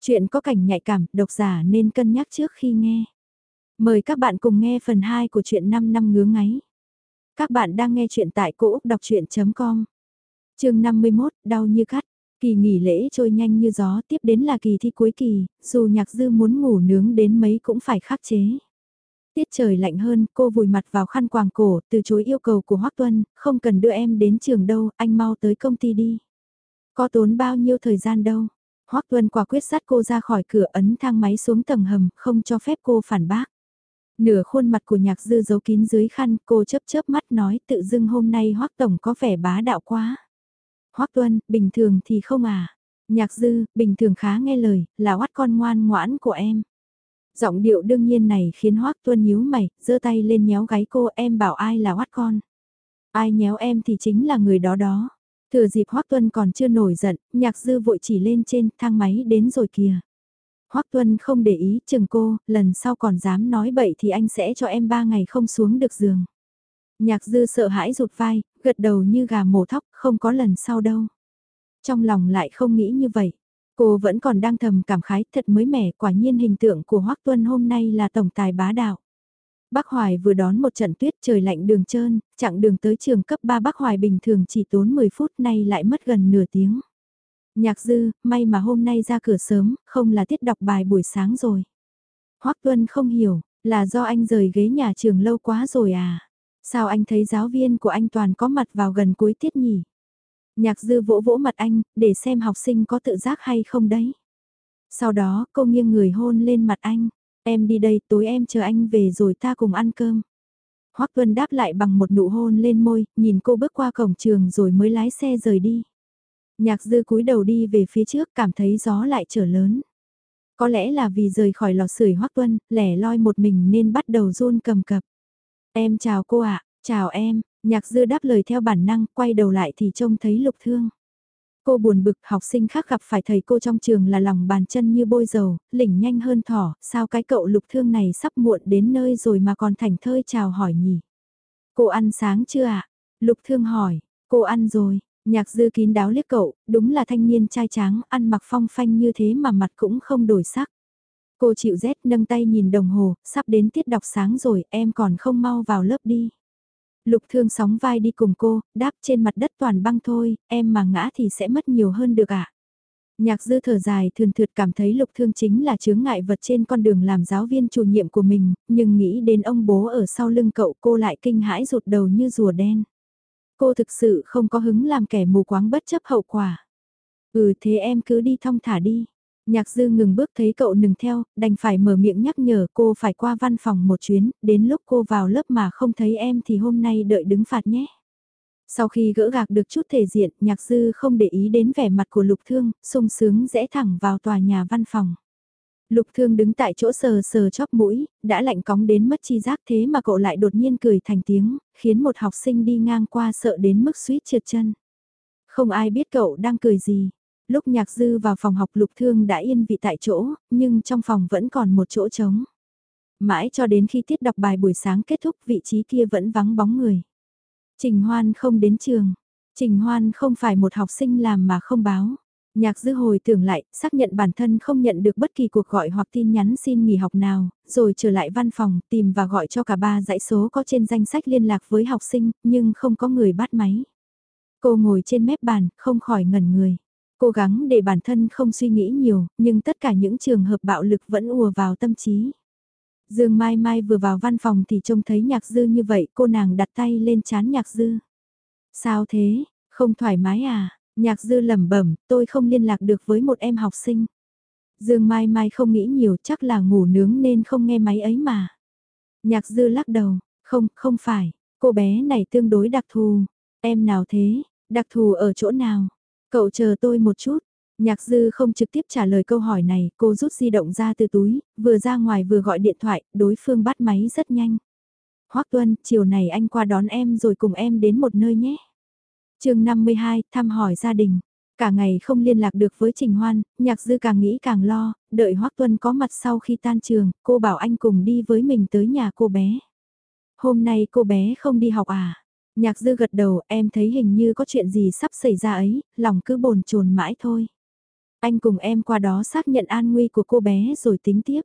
Chuyện có cảnh nhạy cảm, độc giả nên cân nhắc trước khi nghe. Mời các bạn cùng nghe phần 2 của chuyện 5 năm ngứa ngáy. Các bạn đang nghe chuyện tại cỗ đọc chuyện.com. Trường 51, đau như cắt. Kỳ nghỉ lễ trôi nhanh như gió, tiếp đến là kỳ thi cuối kỳ, dù nhạc dư muốn ngủ nướng đến mấy cũng phải khắc chế. Tiết trời lạnh hơn, cô vùi mặt vào khăn quàng cổ, từ chối yêu cầu của Hoắc Tuân, không cần đưa em đến trường đâu, anh mau tới công ty đi. Có tốn bao nhiêu thời gian đâu. Hoắc Tuân quả quyết sát cô ra khỏi cửa ấn thang máy xuống tầng hầm, không cho phép cô phản bác. Nửa khuôn mặt của nhạc dư giấu kín dưới khăn, cô chớp chớp mắt nói tự dưng hôm nay Hoắc Tổng có vẻ bá đạo quá. Hoắc Tuân, bình thường thì không à. Nhạc dư, bình thường khá nghe lời, là oát con ngoan ngoãn của em. Giọng điệu đương nhiên này khiến Hoắc Tuân nhíu mày, giơ tay lên nhéo gáy cô em bảo ai là oát con. Ai nhéo em thì chính là người đó đó. Thừa dịp Hoắc Tuân còn chưa nổi giận, nhạc dư vội chỉ lên trên thang máy đến rồi kìa. Hoắc Tuân không để ý chừng cô, lần sau còn dám nói bậy thì anh sẽ cho em ba ngày không xuống được giường. Nhạc dư sợ hãi rụt vai, gật đầu như gà mổ thóc, không có lần sau đâu. Trong lòng lại không nghĩ như vậy. Cô vẫn còn đang thầm cảm khái thật mới mẻ quả nhiên hình tượng của Hoắc Tuân hôm nay là tổng tài bá đạo. Bắc Hoài vừa đón một trận tuyết trời lạnh đường trơn, chặng đường tới trường cấp 3 Bắc Hoài bình thường chỉ tốn 10 phút nay lại mất gần nửa tiếng. Nhạc dư, may mà hôm nay ra cửa sớm, không là tiết đọc bài buổi sáng rồi. Hoắc Tuân không hiểu, là do anh rời ghế nhà trường lâu quá rồi à? Sao anh thấy giáo viên của anh toàn có mặt vào gần cuối tiết nhỉ? Nhạc dư vỗ vỗ mặt anh, để xem học sinh có tự giác hay không đấy. Sau đó, cô nghiêng người hôn lên mặt anh. Em đi đây, tối em chờ anh về rồi ta cùng ăn cơm. Hoắc Tuân đáp lại bằng một nụ hôn lên môi, nhìn cô bước qua cổng trường rồi mới lái xe rời đi. Nhạc dư cúi đầu đi về phía trước cảm thấy gió lại trở lớn. Có lẽ là vì rời khỏi lò sưởi Hoắc Tuân, lẻ loi một mình nên bắt đầu run cầm cập. Em chào cô ạ, chào em, nhạc dư đáp lời theo bản năng, quay đầu lại thì trông thấy lục thương. Cô buồn bực học sinh khác gặp phải thầy cô trong trường là lòng bàn chân như bôi dầu, lỉnh nhanh hơn thỏ, sao cái cậu lục thương này sắp muộn đến nơi rồi mà còn thành thơi chào hỏi nhỉ. Cô ăn sáng chưa ạ? Lục thương hỏi, cô ăn rồi, nhạc dư kín đáo liếc cậu, đúng là thanh niên trai tráng, ăn mặc phong phanh như thế mà mặt cũng không đổi sắc. Cô chịu rét nâng tay nhìn đồng hồ, sắp đến tiết đọc sáng rồi, em còn không mau vào lớp đi. Lục thương sóng vai đi cùng cô, đáp trên mặt đất toàn băng thôi, em mà ngã thì sẽ mất nhiều hơn được ạ. À? Nhạc dư thở dài thường thượt cảm thấy lục thương chính là chướng ngại vật trên con đường làm giáo viên chủ nhiệm của mình, nhưng nghĩ đến ông bố ở sau lưng cậu cô lại kinh hãi rụt đầu như rùa đen. Cô thực sự không có hứng làm kẻ mù quáng bất chấp hậu quả. Ừ thế em cứ đi thong thả đi. Nhạc dư ngừng bước thấy cậu nừng theo, đành phải mở miệng nhắc nhở cô phải qua văn phòng một chuyến, đến lúc cô vào lớp mà không thấy em thì hôm nay đợi đứng phạt nhé. Sau khi gỡ gạc được chút thể diện, nhạc dư không để ý đến vẻ mặt của lục thương, sung sướng rẽ thẳng vào tòa nhà văn phòng. Lục thương đứng tại chỗ sờ sờ chóp mũi, đã lạnh cóng đến mất chi giác thế mà cậu lại đột nhiên cười thành tiếng, khiến một học sinh đi ngang qua sợ đến mức suýt trượt chân. Không ai biết cậu đang cười gì, Lúc nhạc dư vào phòng học lục thương đã yên vị tại chỗ, nhưng trong phòng vẫn còn một chỗ trống. Mãi cho đến khi tiết đọc bài buổi sáng kết thúc vị trí kia vẫn vắng bóng người. Trình Hoan không đến trường. Trình Hoan không phải một học sinh làm mà không báo. Nhạc dư hồi tưởng lại, xác nhận bản thân không nhận được bất kỳ cuộc gọi hoặc tin nhắn xin nghỉ học nào, rồi trở lại văn phòng, tìm và gọi cho cả ba dãy số có trên danh sách liên lạc với học sinh, nhưng không có người bắt máy. Cô ngồi trên mép bàn, không khỏi ngẩn người. Cố gắng để bản thân không suy nghĩ nhiều, nhưng tất cả những trường hợp bạo lực vẫn ùa vào tâm trí. Dương Mai Mai vừa vào văn phòng thì trông thấy nhạc dư như vậy, cô nàng đặt tay lên chán nhạc dư. Sao thế, không thoải mái à? Nhạc dư lẩm bẩm, tôi không liên lạc được với một em học sinh. Dương Mai Mai không nghĩ nhiều chắc là ngủ nướng nên không nghe máy ấy mà. Nhạc dư lắc đầu, không, không phải, cô bé này tương đối đặc thù. Em nào thế, đặc thù ở chỗ nào? Cậu chờ tôi một chút. Nhạc dư không trực tiếp trả lời câu hỏi này, cô rút di động ra từ túi, vừa ra ngoài vừa gọi điện thoại, đối phương bắt máy rất nhanh. Hoắc Tuân, chiều này anh qua đón em rồi cùng em đến một nơi nhé. chương 52, thăm hỏi gia đình. Cả ngày không liên lạc được với Trình Hoan, nhạc dư càng nghĩ càng lo, đợi Hoắc Tuân có mặt sau khi tan trường, cô bảo anh cùng đi với mình tới nhà cô bé. Hôm nay cô bé không đi học à? Nhạc dư gật đầu, em thấy hình như có chuyện gì sắp xảy ra ấy, lòng cứ bồn chồn mãi thôi. Anh cùng em qua đó xác nhận an nguy của cô bé rồi tính tiếp.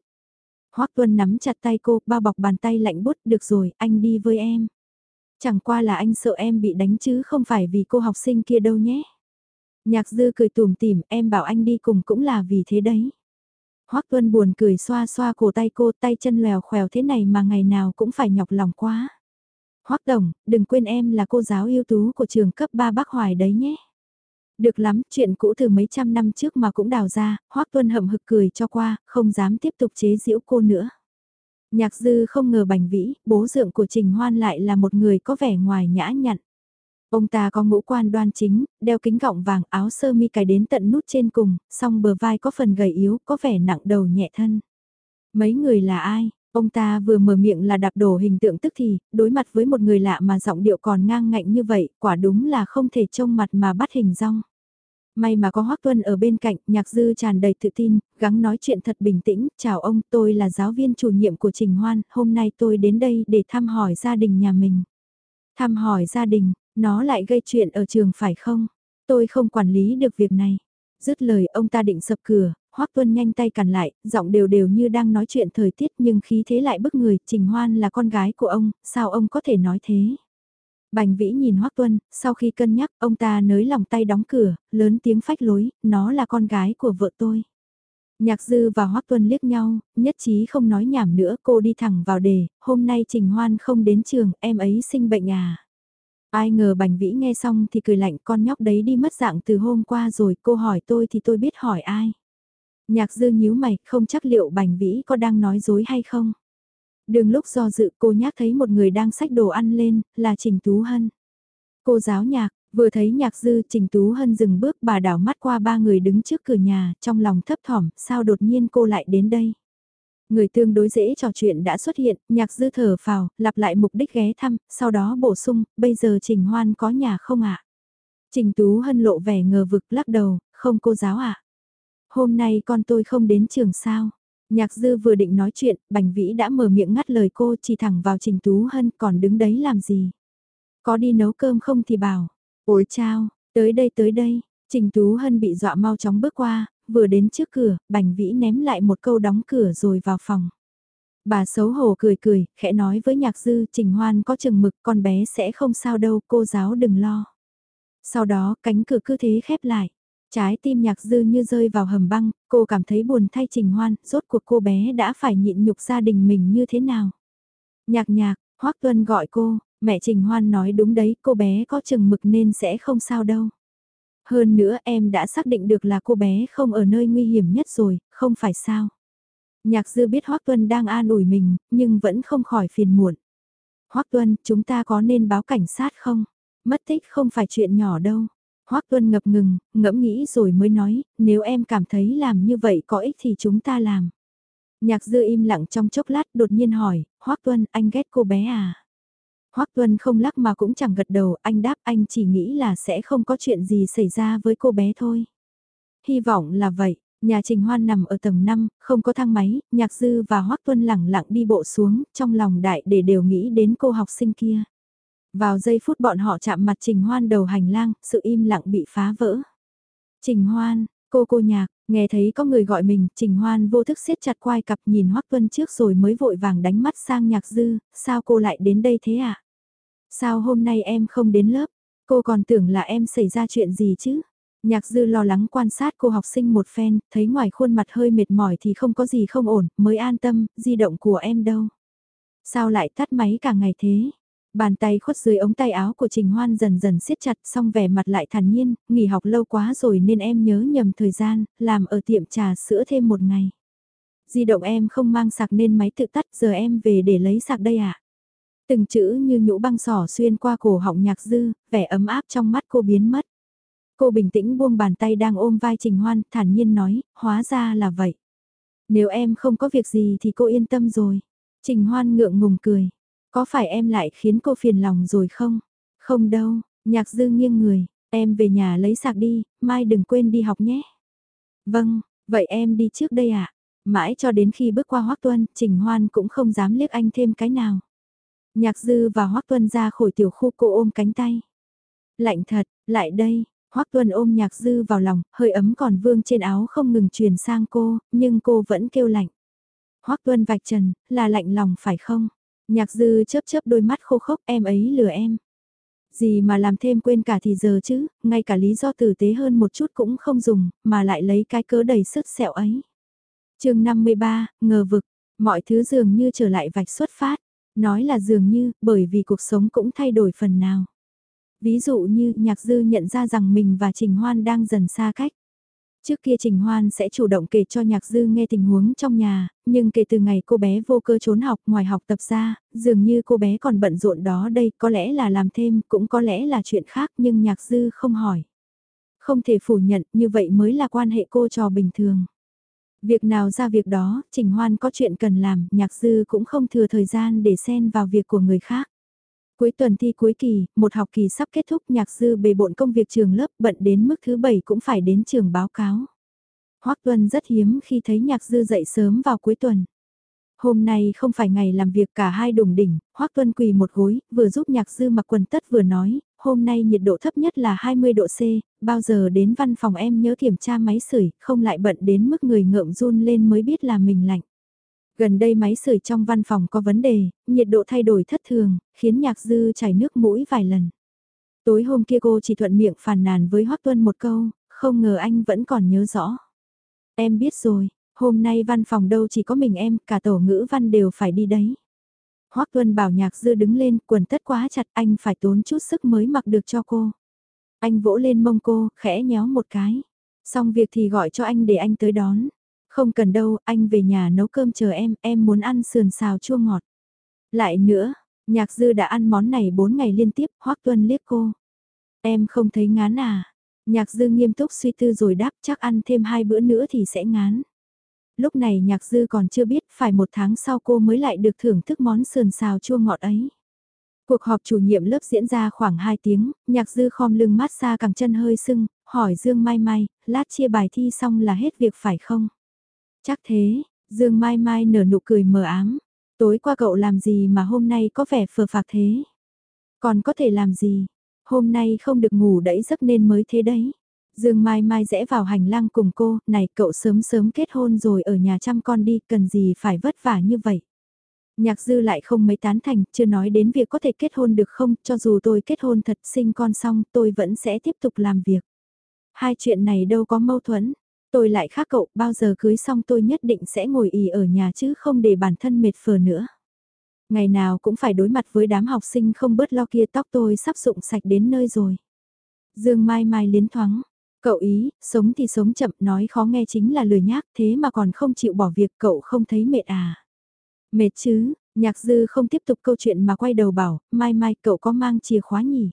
Hoác Tuân nắm chặt tay cô, bao bọc bàn tay lạnh bút, được rồi, anh đi với em. Chẳng qua là anh sợ em bị đánh chứ không phải vì cô học sinh kia đâu nhé. Nhạc dư cười tùm tỉm, em bảo anh đi cùng cũng là vì thế đấy. Hoác Tuân buồn cười xoa xoa cổ tay cô, tay chân lèo khèo thế này mà ngày nào cũng phải nhọc lòng quá. Hoắc Tổng, đừng quên em là cô giáo ưu tú của trường cấp 3 Bắc Hoài đấy nhé. Được lắm, chuyện cũ từ mấy trăm năm trước mà cũng đào ra, Hoắc Tuân hậm hực cười cho qua, không dám tiếp tục chế giễu cô nữa. Nhạc dư không ngờ bành vĩ, bố dượng của Trình Hoan lại là một người có vẻ ngoài nhã nhặn. Ông ta có ngũ quan đoan chính, đeo kính gọng vàng áo sơ mi cài đến tận nút trên cùng, song bờ vai có phần gầy yếu, có vẻ nặng đầu nhẹ thân. Mấy người là ai? Ông ta vừa mở miệng là đạp đổ hình tượng tức thì, đối mặt với một người lạ mà giọng điệu còn ngang ngạnh như vậy, quả đúng là không thể trông mặt mà bắt hình rong. May mà có Hoác Tuân ở bên cạnh, nhạc dư tràn đầy tự tin, gắng nói chuyện thật bình tĩnh, chào ông, tôi là giáo viên chủ nhiệm của Trình Hoan, hôm nay tôi đến đây để thăm hỏi gia đình nhà mình. Thăm hỏi gia đình, nó lại gây chuyện ở trường phải không? Tôi không quản lý được việc này. Dứt lời ông ta định sập cửa, Hoắc Tuân nhanh tay cản lại, giọng đều đều như đang nói chuyện thời tiết nhưng khí thế lại bức người, Trình Hoan là con gái của ông, sao ông có thể nói thế? Bành Vĩ nhìn Hoắc Tuân, sau khi cân nhắc, ông ta nới lòng tay đóng cửa, lớn tiếng phách lối, nó là con gái của vợ tôi. Nhạc Dư và Hoắc Tuân liếc nhau, nhất trí không nói nhảm nữa, cô đi thẳng vào đề, hôm nay Trình Hoan không đến trường, em ấy sinh bệnh à. Ai ngờ Bành Vĩ nghe xong thì cười lạnh con nhóc đấy đi mất dạng từ hôm qua rồi, cô hỏi tôi thì tôi biết hỏi ai. Nhạc dư nhíu mày, không chắc liệu Bành Vĩ có đang nói dối hay không. Đường lúc do dự cô nhác thấy một người đang xách đồ ăn lên, là Trình Tú Hân. Cô giáo nhạc, vừa thấy nhạc dư Trình Tú Hân dừng bước bà đảo mắt qua ba người đứng trước cửa nhà, trong lòng thấp thỏm, sao đột nhiên cô lại đến đây. Người tương đối dễ trò chuyện đã xuất hiện, nhạc dư thở phào, lặp lại mục đích ghé thăm, sau đó bổ sung, bây giờ Trình Hoan có nhà không ạ? Trình Tú Hân lộ vẻ ngờ vực lắc đầu, không cô giáo ạ. Hôm nay con tôi không đến trường sao? Nhạc dư vừa định nói chuyện, Bành Vĩ đã mở miệng ngắt lời cô chỉ thẳng vào Trình Tú Hân còn đứng đấy làm gì? Có đi nấu cơm không thì bảo. Ôi chao, tới đây tới đây. Trình Tú Hân bị dọa mau chóng bước qua, vừa đến trước cửa, Bành Vĩ ném lại một câu đóng cửa rồi vào phòng. Bà xấu hổ cười cười, khẽ nói với nhạc dư Trình Hoan có chừng mực con bé sẽ không sao đâu, cô giáo đừng lo. Sau đó cánh cửa cứ thế khép lại. Trái tim nhạc dư như rơi vào hầm băng, cô cảm thấy buồn thay Trình Hoan, rốt cuộc cô bé đã phải nhịn nhục gia đình mình như thế nào. Nhạc nhạc, Hoác Tuân gọi cô, mẹ Trình Hoan nói đúng đấy, cô bé có chừng mực nên sẽ không sao đâu. Hơn nữa em đã xác định được là cô bé không ở nơi nguy hiểm nhất rồi, không phải sao. Nhạc dư biết Hoác Tuân đang an ủi mình, nhưng vẫn không khỏi phiền muộn. Hoác Tuân, chúng ta có nên báo cảnh sát không? Mất tích không phải chuyện nhỏ đâu. Hoắc Tuân ngập ngừng, ngẫm nghĩ rồi mới nói, nếu em cảm thấy làm như vậy có ích thì chúng ta làm. Nhạc dư im lặng trong chốc lát đột nhiên hỏi, Hoắc Tuân, anh ghét cô bé à? Hoắc Tuân không lắc mà cũng chẳng gật đầu, anh đáp anh chỉ nghĩ là sẽ không có chuyện gì xảy ra với cô bé thôi. Hy vọng là vậy, nhà Trình Hoan nằm ở tầng 5, không có thang máy, Nhạc Dư và Hoắc Tuân lẳng lặng đi bộ xuống, trong lòng đại để đều nghĩ đến cô học sinh kia. Vào giây phút bọn họ chạm mặt Trình Hoan đầu hành lang, sự im lặng bị phá vỡ. Trình Hoan, cô cô nhạc, nghe thấy có người gọi mình, Trình Hoan vô thức siết chặt quai cặp nhìn Hoắc Tuân trước rồi mới vội vàng đánh mắt sang nhạc dư, sao cô lại đến đây thế ạ? À? Sao hôm nay em không đến lớp? Cô còn tưởng là em xảy ra chuyện gì chứ? Nhạc dư lo lắng quan sát cô học sinh một phen, thấy ngoài khuôn mặt hơi mệt mỏi thì không có gì không ổn, mới an tâm, di động của em đâu? Sao lại tắt máy cả ngày thế? Bàn tay khuất dưới ống tay áo của Trình Hoan dần dần siết chặt xong vẻ mặt lại thản nhiên, nghỉ học lâu quá rồi nên em nhớ nhầm thời gian, làm ở tiệm trà sữa thêm một ngày. Di động em không mang sạc nên máy tự tắt giờ em về để lấy sạc đây ạ. À? Từng chữ như nhũ băng sỏ xuyên qua cổ họng nhạc dư, vẻ ấm áp trong mắt cô biến mất. Cô bình tĩnh buông bàn tay đang ôm vai Trình Hoan, thản nhiên nói, hóa ra là vậy. Nếu em không có việc gì thì cô yên tâm rồi. Trình Hoan ngượng ngùng cười. Có phải em lại khiến cô phiền lòng rồi không? Không đâu, nhạc dư nghiêng người, em về nhà lấy sạc đi, mai đừng quên đi học nhé. Vâng, vậy em đi trước đây ạ. À? Mãi cho đến khi bước qua Hoác Tuân, Trình Hoan cũng không dám liếc anh thêm cái nào. Nhạc dư và Hoác Tuân ra khỏi tiểu khu cô ôm cánh tay. Lạnh thật, lại đây, Hoắc Tuân ôm nhạc dư vào lòng, hơi ấm còn vương trên áo không ngừng truyền sang cô, nhưng cô vẫn kêu lạnh. Hoắc Tuân vạch trần, là lạnh lòng phải không? Nhạc dư chớp chớp đôi mắt khô khốc em ấy lừa em. Gì mà làm thêm quên cả thì giờ chứ, ngay cả lý do tử tế hơn một chút cũng không dùng, mà lại lấy cái cớ đầy sức sẹo ấy. chương 53, ngờ vực, mọi thứ dường như trở lại vạch xuất phát. Nói là dường như, bởi vì cuộc sống cũng thay đổi phần nào. Ví dụ như nhạc dư nhận ra rằng mình và Trình Hoan đang dần xa cách. Trước kia Trình Hoan sẽ chủ động kể cho Nhạc Dư nghe tình huống trong nhà, nhưng kể từ ngày cô bé vô cơ trốn học ngoài học tập ra, dường như cô bé còn bận rộn đó đây, có lẽ là làm thêm, cũng có lẽ là chuyện khác nhưng Nhạc Dư không hỏi. Không thể phủ nhận như vậy mới là quan hệ cô trò bình thường. Việc nào ra việc đó, Trình Hoan có chuyện cần làm, Nhạc Dư cũng không thừa thời gian để xen vào việc của người khác. Cuối tuần thi cuối kỳ, một học kỳ sắp kết thúc nhạc dư bề bộn công việc trường lớp bận đến mức thứ bảy cũng phải đến trường báo cáo. Hoắc Tuân rất hiếm khi thấy nhạc dư dậy sớm vào cuối tuần. Hôm nay không phải ngày làm việc cả hai đùng đỉnh, Hoắc Tuân quỳ một gối, vừa giúp nhạc dư mặc quần tất vừa nói, hôm nay nhiệt độ thấp nhất là 20 độ C, bao giờ đến văn phòng em nhớ kiểm tra máy sưởi, không lại bận đến mức người ngợm run lên mới biết là mình lạnh. Gần đây máy sưởi trong văn phòng có vấn đề, nhiệt độ thay đổi thất thường, khiến nhạc dư chảy nước mũi vài lần. Tối hôm kia cô chỉ thuận miệng phàn nàn với Hoắc Tuân một câu, không ngờ anh vẫn còn nhớ rõ. Em biết rồi, hôm nay văn phòng đâu chỉ có mình em, cả tổ ngữ văn đều phải đi đấy. Hoắc Tuân bảo nhạc dư đứng lên, quần tất quá chặt anh phải tốn chút sức mới mặc được cho cô. Anh vỗ lên mông cô, khẽ nhéo một cái. Xong việc thì gọi cho anh để anh tới đón. Không cần đâu, anh về nhà nấu cơm chờ em, em muốn ăn sườn xào chua ngọt. Lại nữa, nhạc dư đã ăn món này 4 ngày liên tiếp, Hoắc Tuân liếc cô. Em không thấy ngán à? Nhạc dư nghiêm túc suy tư rồi đáp chắc ăn thêm hai bữa nữa thì sẽ ngán. Lúc này nhạc dư còn chưa biết phải một tháng sau cô mới lại được thưởng thức món sườn xào chua ngọt ấy. Cuộc họp chủ nhiệm lớp diễn ra khoảng 2 tiếng, nhạc dư khom lưng mát xa cẳng chân hơi sưng, hỏi Dương Mai Mai, lát chia bài thi xong là hết việc phải không? Chắc thế, Dương Mai Mai nở nụ cười mờ ám. Tối qua cậu làm gì mà hôm nay có vẻ phờ phạc thế? Còn có thể làm gì? Hôm nay không được ngủ đẫy giấc nên mới thế đấy. Dương Mai Mai rẽ vào hành lang cùng cô, này cậu sớm sớm kết hôn rồi ở nhà chăm con đi, cần gì phải vất vả như vậy. Nhạc dư lại không mấy tán thành, chưa nói đến việc có thể kết hôn được không, cho dù tôi kết hôn thật sinh con xong tôi vẫn sẽ tiếp tục làm việc. Hai chuyện này đâu có mâu thuẫn, tôi lại khác cậu, bao giờ cưới xong tôi nhất định sẽ ngồi ì ở nhà chứ không để bản thân mệt phờ nữa. Ngày nào cũng phải đối mặt với đám học sinh không bớt lo kia tóc tôi sắp rụng sạch đến nơi rồi. Dương Mai Mai liến thoáng, cậu ý, sống thì sống chậm nói khó nghe chính là lười nhác thế mà còn không chịu bỏ việc cậu không thấy mệt à. Mệt chứ, nhạc dư không tiếp tục câu chuyện mà quay đầu bảo, Mai Mai cậu có mang chìa khóa nhỉ?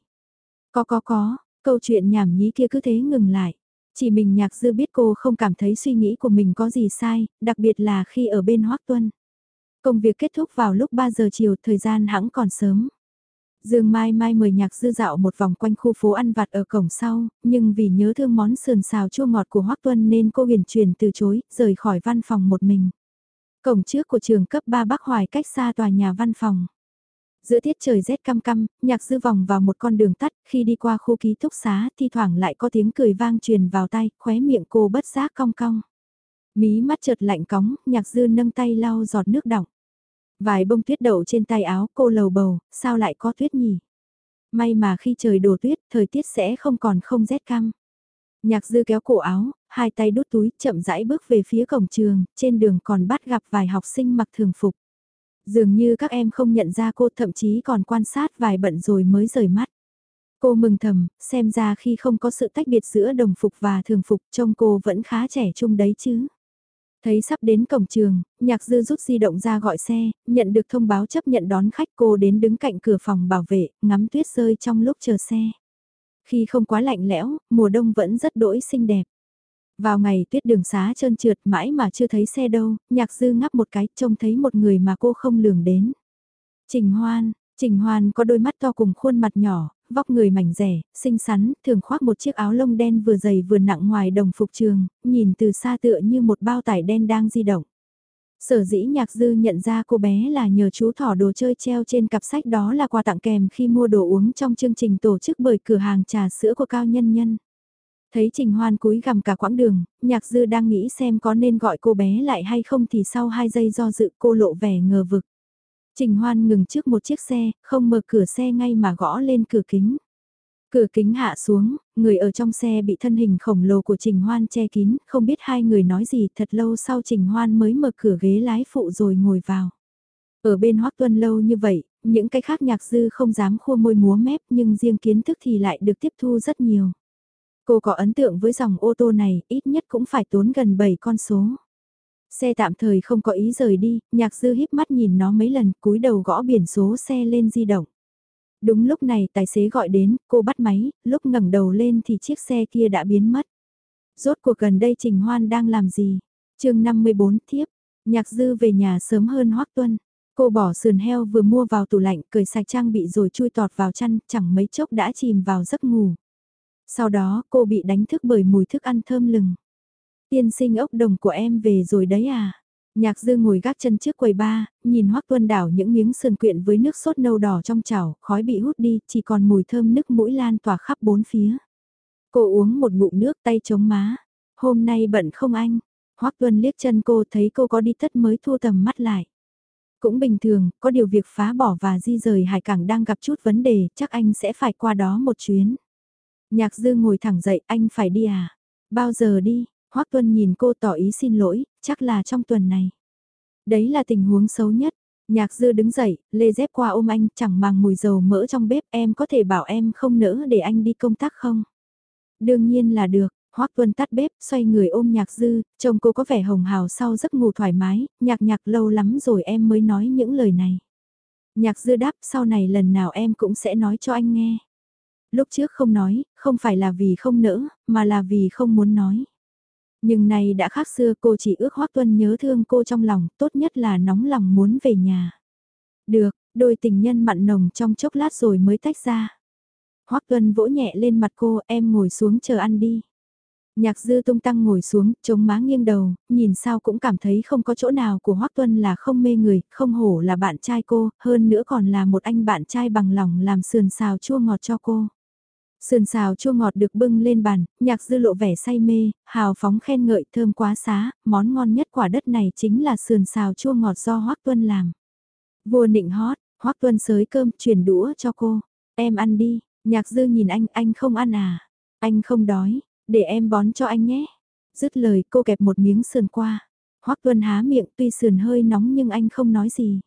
Có có có, câu chuyện nhảm nhí kia cứ thế ngừng lại. Chỉ mình nhạc dư biết cô không cảm thấy suy nghĩ của mình có gì sai, đặc biệt là khi ở bên Hoác Tuân. Công việc kết thúc vào lúc 3 giờ chiều, thời gian hãng còn sớm. Dương Mai Mai mời nhạc dư dạo một vòng quanh khu phố ăn vặt ở cổng sau, nhưng vì nhớ thương món sườn xào chua ngọt của Hoác Tuân nên cô huyền truyền từ chối, rời khỏi văn phòng một mình. Cổng trước của trường cấp 3 Bắc Hoài cách xa tòa nhà văn phòng. Giữa tiết trời rét căm căm, nhạc dư vòng vào một con đường tắt, khi đi qua khu ký túc xá, thi thoảng lại có tiếng cười vang truyền vào tay, khóe miệng cô bất giác cong cong. Mí mắt chợt lạnh cóng, nhạc dư nâng tay lau giọt nước đọng. Vài bông tuyết đậu trên tay áo cô lầu bầu, sao lại có tuyết nhỉ? May mà khi trời đổ tuyết, thời tiết sẽ không còn không rét căm. Nhạc dư kéo cổ áo, hai tay đút túi, chậm rãi bước về phía cổng trường, trên đường còn bắt gặp vài học sinh mặc thường phục. Dường như các em không nhận ra cô thậm chí còn quan sát vài bận rồi mới rời mắt. Cô mừng thầm, xem ra khi không có sự tách biệt giữa đồng phục và thường phục trông cô vẫn khá trẻ trung đấy chứ. Thấy sắp đến cổng trường, nhạc dư rút di động ra gọi xe, nhận được thông báo chấp nhận đón khách cô đến đứng cạnh cửa phòng bảo vệ, ngắm tuyết rơi trong lúc chờ xe. Khi không quá lạnh lẽo, mùa đông vẫn rất đỗi xinh đẹp. Vào ngày tuyết đường xá trơn trượt mãi mà chưa thấy xe đâu, nhạc dư ngắp một cái trông thấy một người mà cô không lường đến. Trình Hoan, Trình Hoan có đôi mắt to cùng khuôn mặt nhỏ, vóc người mảnh rẻ, xinh xắn, thường khoác một chiếc áo lông đen vừa dày vừa nặng ngoài đồng phục trường, nhìn từ xa tựa như một bao tải đen đang di động. Sở dĩ nhạc dư nhận ra cô bé là nhờ chú thỏ đồ chơi treo trên cặp sách đó là quà tặng kèm khi mua đồ uống trong chương trình tổ chức bởi cửa hàng trà sữa của Cao Nhân Nhân. Thấy Trình Hoan cúi gằm cả quãng đường, nhạc dư đang nghĩ xem có nên gọi cô bé lại hay không thì sau 2 giây do dự cô lộ vẻ ngờ vực. Trình Hoan ngừng trước một chiếc xe, không mở cửa xe ngay mà gõ lên cửa kính. Cửa kính hạ xuống, người ở trong xe bị thân hình khổng lồ của Trình Hoan che kín, không biết hai người nói gì thật lâu sau Trình Hoan mới mở cửa ghế lái phụ rồi ngồi vào. Ở bên Hoác Tuân lâu như vậy, những cái khác nhạc dư không dám khua môi múa mép nhưng riêng kiến thức thì lại được tiếp thu rất nhiều. Cô có ấn tượng với dòng ô tô này, ít nhất cũng phải tốn gần 7 con số. Xe tạm thời không có ý rời đi, nhạc dư híp mắt nhìn nó mấy lần cúi đầu gõ biển số xe lên di động. Đúng lúc này tài xế gọi đến, cô bắt máy, lúc ngẩng đầu lên thì chiếc xe kia đã biến mất. Rốt cuộc gần đây Trình Hoan đang làm gì? chương 54 thiếp, nhạc dư về nhà sớm hơn Hoắc Tuân. Cô bỏ sườn heo vừa mua vào tủ lạnh, cởi sạch trang bị rồi chui tọt vào chăn, chẳng mấy chốc đã chìm vào giấc ngủ. Sau đó cô bị đánh thức bởi mùi thức ăn thơm lừng. Tiên sinh ốc đồng của em về rồi đấy à? Nhạc dư ngồi gác chân trước quầy ba, nhìn Hoắc Tuân đảo những miếng sườn quyện với nước sốt nâu đỏ trong chảo, khói bị hút đi, chỉ còn mùi thơm nước mũi lan tỏa khắp bốn phía. Cô uống một ngụm nước tay chống má. Hôm nay bận không anh? Hoắc Tuân liếc chân cô thấy cô có đi tất mới thu tầm mắt lại. Cũng bình thường, có điều việc phá bỏ và di rời hải cảng đang gặp chút vấn đề, chắc anh sẽ phải qua đó một chuyến. Nhạc dư ngồi thẳng dậy, anh phải đi à? Bao giờ đi? Hoắc Tuân nhìn cô tỏ ý xin lỗi, chắc là trong tuần này. Đấy là tình huống xấu nhất. Nhạc dư đứng dậy, lê dép qua ôm anh, chẳng màng mùi dầu mỡ trong bếp, em có thể bảo em không nỡ để anh đi công tác không? Đương nhiên là được, Hoắc Tuân tắt bếp, xoay người ôm nhạc dư, Chồng cô có vẻ hồng hào sau giấc ngủ thoải mái, nhạc nhạc lâu lắm rồi em mới nói những lời này. Nhạc dư đáp sau này lần nào em cũng sẽ nói cho anh nghe. Lúc trước không nói, không phải là vì không nỡ, mà là vì không muốn nói. Nhưng này đã khác xưa cô chỉ ước Hoác Tuân nhớ thương cô trong lòng, tốt nhất là nóng lòng muốn về nhà. Được, đôi tình nhân mặn nồng trong chốc lát rồi mới tách ra. Hoác Tuân vỗ nhẹ lên mặt cô, em ngồi xuống chờ ăn đi. Nhạc dư tung tăng ngồi xuống, chống má nghiêng đầu, nhìn sao cũng cảm thấy không có chỗ nào của Hoác Tuân là không mê người, không hổ là bạn trai cô, hơn nữa còn là một anh bạn trai bằng lòng làm sườn xào chua ngọt cho cô. Sườn xào chua ngọt được bưng lên bàn, nhạc dư lộ vẻ say mê, hào phóng khen ngợi thơm quá xá, món ngon nhất quả đất này chính là sườn xào chua ngọt do Hoác Tuân làm. Vua nịnh hót, Hoác Tuân sới cơm chuyển đũa cho cô, em ăn đi, nhạc dư nhìn anh, anh không ăn à, anh không đói, để em bón cho anh nhé. Dứt lời cô kẹp một miếng sườn qua, Hoác Tuân há miệng tuy sườn hơi nóng nhưng anh không nói gì.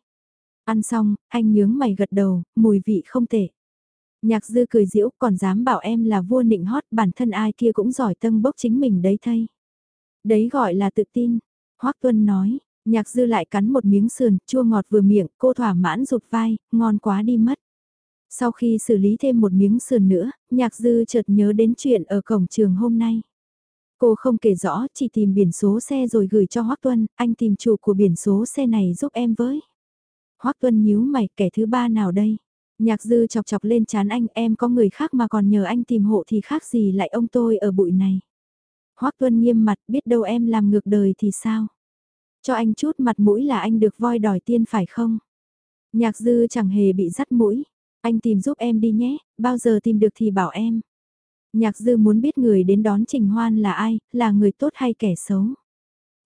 Ăn xong, anh nhướng mày gật đầu, mùi vị không tệ. Nhạc dư cười diễu còn dám bảo em là vua nịnh hót bản thân ai kia cũng giỏi tâm bốc chính mình đấy thay. Đấy gọi là tự tin. Hoác Tuân nói, nhạc dư lại cắn một miếng sườn, chua ngọt vừa miệng, cô thỏa mãn rụt vai, ngon quá đi mất. Sau khi xử lý thêm một miếng sườn nữa, nhạc dư chợt nhớ đến chuyện ở cổng trường hôm nay. Cô không kể rõ, chỉ tìm biển số xe rồi gửi cho Hoác Tuân, anh tìm chủ của biển số xe này giúp em với. Hoác Tuân nhíu mày, kẻ thứ ba nào đây? Nhạc dư chọc chọc lên chán anh em có người khác mà còn nhờ anh tìm hộ thì khác gì lại ông tôi ở bụi này. Hoác Tuân nghiêm mặt biết đâu em làm ngược đời thì sao? Cho anh chút mặt mũi là anh được voi đòi tiên phải không? Nhạc dư chẳng hề bị dắt mũi. Anh tìm giúp em đi nhé, bao giờ tìm được thì bảo em. Nhạc dư muốn biết người đến đón Trình Hoan là ai, là người tốt hay kẻ xấu.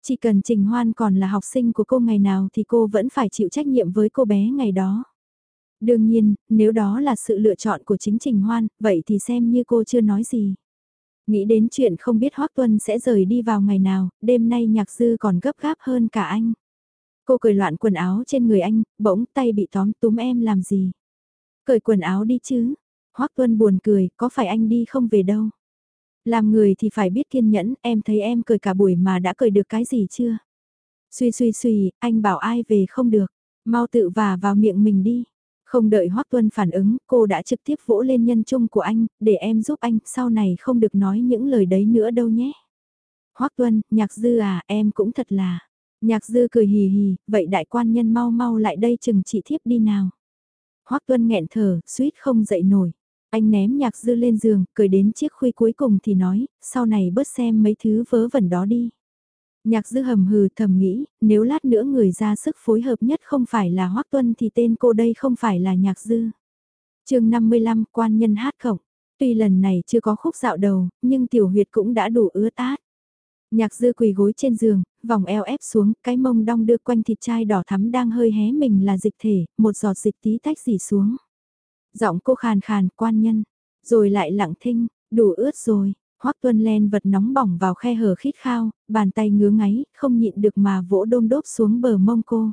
Chỉ cần Trình Hoan còn là học sinh của cô ngày nào thì cô vẫn phải chịu trách nhiệm với cô bé ngày đó. Đương nhiên, nếu đó là sự lựa chọn của chính Trình Hoan, vậy thì xem như cô chưa nói gì. Nghĩ đến chuyện không biết Hoác Tuân sẽ rời đi vào ngày nào, đêm nay nhạc dư còn gấp gáp hơn cả anh. Cô cười loạn quần áo trên người anh, bỗng tay bị tóm túm em làm gì. Cởi quần áo đi chứ. Hoác Tuân buồn cười, có phải anh đi không về đâu. Làm người thì phải biết kiên nhẫn, em thấy em cười cả buổi mà đã cười được cái gì chưa? Suy suy suy, anh bảo ai về không được, mau tự vả vào miệng mình đi. Không đợi Hoắc Tuân phản ứng, cô đã trực tiếp vỗ lên nhân trung của anh, để em giúp anh, sau này không được nói những lời đấy nữa đâu nhé. Hoắc Tuân, nhạc dư à, em cũng thật là. Nhạc dư cười hì hì, vậy đại quan nhân mau mau lại đây chừng chị thiếp đi nào. Hoắc Tuân nghẹn thở, suýt không dậy nổi. Anh ném nhạc dư lên giường, cười đến chiếc khuy cuối cùng thì nói, sau này bớt xem mấy thứ vớ vẩn đó đi. Nhạc dư hầm hừ thầm nghĩ, nếu lát nữa người ra sức phối hợp nhất không phải là Hoác Tuân thì tên cô đây không phải là nhạc dư. chương 55 quan nhân hát khổng. Tuy lần này chưa có khúc dạo đầu, nhưng tiểu huyệt cũng đã đủ ướt át. Nhạc dư quỳ gối trên giường, vòng eo ép xuống, cái mông đong đưa quanh thịt chai đỏ thắm đang hơi hé mình là dịch thể, một giọt dịch tí tách dì xuống. Giọng cô khàn khàn, quan nhân, rồi lại lặng thinh, đủ ướt rồi, Hoắc Tuân len vật nóng bỏng vào khe hở khít khao, bàn tay ngứa ngáy, không nhịn được mà vỗ đôm đốp xuống bờ mông cô.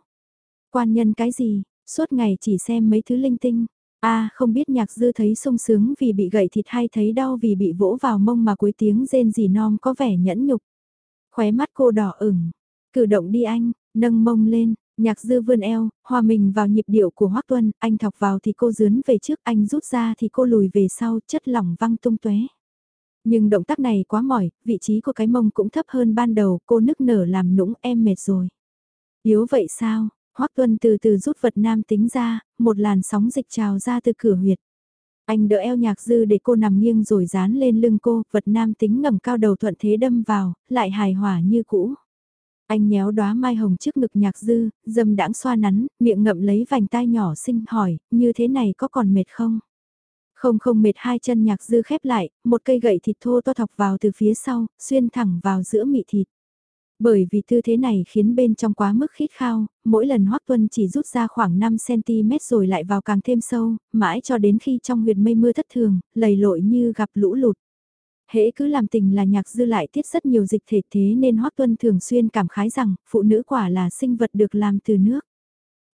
Quan nhân cái gì, suốt ngày chỉ xem mấy thứ linh tinh. a không biết nhạc dư thấy sung sướng vì bị gậy thịt hay thấy đau vì bị vỗ vào mông mà cuối tiếng rên gì non có vẻ nhẫn nhục. Khóe mắt cô đỏ ửng, cử động đi anh, nâng mông lên, nhạc dư vươn eo, hòa mình vào nhịp điệu của Hoắc Tuân, anh thọc vào thì cô dướn về trước, anh rút ra thì cô lùi về sau, chất lỏng văng tung tóe. Nhưng động tác này quá mỏi, vị trí của cái mông cũng thấp hơn ban đầu, cô nức nở làm nũng em mệt rồi. Yếu vậy sao? Hoắc Tuân từ từ rút vật nam tính ra, một làn sóng dịch trào ra từ cửa huyệt. Anh đỡ eo nhạc dư để cô nằm nghiêng rồi dán lên lưng cô, vật nam tính ngẩng cao đầu thuận thế đâm vào, lại hài hòa như cũ. Anh nhéo đóa mai hồng trước ngực nhạc dư, dâm đãng xoa nắn, miệng ngậm lấy vành tai nhỏ xinh hỏi, như thế này có còn mệt không? Không không mệt hai chân nhạc dư khép lại, một cây gậy thịt thô to thọc vào từ phía sau, xuyên thẳng vào giữa mị thịt. Bởi vì tư thế này khiến bên trong quá mức khít khao, mỗi lần Hoắc Tuân chỉ rút ra khoảng 5cm rồi lại vào càng thêm sâu, mãi cho đến khi trong huyệt mây mưa thất thường, lầy lội như gặp lũ lụt. Hễ cứ làm tình là nhạc dư lại tiết rất nhiều dịch thể thế nên Hoắc Tuân thường xuyên cảm khái rằng phụ nữ quả là sinh vật được làm từ nước.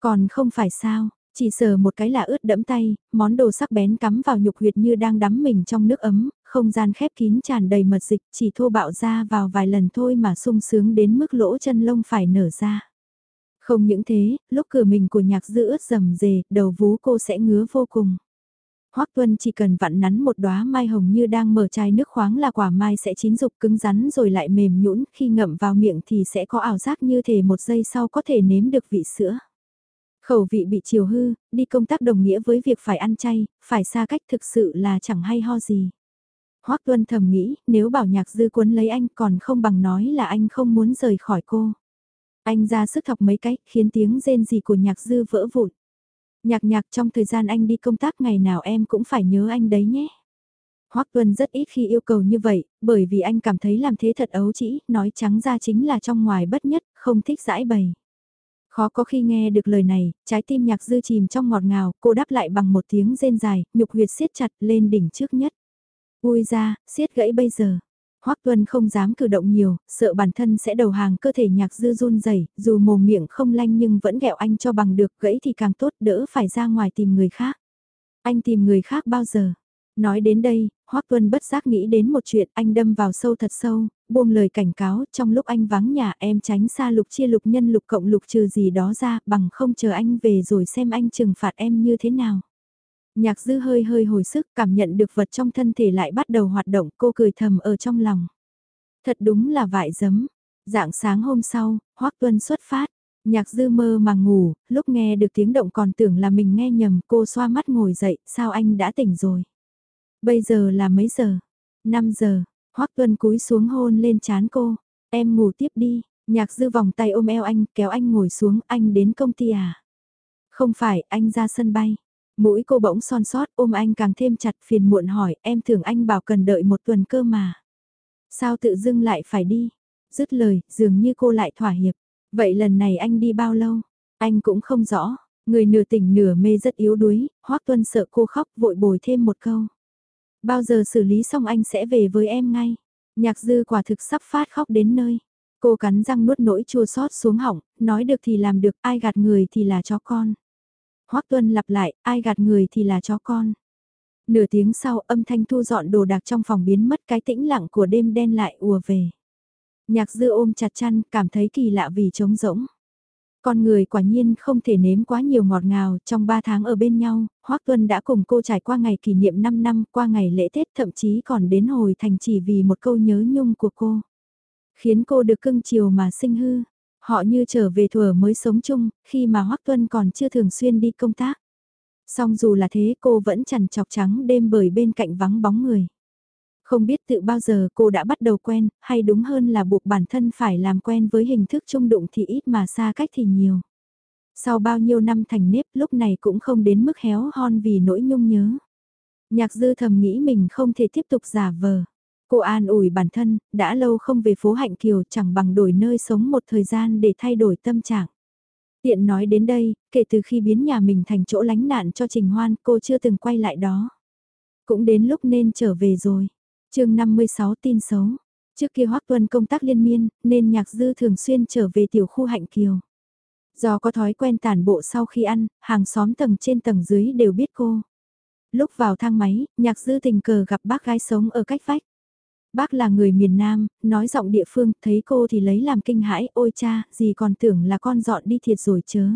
Còn không phải sao, chỉ sờ một cái là ướt đẫm tay, món đồ sắc bén cắm vào nhục huyệt như đang đắm mình trong nước ấm, không gian khép kín tràn đầy mật dịch chỉ thô bạo ra vào vài lần thôi mà sung sướng đến mức lỗ chân lông phải nở ra. Không những thế, lúc cửa mình của nhạc dư ướt rầm rề, đầu vú cô sẽ ngứa vô cùng. Hoắc Tuân chỉ cần vặn nắn một đóa mai hồng như đang mở chai nước khoáng là quả mai sẽ chín dục cứng rắn rồi lại mềm nhũn, khi ngậm vào miệng thì sẽ có ảo giác như thể một giây sau có thể nếm được vị sữa. Khẩu vị bị chiều hư, đi công tác đồng nghĩa với việc phải ăn chay, phải xa cách thực sự là chẳng hay ho gì. Hoắc Tuân thầm nghĩ, nếu bảo nhạc dư cuốn lấy anh còn không bằng nói là anh không muốn rời khỏi cô. Anh ra sức thọc mấy cách, khiến tiếng rên gì của nhạc dư vỡ vụn. Nhạc nhạc trong thời gian anh đi công tác ngày nào em cũng phải nhớ anh đấy nhé. Hoắc Tuân rất ít khi yêu cầu như vậy, bởi vì anh cảm thấy làm thế thật ấu trĩ, nói trắng ra chính là trong ngoài bất nhất, không thích giải bày. Khó có khi nghe được lời này, trái tim nhạc dư chìm trong ngọt ngào, cô đáp lại bằng một tiếng rên dài, nhục huyệt siết chặt lên đỉnh trước nhất. Ui ra, siết gãy bây giờ. Hoắc Tuân không dám cử động nhiều, sợ bản thân sẽ đầu hàng cơ thể nhạc dư run rẩy, dù mồm miệng không lanh nhưng vẫn gẹo anh cho bằng được, gãy thì càng tốt, đỡ phải ra ngoài tìm người khác. Anh tìm người khác bao giờ? Nói đến đây, Hoắc Tuân bất giác nghĩ đến một chuyện, anh đâm vào sâu thật sâu, buông lời cảnh cáo, trong lúc anh vắng nhà em tránh xa lục chia lục nhân lục cộng lục trừ gì đó ra, bằng không chờ anh về rồi xem anh trừng phạt em như thế nào. Nhạc dư hơi hơi hồi sức, cảm nhận được vật trong thân thể lại bắt đầu hoạt động, cô cười thầm ở trong lòng. Thật đúng là vại giấm. Dạng sáng hôm sau, Hoắc Tuân xuất phát. Nhạc dư mơ mà ngủ, lúc nghe được tiếng động còn tưởng là mình nghe nhầm, cô xoa mắt ngồi dậy, sao anh đã tỉnh rồi? Bây giờ là mấy giờ? 5 giờ, Hoắc Tuân cúi xuống hôn lên chán cô, em ngủ tiếp đi, nhạc dư vòng tay ôm eo anh, kéo anh ngồi xuống, anh đến công ty à? Không phải, anh ra sân bay. Mũi cô bỗng son sót ôm anh càng thêm chặt phiền muộn hỏi, em tưởng anh bảo cần đợi một tuần cơ mà. Sao tự dưng lại phải đi? Dứt lời, dường như cô lại thỏa hiệp. Vậy lần này anh đi bao lâu? Anh cũng không rõ. Người nửa tỉnh nửa mê rất yếu đuối, Hoắc Tuân sợ cô khóc vội bồi thêm một câu. Bao giờ xử lý xong anh sẽ về với em ngay. Nhạc dư quả thực sắp phát khóc đến nơi. Cô cắn răng nuốt nỗi chua xót xuống họng, nói được thì làm được, ai gạt người thì là chó con. Hoắc Tuân lặp lại, ai gạt người thì là chó con. Nửa tiếng sau âm thanh thu dọn đồ đạc trong phòng biến mất cái tĩnh lặng của đêm đen lại ùa về. Nhạc dư ôm chặt chăn, cảm thấy kỳ lạ vì trống rỗng. Con người quả nhiên không thể nếm quá nhiều ngọt ngào, trong 3 tháng ở bên nhau, Hoắc Tuân đã cùng cô trải qua ngày kỷ niệm 5 năm, qua ngày lễ Tết thậm chí còn đến hồi thành chỉ vì một câu nhớ nhung của cô. Khiến cô được cưng chiều mà sinh hư. Họ như trở về thuở mới sống chung, khi mà Hoắc Tuân còn chưa thường xuyên đi công tác. Song dù là thế cô vẫn chằn chọc trắng đêm bởi bên cạnh vắng bóng người. Không biết tự bao giờ cô đã bắt đầu quen, hay đúng hơn là buộc bản thân phải làm quen với hình thức chung đụng thì ít mà xa cách thì nhiều. Sau bao nhiêu năm thành nếp lúc này cũng không đến mức héo hon vì nỗi nhung nhớ. Nhạc dư thầm nghĩ mình không thể tiếp tục giả vờ. Cô an ủi bản thân, đã lâu không về phố Hạnh Kiều chẳng bằng đổi nơi sống một thời gian để thay đổi tâm trạng. Tiện nói đến đây, kể từ khi biến nhà mình thành chỗ lánh nạn cho Trình Hoan cô chưa từng quay lại đó. Cũng đến lúc nên trở về rồi chương 56 tin xấu. Trước kia hoắc Tuân công tác liên miên, nên nhạc dư thường xuyên trở về tiểu khu Hạnh Kiều. Do có thói quen tản bộ sau khi ăn, hàng xóm tầng trên tầng dưới đều biết cô. Lúc vào thang máy, nhạc dư tình cờ gặp bác gái sống ở cách vách. Bác là người miền Nam, nói giọng địa phương, thấy cô thì lấy làm kinh hãi, ôi cha, gì còn tưởng là con dọn đi thiệt rồi chớ.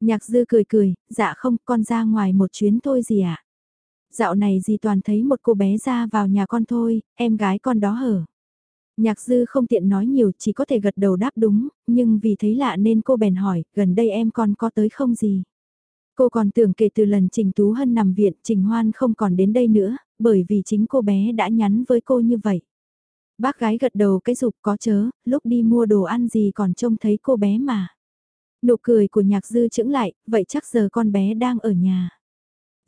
Nhạc dư cười cười, dạ không, con ra ngoài một chuyến thôi gì ạ. À? Dạo này gì toàn thấy một cô bé ra vào nhà con thôi, em gái con đó hở. Nhạc dư không tiện nói nhiều chỉ có thể gật đầu đáp đúng, nhưng vì thấy lạ nên cô bèn hỏi, gần đây em con có tới không gì? Cô còn tưởng kể từ lần Trình Tú Hân nằm viện Trình Hoan không còn đến đây nữa, bởi vì chính cô bé đã nhắn với cô như vậy. Bác gái gật đầu cái dục có chớ, lúc đi mua đồ ăn gì còn trông thấy cô bé mà. Nụ cười của nhạc dư chững lại, vậy chắc giờ con bé đang ở nhà.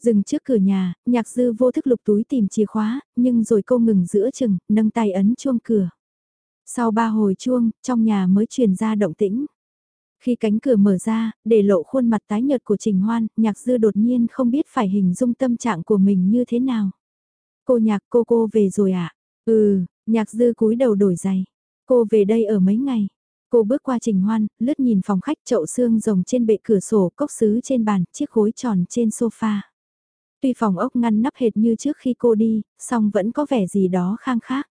Dừng trước cửa nhà, nhạc dư vô thức lục túi tìm chìa khóa, nhưng rồi cô ngừng giữa chừng, nâng tay ấn chuông cửa. Sau ba hồi chuông, trong nhà mới truyền ra động tĩnh. Khi cánh cửa mở ra, để lộ khuôn mặt tái nhợt của Trình Hoan, nhạc dư đột nhiên không biết phải hình dung tâm trạng của mình như thế nào. Cô nhạc cô cô về rồi ạ? À? Ừ, nhạc dư cúi đầu đổi giày. Cô về đây ở mấy ngày? Cô bước qua Trình Hoan, lướt nhìn phòng khách chậu xương rồng trên bệ cửa sổ, cốc sứ trên bàn, chiếc gối tròn trên sofa. Tuy phòng ốc ngăn nắp hệt như trước khi cô đi, song vẫn có vẻ gì đó khang khác.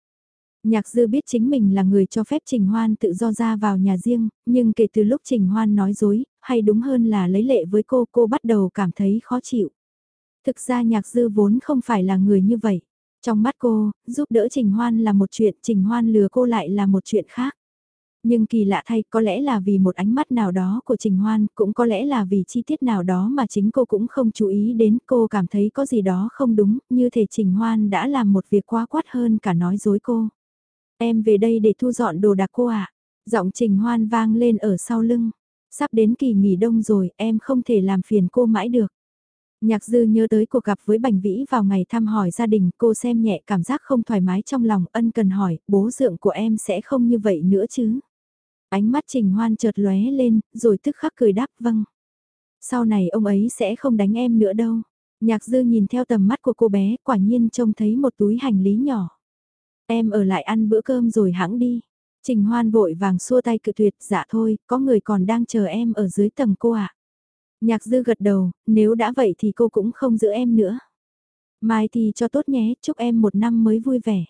Nhạc dư biết chính mình là người cho phép Trình Hoan tự do ra vào nhà riêng, nhưng kể từ lúc Trình Hoan nói dối, hay đúng hơn là lấy lệ với cô, cô bắt đầu cảm thấy khó chịu. Thực ra nhạc dư vốn không phải là người như vậy. Trong mắt cô, giúp đỡ Trình Hoan là một chuyện, Trình Hoan lừa cô lại là một chuyện khác. Nhưng kỳ lạ thay có lẽ là vì một ánh mắt nào đó của Trình Hoan, cũng có lẽ là vì chi tiết nào đó mà chính cô cũng không chú ý đến cô cảm thấy có gì đó không đúng, như thể Trình Hoan đã làm một việc quá quát hơn cả nói dối cô. Em về đây để thu dọn đồ đạc cô ạ. À? Giọng Trình Hoan vang lên ở sau lưng. Sắp đến kỳ nghỉ đông rồi, em không thể làm phiền cô mãi được. Nhạc dư nhớ tới cuộc gặp với Bành Vĩ vào ngày thăm hỏi gia đình, cô xem nhẹ cảm giác không thoải mái trong lòng, ân cần hỏi, bố dượng của em sẽ không như vậy nữa chứ. Ánh mắt Trình Hoan chợt lóe lên, rồi tức khắc cười đáp vâng. Sau này ông ấy sẽ không đánh em nữa đâu. Nhạc dư nhìn theo tầm mắt của cô bé, quả nhiên trông thấy một túi hành lý nhỏ. Em ở lại ăn bữa cơm rồi hãng đi. Trình Hoan vội vàng xua tay cự tuyệt, dạ thôi, có người còn đang chờ em ở dưới tầng cô ạ. À. Nhạc dư gật đầu, nếu đã vậy thì cô cũng không giữ em nữa. Mai thì cho tốt nhé, chúc em một năm mới vui vẻ.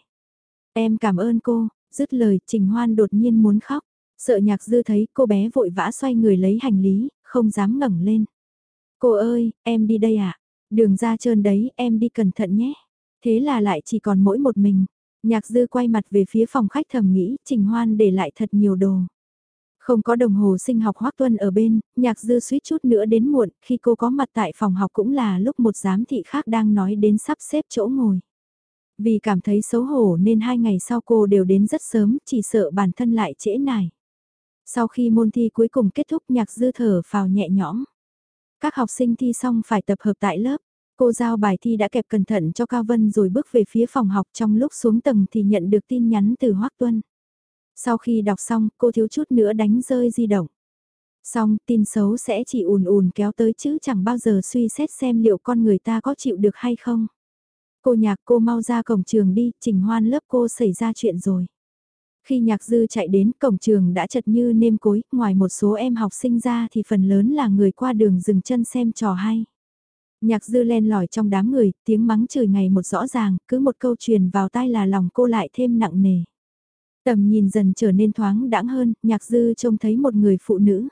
Em cảm ơn cô, dứt lời Trình Hoan đột nhiên muốn khóc. Sợ nhạc dư thấy cô bé vội vã xoay người lấy hành lý, không dám ngẩng lên. Cô ơi, em đi đây ạ. À? Đường ra trơn đấy, em đi cẩn thận nhé. Thế là lại chỉ còn mỗi một mình. Nhạc dư quay mặt về phía phòng khách thầm nghĩ, Trình Hoan để lại thật nhiều đồ. Không có đồng hồ sinh học Hoác Tuân ở bên, nhạc dư suýt chút nữa đến muộn, khi cô có mặt tại phòng học cũng là lúc một giám thị khác đang nói đến sắp xếp chỗ ngồi. Vì cảm thấy xấu hổ nên hai ngày sau cô đều đến rất sớm, chỉ sợ bản thân lại trễ nải. Sau khi môn thi cuối cùng kết thúc nhạc dư thở vào nhẹ nhõm. Các học sinh thi xong phải tập hợp tại lớp. Cô giao bài thi đã kẹp cẩn thận cho Cao Vân rồi bước về phía phòng học trong lúc xuống tầng thì nhận được tin nhắn từ Hoác Tuân. Sau khi đọc xong, cô thiếu chút nữa đánh rơi di động. Xong, tin xấu sẽ chỉ ùn ùn kéo tới chứ chẳng bao giờ suy xét xem liệu con người ta có chịu được hay không. Cô nhạc cô mau ra cổng trường đi, trình hoan lớp cô xảy ra chuyện rồi. Khi nhạc dư chạy đến cổng trường đã chật như nêm cối, ngoài một số em học sinh ra thì phần lớn là người qua đường dừng chân xem trò hay. Nhạc dư len lỏi trong đám người, tiếng mắng chửi ngày một rõ ràng, cứ một câu truyền vào tai là lòng cô lại thêm nặng nề. Tầm nhìn dần trở nên thoáng đãng hơn, nhạc dư trông thấy một người phụ nữ.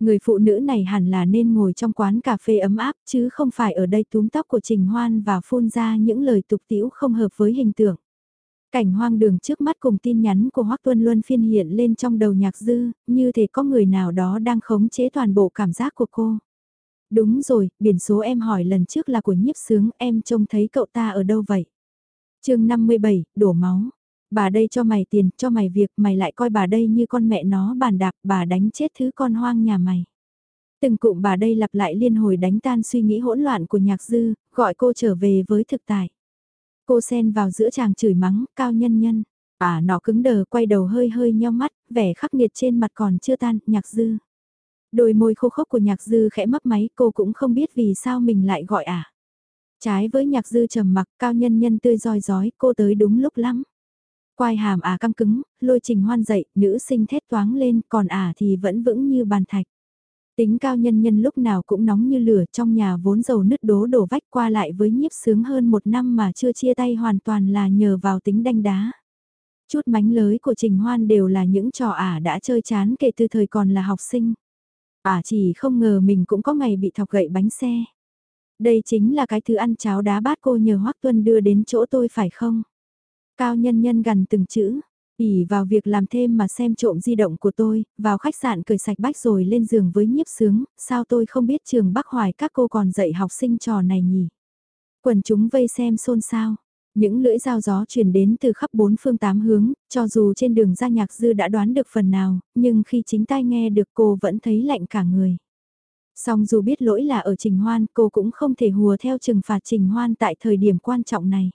Người phụ nữ này hẳn là nên ngồi trong quán cà phê ấm áp chứ không phải ở đây túm tóc của Trình Hoan và phun ra những lời tục tiễu không hợp với hình tượng. Cảnh hoang đường trước mắt cùng tin nhắn của Hoác Tuân Luân phiên hiện lên trong đầu nhạc dư, như thể có người nào đó đang khống chế toàn bộ cảm giác của cô. Đúng rồi, biển số em hỏi lần trước là của nhiếp sướng, em trông thấy cậu ta ở đâu vậy? chương 57, đổ máu. Bà đây cho mày tiền, cho mày việc, mày lại coi bà đây như con mẹ nó bàn đạp, bà đánh chết thứ con hoang nhà mày. Từng cụm bà đây lặp lại liên hồi đánh tan suy nghĩ hỗn loạn của nhạc dư, gọi cô trở về với thực tại. Cô xen vào giữa chàng chửi mắng, cao nhân nhân. À nó cứng đờ quay đầu hơi hơi nheo mắt, vẻ khắc nghiệt trên mặt còn chưa tan, nhạc dư. Đôi môi khô khốc của nhạc dư khẽ mấp máy cô cũng không biết vì sao mình lại gọi à. Trái với nhạc dư trầm mặc cao nhân nhân tươi roi rói cô tới đúng lúc lắm. Quai hàm à căng cứng, lôi trình hoan dậy, nữ sinh thét toáng lên còn à thì vẫn vững như bàn thạch. Tính cao nhân nhân lúc nào cũng nóng như lửa trong nhà vốn dầu nứt đố đổ vách qua lại với nhiếp sướng hơn một năm mà chưa chia tay hoàn toàn là nhờ vào tính đanh đá. Chút mánh lới của Trình Hoan đều là những trò ả đã chơi chán kể từ thời còn là học sinh. Ả chỉ không ngờ mình cũng có ngày bị thọc gậy bánh xe. Đây chính là cái thứ ăn cháo đá bát cô nhờ Hoắc Tuân đưa đến chỗ tôi phải không? Cao nhân nhân gần từng chữ, ỉ vào việc làm thêm mà xem trộm di động của tôi, vào khách sạn cười sạch bách rồi lên giường với nhiếp sướng, sao tôi không biết trường Bắc Hoài các cô còn dạy học sinh trò này nhỉ? Quần chúng vây xem xôn xao. Những lưỡi dao gió truyền đến từ khắp bốn phương tám hướng, cho dù trên đường ra nhạc dư đã đoán được phần nào, nhưng khi chính tai nghe được cô vẫn thấy lạnh cả người. Song dù biết lỗi là ở Trình Hoan, cô cũng không thể hùa theo trừng phạt Trình Hoan tại thời điểm quan trọng này.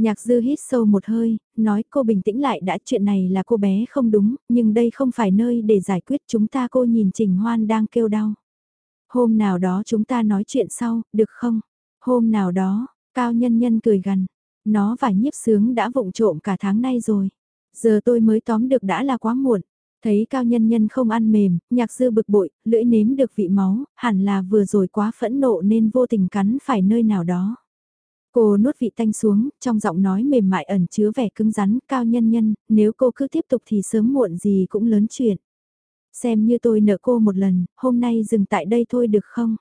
Nhạc dư hít sâu một hơi, nói cô bình tĩnh lại đã chuyện này là cô bé không đúng, nhưng đây không phải nơi để giải quyết chúng ta cô nhìn Trình Hoan đang kêu đau. Hôm nào đó chúng ta nói chuyện sau, được không? Hôm nào đó, Cao Nhân Nhân cười gần, nó và nhiếp sướng đã vụng trộm cả tháng nay rồi. Giờ tôi mới tóm được đã là quá muộn. Thấy cao nhân nhân không ăn mềm, nhạc dư bực bội, lưỡi nếm được vị máu, hẳn là vừa rồi quá phẫn nộ nên vô tình cắn phải nơi nào đó. Cô nuốt vị tanh xuống, trong giọng nói mềm mại ẩn chứa vẻ cứng rắn, cao nhân nhân, nếu cô cứ tiếp tục thì sớm muộn gì cũng lớn chuyện. Xem như tôi nợ cô một lần, hôm nay dừng tại đây thôi được không?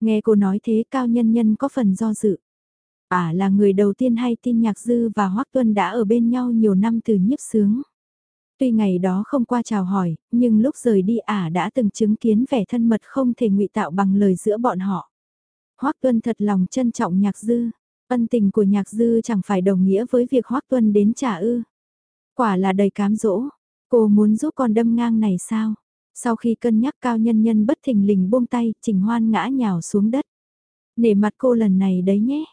Nghe cô nói thế cao nhân nhân có phần do dự. À là người đầu tiên hay tin Nhạc Dư và Hoắc Tuân đã ở bên nhau nhiều năm từ nhiếp sướng. Tuy ngày đó không qua chào hỏi, nhưng lúc rời đi ả đã từng chứng kiến vẻ thân mật không thể ngụy tạo bằng lời giữa bọn họ. Hoắc Tuân thật lòng trân trọng Nhạc Dư, ân tình của Nhạc Dư chẳng phải đồng nghĩa với việc Hoắc Tuân đến trả ư. Quả là đầy cám dỗ, cô muốn giúp con đâm ngang này sao? Sau khi cân nhắc cao nhân nhân bất thình lình buông tay, Trình Hoan ngã nhào xuống đất. Nể mặt cô lần này đấy nhé.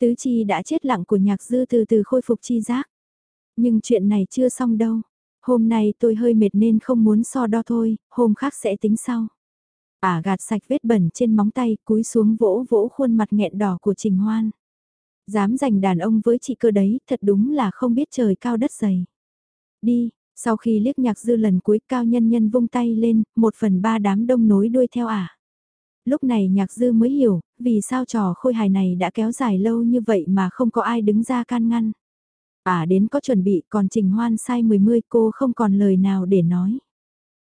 Tứ chi đã chết lặng của nhạc dư từ từ khôi phục chi giác. Nhưng chuyện này chưa xong đâu. Hôm nay tôi hơi mệt nên không muốn so đo thôi, hôm khác sẽ tính sau. Ả à, gạt sạch vết bẩn trên móng tay, cúi xuống vỗ vỗ khuôn mặt nghẹn đỏ của Trình Hoan. Dám giành đàn ông với chị cơ đấy, thật đúng là không biết trời cao đất dày. Đi, sau khi liếc nhạc dư lần cuối cao nhân nhân vung tay lên, một phần ba đám đông nối đuôi theo ả. À lúc này nhạc dư mới hiểu, vì sao trò khôi hài này đã kéo dài lâu như vậy mà không có ai đứng ra can ngăn. À đến có chuẩn bị còn trình hoan sai mười mươi cô không còn lời nào để nói.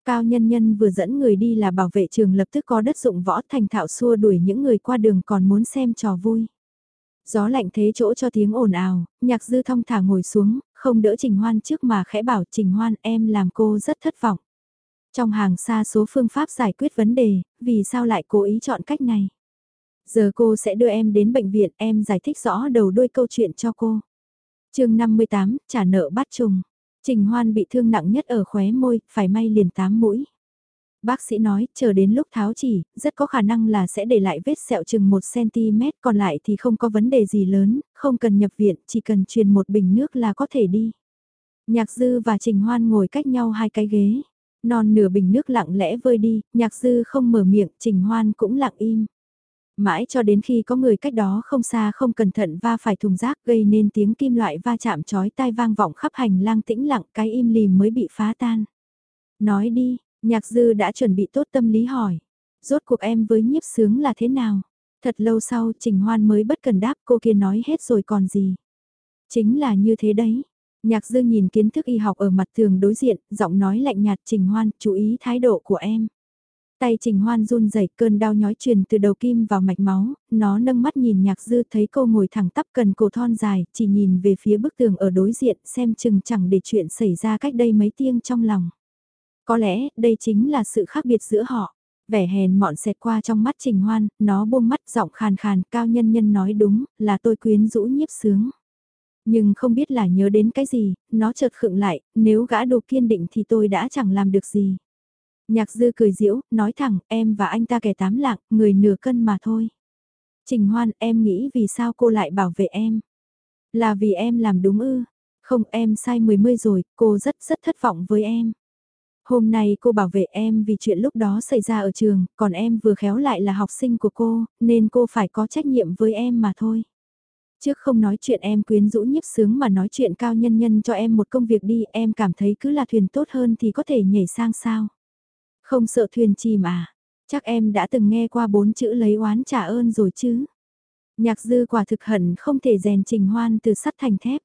Cao nhân nhân vừa dẫn người đi là bảo vệ trường lập tức có đất dụng võ thành thạo xua đuổi những người qua đường còn muốn xem trò vui. Gió lạnh thế chỗ cho tiếng ồn ào, nhạc dư thong thả ngồi xuống, không đỡ trình hoan trước mà khẽ bảo trình hoan em làm cô rất thất vọng. Trong hàng xa số phương pháp giải quyết vấn đề, vì sao lại cố ý chọn cách này? Giờ cô sẽ đưa em đến bệnh viện, em giải thích rõ đầu đuôi câu chuyện cho cô. chương 58, trả nợ bắt trùng. Trình Hoan bị thương nặng nhất ở khóe môi, phải may liền tám mũi. Bác sĩ nói, chờ đến lúc tháo chỉ, rất có khả năng là sẽ để lại vết sẹo chừng 1cm, còn lại thì không có vấn đề gì lớn, không cần nhập viện, chỉ cần truyền một bình nước là có thể đi. Nhạc Dư và Trình Hoan ngồi cách nhau hai cái ghế non nửa bình nước lặng lẽ vơi đi, nhạc dư không mở miệng, trình hoan cũng lặng im. Mãi cho đến khi có người cách đó không xa không cẩn thận va phải thùng rác gây nên tiếng kim loại va chạm chói tai vang vọng khắp hành lang tĩnh lặng cái im lìm mới bị phá tan. Nói đi, nhạc dư đã chuẩn bị tốt tâm lý hỏi. Rốt cuộc em với nhiếp sướng là thế nào? Thật lâu sau Trình Hoan mới bất cần đáp cô kia nói hết rồi còn gì. Chính là như thế đấy. Nhạc dư nhìn kiến thức y học ở mặt tường đối diện, giọng nói lạnh nhạt Trình Hoan, chú ý thái độ của em. Tay Trình Hoan run rẩy cơn đau nhói truyền từ đầu kim vào mạch máu, nó nâng mắt nhìn nhạc dư thấy cô ngồi thẳng tắp cần cổ thon dài, chỉ nhìn về phía bức tường ở đối diện xem chừng chẳng để chuyện xảy ra cách đây mấy tiếng trong lòng. Có lẽ đây chính là sự khác biệt giữa họ. Vẻ hèn mọn xẹt qua trong mắt Trình Hoan, nó buông mắt giọng khàn khàn, cao nhân nhân nói đúng, là tôi quyến rũ nhiếp sướng. Nhưng không biết là nhớ đến cái gì, nó chợt khựng lại, nếu gã đồ kiên định thì tôi đã chẳng làm được gì. Nhạc dư cười diễu, nói thẳng, em và anh ta kẻ tám lạng, người nửa cân mà thôi. Trình Hoan, em nghĩ vì sao cô lại bảo vệ em? Là vì em làm đúng ư? Không, em sai mười mươi rồi, cô rất rất thất vọng với em. Hôm nay cô bảo vệ em vì chuyện lúc đó xảy ra ở trường, còn em vừa khéo lại là học sinh của cô, nên cô phải có trách nhiệm với em mà thôi. Trước không nói chuyện em quyến rũ nhiếp sướng mà nói chuyện cao nhân nhân cho em một công việc đi, em cảm thấy cứ là thuyền tốt hơn thì có thể nhảy sang sao. Không sợ thuyền chìm à, chắc em đã từng nghe qua bốn chữ lấy oán trả ơn rồi chứ. Nhạc dư quả thực hận không thể rèn trình hoan từ sắt thành thép.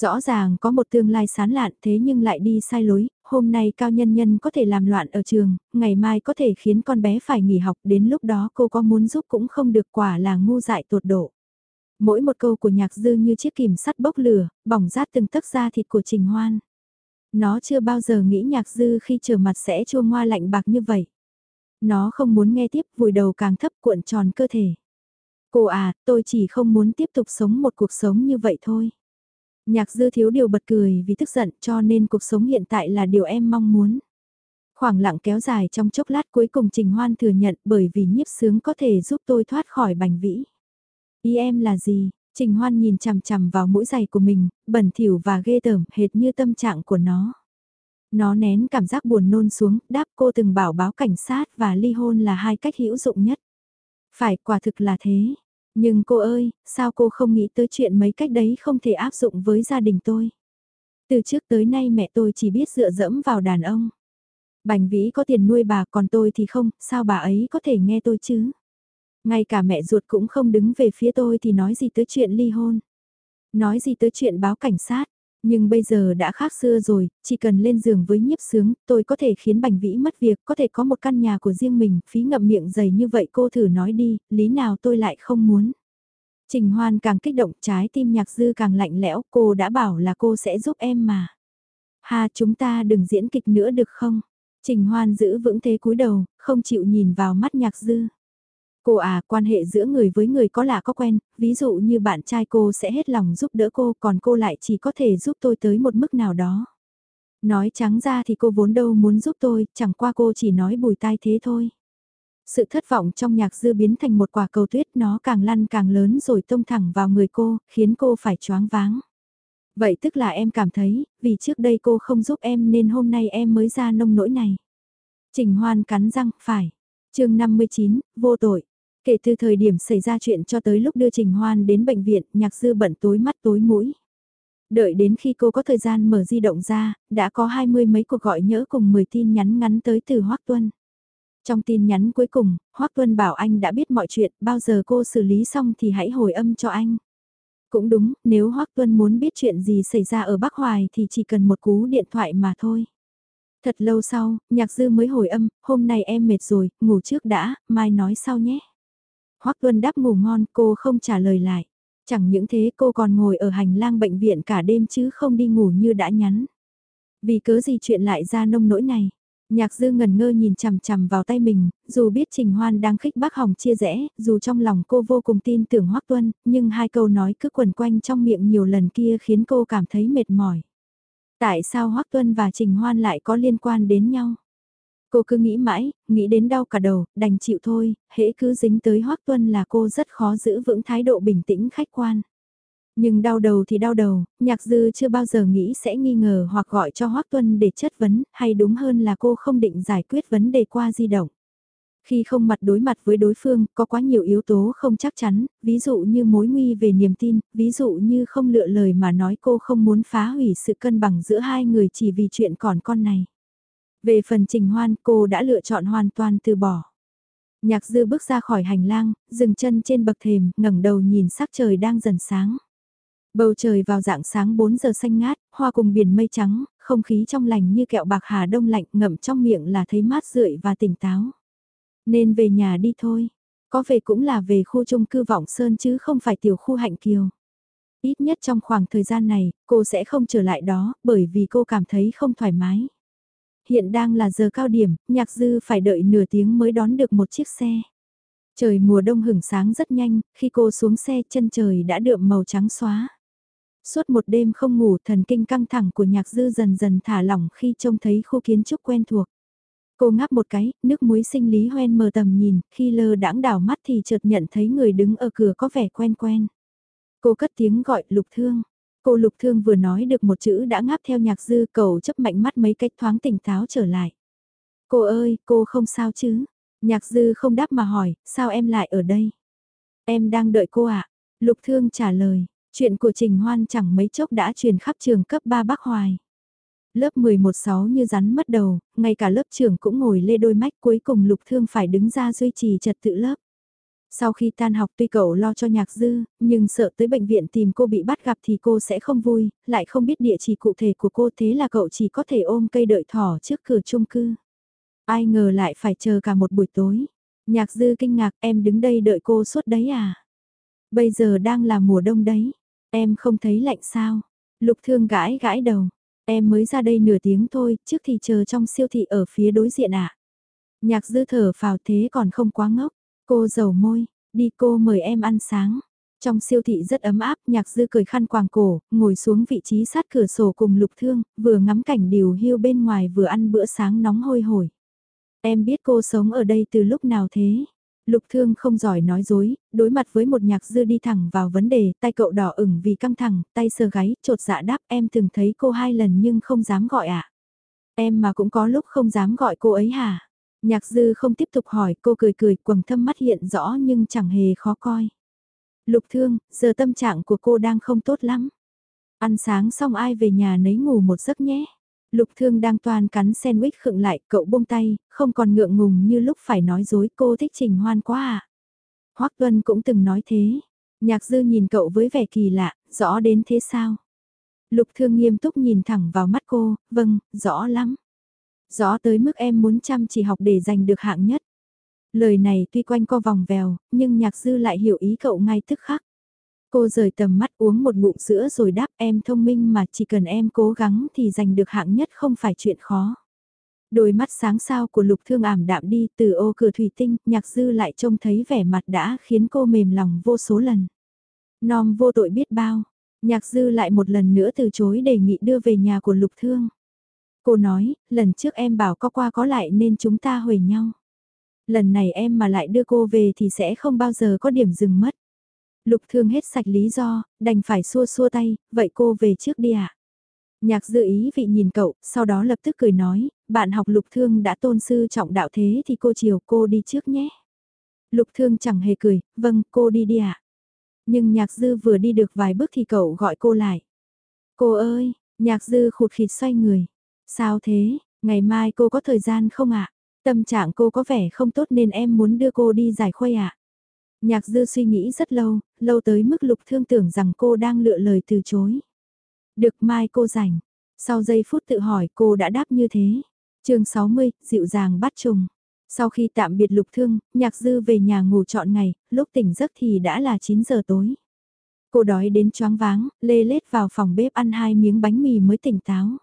Rõ ràng có một tương lai sán lạn thế nhưng lại đi sai lối, hôm nay cao nhân nhân có thể làm loạn ở trường, ngày mai có thể khiến con bé phải nghỉ học, đến lúc đó cô có muốn giúp cũng không được quả là ngu dại tột độ. Mỗi một câu của nhạc dư như chiếc kìm sắt bốc lửa, bỏng rát từng tấc da thịt của Trình Hoan. Nó chưa bao giờ nghĩ nhạc dư khi trở mặt sẽ chua ngoa lạnh bạc như vậy. Nó không muốn nghe tiếp vùi đầu càng thấp cuộn tròn cơ thể. Cô à, tôi chỉ không muốn tiếp tục sống một cuộc sống như vậy thôi. Nhạc dư thiếu điều bật cười vì tức giận cho nên cuộc sống hiện tại là điều em mong muốn. Khoảng lặng kéo dài trong chốc lát cuối cùng Trình Hoan thừa nhận bởi vì nhiếp sướng có thể giúp tôi thoát khỏi bành vĩ. Ý em là gì? Trình Hoan nhìn chằm chằm vào mũi giày của mình, bẩn thỉu và ghê tởm hệt như tâm trạng của nó. Nó nén cảm giác buồn nôn xuống, đáp cô từng bảo báo cảnh sát và ly hôn là hai cách hữu dụng nhất. Phải, quả thực là thế. Nhưng cô ơi, sao cô không nghĩ tới chuyện mấy cách đấy không thể áp dụng với gia đình tôi? Từ trước tới nay mẹ tôi chỉ biết dựa dẫm vào đàn ông. Bành vĩ có tiền nuôi bà còn tôi thì không, sao bà ấy có thể nghe tôi chứ? Ngay cả mẹ ruột cũng không đứng về phía tôi thì nói gì tới chuyện ly hôn. Nói gì tới chuyện báo cảnh sát. Nhưng bây giờ đã khác xưa rồi, chỉ cần lên giường với nhiếp sướng, tôi có thể khiến Bành Vĩ mất việc, có thể có một căn nhà của riêng mình, phí ngậm miệng dày như vậy cô thử nói đi, lý nào tôi lại không muốn. Trình Hoan càng kích động trái tim nhạc dư càng lạnh lẽo, cô đã bảo là cô sẽ giúp em mà. Ha chúng ta đừng diễn kịch nữa được không? Trình Hoan giữ vững thế cúi đầu, không chịu nhìn vào mắt nhạc dư. Cô à, quan hệ giữa người với người có là có quen, ví dụ như bạn trai cô sẽ hết lòng giúp đỡ cô còn cô lại chỉ có thể giúp tôi tới một mức nào đó. Nói trắng ra thì cô vốn đâu muốn giúp tôi, chẳng qua cô chỉ nói bùi tai thế thôi. Sự thất vọng trong nhạc dư biến thành một quả cầu tuyết nó càng lăn càng lớn rồi tông thẳng vào người cô, khiến cô phải choáng váng. Vậy tức là em cảm thấy, vì trước đây cô không giúp em nên hôm nay em mới ra nông nỗi này. Trình Hoan cắn răng, phải. chương 59, vô tội. Kể từ thời điểm xảy ra chuyện cho tới lúc đưa Trình Hoan đến bệnh viện, nhạc dư bận tối mắt tối mũi. Đợi đến khi cô có thời gian mở di động ra, đã có hai mươi mấy cuộc gọi nhỡ cùng 10 tin nhắn ngắn tới từ Hoác Tuân. Trong tin nhắn cuối cùng, Hoác Tuân bảo anh đã biết mọi chuyện, bao giờ cô xử lý xong thì hãy hồi âm cho anh. Cũng đúng, nếu Hoác Tuân muốn biết chuyện gì xảy ra ở Bắc Hoài thì chỉ cần một cú điện thoại mà thôi. Thật lâu sau, nhạc dư mới hồi âm, hôm nay em mệt rồi, ngủ trước đã, mai nói sau nhé. Hoắc Tuân đáp ngủ ngon, cô không trả lời lại. Chẳng những thế cô còn ngồi ở hành lang bệnh viện cả đêm chứ không đi ngủ như đã nhắn. Vì cớ gì chuyện lại ra nông nỗi này. Nhạc dư ngần ngơ nhìn chằm chằm vào tay mình, dù biết Trình Hoan đang khích bác Hồng chia rẽ, dù trong lòng cô vô cùng tin tưởng Hoắc Tuân, nhưng hai câu nói cứ quẩn quanh trong miệng nhiều lần kia khiến cô cảm thấy mệt mỏi. Tại sao Hoắc Tuân và Trình Hoan lại có liên quan đến nhau? Cô cứ nghĩ mãi, nghĩ đến đau cả đầu, đành chịu thôi, hễ cứ dính tới Hoắc Tuân là cô rất khó giữ vững thái độ bình tĩnh khách quan. Nhưng đau đầu thì đau đầu, nhạc dư chưa bao giờ nghĩ sẽ nghi ngờ hoặc gọi cho Hoắc Tuân để chất vấn, hay đúng hơn là cô không định giải quyết vấn đề qua di động. Khi không mặt đối mặt với đối phương, có quá nhiều yếu tố không chắc chắn, ví dụ như mối nguy về niềm tin, ví dụ như không lựa lời mà nói cô không muốn phá hủy sự cân bằng giữa hai người chỉ vì chuyện còn con này. Về phần trình hoan cô đã lựa chọn hoàn toàn từ bỏ. Nhạc dư bước ra khỏi hành lang, dừng chân trên bậc thềm, ngẩng đầu nhìn sắc trời đang dần sáng. Bầu trời vào dạng sáng 4 giờ xanh ngát, hoa cùng biển mây trắng, không khí trong lành như kẹo bạc hà đông lạnh ngậm trong miệng là thấy mát rượi và tỉnh táo. Nên về nhà đi thôi. Có về cũng là về khu chung cư Vọng Sơn chứ không phải tiểu khu Hạnh Kiều. Ít nhất trong khoảng thời gian này, cô sẽ không trở lại đó bởi vì cô cảm thấy không thoải mái hiện đang là giờ cao điểm, nhạc dư phải đợi nửa tiếng mới đón được một chiếc xe. Trời mùa đông hửng sáng rất nhanh, khi cô xuống xe chân trời đã đượm màu trắng xóa. Suốt một đêm không ngủ thần kinh căng thẳng của nhạc dư dần dần thả lỏng khi trông thấy khu kiến trúc quen thuộc. Cô ngáp một cái, nước muối sinh lý hoen mờ tầm nhìn, khi lơ đãng đảo mắt thì chợt nhận thấy người đứng ở cửa có vẻ quen quen. Cô cất tiếng gọi lục thương. Cô lục thương vừa nói được một chữ đã ngáp theo nhạc dư cầu chấp mạnh mắt mấy cách thoáng tỉnh táo trở lại. Cô ơi, cô không sao chứ? Nhạc dư không đáp mà hỏi, sao em lại ở đây? Em đang đợi cô ạ. À? Lục thương trả lời, chuyện của Trình Hoan chẳng mấy chốc đã truyền khắp trường cấp 3 Bắc Hoài. Lớp 11-6 như rắn mất đầu, ngay cả lớp trưởng cũng ngồi lê đôi mách cuối cùng lục thương phải đứng ra duy trì trật tự lớp. Sau khi tan học tuy cậu lo cho nhạc dư, nhưng sợ tới bệnh viện tìm cô bị bắt gặp thì cô sẽ không vui, lại không biết địa chỉ cụ thể của cô thế là cậu chỉ có thể ôm cây đợi thỏ trước cửa chung cư. Ai ngờ lại phải chờ cả một buổi tối. Nhạc dư kinh ngạc em đứng đây đợi cô suốt đấy à? Bây giờ đang là mùa đông đấy, em không thấy lạnh sao? Lục thương gãi gãi đầu, em mới ra đây nửa tiếng thôi, trước thì chờ trong siêu thị ở phía đối diện ạ. À? Nhạc dư thở phào thế còn không quá ngốc, cô dầu môi, đi cô mời em ăn sáng. Trong siêu thị rất ấm áp, nhạc dư cười khăn quàng cổ, ngồi xuống vị trí sát cửa sổ cùng lục thương, vừa ngắm cảnh điều hiu bên ngoài vừa ăn bữa sáng nóng hôi hổi. Em biết cô sống ở đây từ lúc nào thế? Lục thương không giỏi nói dối, đối mặt với một nhạc dư đi thẳng vào vấn đề, tay cậu đỏ ửng vì căng thẳng, tay sờ gáy, trột dạ đáp em từng thấy cô hai lần nhưng không dám gọi ạ. À? Em mà cũng có lúc không dám gọi cô ấy hả? Nhạc dư không tiếp tục hỏi, cô cười cười, quầng thâm mắt hiện rõ nhưng chẳng hề khó coi. Lục thương, giờ tâm trạng của cô đang không tốt lắm. Ăn sáng xong ai về nhà nấy ngủ một giấc nhé. Lục thương đang toàn cắn sandwich khựng lại, cậu buông tay, không còn ngượng ngùng như lúc phải nói dối cô thích trình hoan quá à. Hoắc Tuân cũng từng nói thế. Nhạc dư nhìn cậu với vẻ kỳ lạ, rõ đến thế sao? Lục thương nghiêm túc nhìn thẳng vào mắt cô, vâng, rõ lắm. Rõ tới mức em muốn chăm chỉ học để giành được hạng nhất. Lời này tuy quanh co vòng vèo, nhưng nhạc dư lại hiểu ý cậu ngay tức khắc. Cô rời tầm mắt uống một bụng sữa rồi đáp em thông minh mà chỉ cần em cố gắng thì giành được hạng nhất không phải chuyện khó. Đôi mắt sáng sao của lục thương ảm đạm đi từ ô cửa thủy tinh, nhạc dư lại trông thấy vẻ mặt đã khiến cô mềm lòng vô số lần. Nom vô tội biết bao, nhạc dư lại một lần nữa từ chối đề nghị đưa về nhà của lục thương. Cô nói, lần trước em bảo có qua có lại nên chúng ta huề nhau. Lần này em mà lại đưa cô về thì sẽ không bao giờ có điểm dừng mất. Lục thương hết sạch lý do, đành phải xua xua tay, vậy cô về trước đi ạ. À? Nhạc dư ý vị nhìn cậu, sau đó lập tức cười nói, bạn học lục thương đã tôn sư trọng đạo thế thì cô chiều cô đi trước nhé. Lục thương chẳng hề cười, vâng cô đi đi ạ. À? Nhưng nhạc dư vừa đi được vài bước thì cậu gọi cô lại. Cô ơi, nhạc dư khụt khịt xoay người. Sao thế, ngày mai cô có thời gian không ạ? Tâm trạng cô có vẻ không tốt nên em muốn đưa cô đi giải khuây ạ. Nhạc dư suy nghĩ rất lâu, lâu tới mức lục thương tưởng rằng cô đang lựa lời từ chối. Được mai cô rảnh. Sau giây phút tự hỏi cô đã đáp như thế. chương 60, dịu dàng bắt trùng. Sau khi tạm biệt lục thương, nhạc dư về nhà ngủ trọn ngày, lúc tỉnh giấc thì đã là 9 giờ tối. Cô đói đến choáng váng, lê lết vào phòng bếp ăn hai miếng bánh mì mới tỉnh táo.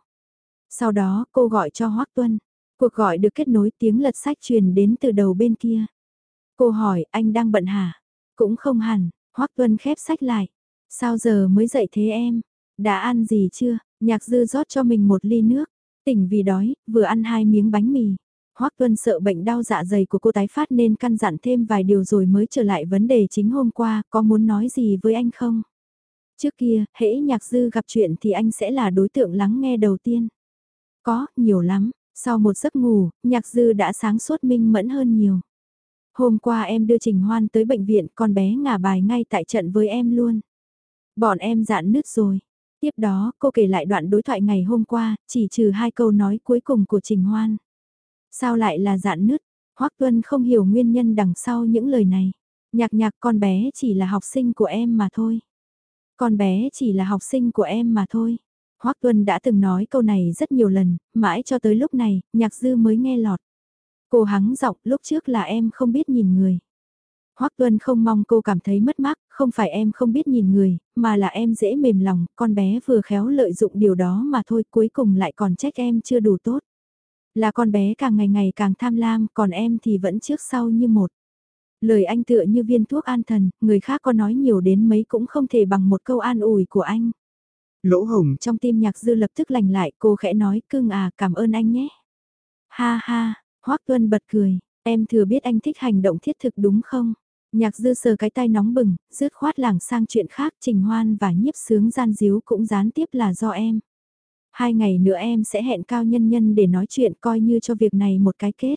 Sau đó cô gọi cho Hoác Tuân. Cuộc gọi được kết nối tiếng lật sách truyền đến từ đầu bên kia. Cô hỏi anh đang bận hả? Cũng không hẳn, Hoác Tuân khép sách lại. Sao giờ mới dậy thế em? Đã ăn gì chưa? Nhạc dư rót cho mình một ly nước. Tỉnh vì đói, vừa ăn hai miếng bánh mì. Hoác Tuân sợ bệnh đau dạ dày của cô tái phát nên căn dặn thêm vài điều rồi mới trở lại vấn đề chính hôm qua, có muốn nói gì với anh không? Trước kia, hễ nhạc dư gặp chuyện thì anh sẽ là đối tượng lắng nghe đầu tiên. Có, nhiều lắm, sau một giấc ngủ, nhạc dư đã sáng suốt minh mẫn hơn nhiều. Hôm qua em đưa Trình Hoan tới bệnh viện, con bé ngả bài ngay tại trận với em luôn. Bọn em dạn nứt rồi. Tiếp đó, cô kể lại đoạn đối thoại ngày hôm qua, chỉ trừ hai câu nói cuối cùng của Trình Hoan. Sao lại là dạn nứt? Hoắc Tuân không hiểu nguyên nhân đằng sau những lời này. Nhạc nhạc con bé chỉ là học sinh của em mà thôi. Con bé chỉ là học sinh của em mà thôi. Hoắc Tuân đã từng nói câu này rất nhiều lần, mãi cho tới lúc này, nhạc dư mới nghe lọt. Cô hắng giọng lúc trước là em không biết nhìn người. Hoắc Tuân không mong cô cảm thấy mất mát, không phải em không biết nhìn người, mà là em dễ mềm lòng, con bé vừa khéo lợi dụng điều đó mà thôi cuối cùng lại còn trách em chưa đủ tốt. Là con bé càng ngày ngày càng tham lam, còn em thì vẫn trước sau như một. Lời anh tựa như viên thuốc an thần, người khác có nói nhiều đến mấy cũng không thể bằng một câu an ủi của anh. Lỗ hồng trong tim nhạc dư lập tức lành lại, cô khẽ nói cưng à cảm ơn anh nhé. Ha ha, Hoác Tuân bật cười, em thừa biết anh thích hành động thiết thực đúng không? Nhạc dư sờ cái tay nóng bừng, rứt khoát lảng sang chuyện khác trình hoan và nhiếp sướng gian díu cũng gián tiếp là do em. Hai ngày nữa em sẽ hẹn cao nhân nhân để nói chuyện coi như cho việc này một cái kết.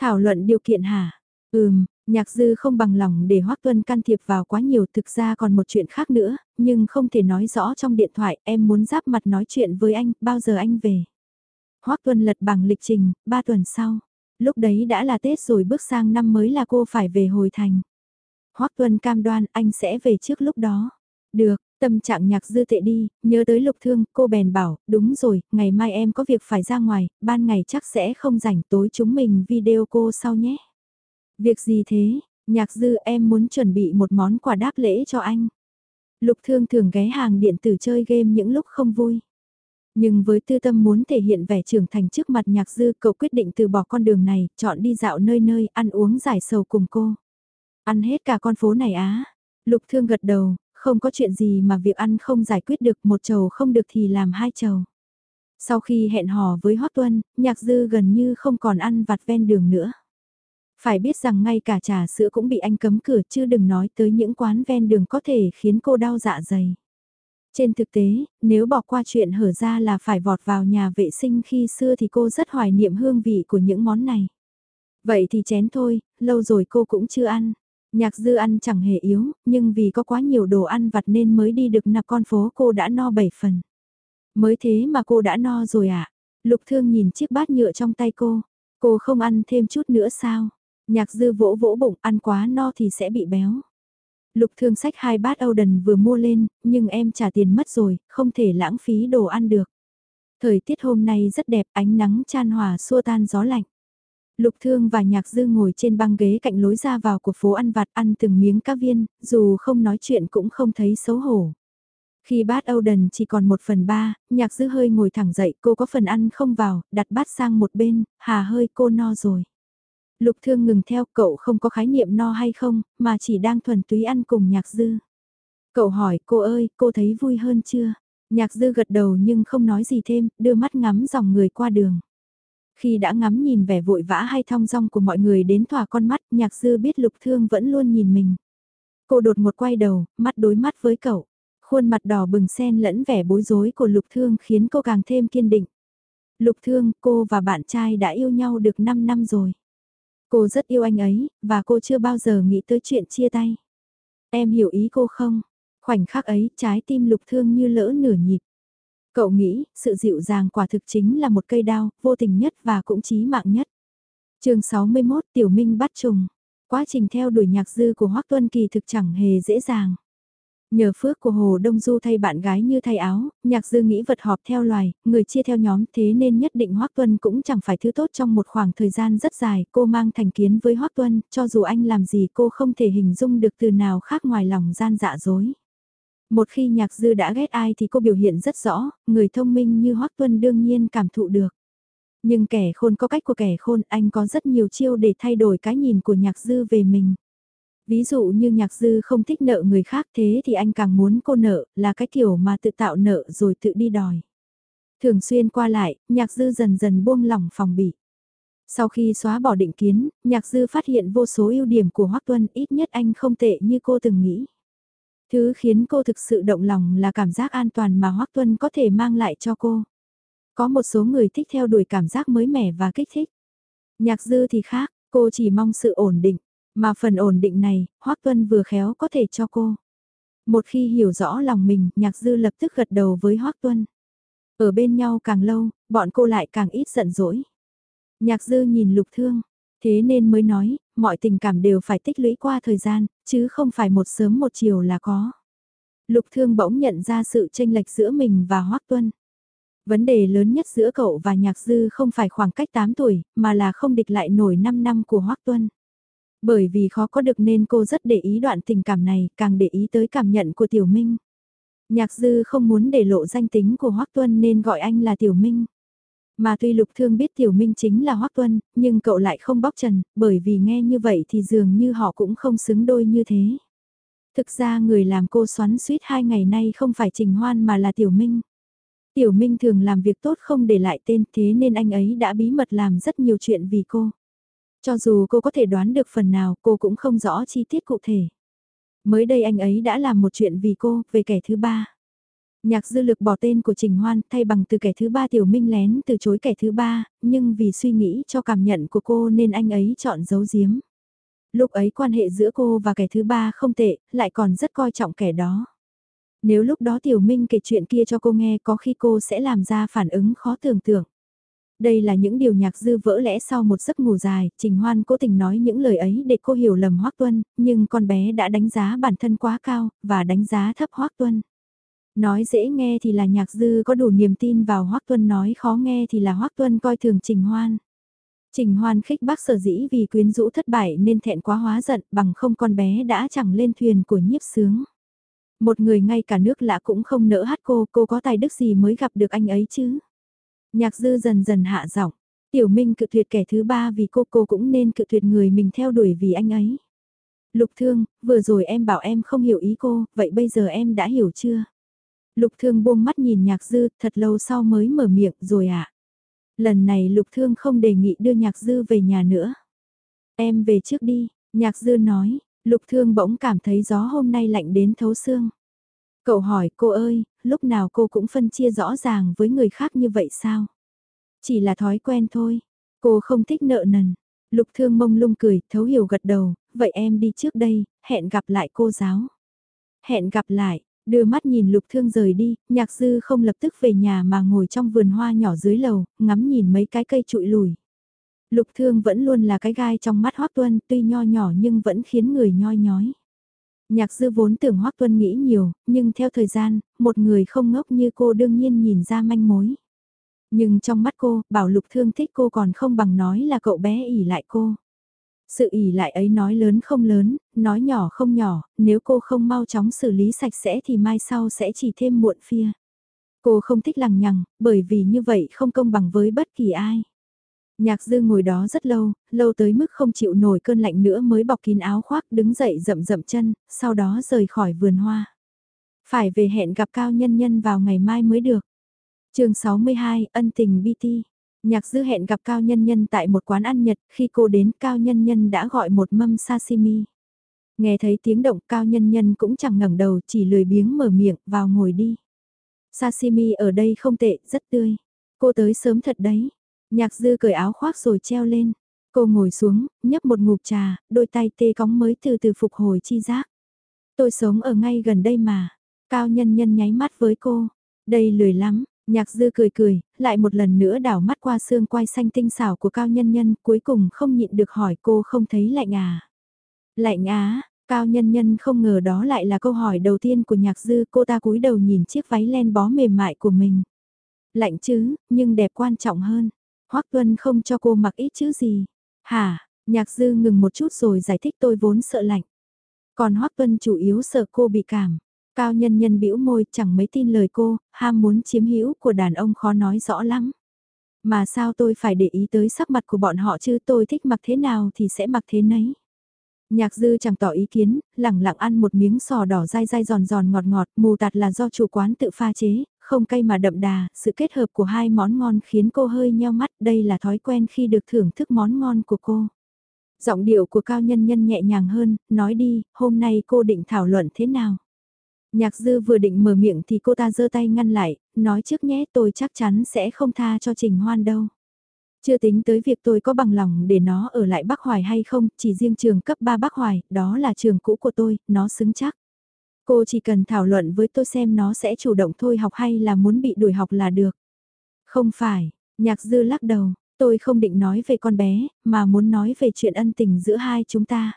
Thảo luận điều kiện hả? Ừm, nhạc dư không bằng lòng để Hoác Tuân can thiệp vào quá nhiều thực ra còn một chuyện khác nữa, nhưng không thể nói rõ trong điện thoại em muốn giáp mặt nói chuyện với anh, bao giờ anh về. Hoác Tuân lật bằng lịch trình, ba tuần sau. Lúc đấy đã là Tết rồi bước sang năm mới là cô phải về hồi thành. Hoác Tuân cam đoan anh sẽ về trước lúc đó. Được, tâm trạng nhạc dư tệ đi, nhớ tới lục thương, cô bèn bảo, đúng rồi, ngày mai em có việc phải ra ngoài, ban ngày chắc sẽ không rảnh tối chúng mình video cô sau nhé. Việc gì thế, nhạc dư em muốn chuẩn bị một món quà đáp lễ cho anh. Lục thương thường ghé hàng điện tử chơi game những lúc không vui. Nhưng với tư tâm muốn thể hiện vẻ trưởng thành trước mặt nhạc dư cậu quyết định từ bỏ con đường này, chọn đi dạo nơi nơi, ăn uống giải sầu cùng cô. Ăn hết cả con phố này á. Lục thương gật đầu, không có chuyện gì mà việc ăn không giải quyết được một chầu không được thì làm hai chầu. Sau khi hẹn hò với Hoác Tuân, nhạc dư gần như không còn ăn vặt ven đường nữa. Phải biết rằng ngay cả trà sữa cũng bị anh cấm cửa chứ đừng nói tới những quán ven đường có thể khiến cô đau dạ dày. Trên thực tế, nếu bỏ qua chuyện hở ra là phải vọt vào nhà vệ sinh khi xưa thì cô rất hoài niệm hương vị của những món này. Vậy thì chén thôi, lâu rồi cô cũng chưa ăn. Nhạc dư ăn chẳng hề yếu, nhưng vì có quá nhiều đồ ăn vặt nên mới đi được nạp con phố cô đã no 7 phần. Mới thế mà cô đã no rồi à? Lục thương nhìn chiếc bát nhựa trong tay cô. Cô không ăn thêm chút nữa sao? Nhạc dư vỗ vỗ bụng ăn quá no thì sẽ bị béo. Lục thương sách hai bát Âu đần vừa mua lên, nhưng em trả tiền mất rồi, không thể lãng phí đồ ăn được. Thời tiết hôm nay rất đẹp, ánh nắng chan hòa xua tan gió lạnh. Lục Thương và Nhạc Dư ngồi trên băng ghế cạnh lối ra vào của phố ăn vặt ăn từng miếng cá viên, dù không nói chuyện cũng không thấy xấu hổ. Khi bát Âu Đần chỉ còn một phần ba, Nhạc Dư hơi ngồi thẳng dậy cô có phần ăn không vào, đặt bát sang một bên, hà hơi cô no rồi. Lục Thương ngừng theo cậu không có khái niệm no hay không, mà chỉ đang thuần túy ăn cùng Nhạc Dư. Cậu hỏi cô ơi, cô thấy vui hơn chưa? Nhạc Dư gật đầu nhưng không nói gì thêm, đưa mắt ngắm dòng người qua đường. Khi đã ngắm nhìn vẻ vội vã hay thong dong của mọi người đến thỏa con mắt, nhạc dư biết lục thương vẫn luôn nhìn mình. Cô đột ngột quay đầu, mắt đối mắt với cậu. Khuôn mặt đỏ bừng xen lẫn vẻ bối rối của lục thương khiến cô càng thêm kiên định. Lục thương, cô và bạn trai đã yêu nhau được 5 năm rồi. Cô rất yêu anh ấy, và cô chưa bao giờ nghĩ tới chuyện chia tay. Em hiểu ý cô không? Khoảnh khắc ấy, trái tim lục thương như lỡ nửa nhịp. Cậu nghĩ, sự dịu dàng quả thực chính là một cây đao, vô tình nhất và cũng chí mạng nhất. chương 61 Tiểu Minh bắt trùng. Quá trình theo đuổi nhạc dư của Hoác Tuân Kỳ thực chẳng hề dễ dàng. Nhờ phước của Hồ Đông Du thay bạn gái như thay áo, nhạc dư nghĩ vật họp theo loài, người chia theo nhóm thế nên nhất định Hoác Tuân cũng chẳng phải thứ tốt trong một khoảng thời gian rất dài. Cô mang thành kiến với Hoác Tuân, cho dù anh làm gì cô không thể hình dung được từ nào khác ngoài lòng gian dạ dối. Một khi nhạc dư đã ghét ai thì cô biểu hiện rất rõ, người thông minh như Hoác Tuân đương nhiên cảm thụ được. Nhưng kẻ khôn có cách của kẻ khôn, anh có rất nhiều chiêu để thay đổi cái nhìn của nhạc dư về mình. Ví dụ như nhạc dư không thích nợ người khác thế thì anh càng muốn cô nợ, là cái kiểu mà tự tạo nợ rồi tự đi đòi. Thường xuyên qua lại, nhạc dư dần dần buông lỏng phòng bị. Sau khi xóa bỏ định kiến, nhạc dư phát hiện vô số ưu điểm của hoắc Tuân ít nhất anh không tệ như cô từng nghĩ. Thứ khiến cô thực sự động lòng là cảm giác an toàn mà hoắc Tuân có thể mang lại cho cô. Có một số người thích theo đuổi cảm giác mới mẻ và kích thích. Nhạc dư thì khác, cô chỉ mong sự ổn định, mà phần ổn định này, Hoác Tuân vừa khéo có thể cho cô. Một khi hiểu rõ lòng mình, nhạc dư lập tức gật đầu với Hoác Tuân. Ở bên nhau càng lâu, bọn cô lại càng ít giận dỗi. Nhạc dư nhìn lục thương, thế nên mới nói, mọi tình cảm đều phải tích lũy qua thời gian, chứ không phải một sớm một chiều là có. Lục Thương bỗng nhận ra sự tranh lệch giữa mình và Hoác Tuân. Vấn đề lớn nhất giữa cậu và Nhạc Dư không phải khoảng cách 8 tuổi, mà là không địch lại nổi 5 năm của Hoác Tuân. Bởi vì khó có được nên cô rất để ý đoạn tình cảm này, càng để ý tới cảm nhận của Tiểu Minh. Nhạc Dư không muốn để lộ danh tính của hoắc Tuân nên gọi anh là Tiểu Minh. Mà tuy Lục Thương biết Tiểu Minh chính là hoắc Tuân, nhưng cậu lại không bóc trần, bởi vì nghe như vậy thì dường như họ cũng không xứng đôi như thế. Thực ra người làm cô xoắn suýt hai ngày nay không phải Trình Hoan mà là Tiểu Minh. Tiểu Minh thường làm việc tốt không để lại tên thế nên anh ấy đã bí mật làm rất nhiều chuyện vì cô. Cho dù cô có thể đoán được phần nào cô cũng không rõ chi tiết cụ thể. Mới đây anh ấy đã làm một chuyện vì cô, về kẻ thứ ba. Nhạc dư lực bỏ tên của Trình Hoan thay bằng từ kẻ thứ ba Tiểu Minh lén từ chối kẻ thứ ba, nhưng vì suy nghĩ cho cảm nhận của cô nên anh ấy chọn giấu giếm. Lúc ấy quan hệ giữa cô và kẻ thứ ba không tệ, lại còn rất coi trọng kẻ đó. Nếu lúc đó Tiểu Minh kể chuyện kia cho cô nghe có khi cô sẽ làm ra phản ứng khó tưởng tượng. Đây là những điều nhạc dư vỡ lẽ sau một giấc ngủ dài, Trình Hoan cố tình nói những lời ấy để cô hiểu lầm Hoác Tuân, nhưng con bé đã đánh giá bản thân quá cao, và đánh giá thấp Hoác Tuân. Nói dễ nghe thì là nhạc dư có đủ niềm tin vào Hoác Tuân nói khó nghe thì là Hoác Tuân coi thường Trình Hoan. Trình Hoan khích bác sở dĩ vì quyến rũ thất bại nên thẹn quá hóa giận bằng không con bé đã chẳng lên thuyền của nhiếp sướng. Một người ngay cả nước lạ cũng không nỡ hát cô, cô có tài đức gì mới gặp được anh ấy chứ. Nhạc dư dần dần hạ giọng. Tiểu Minh cự tuyệt kẻ thứ ba vì cô cô cũng nên cự tuyệt người mình theo đuổi vì anh ấy. Lục Thương, vừa rồi em bảo em không hiểu ý cô, vậy bây giờ em đã hiểu chưa? Lục Thương buông mắt nhìn Nhạc Dư, thật lâu sau mới mở miệng rồi ạ. À? Lần này Lục Thương không đề nghị đưa Nhạc Dư về nhà nữa. Em về trước đi, Nhạc Dư nói, Lục Thương bỗng cảm thấy gió hôm nay lạnh đến thấu xương. Cậu hỏi cô ơi, lúc nào cô cũng phân chia rõ ràng với người khác như vậy sao? Chỉ là thói quen thôi. Cô không thích nợ nần. Lục thương mông lung cười, thấu hiểu gật đầu, vậy em đi trước đây, hẹn gặp lại cô giáo. Hẹn gặp lại, đưa mắt nhìn lục thương rời đi, nhạc dư không lập tức về nhà mà ngồi trong vườn hoa nhỏ dưới lầu, ngắm nhìn mấy cái cây trụi lùi. Lục thương vẫn luôn là cái gai trong mắt Hoác Tuân, tuy nho nhỏ nhưng vẫn khiến người nhoi nhói. Nhạc dư vốn tưởng Hoác Tuân nghĩ nhiều, nhưng theo thời gian, một người không ngốc như cô đương nhiên nhìn ra manh mối. Nhưng trong mắt cô, bảo lục thương thích cô còn không bằng nói là cậu bé ỉ lại cô. Sự ỉ lại ấy nói lớn không lớn, nói nhỏ không nhỏ, nếu cô không mau chóng xử lý sạch sẽ thì mai sau sẽ chỉ thêm muộn phia. Cô không thích lằng nhằng, bởi vì như vậy không công bằng với bất kỳ ai. Nhạc dư ngồi đó rất lâu, lâu tới mức không chịu nổi cơn lạnh nữa mới bọc kín áo khoác đứng dậy rậm rậm chân, sau đó rời khỏi vườn hoa. Phải về hẹn gặp Cao Nhân Nhân vào ngày mai mới được. chương 62, ân tình BT. Nhạc dư hẹn gặp Cao Nhân Nhân tại một quán ăn Nhật, khi cô đến Cao Nhân Nhân đã gọi một mâm sashimi. Nghe thấy tiếng động Cao Nhân Nhân cũng chẳng ngẩng đầu chỉ lười biếng mở miệng vào ngồi đi. Sashimi ở đây không tệ, rất tươi. Cô tới sớm thật đấy. Nhạc dư cởi áo khoác rồi treo lên. Cô ngồi xuống, nhấp một ngụm trà, đôi tay tê cóng mới từ từ phục hồi chi giác. Tôi sống ở ngay gần đây mà. Cao nhân nhân nháy mắt với cô. Đây lười lắm, nhạc dư cười cười, lại một lần nữa đảo mắt qua xương quai xanh tinh xảo của cao nhân nhân, cuối cùng không nhịn được hỏi cô không thấy lạnh à. Lạnh á, cao nhân nhân không ngờ đó lại là câu hỏi đầu tiên của nhạc dư, cô ta cúi đầu nhìn chiếc váy len bó mềm mại của mình. Lạnh chứ, nhưng đẹp quan trọng hơn. Hoắc Tuân không cho cô mặc ít chữ gì. Hả, nhạc dư ngừng một chút rồi giải thích tôi vốn sợ lạnh. Còn Hoắc Tuân chủ yếu sợ cô bị cảm. Cao nhân nhân bĩu môi chẳng mấy tin lời cô, ham muốn chiếm hữu của đàn ông khó nói rõ lắm. Mà sao tôi phải để ý tới sắc mặt của bọn họ chứ tôi thích mặc thế nào thì sẽ mặc thế nấy. Nhạc dư chẳng tỏ ý kiến, lẳng lặng ăn một miếng sò đỏ dai dai giòn giòn ngọt ngọt, mù tạt là do chủ quán tự pha chế, không cay mà đậm đà, sự kết hợp của hai món ngon khiến cô hơi nheo mắt, đây là thói quen khi được thưởng thức món ngon của cô. Giọng điệu của cao nhân nhân nhẹ nhàng hơn, nói đi, hôm nay cô định thảo luận thế nào? Nhạc dư vừa định mở miệng thì cô ta giơ tay ngăn lại, nói trước nhé tôi chắc chắn sẽ không tha cho Trình Hoan đâu. Chưa tính tới việc tôi có bằng lòng để nó ở lại Bắc Hoài hay không, chỉ riêng trường cấp 3 Bắc Hoài, đó là trường cũ của tôi, nó xứng chắc. Cô chỉ cần thảo luận với tôi xem nó sẽ chủ động thôi học hay là muốn bị đuổi học là được. Không phải, nhạc dư lắc đầu, tôi không định nói về con bé, mà muốn nói về chuyện ân tình giữa hai chúng ta.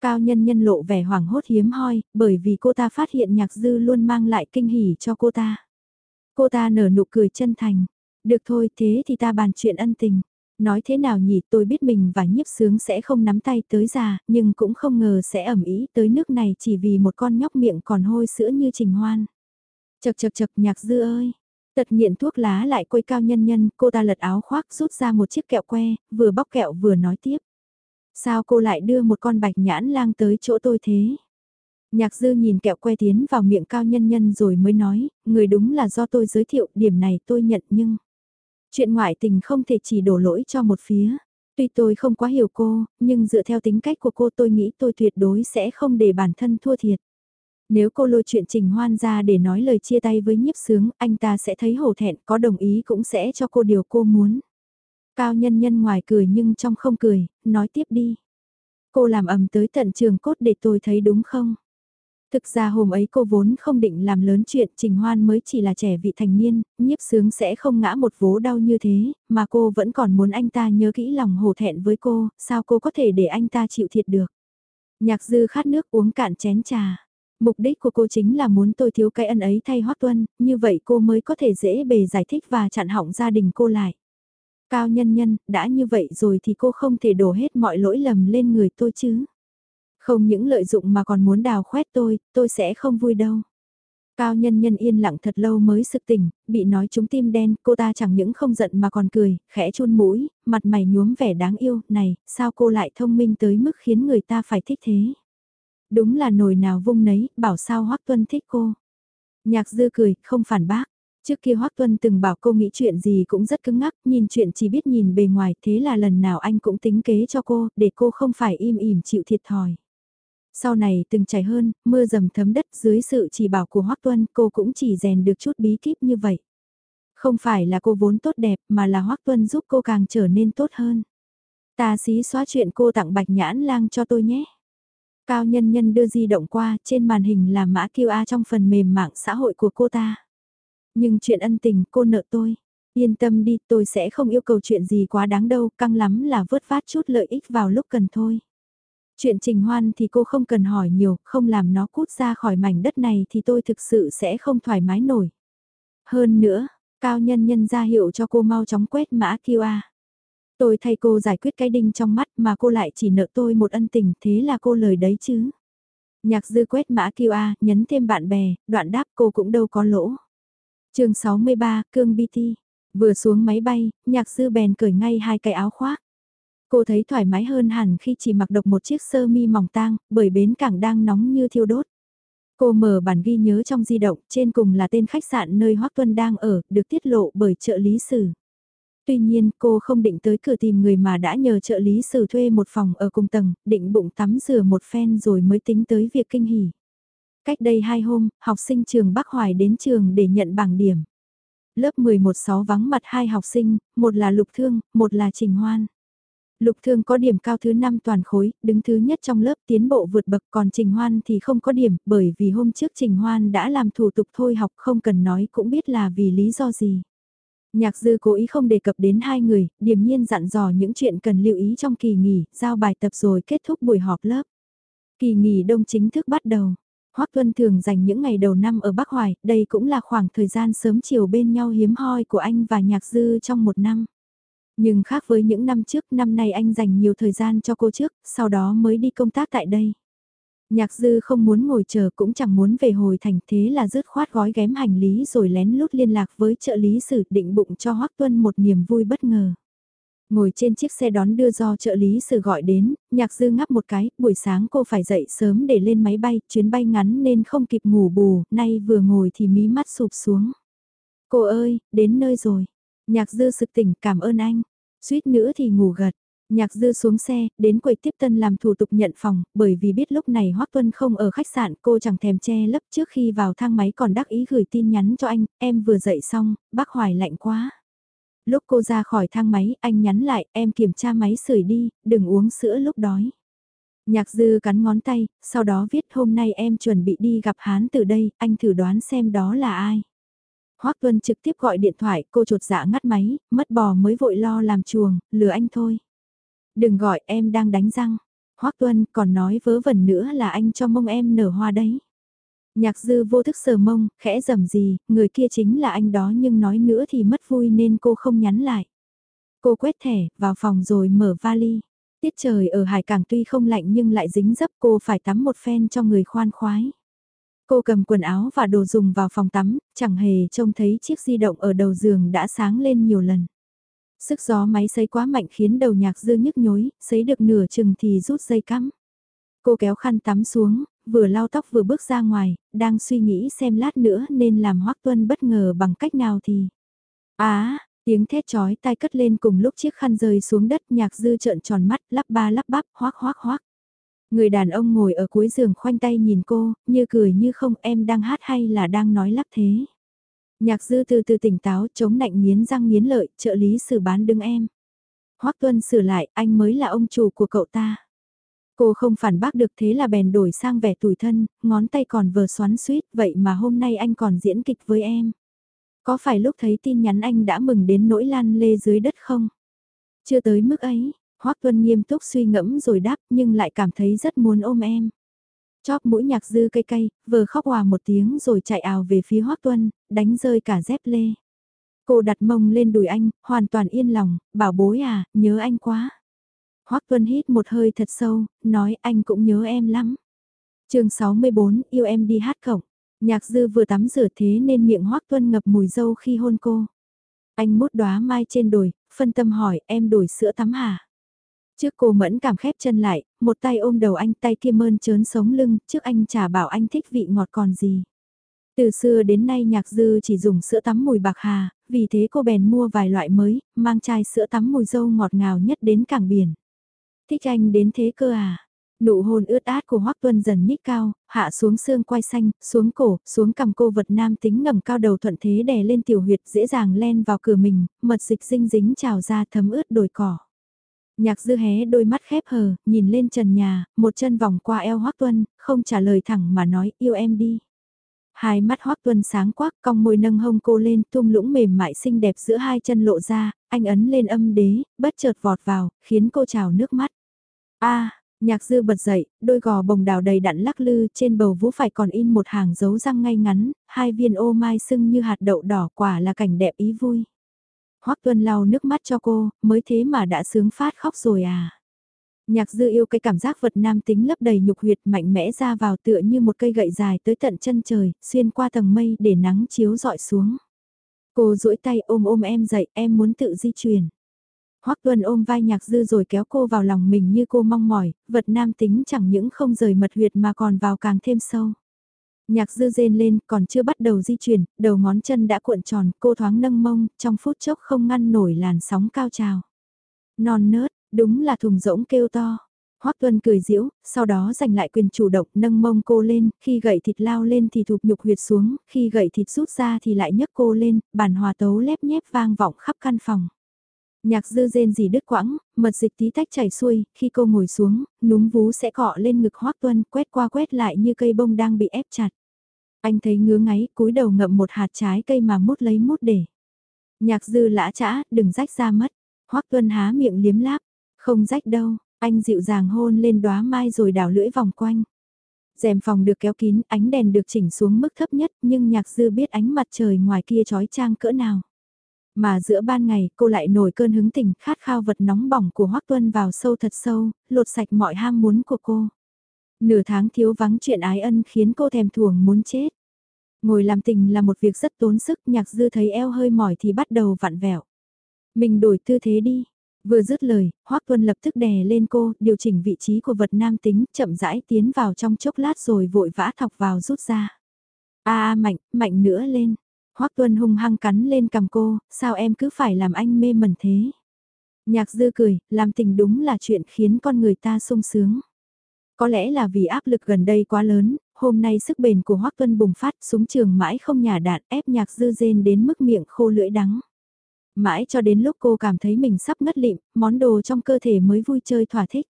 Cao nhân nhân lộ vẻ hoảng hốt hiếm hoi, bởi vì cô ta phát hiện nhạc dư luôn mang lại kinh hỉ cho cô ta. Cô ta nở nụ cười chân thành. Được thôi thế thì ta bàn chuyện ân tình. Nói thế nào nhỉ tôi biết mình và nhiếp sướng sẽ không nắm tay tới già, nhưng cũng không ngờ sẽ ẩm ý tới nước này chỉ vì một con nhóc miệng còn hôi sữa như trình hoan. Chật chật chật nhạc dư ơi. Tật nghiện thuốc lá lại quây cao nhân nhân, cô ta lật áo khoác rút ra một chiếc kẹo que, vừa bóc kẹo vừa nói tiếp. Sao cô lại đưa một con bạch nhãn lang tới chỗ tôi thế? Nhạc dư nhìn kẹo que tiến vào miệng cao nhân nhân rồi mới nói, người đúng là do tôi giới thiệu, điểm này tôi nhận nhưng... Chuyện ngoại tình không thể chỉ đổ lỗi cho một phía. Tuy tôi không quá hiểu cô, nhưng dựa theo tính cách của cô tôi nghĩ tôi tuyệt đối sẽ không để bản thân thua thiệt. Nếu cô lôi chuyện Trình Hoan ra để nói lời chia tay với nhiếp sướng, anh ta sẽ thấy hổ thẹn, có đồng ý cũng sẽ cho cô điều cô muốn. Cao nhân nhân ngoài cười nhưng trong không cười, nói tiếp đi. Cô làm ầm tới tận trường cốt để tôi thấy đúng không? Thực ra hôm ấy cô vốn không định làm lớn chuyện Trình Hoan mới chỉ là trẻ vị thành niên, nhiếp sướng sẽ không ngã một vố đau như thế, mà cô vẫn còn muốn anh ta nhớ kỹ lòng hổ thẹn với cô, sao cô có thể để anh ta chịu thiệt được. Nhạc dư khát nước uống cạn chén trà. Mục đích của cô chính là muốn tôi thiếu cái ân ấy thay Hoắc Tuân, như vậy cô mới có thể dễ bề giải thích và chặn hỏng gia đình cô lại. Cao nhân nhân, đã như vậy rồi thì cô không thể đổ hết mọi lỗi lầm lên người tôi chứ. Không những lợi dụng mà còn muốn đào khoét tôi, tôi sẽ không vui đâu. Cao nhân nhân yên lặng thật lâu mới sực tỉnh, bị nói trúng tim đen, cô ta chẳng những không giận mà còn cười, khẽ chun mũi, mặt mày nhuốm vẻ đáng yêu, này, sao cô lại thông minh tới mức khiến người ta phải thích thế. Đúng là nồi nào vung nấy, bảo sao Hoắc Tuân thích cô. Nhạc dư cười, không phản bác. Trước kia Hoắc Tuân từng bảo cô nghĩ chuyện gì cũng rất cứng ngắc, nhìn chuyện chỉ biết nhìn bề ngoài, thế là lần nào anh cũng tính kế cho cô, để cô không phải im ỉm chịu thiệt thòi. Sau này từng chảy hơn, mưa dầm thấm đất dưới sự chỉ bảo của Hoắc Tuân cô cũng chỉ rèn được chút bí kíp như vậy. Không phải là cô vốn tốt đẹp mà là Hoắc Tuân giúp cô càng trở nên tốt hơn. Ta xí xóa chuyện cô tặng bạch nhãn lang cho tôi nhé. Cao nhân nhân đưa di động qua trên màn hình là mã QR trong phần mềm mạng xã hội của cô ta. Nhưng chuyện ân tình cô nợ tôi. Yên tâm đi tôi sẽ không yêu cầu chuyện gì quá đáng đâu, căng lắm là vớt vát chút lợi ích vào lúc cần thôi. Chuyện trình hoan thì cô không cần hỏi nhiều, không làm nó cút ra khỏi mảnh đất này thì tôi thực sự sẽ không thoải mái nổi. Hơn nữa, cao nhân nhân ra hiệu cho cô mau chóng quét mã QR. Tôi thay cô giải quyết cái đinh trong mắt mà cô lại chỉ nợ tôi một ân tình thế là cô lời đấy chứ. Nhạc dư quét mã QR, nhấn thêm bạn bè, đoạn đáp cô cũng đâu có lỗ. chương 63, Cương BT. Vừa xuống máy bay, nhạc dư bèn cởi ngay hai cái áo khoác. Cô thấy thoải mái hơn hẳn khi chỉ mặc độc một chiếc sơ mi mỏng tang, bởi bến cảng đang nóng như thiêu đốt. Cô mở bản ghi nhớ trong di động, trên cùng là tên khách sạn nơi Hoắc Tuân đang ở, được tiết lộ bởi trợ lý sử. Tuy nhiên, cô không định tới cửa tìm người mà đã nhờ trợ lý sử thuê một phòng ở cùng tầng, định bụng tắm rửa một phen rồi mới tính tới việc kinh hỉ. Cách đây hai hôm, học sinh trường Bắc Hoài đến trường để nhận bảng điểm. Lớp 11-6 vắng mặt hai học sinh, một là Lục Thương, một là Trình Hoan. Lục Thương có điểm cao thứ 5 toàn khối, đứng thứ nhất trong lớp tiến bộ vượt bậc còn Trình Hoan thì không có điểm bởi vì hôm trước Trình Hoan đã làm thủ tục thôi học không cần nói cũng biết là vì lý do gì. Nhạc dư cố ý không đề cập đến hai người, điềm nhiên dặn dò những chuyện cần lưu ý trong kỳ nghỉ, giao bài tập rồi kết thúc buổi họp lớp. Kỳ nghỉ đông chính thức bắt đầu. Hoắc Tuân thường dành những ngày đầu năm ở Bắc Hoài, đây cũng là khoảng thời gian sớm chiều bên nhau hiếm hoi của anh và Nhạc Dư trong một năm. Nhưng khác với những năm trước, năm nay anh dành nhiều thời gian cho cô trước, sau đó mới đi công tác tại đây. Nhạc dư không muốn ngồi chờ cũng chẳng muốn về hồi thành thế là dứt khoát gói ghém hành lý rồi lén lút liên lạc với trợ lý sử định bụng cho Hoắc Tuân một niềm vui bất ngờ. Ngồi trên chiếc xe đón đưa do trợ lý sử gọi đến, nhạc dư ngắp một cái, buổi sáng cô phải dậy sớm để lên máy bay, chuyến bay ngắn nên không kịp ngủ bù, nay vừa ngồi thì mí mắt sụp xuống. Cô ơi, đến nơi rồi. Nhạc dư sực tỉnh cảm ơn anh. Suýt nữa thì ngủ gật. Nhạc dư xuống xe, đến quầy tiếp tân làm thủ tục nhận phòng, bởi vì biết lúc này Hoắc Tuân không ở khách sạn cô chẳng thèm che lấp trước khi vào thang máy còn đắc ý gửi tin nhắn cho anh, em vừa dậy xong, bác Hoài lạnh quá. Lúc cô ra khỏi thang máy, anh nhắn lại, em kiểm tra máy sưởi đi, đừng uống sữa lúc đói. Nhạc dư cắn ngón tay, sau đó viết hôm nay em chuẩn bị đi gặp Hán từ đây, anh thử đoán xem đó là ai. Hoắc Tuân trực tiếp gọi điện thoại, cô trột dạ ngắt máy, mất bò mới vội lo làm chuồng, lừa anh thôi. Đừng gọi em đang đánh răng. Hoắc Tuân còn nói vớ vẩn nữa là anh cho mông em nở hoa đấy. Nhạc dư vô thức sờ mông, khẽ dầm gì, người kia chính là anh đó nhưng nói nữa thì mất vui nên cô không nhắn lại. Cô quét thẻ, vào phòng rồi mở vali. Tiết trời ở hải cảng tuy không lạnh nhưng lại dính dấp cô phải tắm một phen cho người khoan khoái. Cô cầm quần áo và đồ dùng vào phòng tắm, chẳng hề trông thấy chiếc di động ở đầu giường đã sáng lên nhiều lần. Sức gió máy sấy quá mạnh khiến đầu nhạc dư nhức nhối, sấy được nửa chừng thì rút dây cắm. Cô kéo khăn tắm xuống, vừa lau tóc vừa bước ra ngoài, đang suy nghĩ xem lát nữa nên làm Hoắc Tuân bất ngờ bằng cách nào thì. Á, tiếng thét chói tai cất lên cùng lúc chiếc khăn rơi xuống đất nhạc dư trợn tròn mắt lắp ba lắp bắp hoác hoác hoác. Người đàn ông ngồi ở cuối giường khoanh tay nhìn cô, như cười như không em đang hát hay là đang nói lắp thế. Nhạc dư từ từ tỉnh táo chống nạnh nghiến răng nghiến lợi, trợ lý xử bán đứng em. Hoắc Tuân sửa lại, anh mới là ông chủ của cậu ta. Cô không phản bác được thế là bèn đổi sang vẻ tủi thân, ngón tay còn vờ xoắn suýt, vậy mà hôm nay anh còn diễn kịch với em. Có phải lúc thấy tin nhắn anh đã mừng đến nỗi lan lê dưới đất không? Chưa tới mức ấy, Hoắc Tuân nghiêm túc suy ngẫm rồi đáp nhưng lại cảm thấy rất muốn ôm em. Chóp mũi nhạc dư cây cây, vừa khóc hòa một tiếng rồi chạy ào về phía Hoắc Tuân, đánh rơi cả dép lê. Cô đặt mông lên đùi anh, hoàn toàn yên lòng, bảo bối à, nhớ anh quá. Hoắc Tuân hít một hơi thật sâu, nói anh cũng nhớ em lắm. chương 64, yêu em đi hát cổng. Nhạc dư vừa tắm rửa thế nên miệng Hoắc Tuân ngập mùi dâu khi hôn cô. Anh mút đóa mai trên đồi, phân tâm hỏi em đổi sữa tắm hả? Trước cô mẫn cảm khép chân lại, một tay ôm đầu anh tay kia mơn trớn sống lưng, trước anh chả bảo anh thích vị ngọt còn gì. Từ xưa đến nay nhạc dư chỉ dùng sữa tắm mùi bạc hà, vì thế cô bèn mua vài loại mới, mang chai sữa tắm mùi dâu ngọt ngào nhất đến cảng biển. Thích anh đến thế cơ à? Nụ hôn ướt át của Hoắc Tuân dần nhích cao, hạ xuống xương quai xanh, xuống cổ, xuống cằm cô vật nam tính ngẩng cao đầu thuận thế đè lên tiểu huyệt dễ dàng len vào cửa mình, mật dịch dinh dính trào ra thấm ướt đồi cỏ. Nhạc dư hé đôi mắt khép hờ, nhìn lên trần nhà, một chân vòng qua eo Hoắc Tuân, không trả lời thẳng mà nói yêu em đi. Hai mắt Hoắc Tuân sáng quắc, cong môi nâng hông cô lên, thung lũng mềm mại xinh đẹp giữa hai chân lộ ra, anh ấn lên âm đế, bất chợt vọt vào, khiến cô trào nước mắt. A, nhạc dư bật dậy, đôi gò bồng đào đầy đặn lắc lư, trên bầu vú phải còn in một hàng dấu răng ngay ngắn, hai viên ô mai sưng như hạt đậu đỏ quả là cảnh đẹp ý vui. Hoắc Tuân lau nước mắt cho cô, mới thế mà đã sướng phát khóc rồi à. Nhạc dư yêu cái cảm giác vật nam tính lấp đầy nhục huyệt mạnh mẽ ra vào tựa như một cây gậy dài tới tận chân trời, xuyên qua tầng mây để nắng chiếu dọi xuống. Cô duỗi tay ôm ôm em dậy, em muốn tự di chuyển. Hoắc Tuân ôm vai nhạc dư rồi kéo cô vào lòng mình như cô mong mỏi, vật nam tính chẳng những không rời mật huyệt mà còn vào càng thêm sâu. Nhạc dư rên lên, còn chưa bắt đầu di chuyển, đầu ngón chân đã cuộn tròn, cô thoáng nâng mông, trong phút chốc không ngăn nổi làn sóng cao trào. Non nớt, đúng là thùng rỗng kêu to. Hoắc Tuân cười giễu, sau đó giành lại quyền chủ động nâng mông cô lên, khi gậy thịt lao lên thì thụp nhục huyệt xuống, khi gậy thịt rút ra thì lại nhấc cô lên, bản hòa tấu lép nhép vang vọng khắp căn phòng. Nhạc dư rên gì đứt quãng, mật dịch tí tách chảy xuôi, khi cô ngồi xuống, núm vú sẽ cọ lên ngực Hoắc Tuân, quét qua quét lại như cây bông đang bị ép chặt. Anh thấy ngứa ngáy, cúi đầu ngậm một hạt trái cây mà mút lấy mút để. Nhạc dư lã chã, đừng rách ra mất. Hoắc Tuân há miệng liếm láp, không rách đâu, anh dịu dàng hôn lên đóa mai rồi đảo lưỡi vòng quanh. rèm phòng được kéo kín, ánh đèn được chỉnh xuống mức thấp nhất, nhưng nhạc dư biết ánh mặt trời ngoài kia trói trang cỡ nào. Mà giữa ban ngày, cô lại nổi cơn hứng tình, khát khao vật nóng bỏng của Hoắc Tuân vào sâu thật sâu, lột sạch mọi ham muốn của cô. Nửa tháng thiếu vắng chuyện ái ân khiến cô thèm thuồng muốn chết. Ngồi làm tình là một việc rất tốn sức, nhạc dư thấy eo hơi mỏi thì bắt đầu vặn vẹo. Mình đổi tư thế đi. Vừa dứt lời, Hoắc Tuân lập tức đè lên cô, điều chỉnh vị trí của vật nam tính, chậm rãi tiến vào trong chốc lát rồi vội vã thọc vào rút ra. A mạnh, mạnh nữa lên. Hoắc Tuân hung hăng cắn lên cầm cô, sao em cứ phải làm anh mê mẩn thế? Nhạc dư cười, làm tình đúng là chuyện khiến con người ta sung sướng. Có lẽ là vì áp lực gần đây quá lớn, hôm nay sức bền của Hoắc Tuân bùng phát súng trường mãi không nhả đạn ép nhạc dư dên đến mức miệng khô lưỡi đắng. Mãi cho đến lúc cô cảm thấy mình sắp ngất lịm, món đồ trong cơ thể mới vui chơi thỏa thích.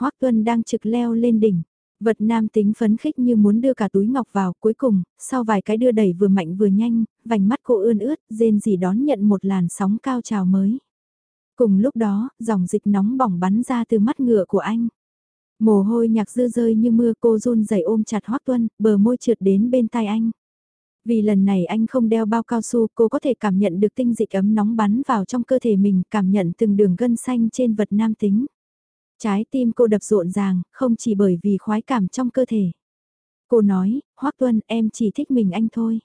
Hoắc Tuân đang trực leo lên đỉnh. Vật nam tính phấn khích như muốn đưa cả túi ngọc vào, cuối cùng, sau vài cái đưa đẩy vừa mạnh vừa nhanh, vành mắt cô ươn ướt, rên gì đón nhận một làn sóng cao trào mới. Cùng lúc đó, dòng dịch nóng bỏng bắn ra từ mắt ngựa của anh. Mồ hôi nhạc dư rơi như mưa cô run rẩy ôm chặt Hoắc Tuân, bờ môi trượt đến bên tai anh. Vì lần này anh không đeo bao cao su, cô có thể cảm nhận được tinh dịch ấm nóng bắn vào trong cơ thể mình, cảm nhận từng đường gân xanh trên vật nam tính. Trái tim cô đập rộn ràng, không chỉ bởi vì khoái cảm trong cơ thể. Cô nói, Hoắc Tuân, em chỉ thích mình anh thôi.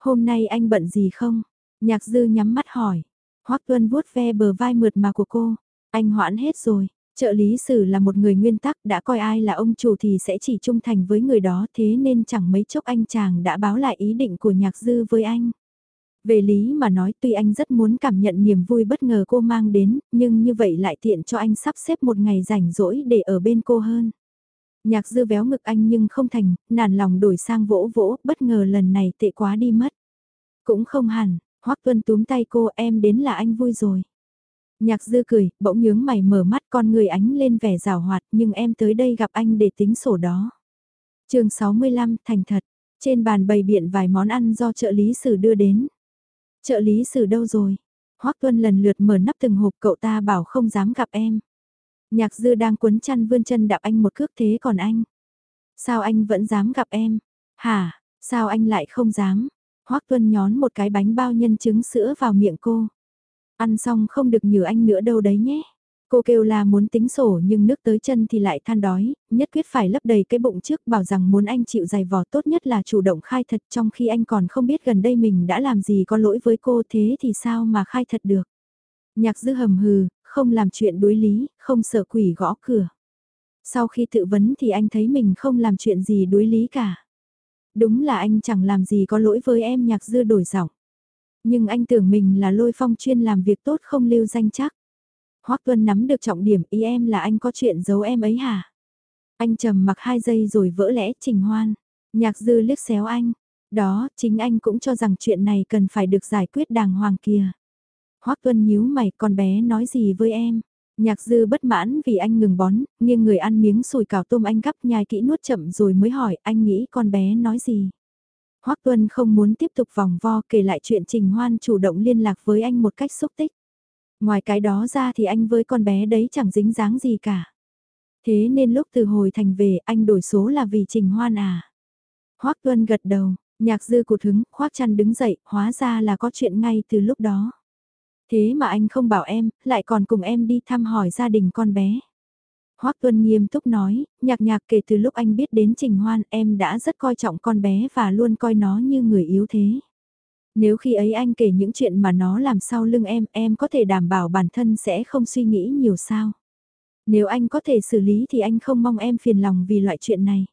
Hôm nay anh bận gì không? Nhạc dư nhắm mắt hỏi. Hoắc Tuân vuốt ve bờ vai mượt mà của cô. Anh hoãn hết rồi. Trợ lý sử là một người nguyên tắc đã coi ai là ông chủ thì sẽ chỉ trung thành với người đó thế nên chẳng mấy chốc anh chàng đã báo lại ý định của nhạc dư với anh. Về lý mà nói tuy anh rất muốn cảm nhận niềm vui bất ngờ cô mang đến, nhưng như vậy lại tiện cho anh sắp xếp một ngày rảnh rỗi để ở bên cô hơn. Nhạc dư véo ngực anh nhưng không thành, nản lòng đổi sang vỗ vỗ, bất ngờ lần này tệ quá đi mất. Cũng không hẳn, Hoắc Tuân túm tay cô em đến là anh vui rồi. Nhạc dư cười, bỗng nhướng mày mở mắt con người ánh lên vẻ rào hoạt nhưng em tới đây gặp anh để tính sổ đó. chương 65 thành thật, trên bàn bày biện vài món ăn do trợ lý sử đưa đến. Trợ lý sử đâu rồi? Hoắc Tuân lần lượt mở nắp từng hộp cậu ta bảo không dám gặp em. Nhạc dư đang cuốn chăn vươn chân đạp anh một cước thế còn anh. Sao anh vẫn dám gặp em? Hả, sao anh lại không dám? Hoắc Tuân nhón một cái bánh bao nhân trứng sữa vào miệng cô. Ăn xong không được nhử anh nữa đâu đấy nhé. Cô kêu là muốn tính sổ nhưng nước tới chân thì lại than đói, nhất quyết phải lấp đầy cái bụng trước bảo rằng muốn anh chịu dày vò tốt nhất là chủ động khai thật trong khi anh còn không biết gần đây mình đã làm gì có lỗi với cô thế thì sao mà khai thật được. Nhạc dư hầm hừ, không làm chuyện đối lý, không sợ quỷ gõ cửa. Sau khi tự vấn thì anh thấy mình không làm chuyện gì đối lý cả. Đúng là anh chẳng làm gì có lỗi với em nhạc dư đổi giọng. Nhưng anh tưởng mình là lôi phong chuyên làm việc tốt không lưu danh chắc. Hoắc Tuân nắm được trọng điểm ý em là anh có chuyện giấu em ấy hả? Anh trầm mặc hai giây rồi vỡ lẽ trình hoan. Nhạc dư liếc xéo anh. Đó, chính anh cũng cho rằng chuyện này cần phải được giải quyết đàng hoàng kia. Hoắc Tuân nhíu mày con bé nói gì với em? Nhạc dư bất mãn vì anh ngừng bón, nghiêng người ăn miếng sùi cảo tôm anh gắp nhai kỹ nuốt chậm rồi mới hỏi anh nghĩ con bé nói gì. Hoắc Tuân không muốn tiếp tục vòng vo kể lại chuyện Trình Hoan chủ động liên lạc với anh một cách xúc tích. Ngoài cái đó ra thì anh với con bé đấy chẳng dính dáng gì cả. Thế nên lúc từ hồi thành về anh đổi số là vì Trình Hoan à. Hoắc Tuân gật đầu, nhạc dư cụt hứng, khoác chăn đứng dậy, hóa ra là có chuyện ngay từ lúc đó. Thế mà anh không bảo em, lại còn cùng em đi thăm hỏi gia đình con bé. Hoắc Tuân nghiêm túc nói, nhạc nhạc kể từ lúc anh biết đến Trình Hoan em đã rất coi trọng con bé và luôn coi nó như người yếu thế. Nếu khi ấy anh kể những chuyện mà nó làm sau lưng em, em có thể đảm bảo bản thân sẽ không suy nghĩ nhiều sao. Nếu anh có thể xử lý thì anh không mong em phiền lòng vì loại chuyện này.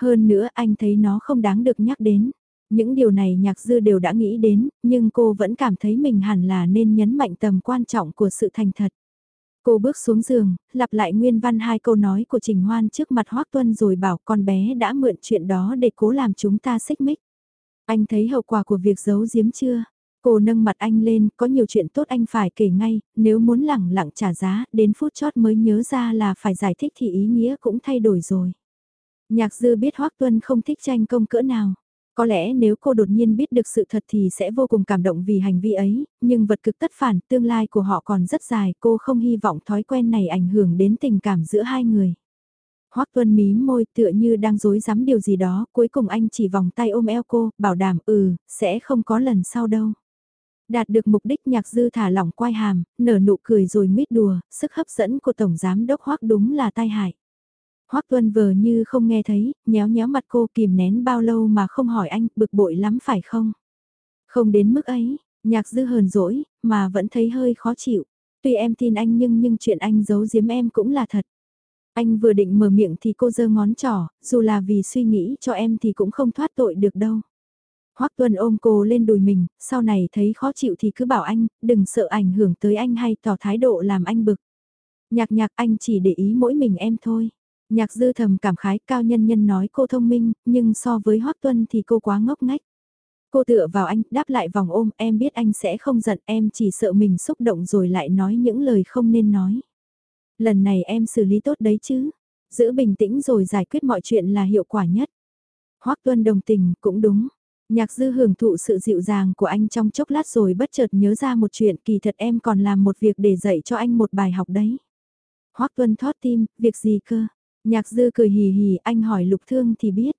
Hơn nữa anh thấy nó không đáng được nhắc đến. Những điều này nhạc dư đều đã nghĩ đến, nhưng cô vẫn cảm thấy mình hẳn là nên nhấn mạnh tầm quan trọng của sự thành thật. Cô bước xuống giường, lặp lại nguyên văn hai câu nói của Trình Hoan trước mặt Hoác Tuân rồi bảo con bé đã mượn chuyện đó để cố làm chúng ta xích mích. Anh thấy hậu quả của việc giấu giếm chưa? Cô nâng mặt anh lên, có nhiều chuyện tốt anh phải kể ngay, nếu muốn lẳng lặng trả giá, đến phút chót mới nhớ ra là phải giải thích thì ý nghĩa cũng thay đổi rồi. Nhạc dư biết Hoác Tuân không thích tranh công cỡ nào. Có lẽ nếu cô đột nhiên biết được sự thật thì sẽ vô cùng cảm động vì hành vi ấy, nhưng vật cực tất phản, tương lai của họ còn rất dài, cô không hy vọng thói quen này ảnh hưởng đến tình cảm giữa hai người. Hoắc Tuân mí môi tựa như đang dối dám điều gì đó, cuối cùng anh chỉ vòng tay ôm eo cô, bảo đảm ừ, sẽ không có lần sau đâu. Đạt được mục đích nhạc dư thả lỏng quai hàm, nở nụ cười rồi mít đùa, sức hấp dẫn của Tổng Giám Đốc Hoắc đúng là tai hại. Hoắc Tuân vờ như không nghe thấy, nhéo nhéo mặt cô kìm nén bao lâu mà không hỏi anh, bực bội lắm phải không? Không đến mức ấy, nhạc dư hờn dỗi, mà vẫn thấy hơi khó chịu. Tuy em tin anh nhưng nhưng chuyện anh giấu giếm em cũng là thật. Anh vừa định mở miệng thì cô giơ ngón trỏ, dù là vì suy nghĩ cho em thì cũng không thoát tội được đâu. Hoắc Tuân ôm cô lên đùi mình, sau này thấy khó chịu thì cứ bảo anh, đừng sợ ảnh hưởng tới anh hay tỏ thái độ làm anh bực. Nhạc nhạc anh chỉ để ý mỗi mình em thôi. Nhạc dư thầm cảm khái cao nhân nhân nói cô thông minh, nhưng so với Hoắc Tuân thì cô quá ngốc ngách. Cô tựa vào anh, đáp lại vòng ôm, em biết anh sẽ không giận, em chỉ sợ mình xúc động rồi lại nói những lời không nên nói. Lần này em xử lý tốt đấy chứ, giữ bình tĩnh rồi giải quyết mọi chuyện là hiệu quả nhất. Hoắc Tuân đồng tình, cũng đúng. Nhạc dư hưởng thụ sự dịu dàng của anh trong chốc lát rồi bất chợt nhớ ra một chuyện kỳ thật em còn làm một việc để dạy cho anh một bài học đấy. Hoắc Tuân thót tim, việc gì cơ? Nhạc dư cười hì hì anh hỏi lục thương thì biết.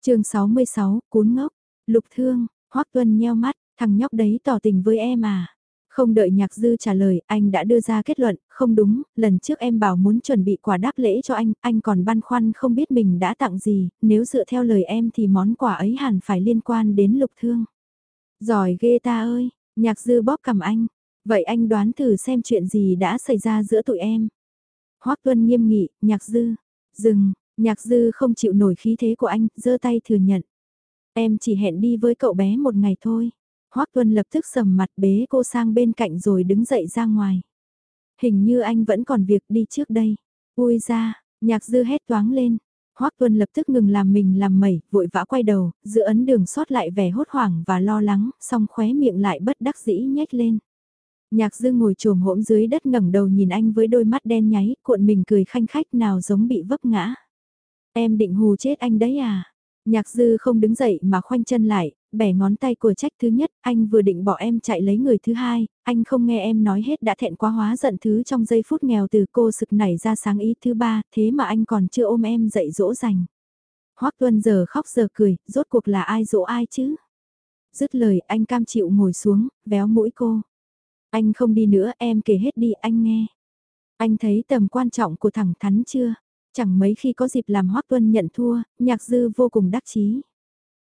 chương 66, cuốn ngốc. Lục thương, hoắc tuân nheo mắt, thằng nhóc đấy tỏ tình với em à. Không đợi nhạc dư trả lời, anh đã đưa ra kết luận, không đúng, lần trước em bảo muốn chuẩn bị quà đáp lễ cho anh, anh còn băn khoăn không biết mình đã tặng gì, nếu dựa theo lời em thì món quà ấy hẳn phải liên quan đến lục thương. Giỏi ghê ta ơi, nhạc dư bóp cầm anh, vậy anh đoán thử xem chuyện gì đã xảy ra giữa tụi em. Hoác Tuân nghiêm nghị, nhạc dư, dừng, nhạc dư không chịu nổi khí thế của anh, giơ tay thừa nhận. Em chỉ hẹn đi với cậu bé một ngày thôi. Hoác Tuân lập tức sầm mặt bế cô sang bên cạnh rồi đứng dậy ra ngoài. Hình như anh vẫn còn việc đi trước đây. Ui ra, nhạc dư hét toáng lên. Hoác Tuân lập tức ngừng làm mình làm mẩy, vội vã quay đầu, giữ ấn đường sót lại vẻ hốt hoảng và lo lắng, song khóe miệng lại bất đắc dĩ nhếch lên. Nhạc dư ngồi trồm hỗn dưới đất ngẩng đầu nhìn anh với đôi mắt đen nháy, cuộn mình cười khanh khách nào giống bị vấp ngã. Em định hù chết anh đấy à? Nhạc dư không đứng dậy mà khoanh chân lại, bẻ ngón tay của trách thứ nhất, anh vừa định bỏ em chạy lấy người thứ hai, anh không nghe em nói hết đã thẹn quá hóa giận thứ trong giây phút nghèo từ cô sực nảy ra sáng ý thứ ba, thế mà anh còn chưa ôm em dậy dỗ dành. Hoác Tuân giờ khóc giờ cười, rốt cuộc là ai dỗ ai chứ? Dứt lời anh cam chịu ngồi xuống, véo mũi cô. Anh không đi nữa em kể hết đi anh nghe. Anh thấy tầm quan trọng của thẳng thắn chưa? Chẳng mấy khi có dịp làm Hoác Tuân nhận thua, nhạc dư vô cùng đắc chí.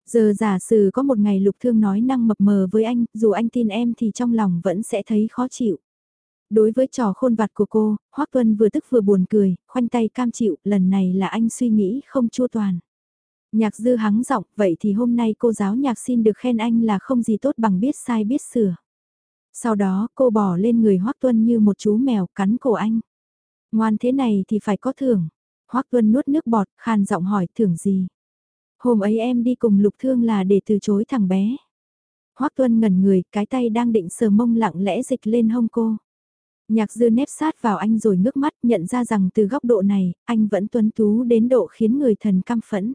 Giờ giả sử có một ngày lục thương nói năng mập mờ với anh, dù anh tin em thì trong lòng vẫn sẽ thấy khó chịu. Đối với trò khôn vặt của cô, Hoác Tuân vừa tức vừa buồn cười, khoanh tay cam chịu, lần này là anh suy nghĩ không chua toàn. Nhạc dư hắng giọng, vậy thì hôm nay cô giáo nhạc xin được khen anh là không gì tốt bằng biết sai biết sửa. Sau đó cô bỏ lên người Hoác Tuân như một chú mèo cắn cổ anh. Ngoan thế này thì phải có thưởng. Hoác Tuân nuốt nước bọt, khàn giọng hỏi thưởng gì. Hôm ấy em đi cùng lục thương là để từ chối thằng bé. Hoác Tuân ngẩn người, cái tay đang định sờ mông lặng lẽ dịch lên hông cô. Nhạc dư nếp sát vào anh rồi ngước mắt nhận ra rằng từ góc độ này, anh vẫn tuấn tú đến độ khiến người thần căm phẫn.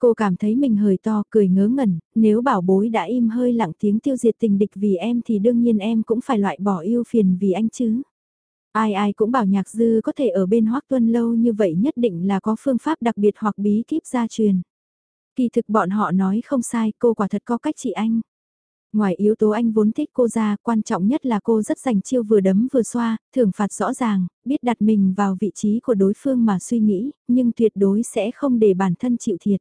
Cô cảm thấy mình hơi to, cười ngớ ngẩn, nếu bảo bối đã im hơi lặng tiếng tiêu diệt tình địch vì em thì đương nhiên em cũng phải loại bỏ yêu phiền vì anh chứ. Ai ai cũng bảo nhạc dư có thể ở bên Hoác Tuân lâu như vậy nhất định là có phương pháp đặc biệt hoặc bí kíp gia truyền. Kỳ thực bọn họ nói không sai, cô quả thật có cách trị anh. Ngoài yếu tố anh vốn thích cô ra, quan trọng nhất là cô rất dành chiêu vừa đấm vừa xoa, thưởng phạt rõ ràng, biết đặt mình vào vị trí của đối phương mà suy nghĩ, nhưng tuyệt đối sẽ không để bản thân chịu thiệt.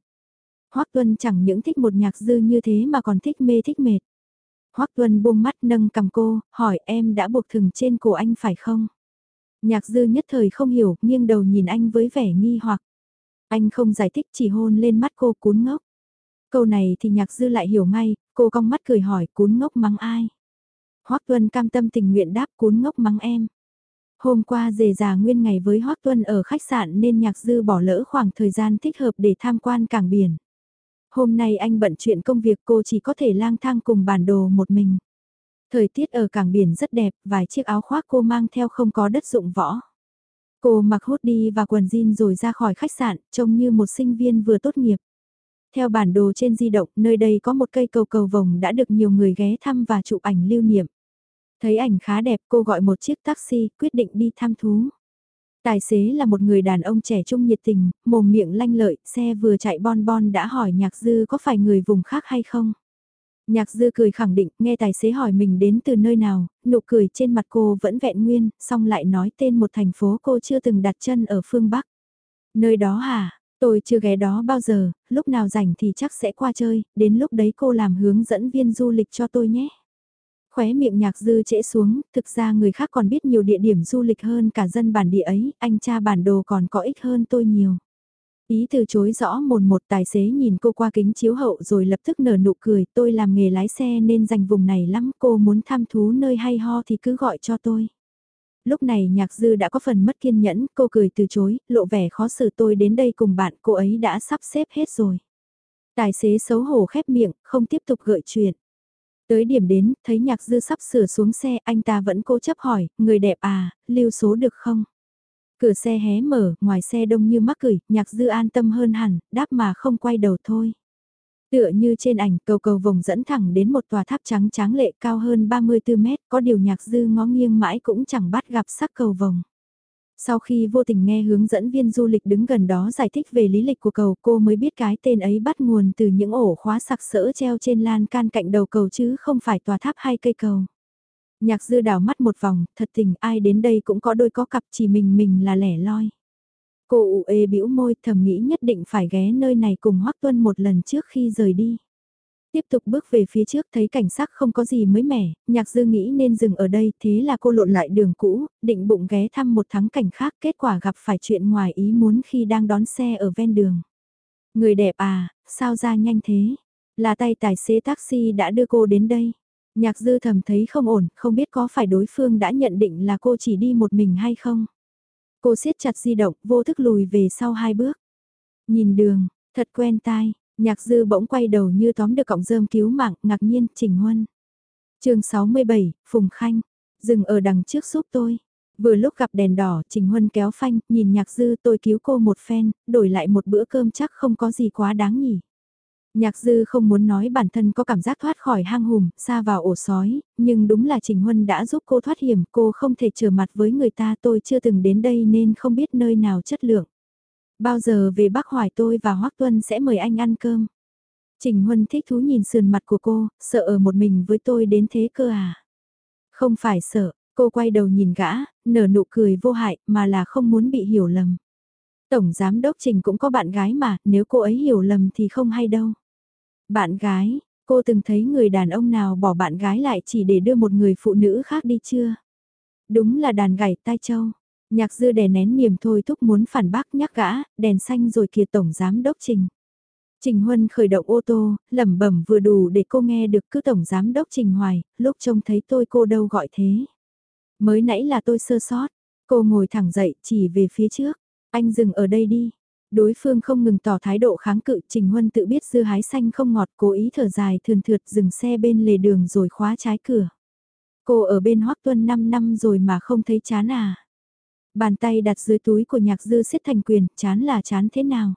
Hoắc Tuân chẳng những thích một nhạc dư như thế mà còn thích mê thích mệt. Hoắc Tuân buông mắt nâng cầm cô, hỏi em đã buộc thừng trên cổ anh phải không? Nhạc dư nhất thời không hiểu, nghiêng đầu nhìn anh với vẻ nghi hoặc. Anh không giải thích chỉ hôn lên mắt cô cún ngốc. Câu này thì nhạc dư lại hiểu ngay, cô cong mắt cười hỏi cún ngốc mắng ai. Hoắc Tuân cam tâm tình nguyện đáp cún ngốc mắng em. Hôm qua dề già nguyên ngày với Hoắc Tuân ở khách sạn nên nhạc dư bỏ lỡ khoảng thời gian thích hợp để tham quan cảng biển. Hôm nay anh bận chuyện công việc cô chỉ có thể lang thang cùng bản đồ một mình. Thời tiết ở cảng biển rất đẹp, vài chiếc áo khoác cô mang theo không có đất dụng võ. Cô mặc hốt đi và quần jean rồi ra khỏi khách sạn, trông như một sinh viên vừa tốt nghiệp. Theo bản đồ trên di động, nơi đây có một cây cầu cầu vồng đã được nhiều người ghé thăm và chụp ảnh lưu niệm. Thấy ảnh khá đẹp cô gọi một chiếc taxi, quyết định đi thăm thú. Tài xế là một người đàn ông trẻ trung nhiệt tình, mồm miệng lanh lợi, xe vừa chạy bon bon đã hỏi nhạc dư có phải người vùng khác hay không. Nhạc dư cười khẳng định, nghe tài xế hỏi mình đến từ nơi nào, nụ cười trên mặt cô vẫn vẹn nguyên, xong lại nói tên một thành phố cô chưa từng đặt chân ở phương Bắc. Nơi đó hả? Tôi chưa ghé đó bao giờ, lúc nào rảnh thì chắc sẽ qua chơi, đến lúc đấy cô làm hướng dẫn viên du lịch cho tôi nhé. Khóe miệng nhạc dư trễ xuống, thực ra người khác còn biết nhiều địa điểm du lịch hơn cả dân bản địa ấy, anh cha bản đồ còn có ích hơn tôi nhiều. Ý từ chối rõ mồn một tài xế nhìn cô qua kính chiếu hậu rồi lập tức nở nụ cười, tôi làm nghề lái xe nên dành vùng này lắm, cô muốn thăm thú nơi hay ho thì cứ gọi cho tôi. Lúc này nhạc dư đã có phần mất kiên nhẫn, cô cười từ chối, lộ vẻ khó xử tôi đến đây cùng bạn, cô ấy đã sắp xếp hết rồi. Tài xế xấu hổ khép miệng, không tiếp tục gợi chuyện. Tới điểm đến, thấy nhạc dư sắp sửa xuống xe, anh ta vẫn cố chấp hỏi, người đẹp à, lưu số được không? Cửa xe hé mở, ngoài xe đông như mắc cười, nhạc dư an tâm hơn hẳn, đáp mà không quay đầu thôi. Tựa như trên ảnh, cầu cầu vòng dẫn thẳng đến một tòa tháp trắng tráng lệ cao hơn 34 mét, có điều nhạc dư ngó nghiêng mãi cũng chẳng bắt gặp sắc cầu vòng. Sau khi vô tình nghe hướng dẫn viên du lịch đứng gần đó giải thích về lý lịch của cầu cô mới biết cái tên ấy bắt nguồn từ những ổ khóa sặc sỡ treo trên lan can cạnh đầu cầu chứ không phải tòa tháp hay cây cầu. Nhạc dư đảo mắt một vòng, thật tình ai đến đây cũng có đôi có cặp chỉ mình mình là lẻ loi. Cô ụ ê bĩu môi thầm nghĩ nhất định phải ghé nơi này cùng Hoắc Tuân một lần trước khi rời đi. Tiếp tục bước về phía trước thấy cảnh sắc không có gì mới mẻ, nhạc dư nghĩ nên dừng ở đây, thế là cô lộn lại đường cũ, định bụng ghé thăm một thắng cảnh khác, kết quả gặp phải chuyện ngoài ý muốn khi đang đón xe ở ven đường. Người đẹp à, sao ra nhanh thế? Là tay tài xế taxi đã đưa cô đến đây. Nhạc dư thầm thấy không ổn, không biết có phải đối phương đã nhận định là cô chỉ đi một mình hay không. Cô siết chặt di động, vô thức lùi về sau hai bước. Nhìn đường, thật quen tai, nhạc dư bỗng quay đầu như tóm được cọng rơm cứu mạng, ngạc nhiên, Trình Huân. chương 67, Phùng Khanh, dừng ở đằng trước giúp tôi. Vừa lúc gặp đèn đỏ, Trình Huân kéo phanh, nhìn nhạc dư tôi cứu cô một phen, đổi lại một bữa cơm chắc không có gì quá đáng nhỉ. Nhạc dư không muốn nói bản thân có cảm giác thoát khỏi hang hùm, xa vào ổ sói, nhưng đúng là Trình Huân đã giúp cô thoát hiểm, cô không thể trở mặt với người ta tôi chưa từng đến đây nên không biết nơi nào chất lượng. Bao giờ về Bắc Hoài tôi và Hoác Tuân sẽ mời anh ăn cơm. Trình Huân thích thú nhìn sườn mặt của cô, sợ ở một mình với tôi đến thế cơ à. Không phải sợ, cô quay đầu nhìn gã, nở nụ cười vô hại mà là không muốn bị hiểu lầm. Tổng Giám Đốc Trình cũng có bạn gái mà, nếu cô ấy hiểu lầm thì không hay đâu. Bạn gái, cô từng thấy người đàn ông nào bỏ bạn gái lại chỉ để đưa một người phụ nữ khác đi chưa? Đúng là đàn gảy tai châu. Nhạc dư đè nén niềm thôi thúc muốn phản bác nhắc gã, đèn xanh rồi kìa Tổng Giám Đốc Trình. Trình Huân khởi động ô tô, lẩm bẩm vừa đủ để cô nghe được cứ Tổng Giám Đốc Trình Hoài, lúc trông thấy tôi cô đâu gọi thế. Mới nãy là tôi sơ sót, cô ngồi thẳng dậy chỉ về phía trước. Anh dừng ở đây đi. Đối phương không ngừng tỏ thái độ kháng cự, Trình Huân tự biết dư hái xanh không ngọt, cố ý thở dài thườn thượt dừng xe bên lề đường rồi khóa trái cửa. Cô ở bên Hoắc Tuân 5 năm rồi mà không thấy chán à. Bàn tay đặt dưới túi của nhạc dư siết thành quyền, chán là chán thế nào?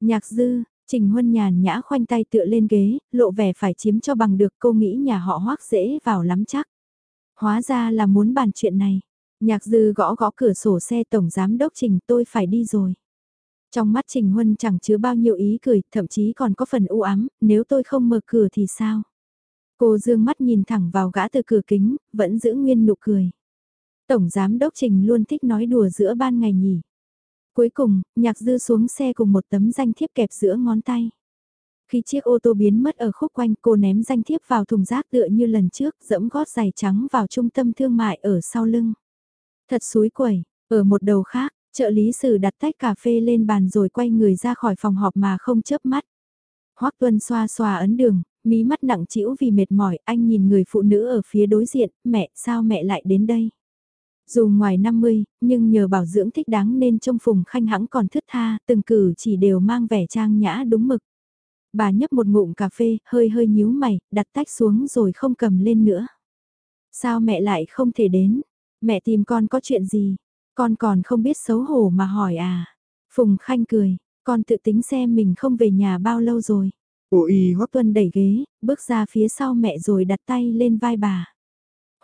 Nhạc dư, Trình Huân nhàn nhã khoanh tay tựa lên ghế, lộ vẻ phải chiếm cho bằng được cô nghĩ nhà họ Hoắc dễ vào lắm chắc. Hóa ra là muốn bàn chuyện này. Nhạc dư gõ gõ cửa sổ xe tổng giám đốc Trình tôi phải đi rồi. Trong mắt Trình Huân chẳng chứa bao nhiêu ý cười, thậm chí còn có phần u ám, nếu tôi không mở cửa thì sao? Cô dương mắt nhìn thẳng vào gã từ cửa kính, vẫn giữ nguyên nụ cười. Tổng giám đốc Trình luôn thích nói đùa giữa ban ngày nhỉ. Cuối cùng, nhạc dư xuống xe cùng một tấm danh thiếp kẹp giữa ngón tay. Khi chiếc ô tô biến mất ở khúc quanh cô ném danh thiếp vào thùng rác tựa như lần trước dẫm gót giày trắng vào trung tâm thương mại ở sau lưng. Thật suối quẩy, ở một đầu khác, trợ lý sử đặt tách cà phê lên bàn rồi quay người ra khỏi phòng họp mà không chớp mắt. Hoắc Tuân xoa xoa ấn đường, mí mắt nặng trĩu vì mệt mỏi, anh nhìn người phụ nữ ở phía đối diện, mẹ, sao mẹ lại đến đây? Dù ngoài 50, nhưng nhờ bảo dưỡng thích đáng nên trông Phùng Khanh hãng còn thướt tha, từng cử chỉ đều mang vẻ trang nhã đúng mực. Bà nhấp một ngụm cà phê, hơi hơi nhíu mày, đặt tách xuống rồi không cầm lên nữa. Sao mẹ lại không thể đến? Mẹ tìm con có chuyện gì? Con còn không biết xấu hổ mà hỏi à? Phùng Khanh cười, con tự tính xem mình không về nhà bao lâu rồi. Ôi Hoắc Tuân đẩy ghế, bước ra phía sau mẹ rồi đặt tay lên vai bà.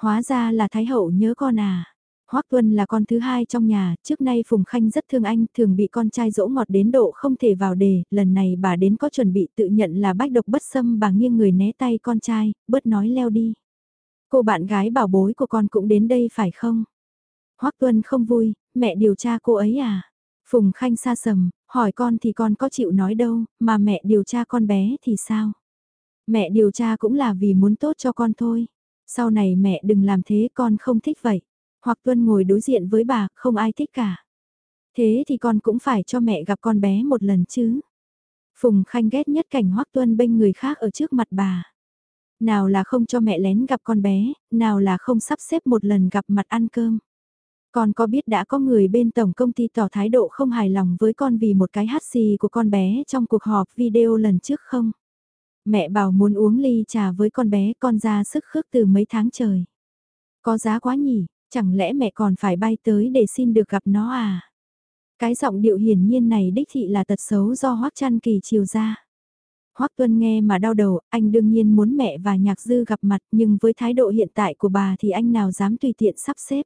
Hóa ra là Thái Hậu nhớ con à. Hoắc Tuân là con thứ hai trong nhà, trước nay Phùng Khanh rất thương anh, thường bị con trai dỗ ngọt đến độ không thể vào đề, lần này bà đến có chuẩn bị tự nhận là bách độc bất xâm bà nghiêng người né tay con trai, bớt nói leo đi. Cô bạn gái bảo bối của con cũng đến đây phải không? Hoắc Tuân không vui, mẹ điều tra cô ấy à? Phùng Khanh xa sầm, hỏi con thì con có chịu nói đâu, mà mẹ điều tra con bé thì sao? Mẹ điều tra cũng là vì muốn tốt cho con thôi. Sau này mẹ đừng làm thế con không thích vậy. Hoặc Tuân ngồi đối diện với bà, không ai thích cả. Thế thì con cũng phải cho mẹ gặp con bé một lần chứ. Phùng Khanh ghét nhất cảnh Hoắc Tuân bênh người khác ở trước mặt bà. Nào là không cho mẹ lén gặp con bé, nào là không sắp xếp một lần gặp mặt ăn cơm. Con có biết đã có người bên tổng công ty tỏ thái độ không hài lòng với con vì một cái hát xì của con bé trong cuộc họp video lần trước không? Mẹ bảo muốn uống ly trà với con bé con ra sức khước từ mấy tháng trời. Có giá quá nhỉ, chẳng lẽ mẹ còn phải bay tới để xin được gặp nó à? Cái giọng điệu hiển nhiên này đích thị là tật xấu do Hoắc Trăn Kỳ chiều ra. Hoắc Tuân nghe mà đau đầu, anh đương nhiên muốn mẹ và Nhạc Dư gặp mặt nhưng với thái độ hiện tại của bà thì anh nào dám tùy tiện sắp xếp.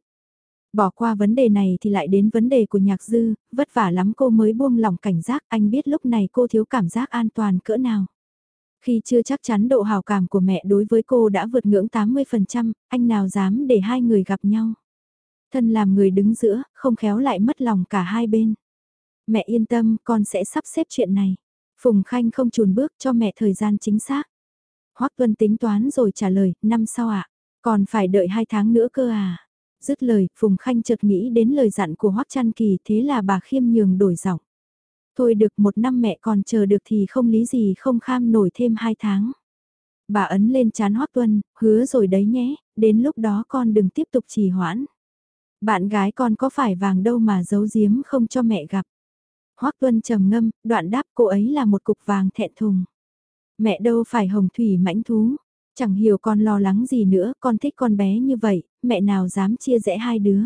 Bỏ qua vấn đề này thì lại đến vấn đề của Nhạc Dư, vất vả lắm cô mới buông lòng cảnh giác, anh biết lúc này cô thiếu cảm giác an toàn cỡ nào. Khi chưa chắc chắn độ hào cảm của mẹ đối với cô đã vượt ngưỡng 80%, anh nào dám để hai người gặp nhau. Thân làm người đứng giữa, không khéo lại mất lòng cả hai bên. Mẹ yên tâm, con sẽ sắp xếp chuyện này. Phùng Khanh không chùn bước cho mẹ thời gian chính xác. Hoắc Tuân tính toán rồi trả lời, năm sau ạ, còn phải đợi hai tháng nữa cơ à. Dứt lời, Phùng Khanh chợt nghĩ đến lời dặn của Hoắc Trăn Kỳ thế là bà khiêm nhường đổi giọng. Thôi được một năm mẹ còn chờ được thì không lý gì không kham nổi thêm hai tháng. Bà ấn lên chán Hoắc Tuân, hứa rồi đấy nhé, đến lúc đó con đừng tiếp tục trì hoãn. Bạn gái con có phải vàng đâu mà giấu giếm không cho mẹ gặp. Hoắc Tuân trầm ngâm, đoạn đáp cô ấy là một cục vàng thẹn thùng. Mẹ đâu phải hồng thủy mãnh thú, chẳng hiểu con lo lắng gì nữa, con thích con bé như vậy, mẹ nào dám chia rẽ hai đứa.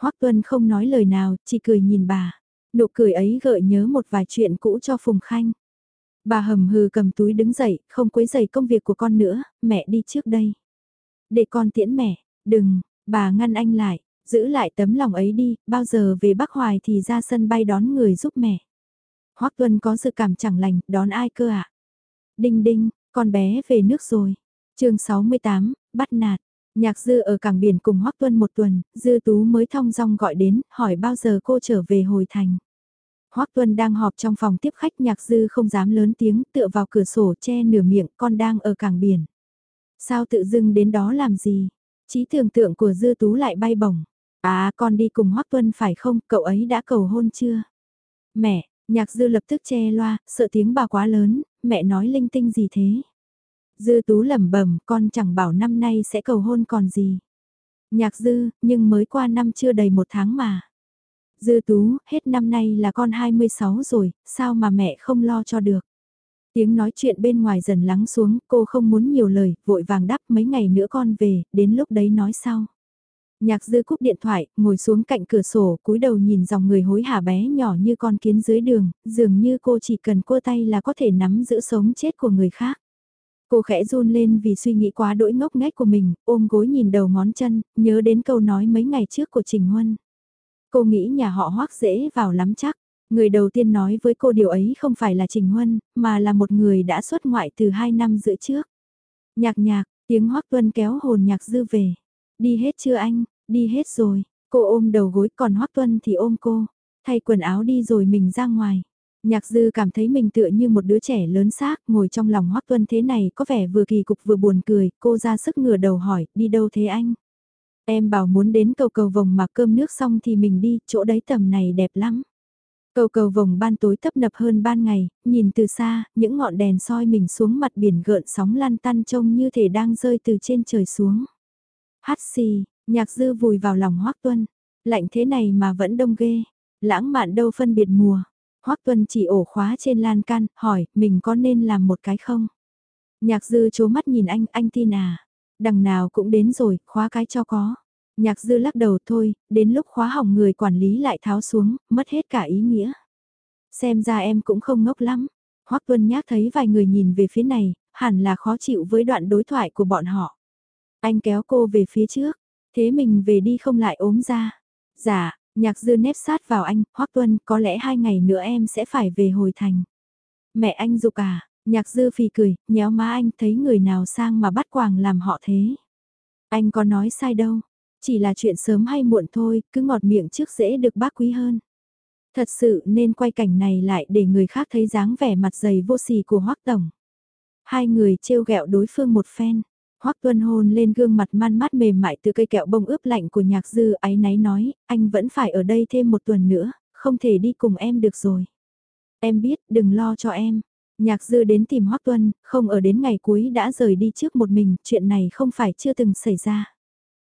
Hoắc Tuân không nói lời nào, chỉ cười nhìn bà. Nụ cười ấy gợi nhớ một vài chuyện cũ cho Phùng Khanh. Bà hầm hừ cầm túi đứng dậy, không quấy giày công việc của con nữa, mẹ đi trước đây. Để con tiễn mẹ, đừng, bà ngăn anh lại, giữ lại tấm lòng ấy đi, bao giờ về Bắc Hoài thì ra sân bay đón người giúp mẹ. Hoắc Tuân có sự cảm chẳng lành, đón ai cơ ạ? À? Đinh đinh, con bé về nước rồi. chương 68, bắt nạt. Nhạc Dư ở cảng biển cùng Hoắc Tuân một tuần, Dư Tú mới thong dong gọi đến, hỏi bao giờ cô trở về hồi thành. Hoắc Tuân đang họp trong phòng tiếp khách Nhạc Dư không dám lớn tiếng, tựa vào cửa sổ che nửa miệng, con đang ở cảng biển. Sao tự dưng đến đó làm gì? Chí tưởng tượng của Dư Tú lại bay bổng. À, con đi cùng Hoắc Tuân phải không, cậu ấy đã cầu hôn chưa? Mẹ, Nhạc Dư lập tức che loa, sợ tiếng bà quá lớn, mẹ nói linh tinh gì thế? Dư Tú lẩm bẩm, con chẳng bảo năm nay sẽ cầu hôn còn gì. Nhạc Dư, nhưng mới qua năm chưa đầy một tháng mà. Dư Tú, hết năm nay là con 26 rồi, sao mà mẹ không lo cho được. Tiếng nói chuyện bên ngoài dần lắng xuống, cô không muốn nhiều lời, vội vàng đáp mấy ngày nữa con về, đến lúc đấy nói sau. Nhạc dư cúp điện thoại, ngồi xuống cạnh cửa sổ, cúi đầu nhìn dòng người hối hả bé nhỏ như con kiến dưới đường, dường như cô chỉ cần cua tay là có thể nắm giữ sống chết của người khác. Cô khẽ run lên vì suy nghĩ quá đỗi ngốc nghếch của mình, ôm gối nhìn đầu ngón chân, nhớ đến câu nói mấy ngày trước của Trình Huân. Cô nghĩ nhà họ hoác dễ vào lắm chắc. Người đầu tiên nói với cô điều ấy không phải là Trình Huân, mà là một người đã xuất ngoại từ hai năm giữa trước. Nhạc nhạc, tiếng hoác tuân kéo hồn nhạc dư về. Đi hết chưa anh, đi hết rồi. Cô ôm đầu gối còn hoác tuân thì ôm cô. Thay quần áo đi rồi mình ra ngoài. Nhạc dư cảm thấy mình tựa như một đứa trẻ lớn xác ngồi trong lòng hoác tuân thế này có vẻ vừa kỳ cục vừa buồn cười. Cô ra sức ngửa đầu hỏi, đi đâu thế anh? Em bảo muốn đến cầu cầu vồng mà cơm nước xong thì mình đi, chỗ đấy tầm này đẹp lắm. Cầu cầu vồng ban tối tấp nập hơn ban ngày, nhìn từ xa, những ngọn đèn soi mình xuống mặt biển gợn sóng lăn tăn trông như thể đang rơi từ trên trời xuống. Hát xì, nhạc dư vùi vào lòng Hoác Tuân, lạnh thế này mà vẫn đông ghê, lãng mạn đâu phân biệt mùa. Hoắc Tuân chỉ ổ khóa trên lan can, hỏi, mình có nên làm một cái không? Nhạc dư chố mắt nhìn anh, anh tin à? Đằng nào cũng đến rồi, khóa cái cho có. Nhạc dư lắc đầu thôi, đến lúc khóa hỏng người quản lý lại tháo xuống, mất hết cả ý nghĩa. Xem ra em cũng không ngốc lắm. Hoắc Tuân Nhác thấy vài người nhìn về phía này, hẳn là khó chịu với đoạn đối thoại của bọn họ. Anh kéo cô về phía trước, thế mình về đi không lại ốm ra. Dạ, nhạc dư nếp sát vào anh, Hoắc Tuân, có lẽ hai ngày nữa em sẽ phải về hồi thành. Mẹ anh dục à, nhạc dư phì cười, nhéo má anh thấy người nào sang mà bắt quàng làm họ thế. Anh có nói sai đâu, chỉ là chuyện sớm hay muộn thôi, cứ ngọt miệng trước dễ được bác quý hơn. Thật sự nên quay cảnh này lại để người khác thấy dáng vẻ mặt dày vô sỉ của Hoắc Tổng. Hai người trêu ghẹo đối phương một phen. Hoắc Tuân hôn lên gương mặt man mát mềm mại từ cây kẹo bông ướp lạnh của nhạc dư áy náy nói, anh vẫn phải ở đây thêm một tuần nữa, không thể đi cùng em được rồi. Em biết, đừng lo cho em. Nhạc dư đến tìm Hoắc Tuân, không ở đến ngày cuối đã rời đi trước một mình, chuyện này không phải chưa từng xảy ra.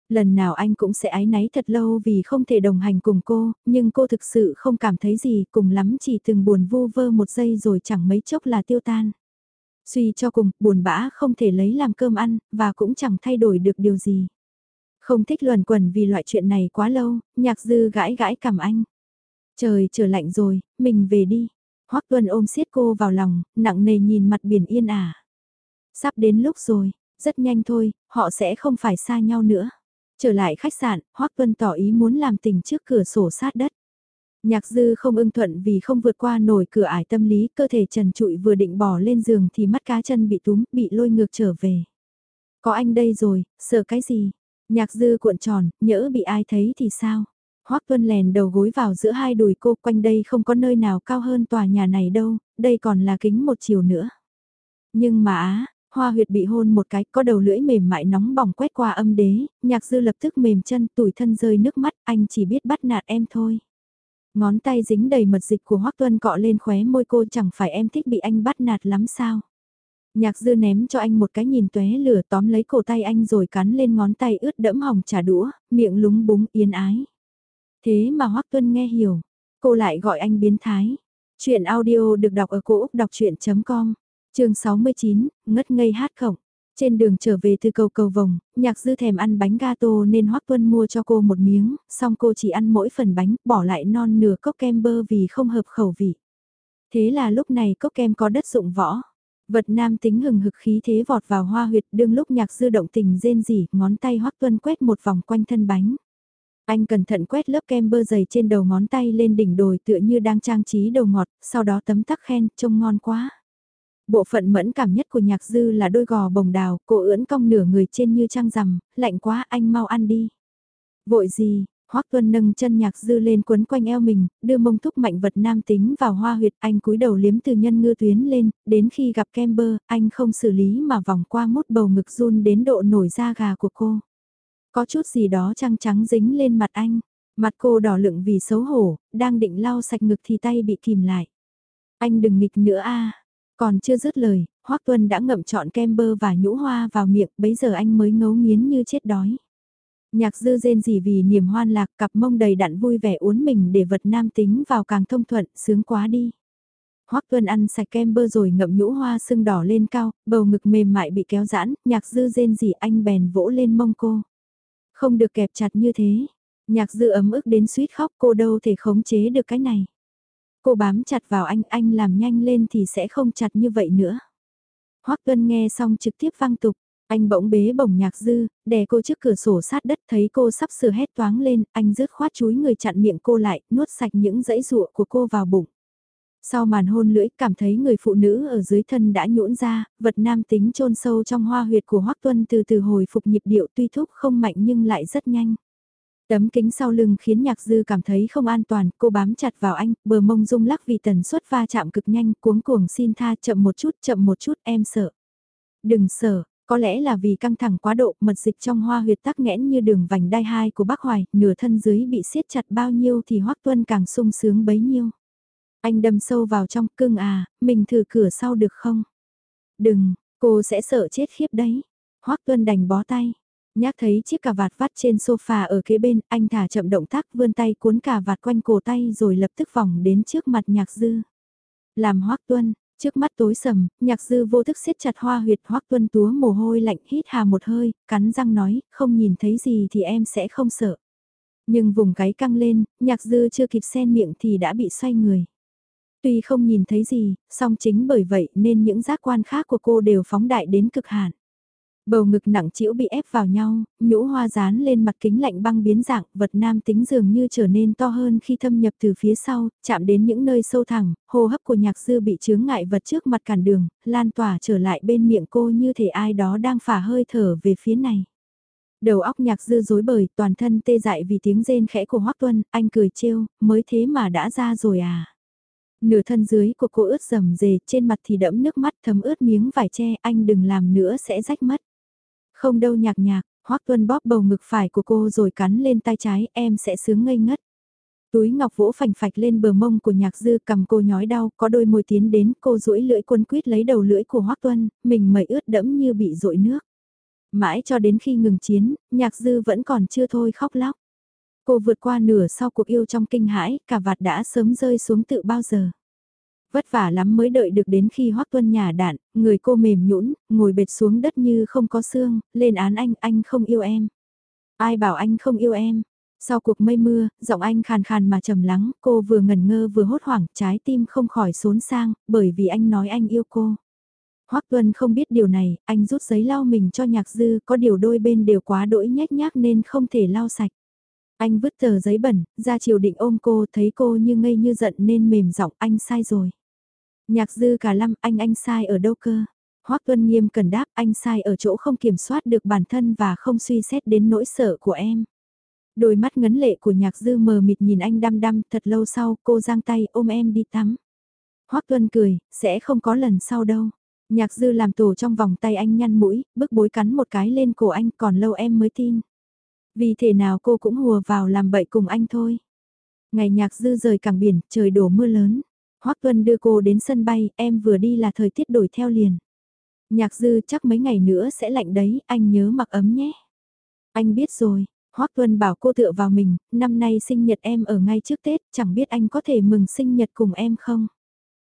Lần nào anh cũng sẽ ái náy thật lâu vì không thể đồng hành cùng cô, nhưng cô thực sự không cảm thấy gì, cùng lắm chỉ từng buồn vô vơ một giây rồi chẳng mấy chốc là tiêu tan. Suy cho cùng, buồn bã không thể lấy làm cơm ăn, và cũng chẳng thay đổi được điều gì. Không thích luẩn quẩn vì loại chuyện này quá lâu, nhạc dư gãi gãi cảm anh. Trời trở lạnh rồi, mình về đi. Hoắc Tuân ôm siết cô vào lòng, nặng nề nhìn mặt biển yên ả. Sắp đến lúc rồi, rất nhanh thôi, họ sẽ không phải xa nhau nữa. Trở lại khách sạn, Hoắc Tuân tỏ ý muốn làm tình trước cửa sổ sát đất. Nhạc dư không ưng thuận vì không vượt qua nổi cửa ải tâm lý, cơ thể trần trụi vừa định bỏ lên giường thì mắt cá chân bị túm, bị lôi ngược trở về. Có anh đây rồi, sợ cái gì? Nhạc dư cuộn tròn, nhỡ bị ai thấy thì sao? Hoắc Tuân lèn đầu gối vào giữa hai đùi cô quanh đây không có nơi nào cao hơn tòa nhà này đâu, đây còn là kính một chiều nữa. Nhưng mà á, Hoa huyệt bị hôn một cái, có đầu lưỡi mềm mại nóng bỏng quét qua âm đế, nhạc dư lập tức mềm chân, tủi thân rơi nước mắt, anh chỉ biết bắt nạt em thôi. Ngón tay dính đầy mật dịch của Hoắc Tuân cọ lên khóe môi cô chẳng phải em thích bị anh bắt nạt lắm sao. Nhạc dư ném cho anh một cái nhìn tuế lửa tóm lấy cổ tay anh rồi cắn lên ngón tay ướt đẫm hỏng trà đũa, miệng lúng búng yên ái. Thế mà Hoắc Tuân nghe hiểu, cô lại gọi anh biến thái. Chuyện audio được đọc ở cổ Úc đọc chuyện.com, trường 69, ngất ngây hát khổng. Trên đường trở về từ cầu cầu vồng, nhạc dư thèm ăn bánh gato nên Hoắc Tuân mua cho cô một miếng, xong cô chỉ ăn mỗi phần bánh, bỏ lại non nửa cốc kem bơ vì không hợp khẩu vị. Thế là lúc này cốc kem có đất dụng võ. Vật nam tính hừng hực khí thế vọt vào hoa huyệt đương lúc nhạc dư động tình rên rỉ, ngón tay Hoắc Tuân quét một vòng quanh thân bánh. Anh cẩn thận quét lớp kem bơ dày trên đầu ngón tay lên đỉnh đồi tựa như đang trang trí đầu ngọt, sau đó tấm tắc khen, trông ngon quá. Bộ phận mẫn cảm nhất của nhạc dư là đôi gò bồng đào, cô ưỡn cong nửa người trên như trăng rằm, lạnh quá anh mau ăn đi. Vội gì, Hoắc Tuân nâng chân nhạc dư lên quấn quanh eo mình, đưa mông thúc mạnh vật nam tính vào hoa huyệt, anh cúi đầu liếm từ nhân ngư tuyến lên, đến khi gặp kem bơ, anh không xử lý mà vòng qua mút bầu ngực run đến độ nổi da gà của cô. Có chút gì đó trăng trắng dính lên mặt anh, mặt cô đỏ lựng vì xấu hổ, đang định lau sạch ngực thì tay bị kìm lại. Anh đừng nghịch nữa a. Còn chưa dứt lời, Hoắc Tuân đã ngậm trọn kem bơ và nhũ hoa vào miệng, bấy giờ anh mới ngấu nghiến như chết đói. Nhạc dư rên gì vì niềm hoan lạc cặp mông đầy đặn vui vẻ uốn mình để vật nam tính vào càng thông thuận, sướng quá đi. Hoắc Tuân ăn sạch kem bơ rồi ngậm nhũ hoa sưng đỏ lên cao, bầu ngực mềm mại bị kéo giãn, nhạc dư rên gì anh bèn vỗ lên mông cô. Không được kẹp chặt như thế, nhạc dư ấm ức đến suýt khóc cô đâu thể khống chế được cái này. Cô bám chặt vào anh, anh làm nhanh lên thì sẽ không chặt như vậy nữa. Hoắc Tuân nghe xong trực tiếp vang tục, anh bỗng bế bổng nhạc dư, đè cô trước cửa sổ sát đất thấy cô sắp sửa hét toáng lên, anh rứt khoát chúi người chặn miệng cô lại, nuốt sạch những dãy rụa của cô vào bụng. Sau màn hôn lưỡi cảm thấy người phụ nữ ở dưới thân đã nhũn ra, vật nam tính chôn sâu trong hoa huyệt của Hoắc Tuân từ từ hồi phục nhịp điệu tuy thúc không mạnh nhưng lại rất nhanh. Tấm kính sau lưng khiến nhạc dư cảm thấy không an toàn, cô bám chặt vào anh, bờ mông rung lắc vì tần suất va chạm cực nhanh, cuống cuồng xin tha chậm một chút, chậm một chút, em sợ. Đừng sợ, có lẽ là vì căng thẳng quá độ, mật dịch trong hoa huyệt tắc nghẽn như đường vành đai hai của bác Hoài, nửa thân dưới bị siết chặt bao nhiêu thì Hoắc Tuân càng sung sướng bấy nhiêu. Anh đâm sâu vào trong, cưng à, mình thử cửa sau được không? Đừng, cô sẽ sợ chết khiếp đấy. Hoắc Tuân đành bó tay. Nhác thấy chiếc cà vạt vắt trên sofa ở kế bên, anh thả chậm động tác vươn tay cuốn cà vạt quanh cổ tay rồi lập tức vòng đến trước mặt nhạc dư. Làm Hoắc Tuân, trước mắt tối sầm, nhạc dư vô thức siết chặt hoa huyệt Hoắc Tuân túa mồ hôi lạnh hít hà một hơi, cắn răng nói, không nhìn thấy gì thì em sẽ không sợ. Nhưng vùng gáy căng lên, nhạc dư chưa kịp sen miệng thì đã bị xoay người. Tuy không nhìn thấy gì, song chính bởi vậy nên những giác quan khác của cô đều phóng đại đến cực hạn. Bầu ngực nặng chĩu bị ép vào nhau, nhũ hoa dán lên mặt kính lạnh băng biến dạng, vật nam tính dường như trở nên to hơn khi thâm nhập từ phía sau, chạm đến những nơi sâu thẳng, hô hấp của nhạc sư bị chướng ngại vật trước mặt cản đường, lan tỏa trở lại bên miệng cô như thể ai đó đang phả hơi thở về phía này. Đầu óc nhạc dư rối bời, toàn thân tê dại vì tiếng rên khẽ của Hoắc Tuân, anh cười trêu, mới thế mà đã ra rồi à. Nửa thân dưới của cô ướt rầm rề, trên mặt thì đẫm nước mắt thấm ướt miếng vải che, anh đừng làm nữa sẽ rách mất. Không đâu nhạc nhạc, Hoắc Tuân bóp bầu ngực phải của cô rồi cắn lên tay trái, em sẽ sướng ngây ngất. Túi ngọc vỗ phành phạch lên bờ mông của nhạc dư cầm cô nhói đau, có đôi môi tiến đến, cô duỗi lưỡi quân quyết lấy đầu lưỡi của Hoắc Tuân, mình mẩy ướt đẫm như bị rội nước. Mãi cho đến khi ngừng chiến, nhạc dư vẫn còn chưa thôi khóc lóc. Cô vượt qua nửa sau cuộc yêu trong kinh hãi, cả vạt đã sớm rơi xuống tự bao giờ. Vất vả lắm mới đợi được đến khi Hoắc Tuân nhà đạn, người cô mềm nhũn, ngồi bệt xuống đất như không có xương, lên án anh, anh không yêu em. Ai bảo anh không yêu em? Sau cuộc mây mưa, giọng anh khàn khàn mà trầm lắng, cô vừa ngẩn ngơ vừa hốt hoảng, trái tim không khỏi xốn sang, bởi vì anh nói anh yêu cô. Hoắc Tuân không biết điều này, anh rút giấy lau mình cho nhạc dư, có điều đôi bên đều quá đỗi nhách nhác nên không thể lau sạch. Anh vứt tờ giấy bẩn, ra chiều định ôm cô, thấy cô như ngây như giận nên mềm giọng anh sai rồi. Nhạc dư cả lâm anh anh sai ở đâu cơ? Hoắc Tuân nghiêm cần đáp anh sai ở chỗ không kiểm soát được bản thân và không suy xét đến nỗi sợ của em. Đôi mắt ngấn lệ của nhạc dư mờ mịt nhìn anh đăm đăm thật lâu sau cô giang tay ôm em đi tắm. Hoắc Tuân cười, sẽ không có lần sau đâu. Nhạc dư làm tổ trong vòng tay anh nhăn mũi, bức bối cắn một cái lên cổ anh còn lâu em mới tin. Vì thế nào cô cũng hùa vào làm bậy cùng anh thôi. Ngày nhạc dư rời cảng biển, trời đổ mưa lớn. Hoác Tuân đưa cô đến sân bay, em vừa đi là thời tiết đổi theo liền. Nhạc dư chắc mấy ngày nữa sẽ lạnh đấy, anh nhớ mặc ấm nhé. Anh biết rồi, Hoác Tuân bảo cô tựa vào mình, năm nay sinh nhật em ở ngay trước Tết, chẳng biết anh có thể mừng sinh nhật cùng em không?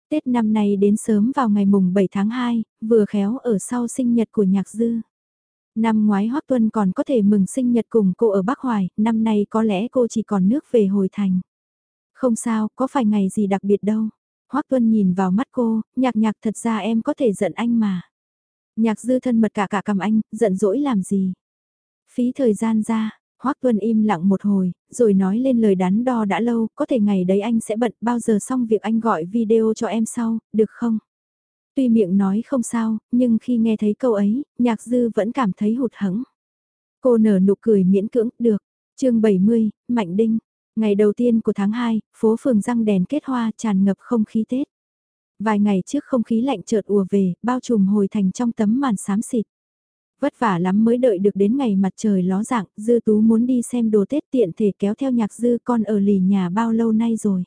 Tết năm nay đến sớm vào ngày mùng 7 tháng 2, vừa khéo ở sau sinh nhật của nhạc dư. Năm ngoái Hoác Tuân còn có thể mừng sinh nhật cùng cô ở Bắc Hoài, năm nay có lẽ cô chỉ còn nước về hồi thành. Không sao, có phải ngày gì đặc biệt đâu. Hoắc Tuân nhìn vào mắt cô, nhạc nhạc thật ra em có thể giận anh mà. Nhạc dư thân mật cả cả cầm anh, giận dỗi làm gì. Phí thời gian ra, Hoắc Tuân im lặng một hồi, rồi nói lên lời đắn đo đã lâu, có thể ngày đấy anh sẽ bận bao giờ xong việc anh gọi video cho em sau, được không? Tuy miệng nói không sao, nhưng khi nghe thấy câu ấy, nhạc dư vẫn cảm thấy hụt hẫng. Cô nở nụ cười miễn cưỡng, được. chương 70, Mạnh Đinh. Ngày đầu tiên của tháng 2, phố phường răng đèn kết hoa tràn ngập không khí Tết. Vài ngày trước không khí lạnh chợt ùa về, bao trùm hồi thành trong tấm màn xám xịt. Vất vả lắm mới đợi được đến ngày mặt trời ló dạng, Dư Tú muốn đi xem đồ Tết tiện thể kéo theo nhạc Dư con ở lì nhà bao lâu nay rồi.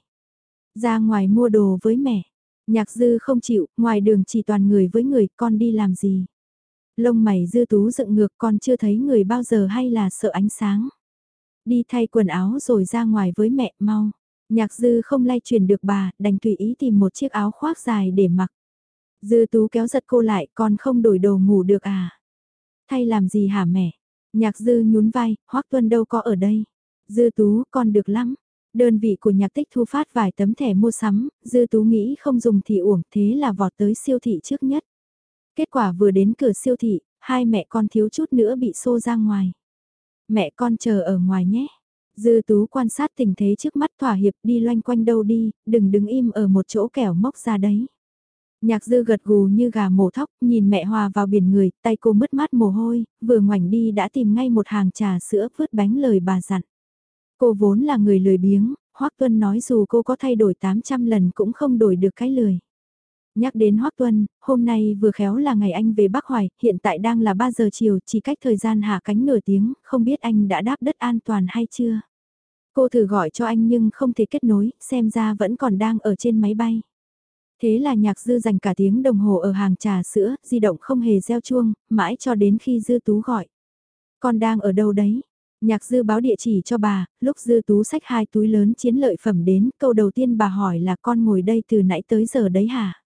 Ra ngoài mua đồ với mẹ, nhạc Dư không chịu, ngoài đường chỉ toàn người với người, con đi làm gì. Lông mày Dư Tú dựng ngược con chưa thấy người bao giờ hay là sợ ánh sáng. Đi thay quần áo rồi ra ngoài với mẹ mau. Nhạc Dư không lay truyền được bà, đành tùy ý tìm một chiếc áo khoác dài để mặc. Dư Tú kéo giật cô lại, con không đổi đồ ngủ được à? Thay làm gì hả mẹ? Nhạc dư nhún vai, Hoác Tuân đâu có ở đây. Dư tú, con được lắm. Đơn vị của nhạc tích thu phát vài tấm thẻ mua sắm, dư tú nghĩ không dùng thì uổng thế là vọt tới siêu thị trước nhất. Kết quả vừa đến cửa siêu thị, hai mẹ con thiếu chút nữa bị xô ra ngoài. Mẹ con chờ ở ngoài nhé. Dư tú quan sát tình thế trước mắt thỏa hiệp đi loanh quanh đâu đi, đừng đứng im ở một chỗ kẻo móc ra đấy. Nhạc dư gật gù như gà mổ thóc, nhìn mẹ hòa vào biển người, tay cô mất mát mồ hôi, vừa ngoảnh đi đã tìm ngay một hàng trà sữa vớt bánh lời bà dặn. Cô vốn là người lười biếng, Hoác Tuân nói dù cô có thay đổi 800 lần cũng không đổi được cái lười. Nhắc đến Hoắc Tuân, hôm nay vừa khéo là ngày anh về Bắc Hoài, hiện tại đang là 3 giờ chiều, chỉ cách thời gian hạ cánh nửa tiếng, không biết anh đã đáp đất an toàn hay chưa. Cô thử gọi cho anh nhưng không thể kết nối, xem ra vẫn còn đang ở trên máy bay. Thế là nhạc dư dành cả tiếng đồng hồ ở hàng trà sữa, di động không hề gieo chuông, mãi cho đến khi dư tú gọi. Con đang ở đâu đấy? Nhạc dư báo địa chỉ cho bà, lúc dư tú xách hai túi lớn chiến lợi phẩm đến, câu đầu tiên bà hỏi là con ngồi đây từ nãy tới giờ đấy hả?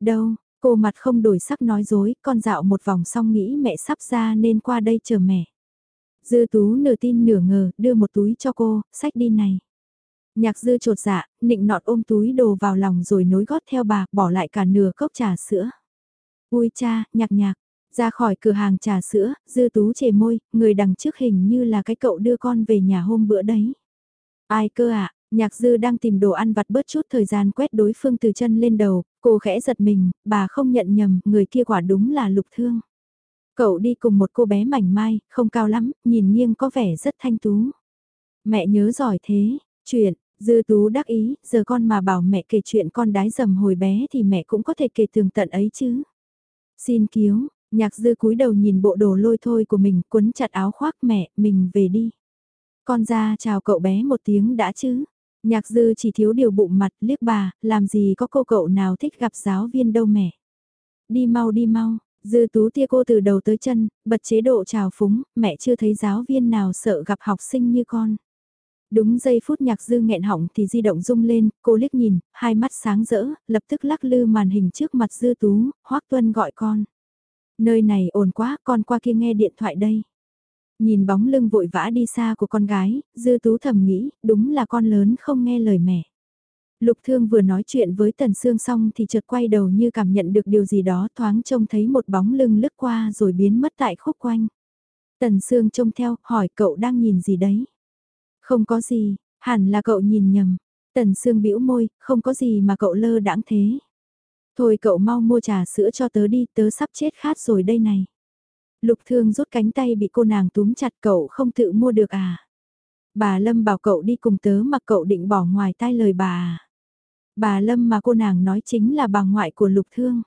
Đâu, cô mặt không đổi sắc nói dối, con dạo một vòng xong nghĩ mẹ sắp ra nên qua đây chờ mẹ. Dư tú nửa tin nửa ngờ, đưa một túi cho cô, sách đi này. Nhạc dư trột dạ, nịnh nọt ôm túi đồ vào lòng rồi nối gót theo bà, bỏ lại cả nửa cốc trà sữa. Ui cha, nhạc nhạc, ra khỏi cửa hàng trà sữa, dư tú chề môi, người đằng trước hình như là cái cậu đưa con về nhà hôm bữa đấy. Ai cơ ạ, nhạc dư đang tìm đồ ăn vặt bớt chút thời gian quét đối phương từ chân lên đầu, cô khẽ giật mình, bà không nhận nhầm, người kia quả đúng là lục thương. Cậu đi cùng một cô bé mảnh mai, không cao lắm, nhìn nghiêng có vẻ rất thanh tú. Mẹ nhớ giỏi thế, chuyện, Dư tú đắc ý, giờ con mà bảo mẹ kể chuyện con đái dầm hồi bé thì mẹ cũng có thể kể tường tận ấy chứ. Xin cứu, nhạc dư cúi đầu nhìn bộ đồ lôi thôi của mình cuốn chặt áo khoác mẹ, mình về đi. Con ra chào cậu bé một tiếng đã chứ. Nhạc dư chỉ thiếu điều bụng mặt liếc bà, làm gì có cô cậu nào thích gặp giáo viên đâu mẹ. Đi mau đi mau, dư tú tia cô từ đầu tới chân, bật chế độ chào phúng, mẹ chưa thấy giáo viên nào sợ gặp học sinh như con. Đúng giây phút nhạc dư nghẹn họng thì di động rung lên, cô liếc nhìn, hai mắt sáng rỡ, lập tức lắc lư màn hình trước mặt dư tú, hoắc tuân gọi con. Nơi này ồn quá, con qua kia nghe điện thoại đây. Nhìn bóng lưng vội vã đi xa của con gái, dư tú thầm nghĩ, đúng là con lớn không nghe lời mẹ. Lục thương vừa nói chuyện với Tần Sương xong thì chợt quay đầu như cảm nhận được điều gì đó thoáng trông thấy một bóng lưng lướt qua rồi biến mất tại khúc quanh. Tần Sương trông theo, hỏi cậu đang nhìn gì đấy? Không có gì, hẳn là cậu nhìn nhầm. Tần Sương bĩu môi, không có gì mà cậu lơ đãng thế. Thôi cậu mau mua trà sữa cho tớ đi, tớ sắp chết khát rồi đây này. Lục thương rút cánh tay bị cô nàng túm chặt cậu không tự mua được à. Bà Lâm bảo cậu đi cùng tớ mà cậu định bỏ ngoài tai lời bà à. Bà Lâm mà cô nàng nói chính là bà ngoại của lục thương.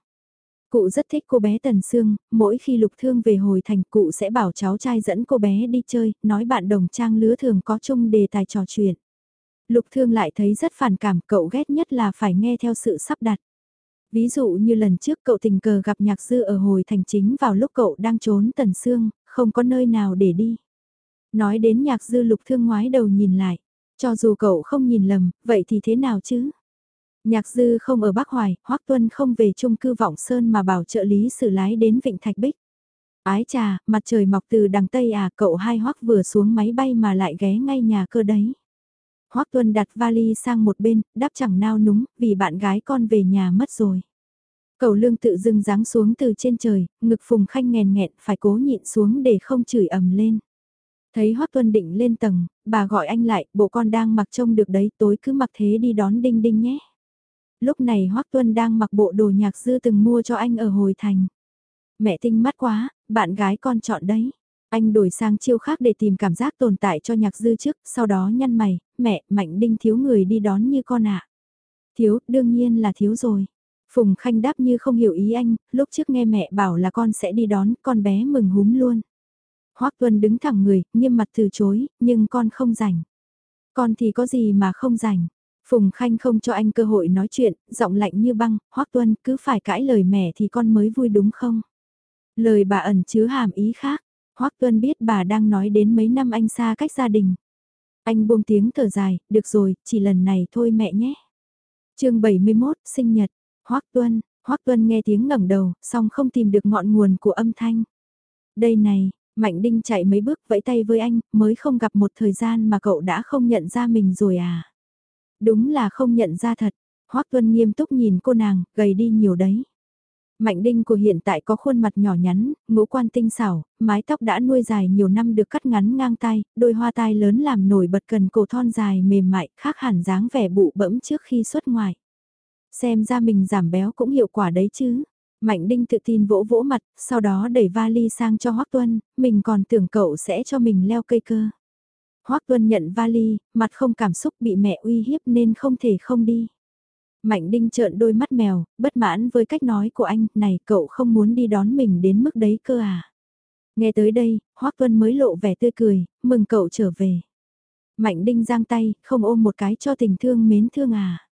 Cụ rất thích cô bé Tần Sương, mỗi khi Lục Thương về hồi thành cụ sẽ bảo cháu trai dẫn cô bé đi chơi, nói bạn đồng trang lứa thường có chung đề tài trò chuyện. Lục Thương lại thấy rất phản cảm, cậu ghét nhất là phải nghe theo sự sắp đặt. Ví dụ như lần trước cậu tình cờ gặp nhạc dư ở hồi thành chính vào lúc cậu đang trốn Tần Sương, không có nơi nào để đi. Nói đến nhạc dư Lục Thương ngoái đầu nhìn lại, cho dù cậu không nhìn lầm, vậy thì thế nào chứ? Nhạc dư không ở Bắc Hoài, Hoắc Tuân không về chung cư Vọng Sơn mà bảo trợ lý xử lái đến Vịnh Thạch Bích. Ái trà, mặt trời mọc từ đằng Tây à, cậu hai Hoắc vừa xuống máy bay mà lại ghé ngay nhà cơ đấy. Hoắc Tuân đặt vali sang một bên, đáp chẳng nao núng, vì bạn gái con về nhà mất rồi. Cầu lương tự dưng giáng xuống từ trên trời, ngực phùng khanh nghèn nghẹn, phải cố nhịn xuống để không chửi ầm lên. Thấy Hoắc Tuân định lên tầng, bà gọi anh lại, bộ con đang mặc trông được đấy, tối cứ mặc thế đi đón đinh đinh nhé. Lúc này Hoắc Tuân đang mặc bộ đồ nhạc dư từng mua cho anh ở hồi thành. Mẹ tinh mắt quá, bạn gái con chọn đấy. Anh đổi sang chiêu khác để tìm cảm giác tồn tại cho nhạc dư trước, sau đó nhăn mày, mẹ, Mạnh Đinh thiếu người đi đón như con ạ. Thiếu, đương nhiên là thiếu rồi. Phùng Khanh đáp như không hiểu ý anh, lúc trước nghe mẹ bảo là con sẽ đi đón, con bé mừng húm luôn. Hoác Tuân đứng thẳng người, nghiêm mặt từ chối, nhưng con không rảnh. Con thì có gì mà không rảnh. Phùng Khanh không cho anh cơ hội nói chuyện, giọng lạnh như băng, Hoác Tuân cứ phải cãi lời mẹ thì con mới vui đúng không? Lời bà ẩn chứa hàm ý khác, Hoắc Tuân biết bà đang nói đến mấy năm anh xa cách gia đình. Anh buông tiếng thở dài, được rồi, chỉ lần này thôi mẹ nhé. chương 71, sinh nhật, Hoắc Tuân, Hoắc Tuân nghe tiếng ngẩng đầu, song không tìm được ngọn nguồn của âm thanh. Đây này, Mạnh Đinh chạy mấy bước vẫy tay với anh, mới không gặp một thời gian mà cậu đã không nhận ra mình rồi à. Đúng là không nhận ra thật, Hoắc Tuân nghiêm túc nhìn cô nàng, gầy đi nhiều đấy. Mạnh đinh của hiện tại có khuôn mặt nhỏ nhắn, ngũ quan tinh xảo, mái tóc đã nuôi dài nhiều năm được cắt ngắn ngang tai, đôi hoa tai lớn làm nổi bật cần cổ thon dài mềm mại, khác hẳn dáng vẻ bụ bẫm trước khi xuất ngoại. Xem ra mình giảm béo cũng hiệu quả đấy chứ. Mạnh Đinh tự tin vỗ vỗ mặt, sau đó đẩy vali sang cho Hoắc Tuân, mình còn tưởng cậu sẽ cho mình leo cây cơ. Hoắc Tuân nhận vali, mặt không cảm xúc bị mẹ uy hiếp nên không thể không đi. Mạnh Đinh trợn đôi mắt mèo, bất mãn với cách nói của anh, này cậu không muốn đi đón mình đến mức đấy cơ à. Nghe tới đây, Hoác Tuân mới lộ vẻ tươi cười, mừng cậu trở về. Mạnh Đinh giang tay, không ôm một cái cho tình thương mến thương à.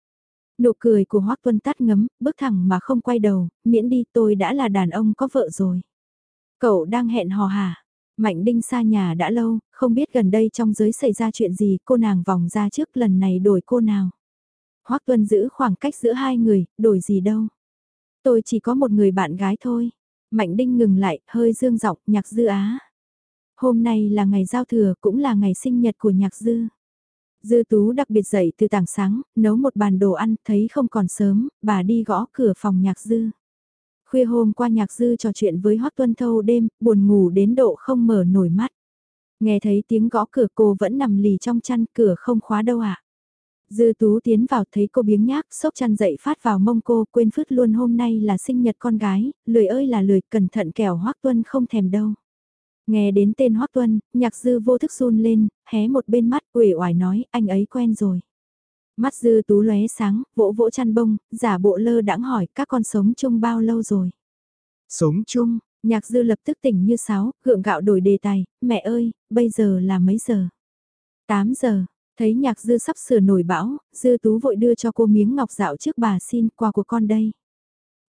Nụ cười của Hoác Tuân tắt ngấm, bước thẳng mà không quay đầu, miễn đi tôi đã là đàn ông có vợ rồi. Cậu đang hẹn hò hả? Mạnh Đinh xa nhà đã lâu, không biết gần đây trong giới xảy ra chuyện gì cô nàng vòng ra trước lần này đổi cô nào. Hoắc Tuân giữ khoảng cách giữa hai người, đổi gì đâu. Tôi chỉ có một người bạn gái thôi. Mạnh Đinh ngừng lại, hơi dương giọng, nhạc dư á. Hôm nay là ngày giao thừa, cũng là ngày sinh nhật của nhạc dư. Dư tú đặc biệt dậy từ tảng sáng, nấu một bàn đồ ăn, thấy không còn sớm, bà đi gõ cửa phòng nhạc dư. Khuya hôm qua nhạc dư trò chuyện với Hoắc Tuân thâu đêm, buồn ngủ đến độ không mở nổi mắt. Nghe thấy tiếng gõ cửa cô vẫn nằm lì trong chăn cửa không khóa đâu ạ. À? Dư tú tiến vào thấy cô biếng nhác, sốc chăn dậy phát vào mông cô, quên phứt luôn hôm nay là sinh nhật con gái, lười ơi là lười, cẩn thận kẻo hoắc tuân không thèm đâu. Nghe đến tên hoắc tuân, nhạc dư vô thức run lên, hé một bên mắt, uể oải nói, anh ấy quen rồi. Mắt dư tú lóe sáng, vỗ vỗ chăn bông, giả bộ lơ đãng hỏi các con sống chung bao lâu rồi. Sống chung, nhạc dư lập tức tỉnh như sáo, gượng gạo đổi đề tài, mẹ ơi, bây giờ là mấy giờ? 8 giờ, Thấy nhạc dư sắp sửa nổi bão, dư tú vội đưa cho cô miếng ngọc dạo trước bà xin qua của con đây.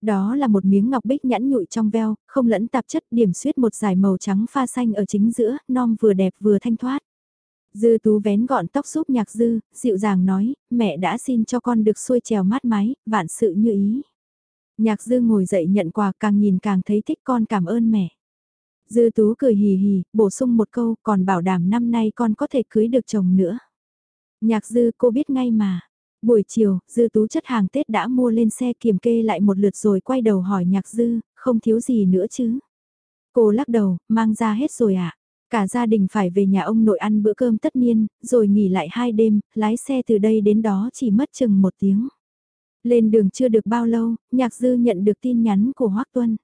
Đó là một miếng ngọc bích nhẵn nhụi trong veo, không lẫn tạp chất điểm xuyết một dải màu trắng pha xanh ở chính giữa, non vừa đẹp vừa thanh thoát. Dư tú vén gọn tóc giúp nhạc dư, dịu dàng nói, mẹ đã xin cho con được xuôi trèo mát mái, vạn sự như ý. Nhạc dư ngồi dậy nhận quà càng nhìn càng thấy thích con cảm ơn mẹ. Dư tú cười hì hì, bổ sung một câu còn bảo đảm năm nay con có thể cưới được chồng nữa. Nhạc dư cô biết ngay mà. Buổi chiều, dư tú chất hàng Tết đã mua lên xe kiểm kê lại một lượt rồi quay đầu hỏi nhạc dư, không thiếu gì nữa chứ. Cô lắc đầu, mang ra hết rồi ạ. À? Cả gia đình phải về nhà ông nội ăn bữa cơm tất niên, rồi nghỉ lại hai đêm, lái xe từ đây đến đó chỉ mất chừng một tiếng. Lên đường chưa được bao lâu, nhạc dư nhận được tin nhắn của Hoác Tuân.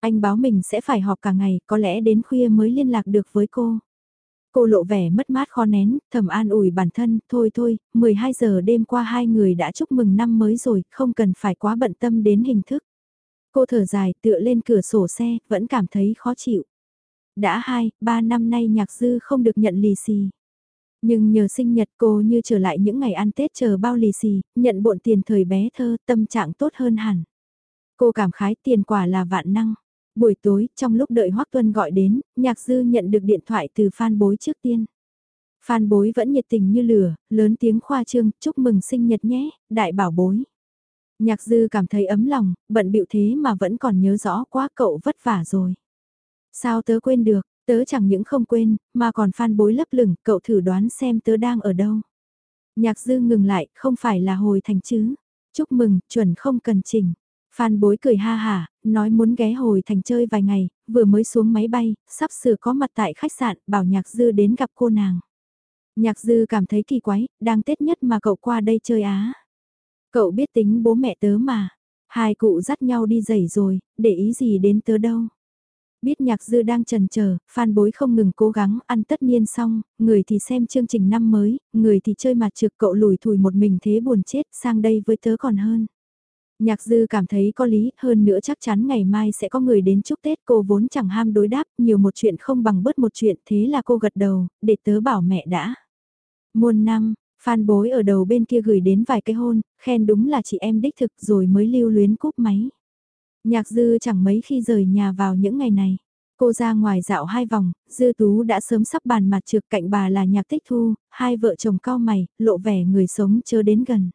Anh báo mình sẽ phải họp cả ngày, có lẽ đến khuya mới liên lạc được với cô. Cô lộ vẻ mất mát khó nén, thầm an ủi bản thân, thôi thôi, 12 giờ đêm qua hai người đã chúc mừng năm mới rồi, không cần phải quá bận tâm đến hình thức. Cô thở dài tựa lên cửa sổ xe, vẫn cảm thấy khó chịu. Đã hai, ba năm nay nhạc dư không được nhận lì xì. Nhưng nhờ sinh nhật cô như trở lại những ngày ăn Tết chờ bao lì xì, nhận bộn tiền thời bé thơ, tâm trạng tốt hơn hẳn. Cô cảm khái tiền quả là vạn năng. Buổi tối, trong lúc đợi Hoắc Tuân gọi đến, nhạc dư nhận được điện thoại từ Phan Bối trước tiên. Phan Bối vẫn nhiệt tình như lửa, lớn tiếng khoa trương, chúc mừng sinh nhật nhé, đại bảo bối. Nhạc dư cảm thấy ấm lòng, bận bịu thế mà vẫn còn nhớ rõ quá cậu vất vả rồi. Sao tớ quên được, tớ chẳng những không quên, mà còn phan bối lấp lửng, cậu thử đoán xem tớ đang ở đâu. Nhạc dư ngừng lại, không phải là hồi thành chứ. Chúc mừng, chuẩn không cần chỉnh. Phan bối cười ha hả, nói muốn ghé hồi thành chơi vài ngày, vừa mới xuống máy bay, sắp sửa có mặt tại khách sạn, bảo nhạc dư đến gặp cô nàng. Nhạc dư cảm thấy kỳ quái, đang Tết nhất mà cậu qua đây chơi á. Cậu biết tính bố mẹ tớ mà. Hai cụ dắt nhau đi giày rồi, để ý gì đến tớ đâu. Biết nhạc dư đang trần chờ phan bối không ngừng cố gắng ăn tất niên xong, người thì xem chương trình năm mới, người thì chơi mặt trực cậu lùi thủi một mình thế buồn chết sang đây với tớ còn hơn. Nhạc dư cảm thấy có lý, hơn nữa chắc chắn ngày mai sẽ có người đến chúc Tết cô vốn chẳng ham đối đáp, nhiều một chuyện không bằng bớt một chuyện, thế là cô gật đầu, để tớ bảo mẹ đã. Muôn năm, Phan bối ở đầu bên kia gửi đến vài cái hôn, khen đúng là chị em đích thực rồi mới lưu luyến cúp máy. Nhạc dư chẳng mấy khi rời nhà vào những ngày này. Cô ra ngoài dạo hai vòng, dư tú đã sớm sắp bàn mặt trực cạnh bà là nhạc tích thu, hai vợ chồng cao mày, lộ vẻ người sống chớ đến gần.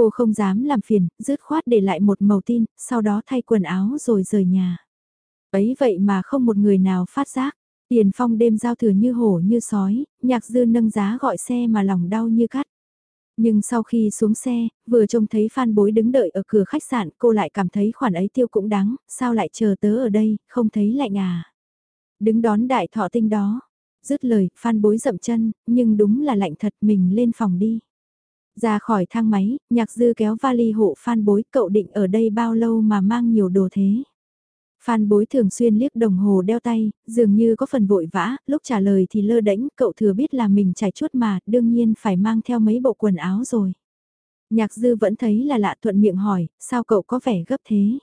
Cô không dám làm phiền, dứt khoát để lại một màu tin, sau đó thay quần áo rồi rời nhà. Ấy vậy mà không một người nào phát giác. Tiền phong đêm giao thừa như hổ như sói, nhạc dư nâng giá gọi xe mà lòng đau như cắt. Nhưng sau khi xuống xe, vừa trông thấy Phan Bối đứng đợi ở cửa khách sạn, cô lại cảm thấy khoản ấy tiêu cũng đáng, sao lại chờ tớ ở đây, không thấy lạnh à. Đứng đón đại thọ tinh đó. Dứt lời, Phan Bối dậm chân, nhưng đúng là lạnh thật mình lên phòng đi. Ra khỏi thang máy, nhạc dư kéo vali hộ Phan Bối, cậu định ở đây bao lâu mà mang nhiều đồ thế. Phan bối thường xuyên liếc đồng hồ đeo tay, dường như có phần vội vã, lúc trả lời thì lơ đễnh, cậu thừa biết là mình trải chuốt mà, đương nhiên phải mang theo mấy bộ quần áo rồi. Nhạc dư vẫn thấy là lạ thuận miệng hỏi, sao cậu có vẻ gấp thế?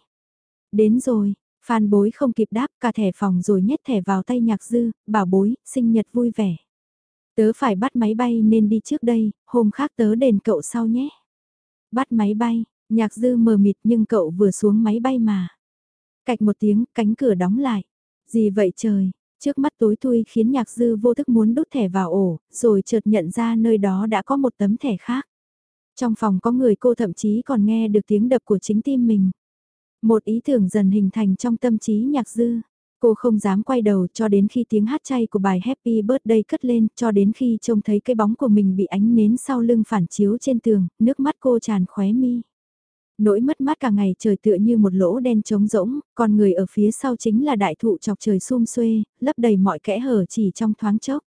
Đến rồi, Phan bối không kịp đáp cả thẻ phòng rồi nhét thẻ vào tay nhạc dư, bảo bối, sinh nhật vui vẻ. Tớ phải bắt máy bay nên đi trước đây, hôm khác tớ đền cậu sau nhé. Bắt máy bay, nhạc dư mờ mịt nhưng cậu vừa xuống máy bay mà. Cạch một tiếng, cánh cửa đóng lại. Gì vậy trời, trước mắt tối thui khiến nhạc dư vô thức muốn đút thẻ vào ổ, rồi chợt nhận ra nơi đó đã có một tấm thẻ khác. Trong phòng có người cô thậm chí còn nghe được tiếng đập của chính tim mình. Một ý tưởng dần hình thành trong tâm trí nhạc dư. Cô không dám quay đầu cho đến khi tiếng hát chay của bài Happy Birthday cất lên, cho đến khi trông thấy cái bóng của mình bị ánh nến sau lưng phản chiếu trên tường, nước mắt cô tràn khóe mi. Nỗi mất mát cả ngày trời tựa như một lỗ đen trống rỗng, còn người ở phía sau chính là đại thụ chọc trời sum xuê, lấp đầy mọi kẽ hở chỉ trong thoáng chốc.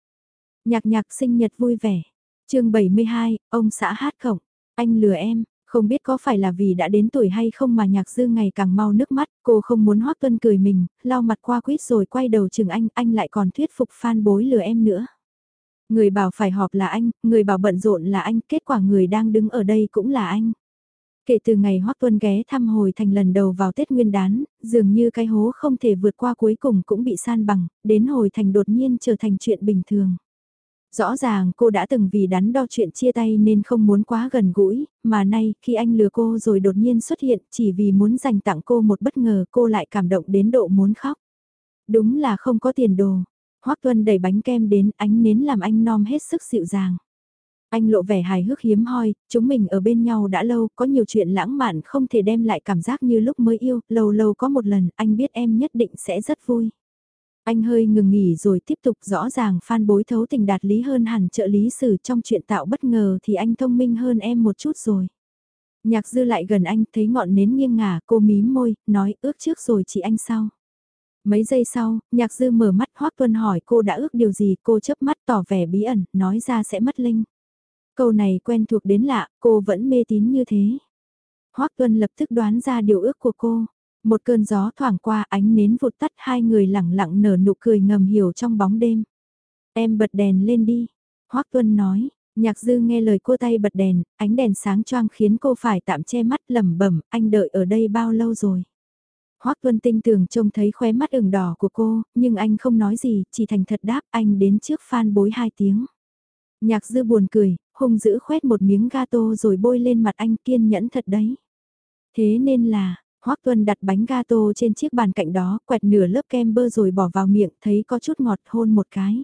Nhạc nhạc sinh nhật vui vẻ. chương 72, ông xã hát khổng. Anh lừa em, không biết có phải là vì đã đến tuổi hay không mà nhạc dư ngày càng mau nước mắt, cô không muốn hoác tuân cười mình, lau mặt qua quýt rồi quay đầu chừng anh, anh lại còn thuyết phục fan bối lừa em nữa. Người bảo phải họp là anh, người bảo bận rộn là anh, kết quả người đang đứng ở đây cũng là anh. Kể từ ngày Hoắc Tuân ghé thăm hồi thành lần đầu vào Tết Nguyên đán, dường như cái hố không thể vượt qua cuối cùng cũng bị san bằng, đến hồi thành đột nhiên trở thành chuyện bình thường. Rõ ràng cô đã từng vì đắn đo chuyện chia tay nên không muốn quá gần gũi, mà nay khi anh lừa cô rồi đột nhiên xuất hiện chỉ vì muốn dành tặng cô một bất ngờ cô lại cảm động đến độ muốn khóc. Đúng là không có tiền đồ. Hoắc Tuân đẩy bánh kem đến ánh nến làm anh nom hết sức dịu dàng. Anh lộ vẻ hài hước hiếm hoi, chúng mình ở bên nhau đã lâu, có nhiều chuyện lãng mạn không thể đem lại cảm giác như lúc mới yêu, lâu lâu có một lần, anh biết em nhất định sẽ rất vui. Anh hơi ngừng nghỉ rồi tiếp tục rõ ràng phan bối thấu tình đạt lý hơn hẳn trợ lý sử trong chuyện tạo bất ngờ thì anh thông minh hơn em một chút rồi. Nhạc dư lại gần anh thấy ngọn nến nghiêng ngả cô mím môi, nói ước trước rồi chị anh sau. Mấy giây sau, nhạc dư mở mắt Hoác Tuân hỏi cô đã ước điều gì cô chớp mắt tỏ vẻ bí ẩn, nói ra sẽ mất linh. Câu này quen thuộc đến lạ, cô vẫn mê tín như thế. Hoác Tuân lập tức đoán ra điều ước của cô. Một cơn gió thoảng qua ánh nến vụt tắt hai người lẳng lặng nở nụ cười ngầm hiểu trong bóng đêm. Em bật đèn lên đi. Hoác Tuân nói, nhạc dư nghe lời cô tay bật đèn, ánh đèn sáng choang khiến cô phải tạm che mắt lẩm bẩm anh đợi ở đây bao lâu rồi. Hoác Tuân tinh tường trông thấy khóe mắt ửng đỏ của cô, nhưng anh không nói gì, chỉ thành thật đáp anh đến trước phan bối hai tiếng. Nhạc dư buồn cười, hung dữ khoét một miếng gato rồi bôi lên mặt anh kiên nhẫn thật đấy. Thế nên là, Hoắc Tuân đặt bánh gato trên chiếc bàn cạnh đó, quẹt nửa lớp kem bơ rồi bỏ vào miệng, thấy có chút ngọt hôn một cái.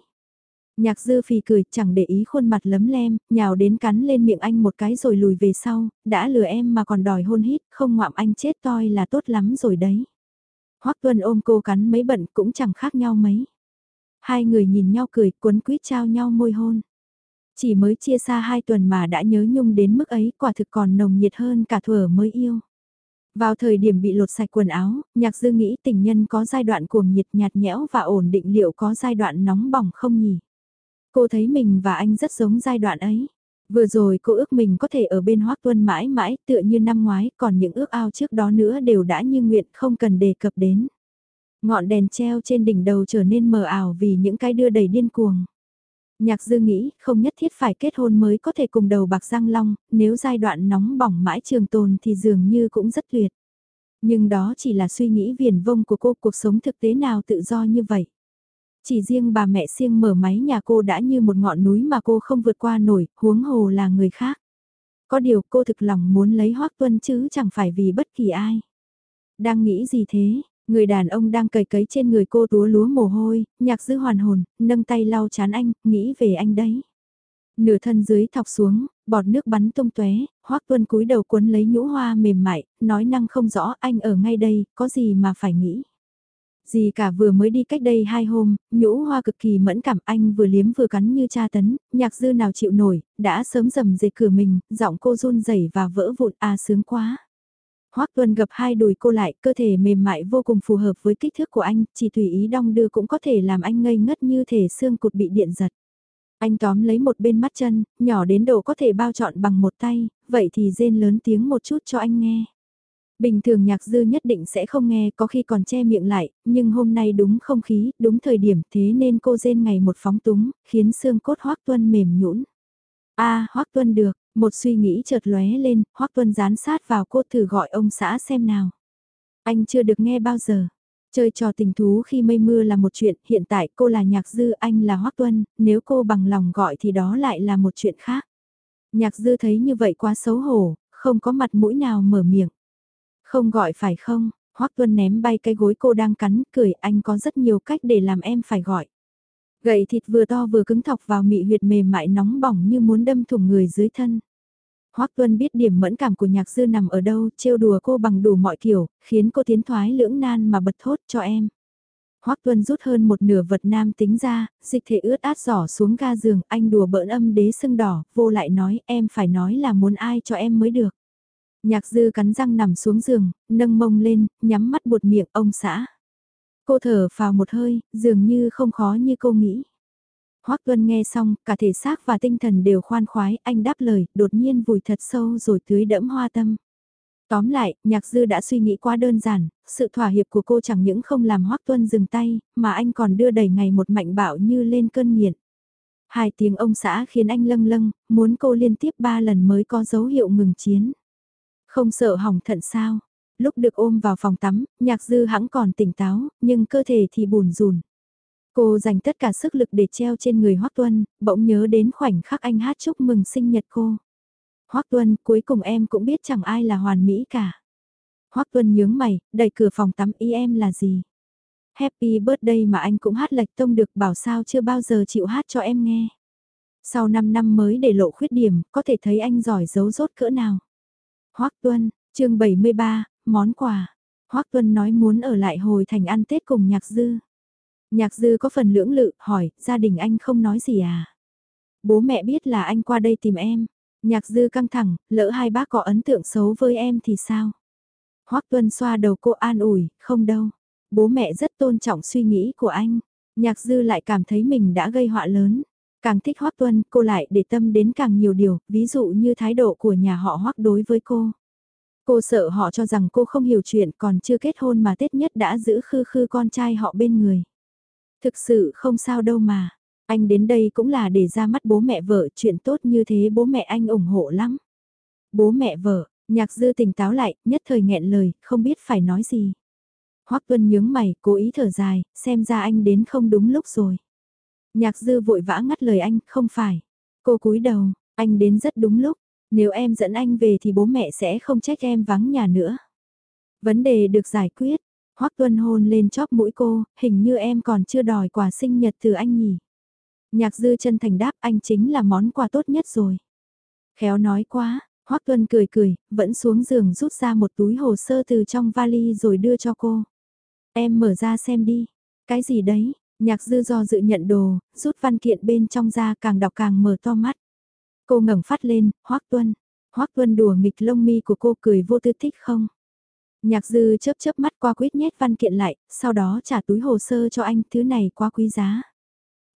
Nhạc dư phì cười, chẳng để ý khuôn mặt lấm lem, nhào đến cắn lên miệng anh một cái rồi lùi về sau, đã lừa em mà còn đòi hôn hít, không ngoạm anh chết toi là tốt lắm rồi đấy. Hoắc Tuân ôm cô cắn mấy bận cũng chẳng khác nhau mấy. Hai người nhìn nhau cười, cuốn quýt trao nhau môi hôn. Chỉ mới chia xa hai tuần mà đã nhớ nhung đến mức ấy, quả thực còn nồng nhiệt hơn cả thuở mới yêu. Vào thời điểm bị lột sạch quần áo, nhạc dư nghĩ tình nhân có giai đoạn cuồng nhiệt nhạt nhẽo và ổn định liệu có giai đoạn nóng bỏng không nhỉ? Cô thấy mình và anh rất giống giai đoạn ấy. Vừa rồi cô ước mình có thể ở bên Hoác Tuân mãi mãi tựa như năm ngoái, còn những ước ao trước đó nữa đều đã như nguyện không cần đề cập đến. Ngọn đèn treo trên đỉnh đầu trở nên mờ ảo vì những cái đưa đầy điên cuồng. Nhạc dư nghĩ không nhất thiết phải kết hôn mới có thể cùng đầu bạc giang long, nếu giai đoạn nóng bỏng mãi trường tồn thì dường như cũng rất tuyệt. Nhưng đó chỉ là suy nghĩ viển vông của cô cuộc sống thực tế nào tự do như vậy. Chỉ riêng bà mẹ siêng mở máy nhà cô đã như một ngọn núi mà cô không vượt qua nổi, huống hồ là người khác. Có điều cô thực lòng muốn lấy Hoác Tuân chứ chẳng phải vì bất kỳ ai. Đang nghĩ gì thế? Người đàn ông đang cầy cấy trên người cô túa lúa mồ hôi, nhạc giữ hoàn hồn, nâng tay lau chán anh, nghĩ về anh đấy. Nửa thân dưới thọc xuống, bọt nước bắn tung tóe, Hoác Tuân cúi đầu cuốn lấy nhũ hoa mềm mại, nói năng không rõ anh ở ngay đây, có gì mà phải nghĩ. Gì cả vừa mới đi cách đây hai hôm, nhũ hoa cực kỳ mẫn cảm anh vừa liếm vừa cắn như cha tấn, nhạc dư nào chịu nổi, đã sớm dầm dề cửa mình, giọng cô run rẩy và vỡ vụn à sướng quá. Hoác Tuân gập hai đùi cô lại, cơ thể mềm mại vô cùng phù hợp với kích thước của anh, chỉ tùy ý đong đưa cũng có thể làm anh ngây ngất như thể xương cụt bị điện giật. Anh tóm lấy một bên mắt chân, nhỏ đến độ có thể bao trọn bằng một tay, vậy thì rên lớn tiếng một chút cho anh nghe. Bình thường nhạc dư nhất định sẽ không nghe có khi còn che miệng lại, nhưng hôm nay đúng không khí, đúng thời điểm thế nên cô rên ngày một phóng túng, khiến xương cốt hoác tuân mềm nhũn. a à, hoác tuân được, một suy nghĩ chợt lóe lên, Hoắc tuân dán sát vào cô thử gọi ông xã xem nào. Anh chưa được nghe bao giờ. Chơi trò tình thú khi mây mưa là một chuyện, hiện tại cô là nhạc dư, anh là Hoắc tuân, nếu cô bằng lòng gọi thì đó lại là một chuyện khác. Nhạc dư thấy như vậy quá xấu hổ, không có mặt mũi nào mở miệng. Không gọi phải không? Hoắc Tuân ném bay cái gối cô đang cắn, cười anh có rất nhiều cách để làm em phải gọi. Gậy thịt vừa to vừa cứng thọc vào mị huyệt mềm mại nóng bỏng như muốn đâm thủng người dưới thân. Hoắc Tuân biết điểm mẫn cảm của nhạc dư nằm ở đâu, trêu đùa cô bằng đủ mọi kiểu, khiến cô tiến thoái lưỡng nan mà bật thốt cho em. Hoắc Tuân rút hơn một nửa vật nam tính ra, dịch thể ướt át giỏ xuống ga giường, anh đùa bỡn âm đế sưng đỏ, vô lại nói em phải nói là muốn ai cho em mới được. Nhạc dư cắn răng nằm xuống giường, nâng mông lên, nhắm mắt buột miệng ông xã. Cô thở vào một hơi, dường như không khó như cô nghĩ. Hoác Tuân nghe xong, cả thể xác và tinh thần đều khoan khoái, anh đáp lời, đột nhiên vùi thật sâu rồi tưới đẫm hoa tâm. Tóm lại, nhạc dư đã suy nghĩ quá đơn giản, sự thỏa hiệp của cô chẳng những không làm Hoác Tuân dừng tay, mà anh còn đưa đẩy ngày một mạnh bạo như lên cơn nghiện. Hai tiếng ông xã khiến anh lâng lâng, muốn cô liên tiếp ba lần mới có dấu hiệu ngừng chiến. Không sợ hỏng thận sao? Lúc được ôm vào phòng tắm, nhạc dư hãng còn tỉnh táo, nhưng cơ thể thì bùn rùn. Cô dành tất cả sức lực để treo trên người Hoác Tuân, bỗng nhớ đến khoảnh khắc anh hát chúc mừng sinh nhật cô. Hoác Tuân, cuối cùng em cũng biết chẳng ai là hoàn mỹ cả. Hoác Tuân nhướng mày, đẩy cửa phòng tắm y em là gì? Happy birthday mà anh cũng hát lệch tông được bảo sao chưa bao giờ chịu hát cho em nghe. Sau 5 năm mới để lộ khuyết điểm, có thể thấy anh giỏi giấu rốt cỡ nào. Hoắc Tuân, chương 73, món quà. Hoắc Tuân nói muốn ở lại hồi thành ăn Tết cùng Nhạc Dư. Nhạc Dư có phần lưỡng lự, hỏi, gia đình anh không nói gì à? Bố mẹ biết là anh qua đây tìm em. Nhạc Dư căng thẳng, lỡ hai bác có ấn tượng xấu với em thì sao? Hoắc Tuân xoa đầu cô an ủi, không đâu. Bố mẹ rất tôn trọng suy nghĩ của anh. Nhạc Dư lại cảm thấy mình đã gây họa lớn. Càng thích Hoắc Tuân, cô lại để tâm đến càng nhiều điều, ví dụ như thái độ của nhà họ Hoắc đối với cô. Cô sợ họ cho rằng cô không hiểu chuyện còn chưa kết hôn mà Tết nhất đã giữ khư khư con trai họ bên người. Thực sự không sao đâu mà. Anh đến đây cũng là để ra mắt bố mẹ vợ chuyện tốt như thế bố mẹ anh ủng hộ lắm. Bố mẹ vợ, nhạc dư tỉnh táo lại, nhất thời nghẹn lời, không biết phải nói gì. Hoắc Tuân nhướng mày, cố ý thở dài, xem ra anh đến không đúng lúc rồi. Nhạc dư vội vã ngắt lời anh, không phải. Cô cúi đầu, anh đến rất đúng lúc. Nếu em dẫn anh về thì bố mẹ sẽ không trách em vắng nhà nữa. Vấn đề được giải quyết. Hoắc Tuân hôn lên chóp mũi cô, hình như em còn chưa đòi quà sinh nhật từ anh nhỉ. Nhạc dư chân thành đáp anh chính là món quà tốt nhất rồi. Khéo nói quá, Hoắc Tuân cười cười, vẫn xuống giường rút ra một túi hồ sơ từ trong vali rồi đưa cho cô. Em mở ra xem đi. Cái gì đấy? Nhạc dư do dự nhận đồ, rút văn kiện bên trong ra càng đọc càng mở to mắt. Cô ngẩng phát lên, Hoắc Tuân. Hoắc Tuân đùa nghịch lông mi của cô cười vô tư thích không? Nhạc dư chớp chớp mắt qua quýt nhét văn kiện lại, sau đó trả túi hồ sơ cho anh, thứ này quá quý giá.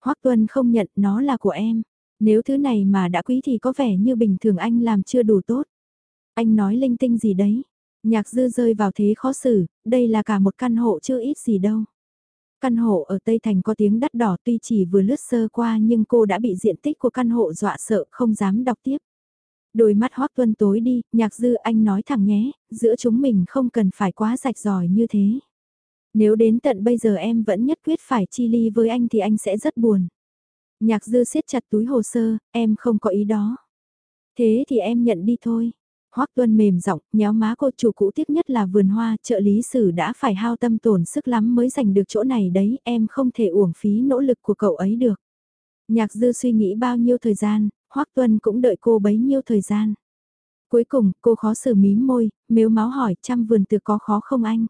Hoắc Tuân không nhận, nó là của em. Nếu thứ này mà đã quý thì có vẻ như bình thường anh làm chưa đủ tốt. Anh nói linh tinh gì đấy? Nhạc dư rơi vào thế khó xử, đây là cả một căn hộ chưa ít gì đâu. Căn hộ ở Tây Thành có tiếng đắt đỏ tuy chỉ vừa lướt sơ qua nhưng cô đã bị diện tích của căn hộ dọa sợ không dám đọc tiếp. Đôi mắt Hoác Tuân tối đi, nhạc dư anh nói thẳng nhé, giữa chúng mình không cần phải quá rạch ròi như thế. Nếu đến tận bây giờ em vẫn nhất quyết phải chi ly với anh thì anh sẽ rất buồn. Nhạc dư siết chặt túi hồ sơ, em không có ý đó. Thế thì em nhận đi thôi. Hoắc Tuân mềm giọng, nhéo má cô chủ cũ tiếc nhất là vườn hoa, trợ lý sử đã phải hao tâm tổn sức lắm mới giành được chỗ này đấy, em không thể uổng phí nỗ lực của cậu ấy được. Nhạc dư suy nghĩ bao nhiêu thời gian, Hoắc Tuân cũng đợi cô bấy nhiêu thời gian. Cuối cùng, cô khó xử mím môi, mếu máu hỏi trăm vườn từ có khó không anh?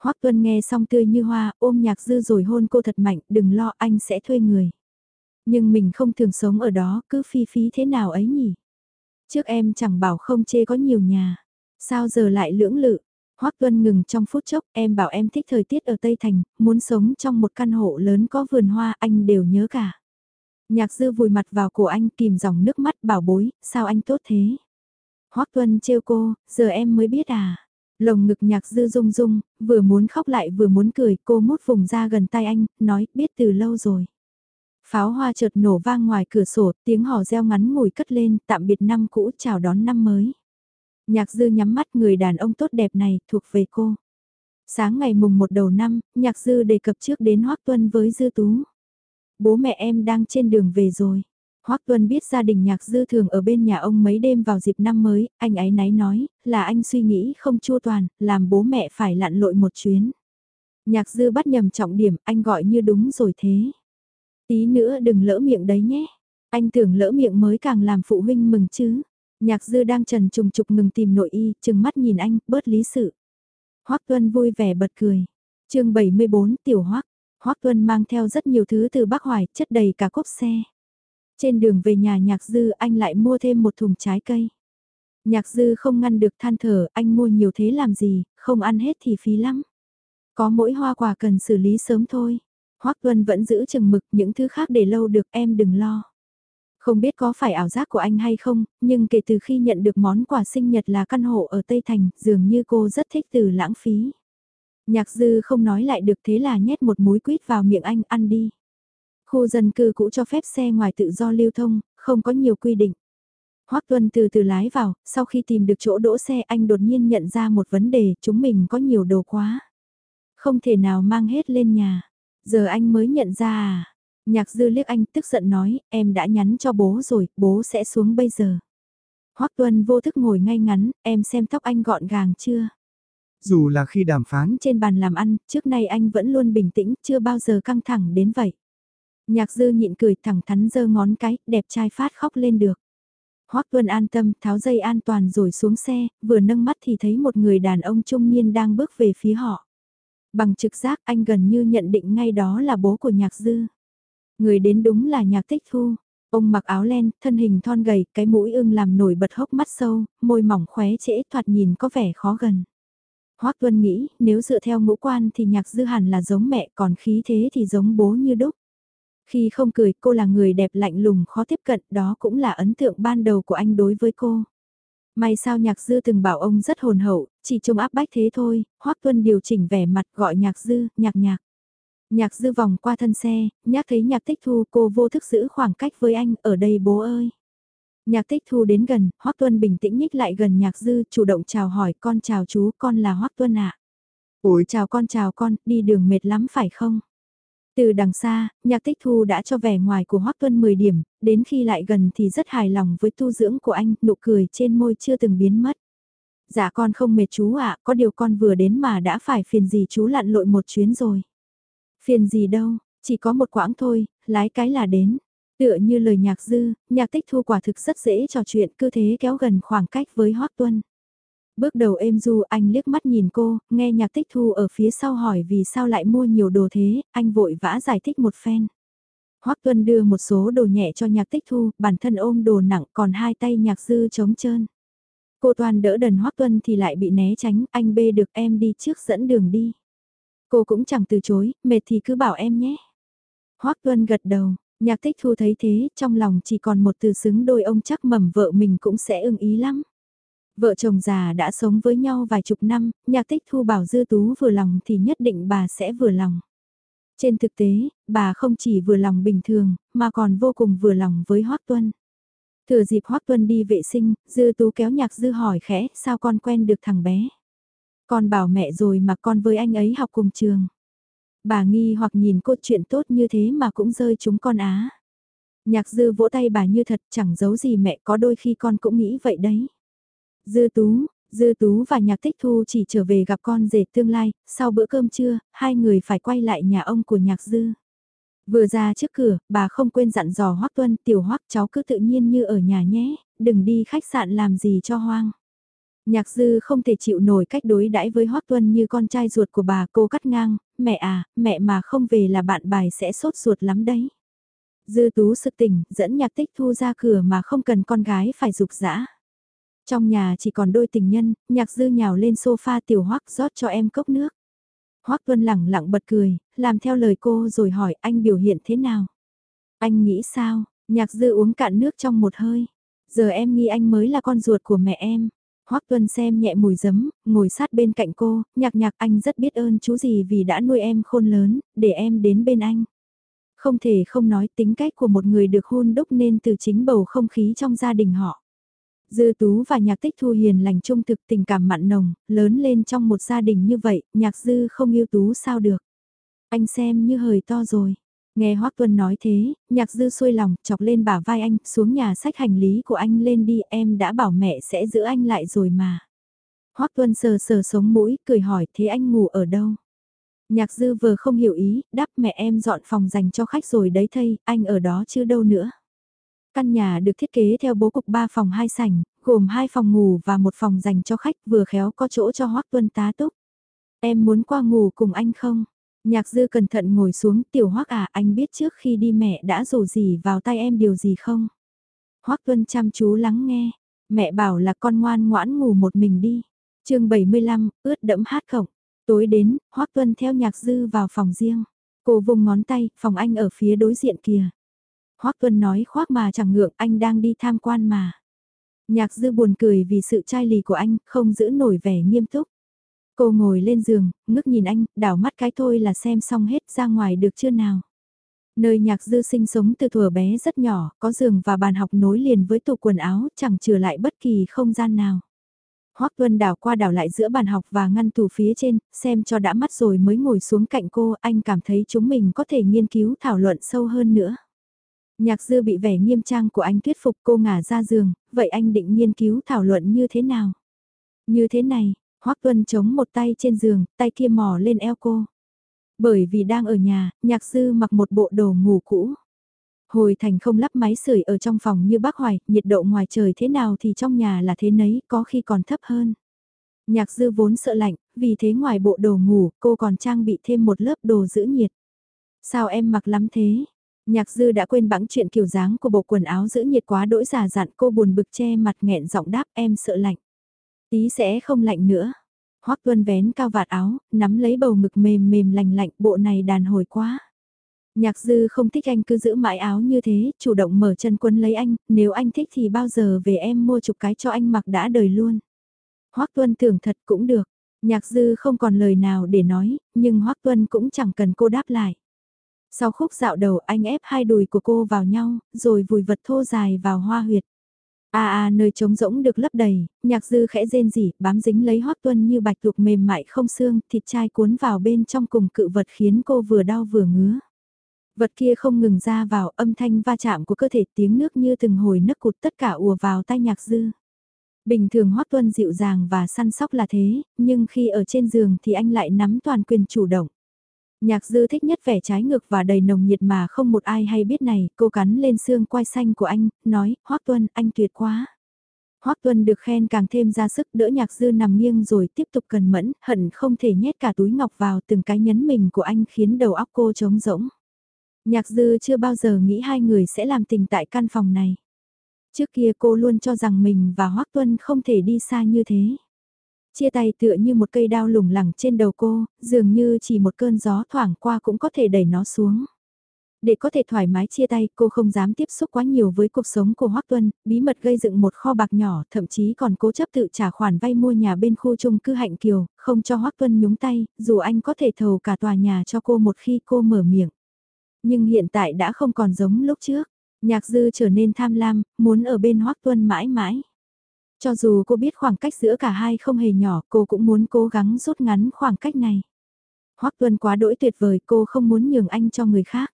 Hoắc Tuân nghe xong tươi như hoa, ôm nhạc dư rồi hôn cô thật mạnh, đừng lo anh sẽ thuê người. Nhưng mình không thường sống ở đó, cứ phi phí thế nào ấy nhỉ? Trước em chẳng bảo không chê có nhiều nhà. Sao giờ lại lưỡng lự? Hoắc Tuân ngừng trong phút chốc, em bảo em thích thời tiết ở Tây Thành, muốn sống trong một căn hộ lớn có vườn hoa anh đều nhớ cả. Nhạc dư vùi mặt vào cổ anh kìm dòng nước mắt bảo bối, sao anh tốt thế? Hoắc Tuân trêu cô, giờ em mới biết à? Lồng ngực nhạc dư rung rung, vừa muốn khóc lại vừa muốn cười, cô mút vùng ra gần tay anh, nói, biết từ lâu rồi. Pháo hoa chợt nổ vang ngoài cửa sổ, tiếng hò reo ngắn ngủi cất lên, tạm biệt năm cũ chào đón năm mới. Nhạc dư nhắm mắt người đàn ông tốt đẹp này, thuộc về cô. Sáng ngày mùng một đầu năm, nhạc dư đề cập trước đến Hoác Tuân với dư tú. Bố mẹ em đang trên đường về rồi. Hoắc Tuân biết gia đình nhạc dư thường ở bên nhà ông mấy đêm vào dịp năm mới, anh ấy náy nói, là anh suy nghĩ không chua toàn, làm bố mẹ phải lặn lội một chuyến. Nhạc dư bắt nhầm trọng điểm, anh gọi như đúng rồi thế. Tí nữa đừng lỡ miệng đấy nhé. Anh tưởng lỡ miệng mới càng làm phụ huynh mừng chứ. Nhạc dư đang trần trùng trục ngừng tìm nội y, chừng mắt nhìn anh, bớt lý sự. Hoắc Tuân vui vẻ bật cười. chương 74 Tiểu hoắc. Hoác Tuân mang theo rất nhiều thứ từ Bắc Hoài, chất đầy cả cốp xe. Trên đường về nhà nhạc dư anh lại mua thêm một thùng trái cây. Nhạc dư không ngăn được than thở, anh mua nhiều thế làm gì, không ăn hết thì phí lắm. Có mỗi hoa quả cần xử lý sớm thôi. Hoắc Tuân vẫn giữ chừng mực những thứ khác để lâu được em đừng lo. Không biết có phải ảo giác của anh hay không, nhưng kể từ khi nhận được món quà sinh nhật là căn hộ ở Tây Thành, dường như cô rất thích từ lãng phí. Nhạc dư không nói lại được thế là nhét một múi quýt vào miệng anh ăn đi. Khu dân cư cũ cho phép xe ngoài tự do lưu thông, không có nhiều quy định. Hoắc Tuân từ từ lái vào, sau khi tìm được chỗ đỗ xe anh đột nhiên nhận ra một vấn đề, chúng mình có nhiều đồ quá. Không thể nào mang hết lên nhà. Giờ anh mới nhận ra à? Nhạc dư liếc anh tức giận nói, em đã nhắn cho bố rồi, bố sẽ xuống bây giờ. Hoắc Tuân vô thức ngồi ngay ngắn, em xem tóc anh gọn gàng chưa? Dù là khi đàm phán trên bàn làm ăn, trước nay anh vẫn luôn bình tĩnh, chưa bao giờ căng thẳng đến vậy. Nhạc dư nhịn cười thẳng thắn giơ ngón cái, đẹp trai phát khóc lên được. Hoắc Tuân an tâm, tháo dây an toàn rồi xuống xe, vừa nâng mắt thì thấy một người đàn ông trung niên đang bước về phía họ. Bằng trực giác anh gần như nhận định ngay đó là bố của nhạc dư. Người đến đúng là nhạc tích thu. Ông mặc áo len, thân hình thon gầy, cái mũi ưng làm nổi bật hốc mắt sâu, môi mỏng khóe trễ thoạt nhìn có vẻ khó gần. Hoác Tuân nghĩ, nếu dựa theo ngũ quan thì nhạc dư hẳn là giống mẹ còn khí thế thì giống bố như đúc. Khi không cười cô là người đẹp lạnh lùng khó tiếp cận đó cũng là ấn tượng ban đầu của anh đối với cô. May sao nhạc dư từng bảo ông rất hồn hậu, chỉ trông áp bách thế thôi, Hoắc Tuân điều chỉnh vẻ mặt gọi nhạc dư, nhạc nhạc. Nhạc dư vòng qua thân xe, nhắc thấy nhạc tích thu cô vô thức giữ khoảng cách với anh, ở đây bố ơi. Nhạc tích thu đến gần, Hoắc Tuân bình tĩnh nhích lại gần nhạc dư, chủ động chào hỏi con chào chú, con là Hoắc Tuân ạ. Ủi chào con chào con, đi đường mệt lắm phải không? Từ đằng xa, nhạc tích thu đã cho vẻ ngoài của Hoác Tuân 10 điểm, đến khi lại gần thì rất hài lòng với tu dưỡng của anh, nụ cười trên môi chưa từng biến mất. Dạ con không mệt chú ạ, có điều con vừa đến mà đã phải phiền gì chú lặn lội một chuyến rồi. Phiền gì đâu, chỉ có một quãng thôi, lái cái là đến. Tựa như lời nhạc dư, nhạc tích thu quả thực rất dễ trò chuyện cứ thế kéo gần khoảng cách với Hoác Tuân. Bước đầu êm du anh liếc mắt nhìn cô, nghe nhạc tích thu ở phía sau hỏi vì sao lại mua nhiều đồ thế, anh vội vã giải thích một phen. Hoắc Tuân đưa một số đồ nhẹ cho nhạc tích thu, bản thân ôm đồ nặng còn hai tay nhạc dư trống trơn. Cô toàn đỡ đần Hoắc Tuân thì lại bị né tránh, anh bê được em đi trước dẫn đường đi. Cô cũng chẳng từ chối, mệt thì cứ bảo em nhé. Hoắc Tuân gật đầu, nhạc tích thu thấy thế, trong lòng chỉ còn một từ xứng đôi ông chắc mầm vợ mình cũng sẽ ưng ý lắm. Vợ chồng già đã sống với nhau vài chục năm, nhạc tích thu bảo dư tú vừa lòng thì nhất định bà sẽ vừa lòng. Trên thực tế, bà không chỉ vừa lòng bình thường, mà còn vô cùng vừa lòng với Hoác Tuân. Thừa dịp Hoác Tuân đi vệ sinh, dư tú kéo nhạc dư hỏi khẽ, sao con quen được thằng bé? Con bảo mẹ rồi mà con với anh ấy học cùng trường. Bà nghi hoặc nhìn cô chuyện tốt như thế mà cũng rơi chúng con á. Nhạc dư vỗ tay bà như thật chẳng giấu gì mẹ có đôi khi con cũng nghĩ vậy đấy. Dư Tú, Dư Tú và Nhạc Tích Thu chỉ trở về gặp con rể tương lai, sau bữa cơm trưa, hai người phải quay lại nhà ông của Nhạc Dư. Vừa ra trước cửa, bà không quên dặn dò Hoắc Tuân, tiểu Hoắc cháu cứ tự nhiên như ở nhà nhé, đừng đi khách sạn làm gì cho hoang. Nhạc Dư không thể chịu nổi cách đối đãi với Hoắc Tuân như con trai ruột của bà, cô cắt ngang, mẹ à, mẹ mà không về là bạn bài sẽ sốt ruột lắm đấy. Dư Tú sự tỉnh, dẫn Nhạc Tích Thu ra cửa mà không cần con gái phải dục dã. Trong nhà chỉ còn đôi tình nhân, nhạc dư nhào lên sofa tiểu hoắc rót cho em cốc nước. Hoắc Tuân lẳng lặng bật cười, làm theo lời cô rồi hỏi anh biểu hiện thế nào. Anh nghĩ sao, nhạc dư uống cạn nước trong một hơi. Giờ em nghi anh mới là con ruột của mẹ em. Hoắc Tuân xem nhẹ mùi giấm, ngồi sát bên cạnh cô, nhạc nhạc anh rất biết ơn chú gì vì đã nuôi em khôn lớn, để em đến bên anh. Không thể không nói tính cách của một người được hôn đúc nên từ chính bầu không khí trong gia đình họ. Dư Tú và Nhạc Tích Thu hiền lành trung thực tình cảm mặn nồng, lớn lên trong một gia đình như vậy, Nhạc Dư không yêu Tú sao được. Anh xem như hời to rồi. Nghe Hoác Tuân nói thế, Nhạc Dư xuôi lòng, chọc lên bả vai anh, xuống nhà sách hành lý của anh lên đi, em đã bảo mẹ sẽ giữ anh lại rồi mà. Hoác Tuân sờ sờ sống mũi, cười hỏi thế anh ngủ ở đâu? Nhạc Dư vừa không hiểu ý, đáp mẹ em dọn phòng dành cho khách rồi đấy thây, anh ở đó chứ đâu nữa. Căn nhà được thiết kế theo bố cục 3 phòng 2 sảnh, gồm 2 phòng ngủ và một phòng dành cho khách vừa khéo có chỗ cho Hoác Tuân tá túc. Em muốn qua ngủ cùng anh không? Nhạc dư cẩn thận ngồi xuống tiểu Hoắc à anh biết trước khi đi mẹ đã rủ gì vào tay em điều gì không? Hoắc Tuân chăm chú lắng nghe, mẹ bảo là con ngoan ngoãn ngủ một mình đi. chương 75, ướt đẫm hát khổng. Tối đến, Hoắc Tuân theo nhạc dư vào phòng riêng. Cô vùng ngón tay, phòng anh ở phía đối diện kìa. Hoắc Tuân nói khoác mà chẳng ngượng anh đang đi tham quan mà. Nhạc dư buồn cười vì sự chai lì của anh, không giữ nổi vẻ nghiêm túc. Cô ngồi lên giường, ngước nhìn anh, đảo mắt cái thôi là xem xong hết ra ngoài được chưa nào. Nơi nhạc dư sinh sống từ thuở bé rất nhỏ, có giường và bàn học nối liền với tủ quần áo, chẳng trừ lại bất kỳ không gian nào. Hoắc Tuân đảo qua đảo lại giữa bàn học và ngăn tủ phía trên, xem cho đã mắt rồi mới ngồi xuống cạnh cô, anh cảm thấy chúng mình có thể nghiên cứu thảo luận sâu hơn nữa. Nhạc dư bị vẻ nghiêm trang của anh thuyết phục cô ngả ra giường, vậy anh định nghiên cứu thảo luận như thế nào? Như thế này, Hoắc Tuân chống một tay trên giường, tay kia mò lên eo cô. Bởi vì đang ở nhà, nhạc sư mặc một bộ đồ ngủ cũ. Hồi thành không lắp máy sưởi ở trong phòng như bác hoài, nhiệt độ ngoài trời thế nào thì trong nhà là thế nấy, có khi còn thấp hơn. Nhạc dư vốn sợ lạnh, vì thế ngoài bộ đồ ngủ, cô còn trang bị thêm một lớp đồ giữ nhiệt. Sao em mặc lắm thế? Nhạc dư đã quên bẵng chuyện kiểu dáng của bộ quần áo giữ nhiệt quá đỗi giả dặn cô buồn bực che mặt nghẹn giọng đáp em sợ lạnh. Tí sẽ không lạnh nữa. Hoắc Tuân vén cao vạt áo, nắm lấy bầu ngực mềm mềm lành lạnh bộ này đàn hồi quá. Nhạc dư không thích anh cứ giữ mãi áo như thế, chủ động mở chân quân lấy anh, nếu anh thích thì bao giờ về em mua chục cái cho anh mặc đã đời luôn. Hoắc Tuân tưởng thật cũng được, nhạc dư không còn lời nào để nói, nhưng Hoắc Tuân cũng chẳng cần cô đáp lại. Sau khúc dạo đầu anh ép hai đùi của cô vào nhau, rồi vùi vật thô dài vào hoa huyệt. A a nơi trống rỗng được lấp đầy, nhạc dư khẽ rên rỉ, bám dính lấy hoắc tuân như bạch tuộc mềm mại không xương, thịt chai cuốn vào bên trong cùng cự vật khiến cô vừa đau vừa ngứa. Vật kia không ngừng ra vào âm thanh va chạm của cơ thể tiếng nước như từng hồi nấc cụt tất cả ùa vào tay nhạc dư. Bình thường Hoắc Tuân dịu dàng và săn sóc là thế, nhưng khi ở trên giường thì anh lại nắm toàn quyền chủ động. Nhạc dư thích nhất vẻ trái ngược và đầy nồng nhiệt mà không một ai hay biết này, cô cắn lên xương quai xanh của anh, nói, Hoắc Tuân, anh tuyệt quá. Hoắc Tuân được khen càng thêm ra sức đỡ nhạc dư nằm nghiêng rồi tiếp tục cần mẫn, hận không thể nhét cả túi ngọc vào từng cái nhấn mình của anh khiến đầu óc cô trống rỗng. Nhạc dư chưa bao giờ nghĩ hai người sẽ làm tình tại căn phòng này. Trước kia cô luôn cho rằng mình và Hoắc Tuân không thể đi xa như thế. Chia tay tựa như một cây đao lủng lẳng trên đầu cô, dường như chỉ một cơn gió thoảng qua cũng có thể đẩy nó xuống. Để có thể thoải mái chia tay, cô không dám tiếp xúc quá nhiều với cuộc sống của Hoắc Tuân, bí mật gây dựng một kho bạc nhỏ, thậm chí còn cố chấp tự trả khoản vay mua nhà bên khu chung cư Hạnh Kiều, không cho Hoắc Tuân nhúng tay, dù anh có thể thầu cả tòa nhà cho cô một khi cô mở miệng. Nhưng hiện tại đã không còn giống lúc trước. Nhạc dư trở nên tham lam, muốn ở bên Hoắc Tuân mãi mãi. Cho dù cô biết khoảng cách giữa cả hai không hề nhỏ, cô cũng muốn cố gắng rút ngắn khoảng cách này. Hoắc Tuân quá đỗi tuyệt vời, cô không muốn nhường anh cho người khác.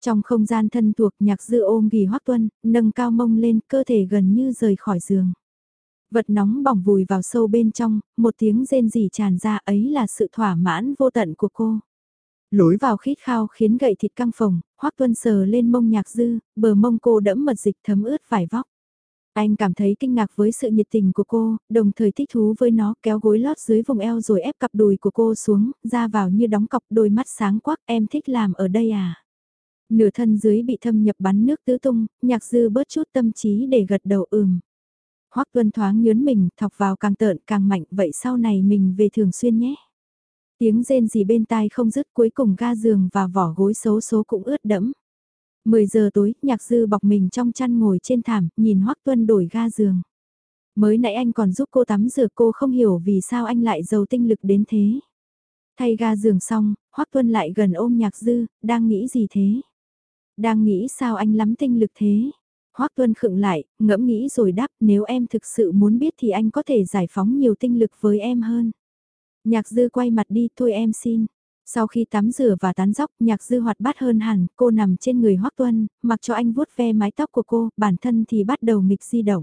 Trong không gian thân thuộc nhạc dư ôm ghì Hoắc Tuân, nâng cao mông lên, cơ thể gần như rời khỏi giường. Vật nóng bỏng vùi vào sâu bên trong, một tiếng rên rỉ tràn ra ấy là sự thỏa mãn vô tận của cô. Lối vào khít khao khiến gậy thịt căng phồng, Hoắc Tuân sờ lên mông nhạc dư, bờ mông cô đẫm mật dịch thấm ướt vải vóc. Anh cảm thấy kinh ngạc với sự nhiệt tình của cô, đồng thời thích thú với nó kéo gối lót dưới vùng eo rồi ép cặp đùi của cô xuống, ra vào như đóng cọc đôi mắt sáng quắc em thích làm ở đây à. Nửa thân dưới bị thâm nhập bắn nước tứ tung, nhạc dư bớt chút tâm trí để gật đầu ừm. Hoắc Tuân thoáng nhớn mình, thọc vào càng tợn càng mạnh vậy sau này mình về thường xuyên nhé. Tiếng rên gì bên tai không dứt cuối cùng ga giường và vỏ gối xấu số cũng ướt đẫm. 10 giờ tối, nhạc dư bọc mình trong chăn ngồi trên thảm, nhìn Hoắc Tuân đổi ga giường. Mới nãy anh còn giúp cô tắm rửa cô không hiểu vì sao anh lại giàu tinh lực đến thế. Thay ga giường xong, Hoắc Tuân lại gần ôm nhạc dư, đang nghĩ gì thế? Đang nghĩ sao anh lắm tinh lực thế? Hoắc Tuân khựng lại, ngẫm nghĩ rồi đáp nếu em thực sự muốn biết thì anh có thể giải phóng nhiều tinh lực với em hơn. Nhạc dư quay mặt đi thôi em xin. Sau khi tắm rửa và tán dóc, nhạc dư hoạt bát hơn hẳn, cô nằm trên người Hoắc Tuân, mặc cho anh vuốt ve mái tóc của cô, bản thân thì bắt đầu nghịch di động.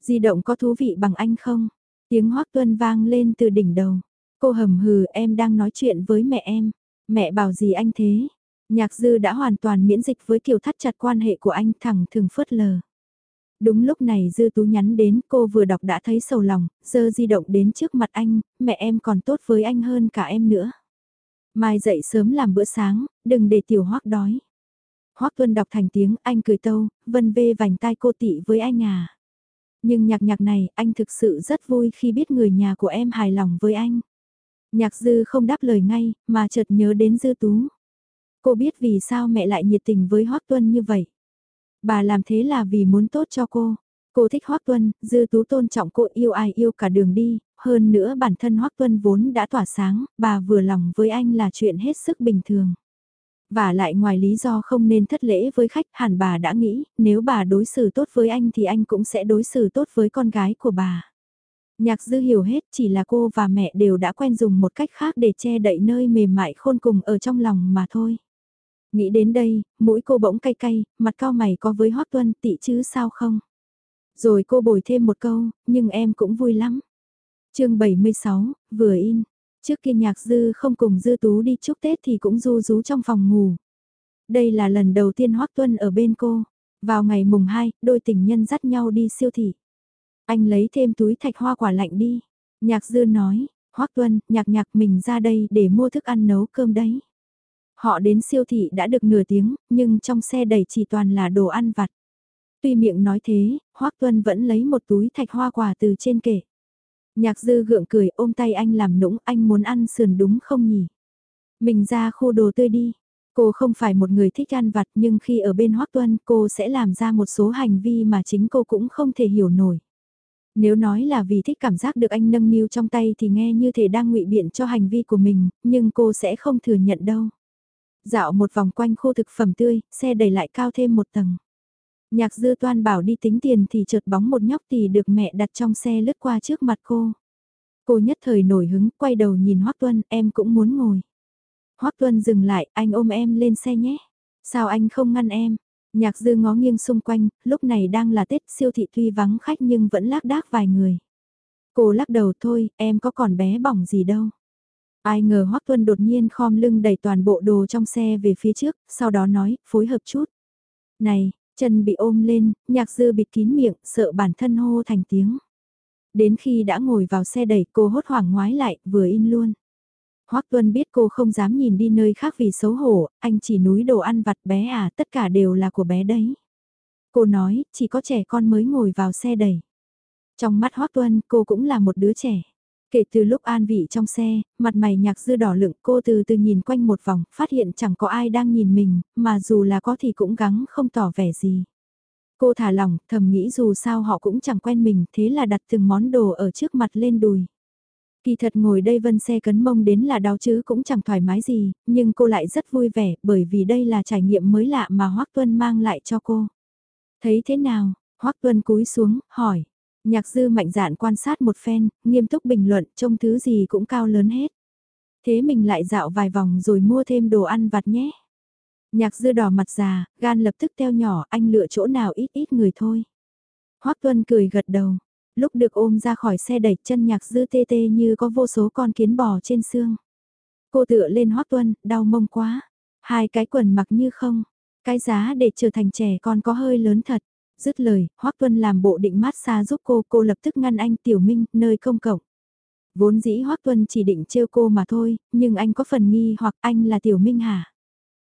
Di động có thú vị bằng anh không? Tiếng Hoắc Tuân vang lên từ đỉnh đầu. Cô hầm hừ em đang nói chuyện với mẹ em. Mẹ bảo gì anh thế? Nhạc dư đã hoàn toàn miễn dịch với kiểu thắt chặt quan hệ của anh thẳng thường phớt lờ. Đúng lúc này Dư Tú nhắn đến cô vừa đọc đã thấy sầu lòng, dơ di động đến trước mặt anh, mẹ em còn tốt với anh hơn cả em nữa. Mai dậy sớm làm bữa sáng, đừng để tiểu hoắc đói. Hoắc Tuân đọc thành tiếng anh cười tâu, vân vê vành tai cô tị với anh à. Nhưng nhạc nhạc này, anh thực sự rất vui khi biết người nhà của em hài lòng với anh. Nhạc dư không đáp lời ngay, mà chợt nhớ đến dư tú. Cô biết vì sao mẹ lại nhiệt tình với Hoắc Tuân như vậy. Bà làm thế là vì muốn tốt cho cô. Cô thích Hoắc Tuân, Dư Tú tôn trọng cô yêu ai yêu cả đường đi, hơn nữa bản thân Hoắc Tuân vốn đã tỏa sáng, bà vừa lòng với anh là chuyện hết sức bình thường. Và lại ngoài lý do không nên thất lễ với khách hẳn bà đã nghĩ, nếu bà đối xử tốt với anh thì anh cũng sẽ đối xử tốt với con gái của bà. Nhạc dư hiểu hết chỉ là cô và mẹ đều đã quen dùng một cách khác để che đậy nơi mềm mại khôn cùng ở trong lòng mà thôi. Nghĩ đến đây, mũi cô bỗng cay cay, mặt cao mày có với Hoắc Tuân tị chứ sao không? Rồi cô bồi thêm một câu, nhưng em cũng vui lắm chương 76, vừa in. Trước kia nhạc dư không cùng dư tú đi chúc Tết thì cũng du rú trong phòng ngủ. Đây là lần đầu tiên Hoắc Tuân ở bên cô. Vào ngày mùng 2, đôi tình nhân dắt nhau đi siêu thị. Anh lấy thêm túi thạch hoa quả lạnh đi. Nhạc dư nói, Hoắc Tuân, nhạc nhạc mình ra đây để mua thức ăn nấu cơm đấy. Họ đến siêu thị đã được nửa tiếng, nhưng trong xe đầy chỉ toàn là đồ ăn vặt. Tuy miệng nói thế, Hoác Tuân vẫn lấy một túi thạch hoa quả từ trên kệ. Nhạc dư gượng cười ôm tay anh làm nũng anh muốn ăn sườn đúng không nhỉ? Mình ra khu đồ tươi đi. Cô không phải một người thích ăn vặt nhưng khi ở bên Hoác Tuân cô sẽ làm ra một số hành vi mà chính cô cũng không thể hiểu nổi. Nếu nói là vì thích cảm giác được anh nâng niu trong tay thì nghe như thể đang ngụy biện cho hành vi của mình, nhưng cô sẽ không thừa nhận đâu. Dạo một vòng quanh khu thực phẩm tươi, xe đẩy lại cao thêm một tầng. Nhạc dư toan bảo đi tính tiền thì chợt bóng một nhóc thì được mẹ đặt trong xe lướt qua trước mặt cô. Cô nhất thời nổi hứng, quay đầu nhìn Hoác Tuân, em cũng muốn ngồi. Hoác Tuân dừng lại, anh ôm em lên xe nhé. Sao anh không ngăn em? Nhạc dư ngó nghiêng xung quanh, lúc này đang là Tết siêu thị tuy vắng khách nhưng vẫn lác đác vài người. Cô lắc đầu thôi, em có còn bé bỏng gì đâu. Ai ngờ Hoác Tuân đột nhiên khom lưng đẩy toàn bộ đồ trong xe về phía trước, sau đó nói, phối hợp chút. Này, chân bị ôm lên, nhạc dư bịt kín miệng, sợ bản thân hô thành tiếng. Đến khi đã ngồi vào xe đẩy cô hốt hoảng ngoái lại, vừa in luôn. Hoắc Tuân biết cô không dám nhìn đi nơi khác vì xấu hổ, anh chỉ núi đồ ăn vặt bé à, tất cả đều là của bé đấy. Cô nói, chỉ có trẻ con mới ngồi vào xe đẩy. Trong mắt Hoắc Tuân, cô cũng là một đứa trẻ. Kể từ lúc an vị trong xe, mặt mày nhạc dư đỏ lựng cô từ từ nhìn quanh một vòng, phát hiện chẳng có ai đang nhìn mình, mà dù là có thì cũng gắng không tỏ vẻ gì. Cô thả lỏng, thầm nghĩ dù sao họ cũng chẳng quen mình, thế là đặt từng món đồ ở trước mặt lên đùi. Kỳ thật ngồi đây vân xe cấn mông đến là đau chứ cũng chẳng thoải mái gì, nhưng cô lại rất vui vẻ bởi vì đây là trải nghiệm mới lạ mà Hoác Tuân mang lại cho cô. Thấy thế nào? Hoác Tuân cúi xuống, hỏi. Nhạc dư mạnh dạn quan sát một phen, nghiêm túc bình luận, trông thứ gì cũng cao lớn hết. Thế mình lại dạo vài vòng rồi mua thêm đồ ăn vặt nhé. Nhạc dư đỏ mặt già, gan lập tức teo nhỏ, anh lựa chỗ nào ít ít người thôi. Hoác Tuân cười gật đầu, lúc được ôm ra khỏi xe đẩy chân nhạc dư tê tê như có vô số con kiến bò trên xương. Cô tựa lên Hoác Tuân, đau mông quá. Hai cái quần mặc như không. Cái giá để trở thành trẻ con có hơi lớn thật. Dứt lời, Hoắc Tuân làm bộ định mát xa giúp cô, cô lập tức ngăn anh Tiểu Minh, nơi công cộng. Vốn dĩ Hoắc Tuân chỉ định trêu cô mà thôi, nhưng anh có phần nghi hoặc anh là Tiểu Minh hả?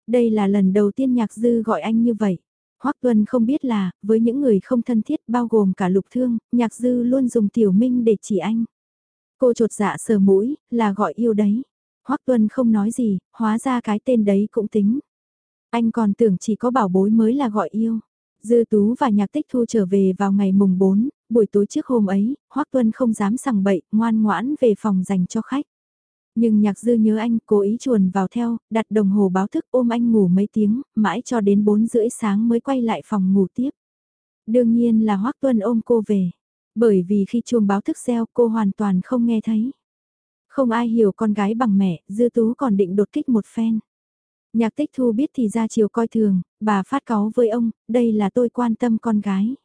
Đây là lần đầu tiên Nhạc Dư gọi anh như vậy. Hoắc Tuân không biết là, với những người không thân thiết bao gồm cả lục thương, Nhạc Dư luôn dùng Tiểu Minh để chỉ anh. Cô trột dạ sờ mũi, là gọi yêu đấy. Hoắc Tuân không nói gì, hóa ra cái tên đấy cũng tính. Anh còn tưởng chỉ có bảo bối mới là gọi yêu. Dư Tú và Nhạc Tích Thu trở về vào ngày mùng 4, buổi tối trước hôm ấy, Hoắc Tuân không dám sằng bậy, ngoan ngoãn về phòng dành cho khách. Nhưng nhạc dư nhớ anh cố ý chuồn vào theo, đặt đồng hồ báo thức ôm anh ngủ mấy tiếng, mãi cho đến 4 rưỡi sáng mới quay lại phòng ngủ tiếp. Đương nhiên là Hoắc Tuân ôm cô về, bởi vì khi chuông báo thức reo cô hoàn toàn không nghe thấy. Không ai hiểu con gái bằng mẹ, dư tú còn định đột kích một phen. Nhạc tích thu biết thì ra chiều coi thường, bà phát cáu với ông, đây là tôi quan tâm con gái.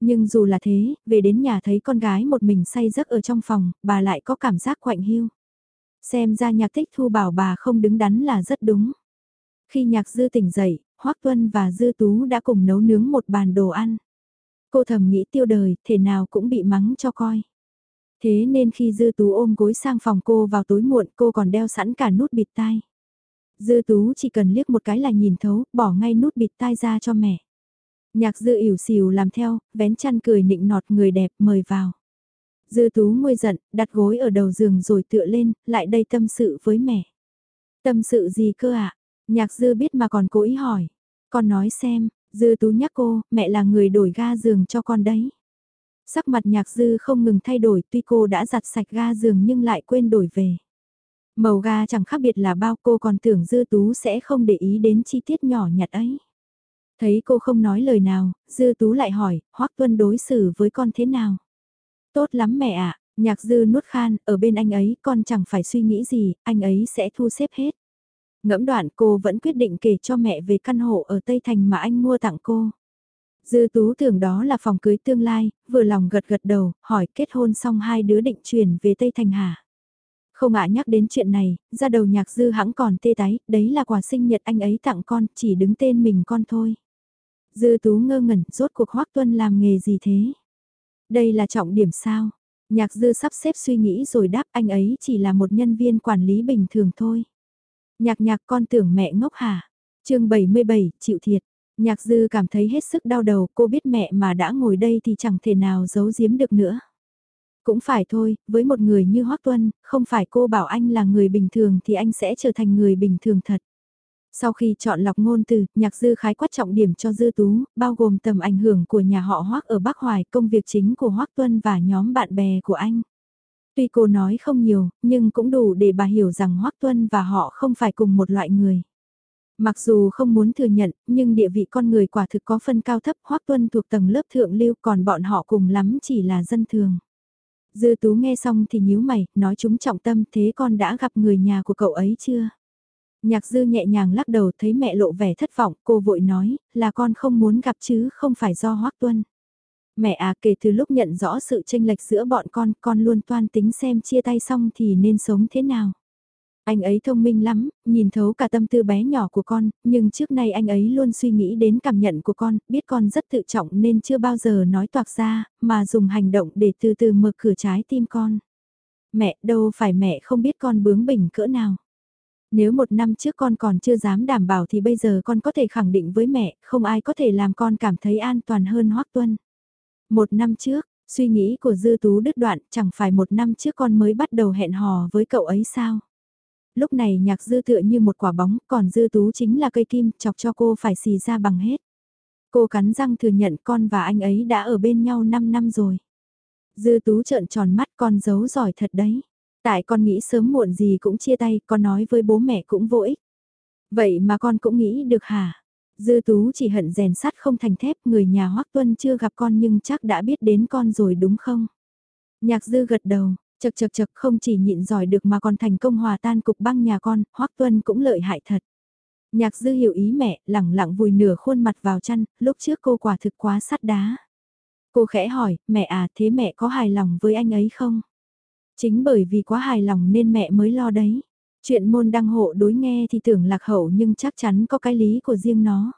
Nhưng dù là thế, về đến nhà thấy con gái một mình say giấc ở trong phòng, bà lại có cảm giác quạnh hiu. Xem ra nhạc tích thu bảo bà không đứng đắn là rất đúng. Khi nhạc dư tỉnh dậy, Hoác Tuân và Dư Tú đã cùng nấu nướng một bàn đồ ăn. Cô thầm nghĩ tiêu đời, thể nào cũng bị mắng cho coi. Thế nên khi Dư Tú ôm gối sang phòng cô vào tối muộn cô còn đeo sẵn cả nút bịt tai. Dư Tú chỉ cần liếc một cái là nhìn thấu, bỏ ngay nút bịt tai ra cho mẹ. Nhạc Dư ỉu xìu làm theo, vén chăn cười nịnh nọt người đẹp mời vào. Dư tú nguôi giận, đặt gối ở đầu giường rồi tựa lên, lại đây tâm sự với mẹ. Tâm sự gì cơ ạ? À? Nhạc dư biết mà còn cố ý hỏi. Con nói xem, dư tú nhắc cô, mẹ là người đổi ga giường cho con đấy. Sắc mặt nhạc dư không ngừng thay đổi tuy cô đã giặt sạch ga giường nhưng lại quên đổi về. Màu ga chẳng khác biệt là bao cô còn tưởng dư tú sẽ không để ý đến chi tiết nhỏ nhặt ấy. Thấy cô không nói lời nào, dư tú lại hỏi, hoắc tuân đối xử với con thế nào? Tốt lắm mẹ ạ, nhạc dư nuốt khan, ở bên anh ấy con chẳng phải suy nghĩ gì, anh ấy sẽ thu xếp hết. Ngẫm đoạn cô vẫn quyết định kể cho mẹ về căn hộ ở Tây Thành mà anh mua tặng cô. Dư tú tưởng đó là phòng cưới tương lai, vừa lòng gật gật đầu, hỏi kết hôn xong hai đứa định chuyển về Tây Thành hả? Không ạ nhắc đến chuyện này, ra đầu nhạc dư hãng còn tê tái, đấy là quà sinh nhật anh ấy tặng con, chỉ đứng tên mình con thôi. Dư tú ngơ ngẩn, rốt cuộc hoắc tuân làm nghề gì thế? Đây là trọng điểm sao? Nhạc dư sắp xếp suy nghĩ rồi đáp anh ấy chỉ là một nhân viên quản lý bình thường thôi. Nhạc nhạc con tưởng mẹ ngốc hả? chương 77, chịu thiệt. Nhạc dư cảm thấy hết sức đau đầu, cô biết mẹ mà đã ngồi đây thì chẳng thể nào giấu giếm được nữa. Cũng phải thôi, với một người như Hoác Tuân, không phải cô bảo anh là người bình thường thì anh sẽ trở thành người bình thường thật. Sau khi chọn lọc ngôn từ, nhạc dư khái quát trọng điểm cho dư tú, bao gồm tầm ảnh hưởng của nhà họ Hoác ở Bắc Hoài, công việc chính của Hoác Tuân và nhóm bạn bè của anh. Tuy cô nói không nhiều, nhưng cũng đủ để bà hiểu rằng Hoác Tuân và họ không phải cùng một loại người. Mặc dù không muốn thừa nhận, nhưng địa vị con người quả thực có phân cao thấp Hoắc Tuân thuộc tầng lớp thượng lưu còn bọn họ cùng lắm chỉ là dân thường. Dư Tú nghe xong thì nhíu mày, nói chúng trọng tâm thế con đã gặp người nhà của cậu ấy chưa? Nhạc Dư nhẹ nhàng lắc đầu thấy mẹ lộ vẻ thất vọng, cô vội nói, là con không muốn gặp chứ không phải do Hoắc Tuân. Mẹ à kể từ lúc nhận rõ sự tranh lệch giữa bọn con, con luôn toan tính xem chia tay xong thì nên sống thế nào. Anh ấy thông minh lắm, nhìn thấu cả tâm tư bé nhỏ của con, nhưng trước nay anh ấy luôn suy nghĩ đến cảm nhận của con, biết con rất tự trọng nên chưa bao giờ nói toạc ra, mà dùng hành động để từ từ mở cửa trái tim con. Mẹ, đâu phải mẹ không biết con bướng bỉnh cỡ nào. Nếu một năm trước con còn chưa dám đảm bảo thì bây giờ con có thể khẳng định với mẹ, không ai có thể làm con cảm thấy an toàn hơn Hoắc Tuân. Một năm trước, suy nghĩ của Dư Tú đứt đoạn, chẳng phải một năm trước con mới bắt đầu hẹn hò với cậu ấy sao? Lúc này nhạc dư tựa như một quả bóng, còn dư tú chính là cây kim, chọc cho cô phải xì ra bằng hết. Cô cắn răng thừa nhận con và anh ấy đã ở bên nhau 5 năm rồi. Dư tú trợn tròn mắt con giấu giỏi thật đấy. Tại con nghĩ sớm muộn gì cũng chia tay, con nói với bố mẹ cũng vô ích. Vậy mà con cũng nghĩ được hả? Dư tú chỉ hận rèn sắt không thành thép, người nhà Hoắc Tuân chưa gặp con nhưng chắc đã biết đến con rồi đúng không? Nhạc dư gật đầu, Chật chật chật không chỉ nhịn giỏi được mà còn thành công hòa tan cục băng nhà con, Hoắc Tuân cũng lợi hại thật. Nhạc dư hiểu ý mẹ, lẳng lặng vùi nửa khuôn mặt vào chăn, lúc trước cô quả thực quá sắt đá. Cô khẽ hỏi, mẹ à thế mẹ có hài lòng với anh ấy không? Chính bởi vì quá hài lòng nên mẹ mới lo đấy. Chuyện môn đăng hộ đối nghe thì tưởng lạc hậu nhưng chắc chắn có cái lý của riêng nó.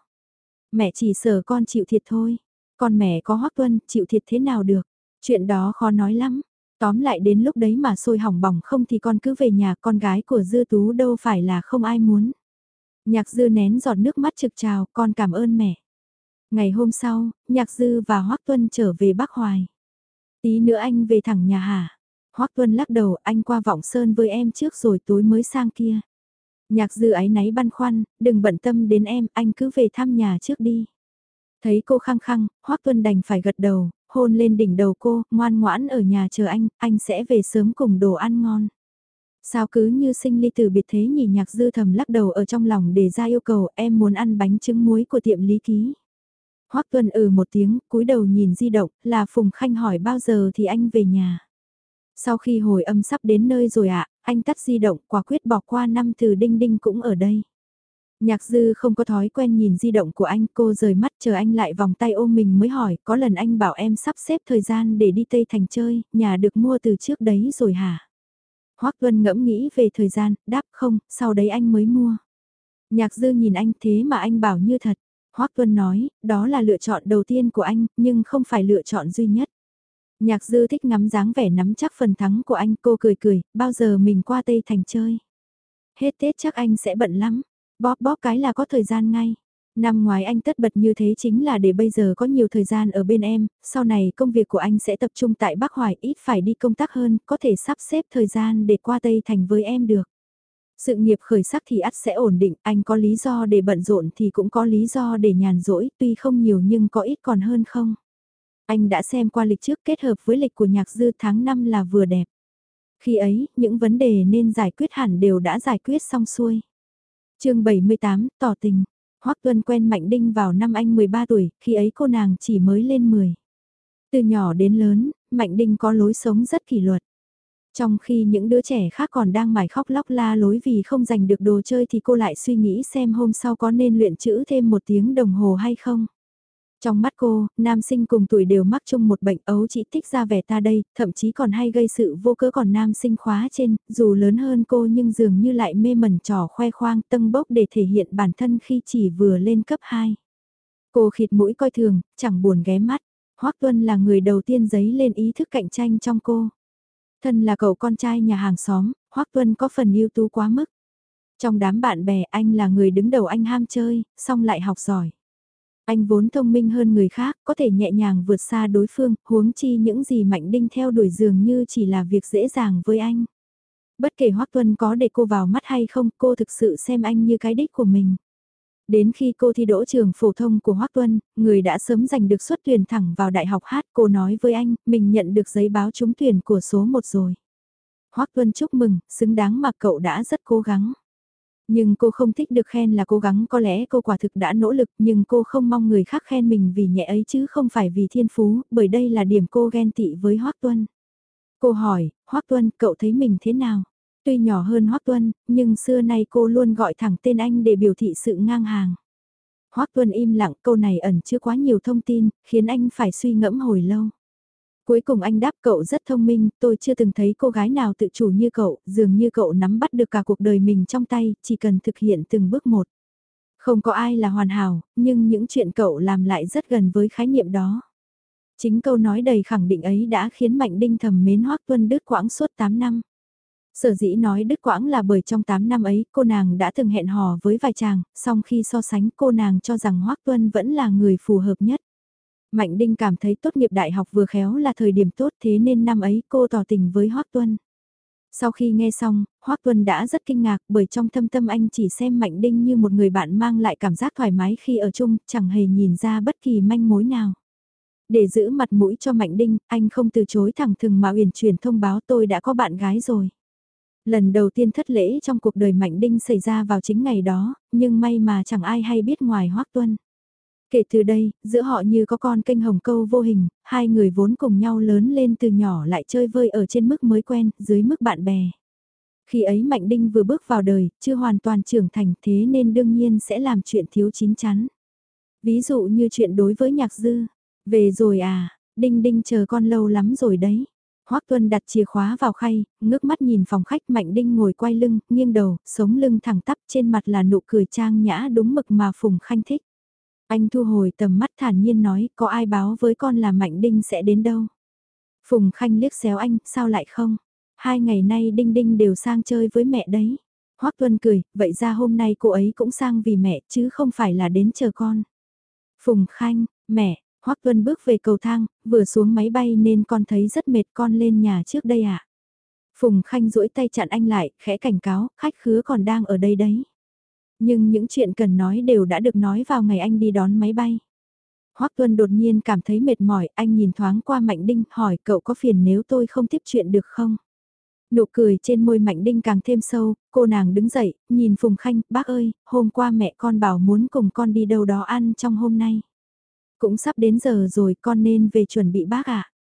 Mẹ chỉ sợ con chịu thiệt thôi. Con mẹ có hoắc tuân, chịu thiệt thế nào được. Chuyện đó khó nói lắm. Tóm lại đến lúc đấy mà sôi hỏng bỏng không thì con cứ về nhà con gái của Dư Tú đâu phải là không ai muốn. Nhạc Dư nén giọt nước mắt trực trào, con cảm ơn mẹ. Ngày hôm sau, Nhạc Dư và Hoác Tuân trở về Bắc Hoài. Tí nữa anh về thẳng nhà hả? Hoác Tuân lắc đầu anh qua Vọng Sơn với em trước rồi tối mới sang kia. Nhạc Dư ấy náy băn khoăn, đừng bận tâm đến em, anh cứ về thăm nhà trước đi. Thấy cô khăng khăng, Hoác Tuân đành phải gật đầu, hôn lên đỉnh đầu cô, ngoan ngoãn ở nhà chờ anh, anh sẽ về sớm cùng đồ ăn ngon. Sao cứ như sinh ly từ biệt thế nhỉ nhạc dư thầm lắc đầu ở trong lòng để ra yêu cầu em muốn ăn bánh trứng muối của tiệm lý ký. Hoắc Tuân ừ một tiếng, cúi đầu nhìn di động, là Phùng Khanh hỏi bao giờ thì anh về nhà. Sau khi hồi âm sắp đến nơi rồi ạ, anh tắt di động, quả quyết bỏ qua năm từ đinh đinh cũng ở đây. Nhạc dư không có thói quen nhìn di động của anh, cô rời mắt chờ anh lại vòng tay ôm mình mới hỏi, có lần anh bảo em sắp xếp thời gian để đi Tây Thành chơi, nhà được mua từ trước đấy rồi hả? Hoác Luân ngẫm nghĩ về thời gian, đáp không, sau đấy anh mới mua. Nhạc dư nhìn anh thế mà anh bảo như thật. Hoác Tuân nói, đó là lựa chọn đầu tiên của anh, nhưng không phải lựa chọn duy nhất. Nhạc dư thích ngắm dáng vẻ nắm chắc phần thắng của anh, cô cười cười, bao giờ mình qua Tây Thành chơi. Hết Tết chắc anh sẽ bận lắm. Bóp bóp cái là có thời gian ngay. Năm ngoái anh tất bật như thế chính là để bây giờ có nhiều thời gian ở bên em, sau này công việc của anh sẽ tập trung tại Bắc Hoài ít phải đi công tác hơn, có thể sắp xếp thời gian để qua Tây Thành với em được. Sự nghiệp khởi sắc thì ắt sẽ ổn định, anh có lý do để bận rộn thì cũng có lý do để nhàn rỗi, tuy không nhiều nhưng có ít còn hơn không. Anh đã xem qua lịch trước kết hợp với lịch của nhạc dư tháng 5 là vừa đẹp. Khi ấy, những vấn đề nên giải quyết hẳn đều đã giải quyết xong xuôi chương 78, tỏ tình. Hoắc Tuân quen Mạnh Đinh vào năm anh 13 tuổi, khi ấy cô nàng chỉ mới lên 10. Từ nhỏ đến lớn, Mạnh Đinh có lối sống rất kỷ luật. Trong khi những đứa trẻ khác còn đang mải khóc lóc la lối vì không giành được đồ chơi thì cô lại suy nghĩ xem hôm sau có nên luyện chữ thêm một tiếng đồng hồ hay không. Trong mắt cô, nam sinh cùng tuổi đều mắc chung một bệnh ấu chỉ thích ra vẻ ta đây, thậm chí còn hay gây sự vô cớ còn nam sinh khóa trên, dù lớn hơn cô nhưng dường như lại mê mẩn trò khoe khoang tâng bốc để thể hiện bản thân khi chỉ vừa lên cấp 2. Cô khịt mũi coi thường, chẳng buồn ghé mắt. Hoắc Tuân là người đầu tiên giấy lên ý thức cạnh tranh trong cô. Thân là cậu con trai nhà hàng xóm, Hoắc Tuân có phần ưu tú quá mức. Trong đám bạn bè anh là người đứng đầu anh ham chơi, xong lại học giỏi. Anh vốn thông minh hơn người khác, có thể nhẹ nhàng vượt xa đối phương, huống chi những gì Mạnh Đinh theo đuổi dường như chỉ là việc dễ dàng với anh. Bất kể Hoắc Tuân có để cô vào mắt hay không, cô thực sự xem anh như cái đích của mình. Đến khi cô thi đỗ trường phổ thông của Hoắc Tuân, người đã sớm giành được suất tuyển thẳng vào đại học hát, cô nói với anh, mình nhận được giấy báo trúng tuyển của số 1 rồi. Hoắc Tuân chúc mừng, xứng đáng mà cậu đã rất cố gắng. Nhưng cô không thích được khen là cố gắng có lẽ cô quả thực đã nỗ lực nhưng cô không mong người khác khen mình vì nhẹ ấy chứ không phải vì thiên phú, bởi đây là điểm cô ghen tị với Hoác Tuân. Cô hỏi, Hoác Tuân, cậu thấy mình thế nào? Tuy nhỏ hơn Hoác Tuân, nhưng xưa nay cô luôn gọi thẳng tên anh để biểu thị sự ngang hàng. Hoác Tuân im lặng câu này ẩn chứa quá nhiều thông tin, khiến anh phải suy ngẫm hồi lâu. Cuối cùng anh đáp cậu rất thông minh, tôi chưa từng thấy cô gái nào tự chủ như cậu, dường như cậu nắm bắt được cả cuộc đời mình trong tay, chỉ cần thực hiện từng bước một. Không có ai là hoàn hảo, nhưng những chuyện cậu làm lại rất gần với khái niệm đó. Chính câu nói đầy khẳng định ấy đã khiến Mạnh Đinh thầm mến Hoác Tuân đứt quãng suốt 8 năm. Sở dĩ nói đứt quãng là bởi trong 8 năm ấy cô nàng đã từng hẹn hò với vài chàng, song khi so sánh cô nàng cho rằng Hoác Tuân vẫn là người phù hợp nhất. Mạnh Đinh cảm thấy tốt nghiệp đại học vừa khéo là thời điểm tốt thế nên năm ấy cô tỏ tình với Hoác Tuân. Sau khi nghe xong, Hoác Tuân đã rất kinh ngạc bởi trong thâm tâm anh chỉ xem Mạnh Đinh như một người bạn mang lại cảm giác thoải mái khi ở chung, chẳng hề nhìn ra bất kỳ manh mối nào. Để giữ mặt mũi cho Mạnh Đinh, anh không từ chối thẳng thừng mà uyển chuyển thông báo tôi đã có bạn gái rồi. Lần đầu tiên thất lễ trong cuộc đời Mạnh Đinh xảy ra vào chính ngày đó, nhưng may mà chẳng ai hay biết ngoài Hoác Tuân. Kể từ đây, giữa họ như có con kênh hồng câu vô hình, hai người vốn cùng nhau lớn lên từ nhỏ lại chơi vơi ở trên mức mới quen, dưới mức bạn bè. Khi ấy Mạnh Đinh vừa bước vào đời, chưa hoàn toàn trưởng thành thế nên đương nhiên sẽ làm chuyện thiếu chín chắn. Ví dụ như chuyện đối với nhạc dư, về rồi à, Đinh Đinh chờ con lâu lắm rồi đấy. Hoắc Tuân đặt chìa khóa vào khay, ngước mắt nhìn phòng khách Mạnh Đinh ngồi quay lưng, nghiêng đầu, sống lưng thẳng tắp trên mặt là nụ cười trang nhã đúng mực mà Phùng Khanh thích. Anh thu hồi tầm mắt thản nhiên nói, có ai báo với con là Mạnh Đinh sẽ đến đâu? Phùng Khanh liếc xéo anh, sao lại không? Hai ngày nay Đinh Đinh đều sang chơi với mẹ đấy. Hoắc Tuân cười, vậy ra hôm nay cô ấy cũng sang vì mẹ chứ không phải là đến chờ con. Phùng Khanh, mẹ, Hoắc Tuân bước về cầu thang, vừa xuống máy bay nên con thấy rất mệt con lên nhà trước đây ạ. À? Phùng Khanh duỗi tay chặn anh lại, khẽ cảnh cáo, khách khứa còn đang ở đây đấy. Nhưng những chuyện cần nói đều đã được nói vào ngày anh đi đón máy bay. Hoắc Tuân đột nhiên cảm thấy mệt mỏi, anh nhìn thoáng qua Mạnh Đinh, hỏi cậu có phiền nếu tôi không tiếp chuyện được không? Nụ cười trên môi Mạnh Đinh càng thêm sâu, cô nàng đứng dậy, nhìn Phùng Khanh, bác ơi, hôm qua mẹ con bảo muốn cùng con đi đâu đó ăn trong hôm nay. Cũng sắp đến giờ rồi con nên về chuẩn bị bác ạ. À.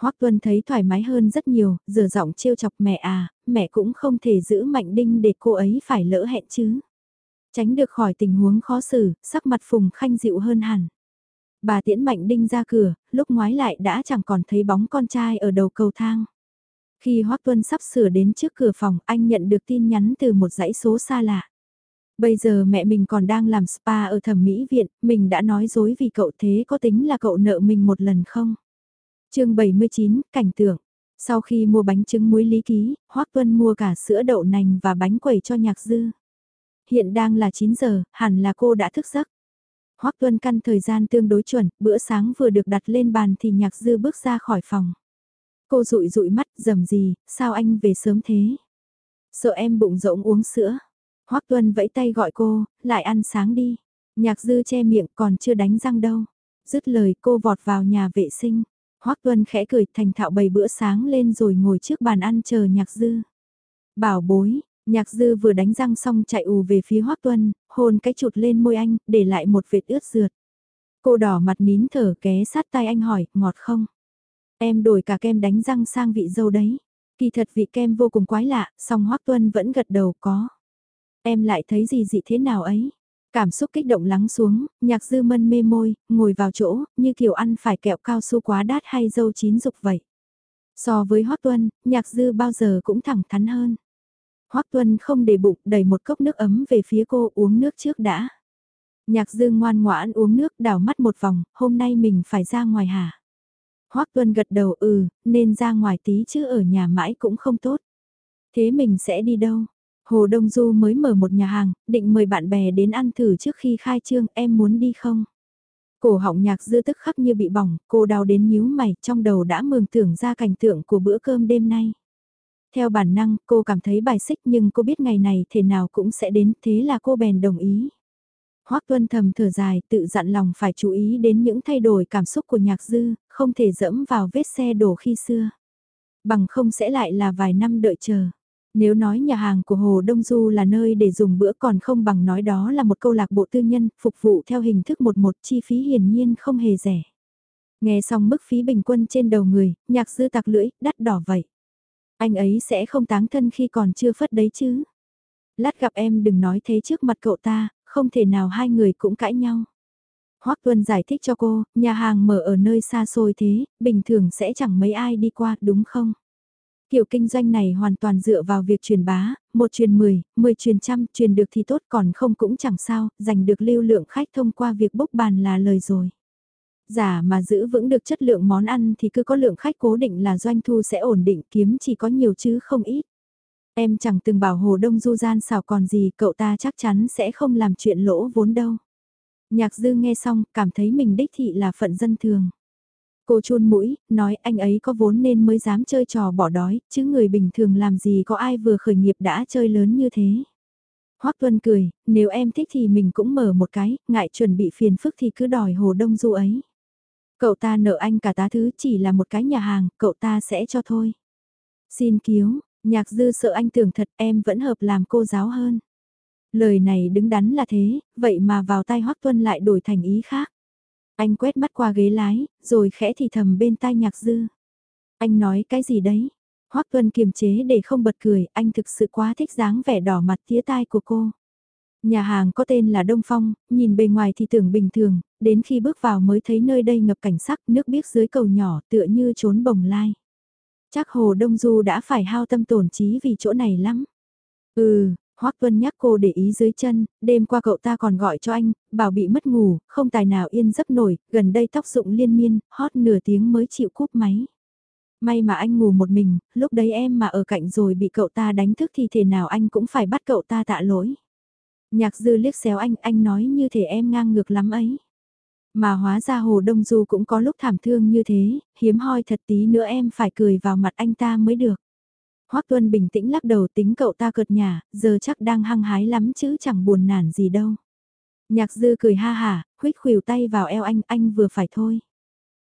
Hoắc Tuân thấy thoải mái hơn rất nhiều, giờ giọng trêu chọc mẹ à, mẹ cũng không thể giữ Mạnh Đinh để cô ấy phải lỡ hẹn chứ. Tránh được khỏi tình huống khó xử, sắc mặt Phùng Khanh dịu hơn hẳn. Bà tiễn Mạnh Đinh ra cửa, lúc ngoái lại đã chẳng còn thấy bóng con trai ở đầu cầu thang. Khi Hoắc Tuân sắp sửa đến trước cửa phòng, anh nhận được tin nhắn từ một dãy số xa lạ. Bây giờ mẹ mình còn đang làm spa ở thẩm mỹ viện, mình đã nói dối vì cậu thế có tính là cậu nợ mình một lần không? chương 79, cảnh tượng. Sau khi mua bánh trứng muối lý ký, Hoác Tuân mua cả sữa đậu nành và bánh quẩy cho nhạc dư. Hiện đang là 9 giờ, hẳn là cô đã thức giấc. Hoắc Tuân căn thời gian tương đối chuẩn, bữa sáng vừa được đặt lên bàn thì nhạc dư bước ra khỏi phòng. Cô rụi rụi mắt, dầm gì, sao anh về sớm thế? Sợ em bụng rỗng uống sữa. Hoắc Tuân vẫy tay gọi cô, lại ăn sáng đi. Nhạc dư che miệng còn chưa đánh răng đâu. Dứt lời cô vọt vào nhà vệ sinh. Hoắc Tuân khẽ cười thành thạo bày bữa sáng lên rồi ngồi trước bàn ăn chờ nhạc dư. Bảo bối, nhạc dư vừa đánh răng xong chạy ù về phía Hoắc Tuân, hôn cái chụt lên môi anh, để lại một vệt ướt rượt. Cô đỏ mặt nín thở ké sát tay anh hỏi, ngọt không? Em đổi cả kem đánh răng sang vị dâu đấy. Kỳ thật vị kem vô cùng quái lạ, song Hoắc Tuân vẫn gật đầu có. Em lại thấy gì dị thế nào ấy? Cảm xúc kích động lắng xuống, nhạc dư mân mê môi, ngồi vào chỗ, như kiểu ăn phải kẹo cao su quá đắt hay dâu chín dục vậy. So với Hoác Tuân, nhạc dư bao giờ cũng thẳng thắn hơn. Hoắc Tuân không để bụng đẩy một cốc nước ấm về phía cô uống nước trước đã. Nhạc dư ngoan ngoãn uống nước đảo mắt một vòng, hôm nay mình phải ra ngoài hả? Hoắc Tuân gật đầu ừ, nên ra ngoài tí chứ ở nhà mãi cũng không tốt. Thế mình sẽ đi đâu? Hồ Đông Du mới mở một nhà hàng, định mời bạn bè đến ăn thử trước khi khai trương, em muốn đi không? Cổ họng nhạc dư tức khắc như bị bỏng, cô đau đến nhíu mày, trong đầu đã mường tưởng ra cảnh tượng của bữa cơm đêm nay. Theo bản năng, cô cảm thấy bài xích nhưng cô biết ngày này thế nào cũng sẽ đến, thế là cô bèn đồng ý. Hoác Tuân thầm thở dài, tự dặn lòng phải chú ý đến những thay đổi cảm xúc của nhạc dư, không thể dẫm vào vết xe đổ khi xưa. Bằng không sẽ lại là vài năm đợi chờ. Nếu nói nhà hàng của Hồ Đông Du là nơi để dùng bữa còn không bằng nói đó là một câu lạc bộ tư nhân, phục vụ theo hình thức một một chi phí hiển nhiên không hề rẻ. Nghe xong mức phí bình quân trên đầu người, nhạc dư tặc lưỡi, đắt đỏ vậy. Anh ấy sẽ không táng thân khi còn chưa phất đấy chứ. Lát gặp em đừng nói thế trước mặt cậu ta, không thể nào hai người cũng cãi nhau. Hoắc Tuân giải thích cho cô, nhà hàng mở ở nơi xa xôi thế, bình thường sẽ chẳng mấy ai đi qua, đúng không? Kiểu kinh doanh này hoàn toàn dựa vào việc truyền bá, một truyền 10, 10 truyền trăm, truyền được thì tốt còn không cũng chẳng sao, giành được lưu lượng khách thông qua việc bốc bàn là lời rồi. Giả mà giữ vững được chất lượng món ăn thì cứ có lượng khách cố định là doanh thu sẽ ổn định kiếm chỉ có nhiều chứ không ít. Em chẳng từng bảo Hồ Đông Du gian xào còn gì cậu ta chắc chắn sẽ không làm chuyện lỗ vốn đâu. Nhạc dư nghe xong cảm thấy mình đích thị là phận dân thường. Cô chun mũi, nói anh ấy có vốn nên mới dám chơi trò bỏ đói, chứ người bình thường làm gì có ai vừa khởi nghiệp đã chơi lớn như thế. Hoắc Tuân cười, nếu em thích thì mình cũng mở một cái, ngại chuẩn bị phiền phức thì cứ đòi Hồ Đông Du ấy. Cậu ta nợ anh cả tá thứ chỉ là một cái nhà hàng, cậu ta sẽ cho thôi. Xin cứu, nhạc dư sợ anh tưởng thật em vẫn hợp làm cô giáo hơn. Lời này đứng đắn là thế, vậy mà vào tai Hoắc Tuân lại đổi thành ý khác. Anh quét mắt qua ghế lái, rồi khẽ thì thầm bên tai nhạc dư. Anh nói cái gì đấy? Hoắc Tuân kiềm chế để không bật cười, anh thực sự quá thích dáng vẻ đỏ mặt tía tai của cô. Nhà hàng có tên là Đông Phong, nhìn bề ngoài thì tưởng bình thường, đến khi bước vào mới thấy nơi đây ngập cảnh sắc nước biếc dưới cầu nhỏ tựa như trốn bồng lai. Chắc Hồ Đông Du đã phải hao tâm tổn trí vì chỗ này lắm. Ừ, Hoắc Tuân nhắc cô để ý dưới chân, đêm qua cậu ta còn gọi cho anh, bảo bị mất ngủ, không tài nào yên giấc nổi, gần đây tóc dụng liên miên, hót nửa tiếng mới chịu cúp máy. May mà anh ngủ một mình, lúc đấy em mà ở cạnh rồi bị cậu ta đánh thức thì thể nào anh cũng phải bắt cậu ta tạ lỗi. Nhạc dư liếc xéo anh, anh nói như thể em ngang ngược lắm ấy. Mà hóa ra Hồ Đông Du cũng có lúc thảm thương như thế, hiếm hoi thật tí nữa em phải cười vào mặt anh ta mới được. Hoắc Tuân bình tĩnh lắc đầu tính cậu ta cợt nhả, giờ chắc đang hăng hái lắm chứ chẳng buồn nản gì đâu. Nhạc dư cười ha hả, khuyết khuỷu tay vào eo anh, anh vừa phải thôi.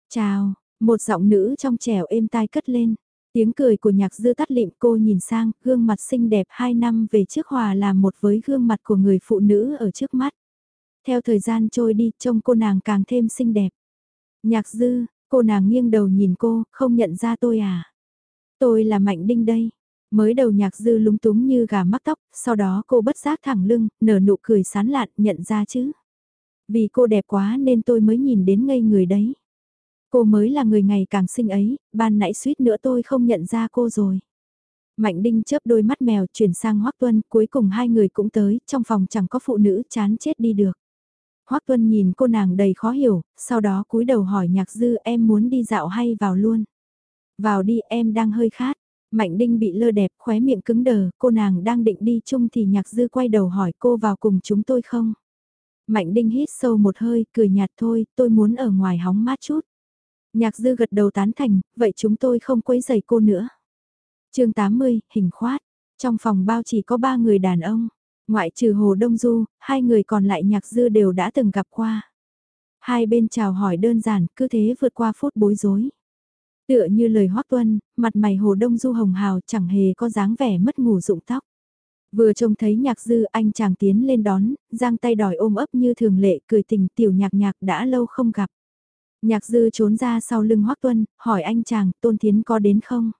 Chào, một giọng nữ trong trẻo êm tai cất lên. Tiếng cười của nhạc dư tắt lịm cô nhìn sang, gương mặt xinh đẹp 2 năm về trước hòa là một với gương mặt của người phụ nữ ở trước mắt. Theo thời gian trôi đi, trông cô nàng càng thêm xinh đẹp. Nhạc dư, cô nàng nghiêng đầu nhìn cô, không nhận ra tôi à? Tôi là Mạnh Đinh đây. Mới đầu nhạc dư lúng túng như gà mắc tóc, sau đó cô bất giác thẳng lưng, nở nụ cười sán lạn, nhận ra chứ. Vì cô đẹp quá nên tôi mới nhìn đến ngây người đấy. Cô mới là người ngày càng xinh ấy, ban nãy suýt nữa tôi không nhận ra cô rồi. Mạnh Đinh chớp đôi mắt mèo chuyển sang Hoắc Tuân, cuối cùng hai người cũng tới, trong phòng chẳng có phụ nữ chán chết đi được. Hoắc Tuân nhìn cô nàng đầy khó hiểu, sau đó cúi đầu hỏi Nhạc Dư em muốn đi dạo hay vào luôn. Vào đi em đang hơi khát. Mạnh Đinh bị lơ đẹp khóe miệng cứng đờ, cô nàng đang định đi chung thì Nhạc Dư quay đầu hỏi cô vào cùng chúng tôi không. Mạnh Đinh hít sâu một hơi, cười nhạt thôi, tôi muốn ở ngoài hóng mát chút. Nhạc Dư gật đầu tán thành, vậy chúng tôi không quấy giày cô nữa. chương 80, hình khoát. Trong phòng bao chỉ có ba người đàn ông. Ngoại trừ Hồ Đông Du, hai người còn lại Nhạc Dư đều đã từng gặp qua. Hai bên chào hỏi đơn giản, cứ thế vượt qua phút bối rối. Tựa như lời hoác Tuân, mặt mày Hồ Đông Du hồng hào chẳng hề có dáng vẻ mất ngủ rụng tóc. Vừa trông thấy nhạc dư anh chàng tiến lên đón, giang tay đòi ôm ấp như thường lệ cười tình tiểu nhạc nhạc đã lâu không gặp. Nhạc dư trốn ra sau lưng Hoắc Tuân, hỏi anh chàng tôn thiến có đến không?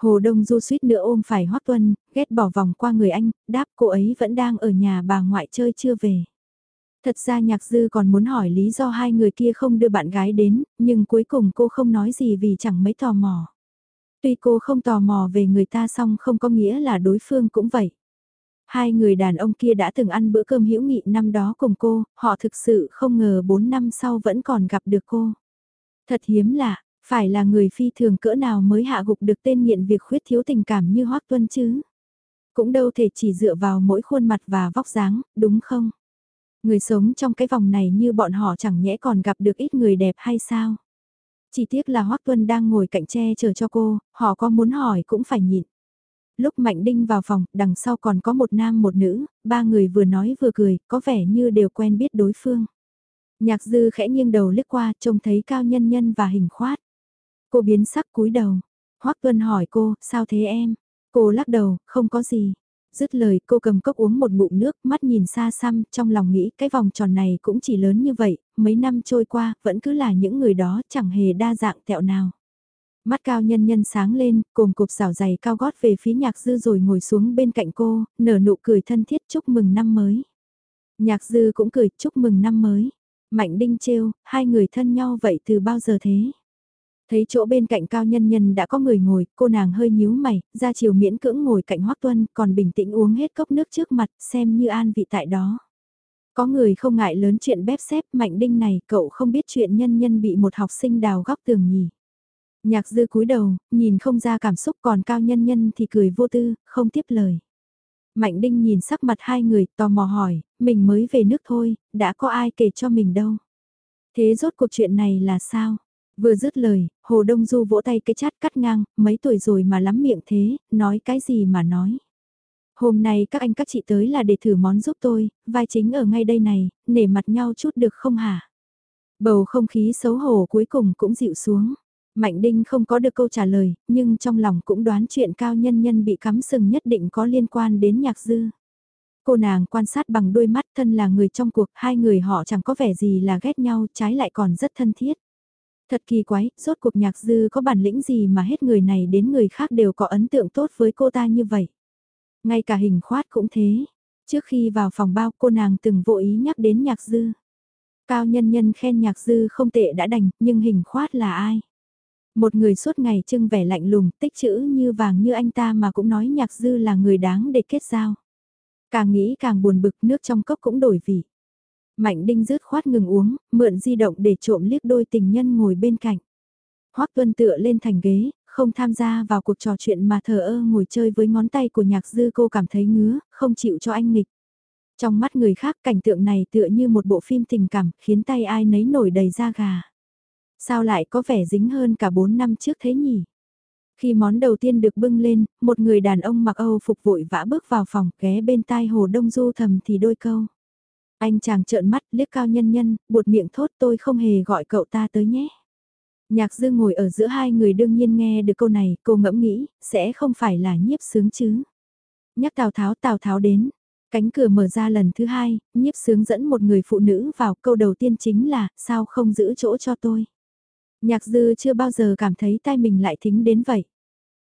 Hồ Đông Du suýt nữa ôm phải Hoắc Tuân, ghét bỏ vòng qua người anh, đáp cô ấy vẫn đang ở nhà bà ngoại chơi chưa về. Thật ra nhạc dư còn muốn hỏi lý do hai người kia không đưa bạn gái đến, nhưng cuối cùng cô không nói gì vì chẳng mấy tò mò. Tuy cô không tò mò về người ta xong không có nghĩa là đối phương cũng vậy. Hai người đàn ông kia đã từng ăn bữa cơm hữu nghị năm đó cùng cô, họ thực sự không ngờ 4 năm sau vẫn còn gặp được cô. Thật hiếm lạ, phải là người phi thường cỡ nào mới hạ gục được tên nghiện việc khuyết thiếu tình cảm như Hoác Tuân chứ. Cũng đâu thể chỉ dựa vào mỗi khuôn mặt và vóc dáng, đúng không? Người sống trong cái vòng này như bọn họ chẳng nhẽ còn gặp được ít người đẹp hay sao? Chỉ tiếc là Hoắc Tuân đang ngồi cạnh tre chờ cho cô, họ có muốn hỏi cũng phải nhịn. Lúc Mạnh Đinh vào phòng, đằng sau còn có một nam một nữ, ba người vừa nói vừa cười, có vẻ như đều quen biết đối phương. Nhạc dư khẽ nghiêng đầu liếc qua, trông thấy cao nhân nhân và hình khoát. Cô biến sắc cúi đầu. Hoắc Tuân hỏi cô, sao thế em? Cô lắc đầu, không có gì. Dứt lời cô cầm cốc uống một ngụm nước, mắt nhìn xa xăm, trong lòng nghĩ cái vòng tròn này cũng chỉ lớn như vậy, mấy năm trôi qua, vẫn cứ là những người đó chẳng hề đa dạng tẹo nào. Mắt cao nhân nhân sáng lên, cùng cục xảo giày cao gót về phía nhạc dư rồi ngồi xuống bên cạnh cô, nở nụ cười thân thiết chúc mừng năm mới. Nhạc dư cũng cười chúc mừng năm mới. Mạnh đinh trêu, hai người thân nhau vậy từ bao giờ thế? Thấy chỗ bên cạnh cao nhân nhân đã có người ngồi, cô nàng hơi nhíu mày, ra chiều miễn cưỡng ngồi cạnh Hoắc Tuân, còn bình tĩnh uống hết cốc nước trước mặt, xem như an vị tại đó. Có người không ngại lớn chuyện bếp xếp mạnh đinh này, cậu không biết chuyện nhân nhân bị một học sinh đào góc tường nhỉ. Nhạc dư cúi đầu, nhìn không ra cảm xúc còn cao nhân nhân thì cười vô tư, không tiếp lời. Mạnh đinh nhìn sắc mặt hai người, tò mò hỏi, mình mới về nước thôi, đã có ai kể cho mình đâu. Thế rốt cuộc chuyện này là sao? Vừa dứt lời, Hồ Đông Du vỗ tay cái chát cắt ngang, mấy tuổi rồi mà lắm miệng thế, nói cái gì mà nói. Hôm nay các anh các chị tới là để thử món giúp tôi, vai chính ở ngay đây này, nể mặt nhau chút được không hả? Bầu không khí xấu hổ cuối cùng cũng dịu xuống. Mạnh Đinh không có được câu trả lời, nhưng trong lòng cũng đoán chuyện cao nhân nhân bị cắm sừng nhất định có liên quan đến nhạc dư. Cô nàng quan sát bằng đôi mắt thân là người trong cuộc, hai người họ chẳng có vẻ gì là ghét nhau, trái lại còn rất thân thiết. Thật kỳ quái, rốt cuộc nhạc dư có bản lĩnh gì mà hết người này đến người khác đều có ấn tượng tốt với cô ta như vậy. Ngay cả hình khoát cũng thế. Trước khi vào phòng bao cô nàng từng vô ý nhắc đến nhạc dư. Cao nhân nhân khen nhạc dư không tệ đã đành, nhưng hình khoát là ai? Một người suốt ngày trưng vẻ lạnh lùng, tích chữ như vàng như anh ta mà cũng nói nhạc dư là người đáng để kết giao. Càng nghĩ càng buồn bực nước trong cốc cũng đổi vị. Mạnh đinh rứt khoát ngừng uống, mượn di động để trộm liếc đôi tình nhân ngồi bên cạnh. Hoắc Tuân tựa lên thành ghế, không tham gia vào cuộc trò chuyện mà thờ ơ ngồi chơi với ngón tay của nhạc dư cô cảm thấy ngứa, không chịu cho anh nghịch. Trong mắt người khác cảnh tượng này tựa như một bộ phim tình cảm, khiến tay ai nấy nổi đầy da gà. Sao lại có vẻ dính hơn cả 4 năm trước thế nhỉ? Khi món đầu tiên được bưng lên, một người đàn ông mặc Âu phục vội vã bước vào phòng ghé bên tai Hồ Đông Du thầm thì đôi câu. Anh chàng trợn mắt liếc cao nhân nhân, buột miệng thốt tôi không hề gọi cậu ta tới nhé. Nhạc dư ngồi ở giữa hai người đương nhiên nghe được câu này, cô ngẫm nghĩ, sẽ không phải là nhiếp sướng chứ. Nhắc Tào Tháo Tào Tháo đến, cánh cửa mở ra lần thứ hai, nhiếp sướng dẫn một người phụ nữ vào câu đầu tiên chính là, sao không giữ chỗ cho tôi. Nhạc dư chưa bao giờ cảm thấy tai mình lại thính đến vậy.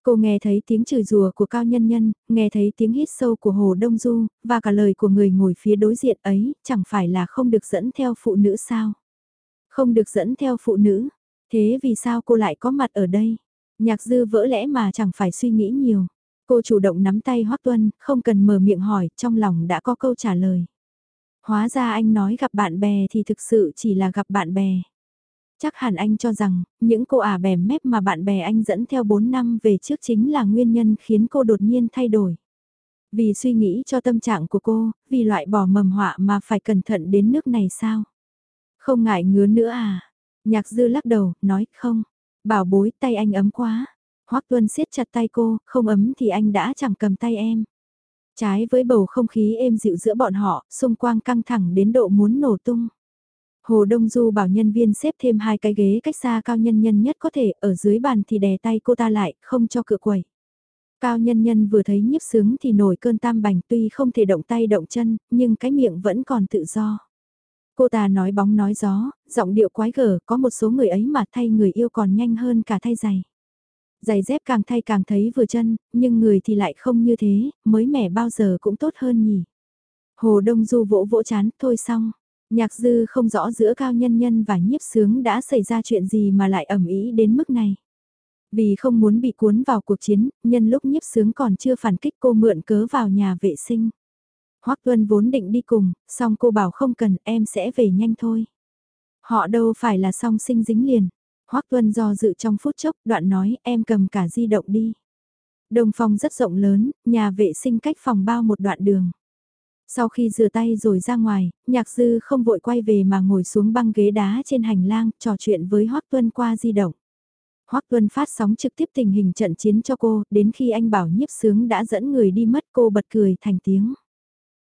Cô nghe thấy tiếng chửi rùa của Cao Nhân Nhân, nghe thấy tiếng hít sâu của Hồ Đông Du, và cả lời của người ngồi phía đối diện ấy, chẳng phải là không được dẫn theo phụ nữ sao? Không được dẫn theo phụ nữ, thế vì sao cô lại có mặt ở đây? Nhạc dư vỡ lẽ mà chẳng phải suy nghĩ nhiều. Cô chủ động nắm tay Hoắc Tuân, không cần mở miệng hỏi, trong lòng đã có câu trả lời. Hóa ra anh nói gặp bạn bè thì thực sự chỉ là gặp bạn bè. Chắc hẳn anh cho rằng, những cô ả bè mép mà bạn bè anh dẫn theo 4 năm về trước chính là nguyên nhân khiến cô đột nhiên thay đổi. Vì suy nghĩ cho tâm trạng của cô, vì loại bỏ mầm họa mà phải cẩn thận đến nước này sao? Không ngại ngứa nữa à? Nhạc dư lắc đầu, nói không. Bảo bối tay anh ấm quá. Hoắc Tuân siết chặt tay cô, không ấm thì anh đã chẳng cầm tay em. Trái với bầu không khí êm dịu giữa bọn họ, xung quanh căng thẳng đến độ muốn nổ tung. Hồ Đông Du bảo nhân viên xếp thêm hai cái ghế cách xa cao nhân nhân nhất có thể, ở dưới bàn thì đè tay cô ta lại, không cho cựa quẩy. Cao nhân nhân vừa thấy nhiếp sướng thì nổi cơn tam bành tuy không thể động tay động chân, nhưng cái miệng vẫn còn tự do. Cô ta nói bóng nói gió, giọng điệu quái gở, có một số người ấy mà thay người yêu còn nhanh hơn cả thay giày. Giày dép càng thay càng thấy vừa chân, nhưng người thì lại không như thế, mới mẻ bao giờ cũng tốt hơn nhỉ. Hồ Đông Du vỗ vỗ chán, thôi xong. Nhạc dư không rõ giữa cao nhân nhân và nhiếp sướng đã xảy ra chuyện gì mà lại ẩm ý đến mức này. Vì không muốn bị cuốn vào cuộc chiến, nhân lúc nhiếp sướng còn chưa phản kích cô mượn cớ vào nhà vệ sinh. Hoắc Tuân vốn định đi cùng, song cô bảo không cần, em sẽ về nhanh thôi. Họ đâu phải là song sinh dính liền. Hoắc Tuân do dự trong phút chốc, đoạn nói em cầm cả di động đi. Đồng phòng rất rộng lớn, nhà vệ sinh cách phòng bao một đoạn đường. Sau khi rửa tay rồi ra ngoài, nhạc dư không vội quay về mà ngồi xuống băng ghế đá trên hành lang, trò chuyện với Hoác Tuân qua di động. Hoác Tuân phát sóng trực tiếp tình hình trận chiến cho cô, đến khi anh bảo nhiếp sướng đã dẫn người đi mất cô bật cười thành tiếng.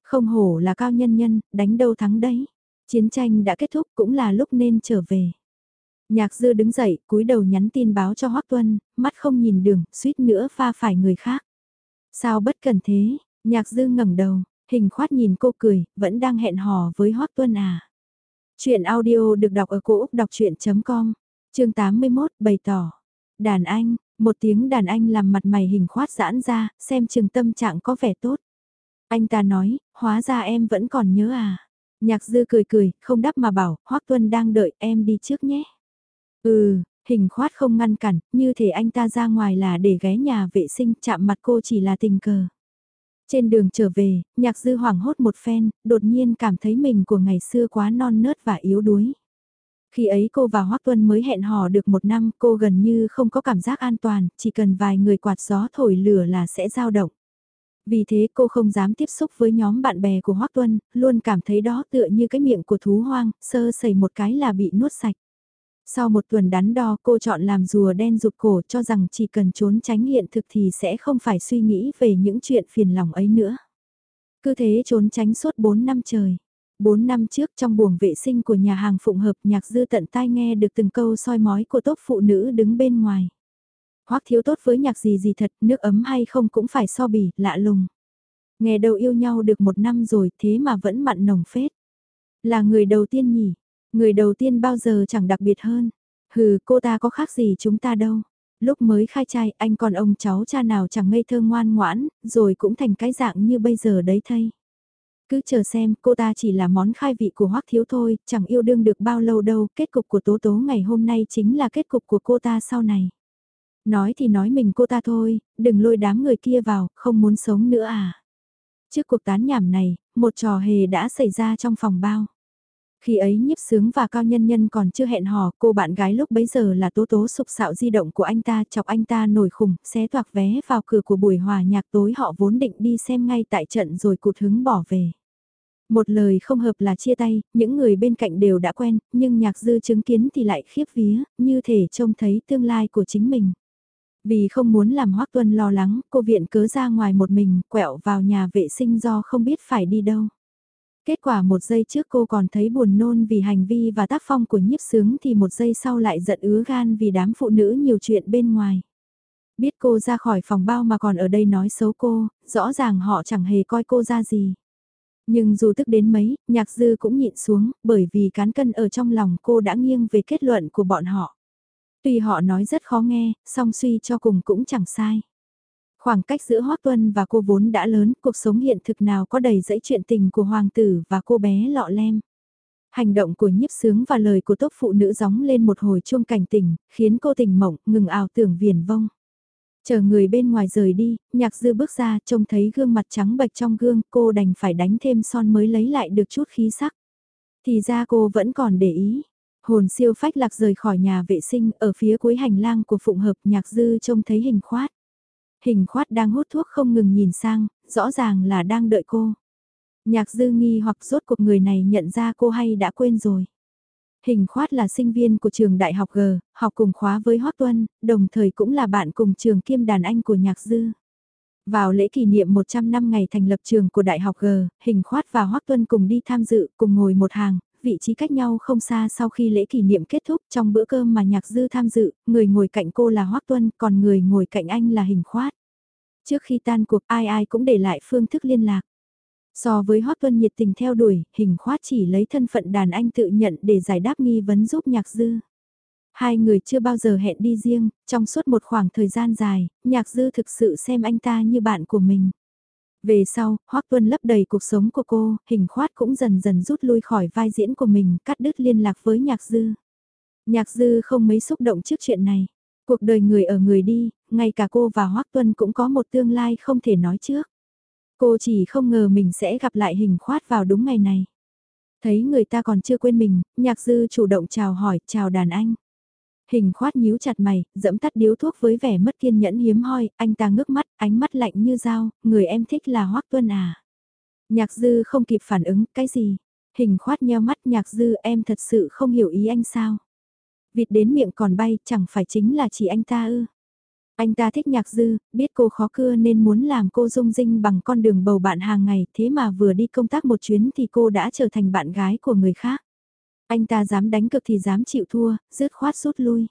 Không hổ là cao nhân nhân, đánh đâu thắng đấy. Chiến tranh đã kết thúc cũng là lúc nên trở về. Nhạc dư đứng dậy, cúi đầu nhắn tin báo cho Hoác Tuân, mắt không nhìn đường, suýt nữa pha phải người khác. Sao bất cần thế, nhạc dư ngẩng đầu, hình khoát nhìn cô cười, vẫn đang hẹn hò với Hoác Tuân à. Chuyện audio được đọc ở cổ Úc đọc chuyện.com, chương 81 bày tỏ. Đàn anh, một tiếng đàn anh làm mặt mày hình khoát giãn ra, xem trường tâm trạng có vẻ tốt. Anh ta nói, hóa ra em vẫn còn nhớ à. Nhạc dư cười cười, không đáp mà bảo, Hoác Tuân đang đợi em đi trước nhé. Ừ, hình khoát không ngăn cản, như thể anh ta ra ngoài là để ghé nhà vệ sinh chạm mặt cô chỉ là tình cờ. Trên đường trở về, nhạc dư hoảng hốt một phen, đột nhiên cảm thấy mình của ngày xưa quá non nớt và yếu đuối. Khi ấy cô và Hoác Tuân mới hẹn hò được một năm, cô gần như không có cảm giác an toàn, chỉ cần vài người quạt gió thổi lửa là sẽ dao động. Vì thế cô không dám tiếp xúc với nhóm bạn bè của Hoác Tuân, luôn cảm thấy đó tựa như cái miệng của thú hoang, sơ sẩy một cái là bị nuốt sạch. Sau một tuần đắn đo cô chọn làm rùa đen rụt cổ cho rằng chỉ cần trốn tránh hiện thực thì sẽ không phải suy nghĩ về những chuyện phiền lòng ấy nữa. Cứ thế trốn tránh suốt 4 năm trời. 4 năm trước trong buồng vệ sinh của nhà hàng Phụng Hợp nhạc dư tận tai nghe được từng câu soi mói của tốt phụ nữ đứng bên ngoài. Hoắc thiếu tốt với nhạc gì gì thật, nước ấm hay không cũng phải so bì, lạ lùng. Nghe đầu yêu nhau được một năm rồi thế mà vẫn mặn nồng phết. Là người đầu tiên nhỉ, người đầu tiên bao giờ chẳng đặc biệt hơn. Hừ, cô ta có khác gì chúng ta đâu. Lúc mới khai trai, anh còn ông cháu cha nào chẳng ngây thơ ngoan ngoãn, rồi cũng thành cái dạng như bây giờ đấy thay. Cứ chờ xem, cô ta chỉ là món khai vị của Hoắc Thiếu thôi, chẳng yêu đương được bao lâu đâu, kết cục của Tố Tố ngày hôm nay chính là kết cục của cô ta sau này. Nói thì nói mình cô ta thôi, đừng lôi đám người kia vào, không muốn sống nữa à. Trước cuộc tán nhảm này, một trò hề đã xảy ra trong phòng bao. Khi ấy nhiếp sướng và cao nhân nhân còn chưa hẹn hò, cô bạn gái lúc bấy giờ là tố tố sục sạo di động của anh ta chọc anh ta nổi khủng, xé toạc vé vào cửa của buổi hòa nhạc tối họ vốn định đi xem ngay tại trận rồi cụt hứng bỏ về. Một lời không hợp là chia tay, những người bên cạnh đều đã quen, nhưng nhạc dư chứng kiến thì lại khiếp vía, như thể trông thấy tương lai của chính mình. Vì không muốn làm Hoác Tuân lo lắng, cô viện cớ ra ngoài một mình, quẹo vào nhà vệ sinh do không biết phải đi đâu. Kết quả một giây trước cô còn thấy buồn nôn vì hành vi và tác phong của nhiếp sướng thì một giây sau lại giận ứa gan vì đám phụ nữ nhiều chuyện bên ngoài. Biết cô ra khỏi phòng bao mà còn ở đây nói xấu cô, rõ ràng họ chẳng hề coi cô ra gì. Nhưng dù tức đến mấy, nhạc dư cũng nhịn xuống, bởi vì cán cân ở trong lòng cô đã nghiêng về kết luận của bọn họ. Tuy họ nói rất khó nghe, song suy cho cùng cũng chẳng sai. Khoảng cách giữa Hoác Tuân và cô vốn đã lớn, cuộc sống hiện thực nào có đầy dẫy chuyện tình của hoàng tử và cô bé lọ lem. Hành động của nhiếp sướng và lời của tốt phụ nữ gióng lên một hồi chuông cảnh tỉnh, khiến cô tỉnh mộng, ngừng ảo tưởng viền vông. Chờ người bên ngoài rời đi, nhạc dư bước ra trông thấy gương mặt trắng bệch trong gương, cô đành phải đánh thêm son mới lấy lại được chút khí sắc. Thì ra cô vẫn còn để ý. Hồn siêu phách lạc rời khỏi nhà vệ sinh ở phía cuối hành lang của phụng hợp nhạc dư trông thấy hình khoát. Hình khoát đang hút thuốc không ngừng nhìn sang, rõ ràng là đang đợi cô. Nhạc dư nghi hoặc rốt cuộc người này nhận ra cô hay đã quên rồi. Hình khoát là sinh viên của trường đại học G, học cùng khóa với Hoác Tuân, đồng thời cũng là bạn cùng trường kiêm đàn anh của nhạc dư. Vào lễ kỷ niệm 100 năm ngày thành lập trường của Đại học G, Hình Khoát và Hoác Tuân cùng đi tham dự, cùng ngồi một hàng, vị trí cách nhau không xa sau khi lễ kỷ niệm kết thúc trong bữa cơm mà nhạc dư tham dự, người ngồi cạnh cô là Hoác Tuân, còn người ngồi cạnh anh là Hình Khoát. Trước khi tan cuộc ai ai cũng để lại phương thức liên lạc. So với Hoác Tuân nhiệt tình theo đuổi, Hình Khoát chỉ lấy thân phận đàn anh tự nhận để giải đáp nghi vấn giúp nhạc dư. Hai người chưa bao giờ hẹn đi riêng, trong suốt một khoảng thời gian dài, nhạc dư thực sự xem anh ta như bạn của mình. Về sau, Hoác Tuân lấp đầy cuộc sống của cô, hình khoát cũng dần dần rút lui khỏi vai diễn của mình, cắt đứt liên lạc với nhạc dư. Nhạc dư không mấy xúc động trước chuyện này. Cuộc đời người ở người đi, ngay cả cô và Hoác Tuân cũng có một tương lai không thể nói trước. Cô chỉ không ngờ mình sẽ gặp lại hình khoát vào đúng ngày này. Thấy người ta còn chưa quên mình, nhạc dư chủ động chào hỏi, chào đàn anh. Hình khoát nhíu chặt mày, dẫm tắt điếu thuốc với vẻ mất kiên nhẫn hiếm hoi, anh ta ngước mắt, ánh mắt lạnh như dao, người em thích là Hoác Tuân à. Nhạc dư không kịp phản ứng, cái gì? Hình khoát nheo mắt nhạc dư em thật sự không hiểu ý anh sao. Vịt đến miệng còn bay, chẳng phải chính là chỉ anh ta ư. Anh ta thích nhạc dư, biết cô khó cưa nên muốn làm cô dung dinh bằng con đường bầu bạn hàng ngày, thế mà vừa đi công tác một chuyến thì cô đã trở thành bạn gái của người khác. Anh ta dám đánh cực thì dám chịu thua, rứt khoát rút lui.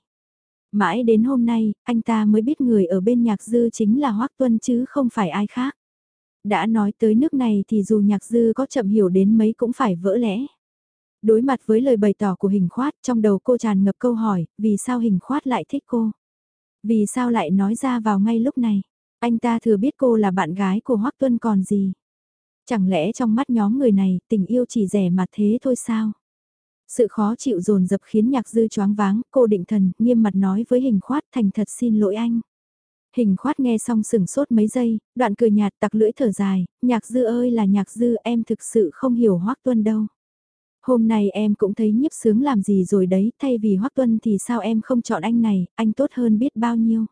Mãi đến hôm nay, anh ta mới biết người ở bên nhạc dư chính là Hoác Tuân chứ không phải ai khác. Đã nói tới nước này thì dù nhạc dư có chậm hiểu đến mấy cũng phải vỡ lẽ. Đối mặt với lời bày tỏ của hình khoát trong đầu cô tràn ngập câu hỏi, vì sao hình khoát lại thích cô? Vì sao lại nói ra vào ngay lúc này? Anh ta thừa biết cô là bạn gái của Hoác Tuân còn gì? Chẳng lẽ trong mắt nhóm người này tình yêu chỉ rẻ mà thế thôi sao? Sự khó chịu dồn dập khiến nhạc dư choáng váng, cô định thần, nghiêm mặt nói với hình khoát thành thật xin lỗi anh. Hình khoát nghe xong sừng sốt mấy giây, đoạn cười nhạt tặc lưỡi thở dài, nhạc dư ơi là nhạc dư em thực sự không hiểu hoác tuân đâu. Hôm nay em cũng thấy nhiếp sướng làm gì rồi đấy, thay vì hoác tuân thì sao em không chọn anh này, anh tốt hơn biết bao nhiêu.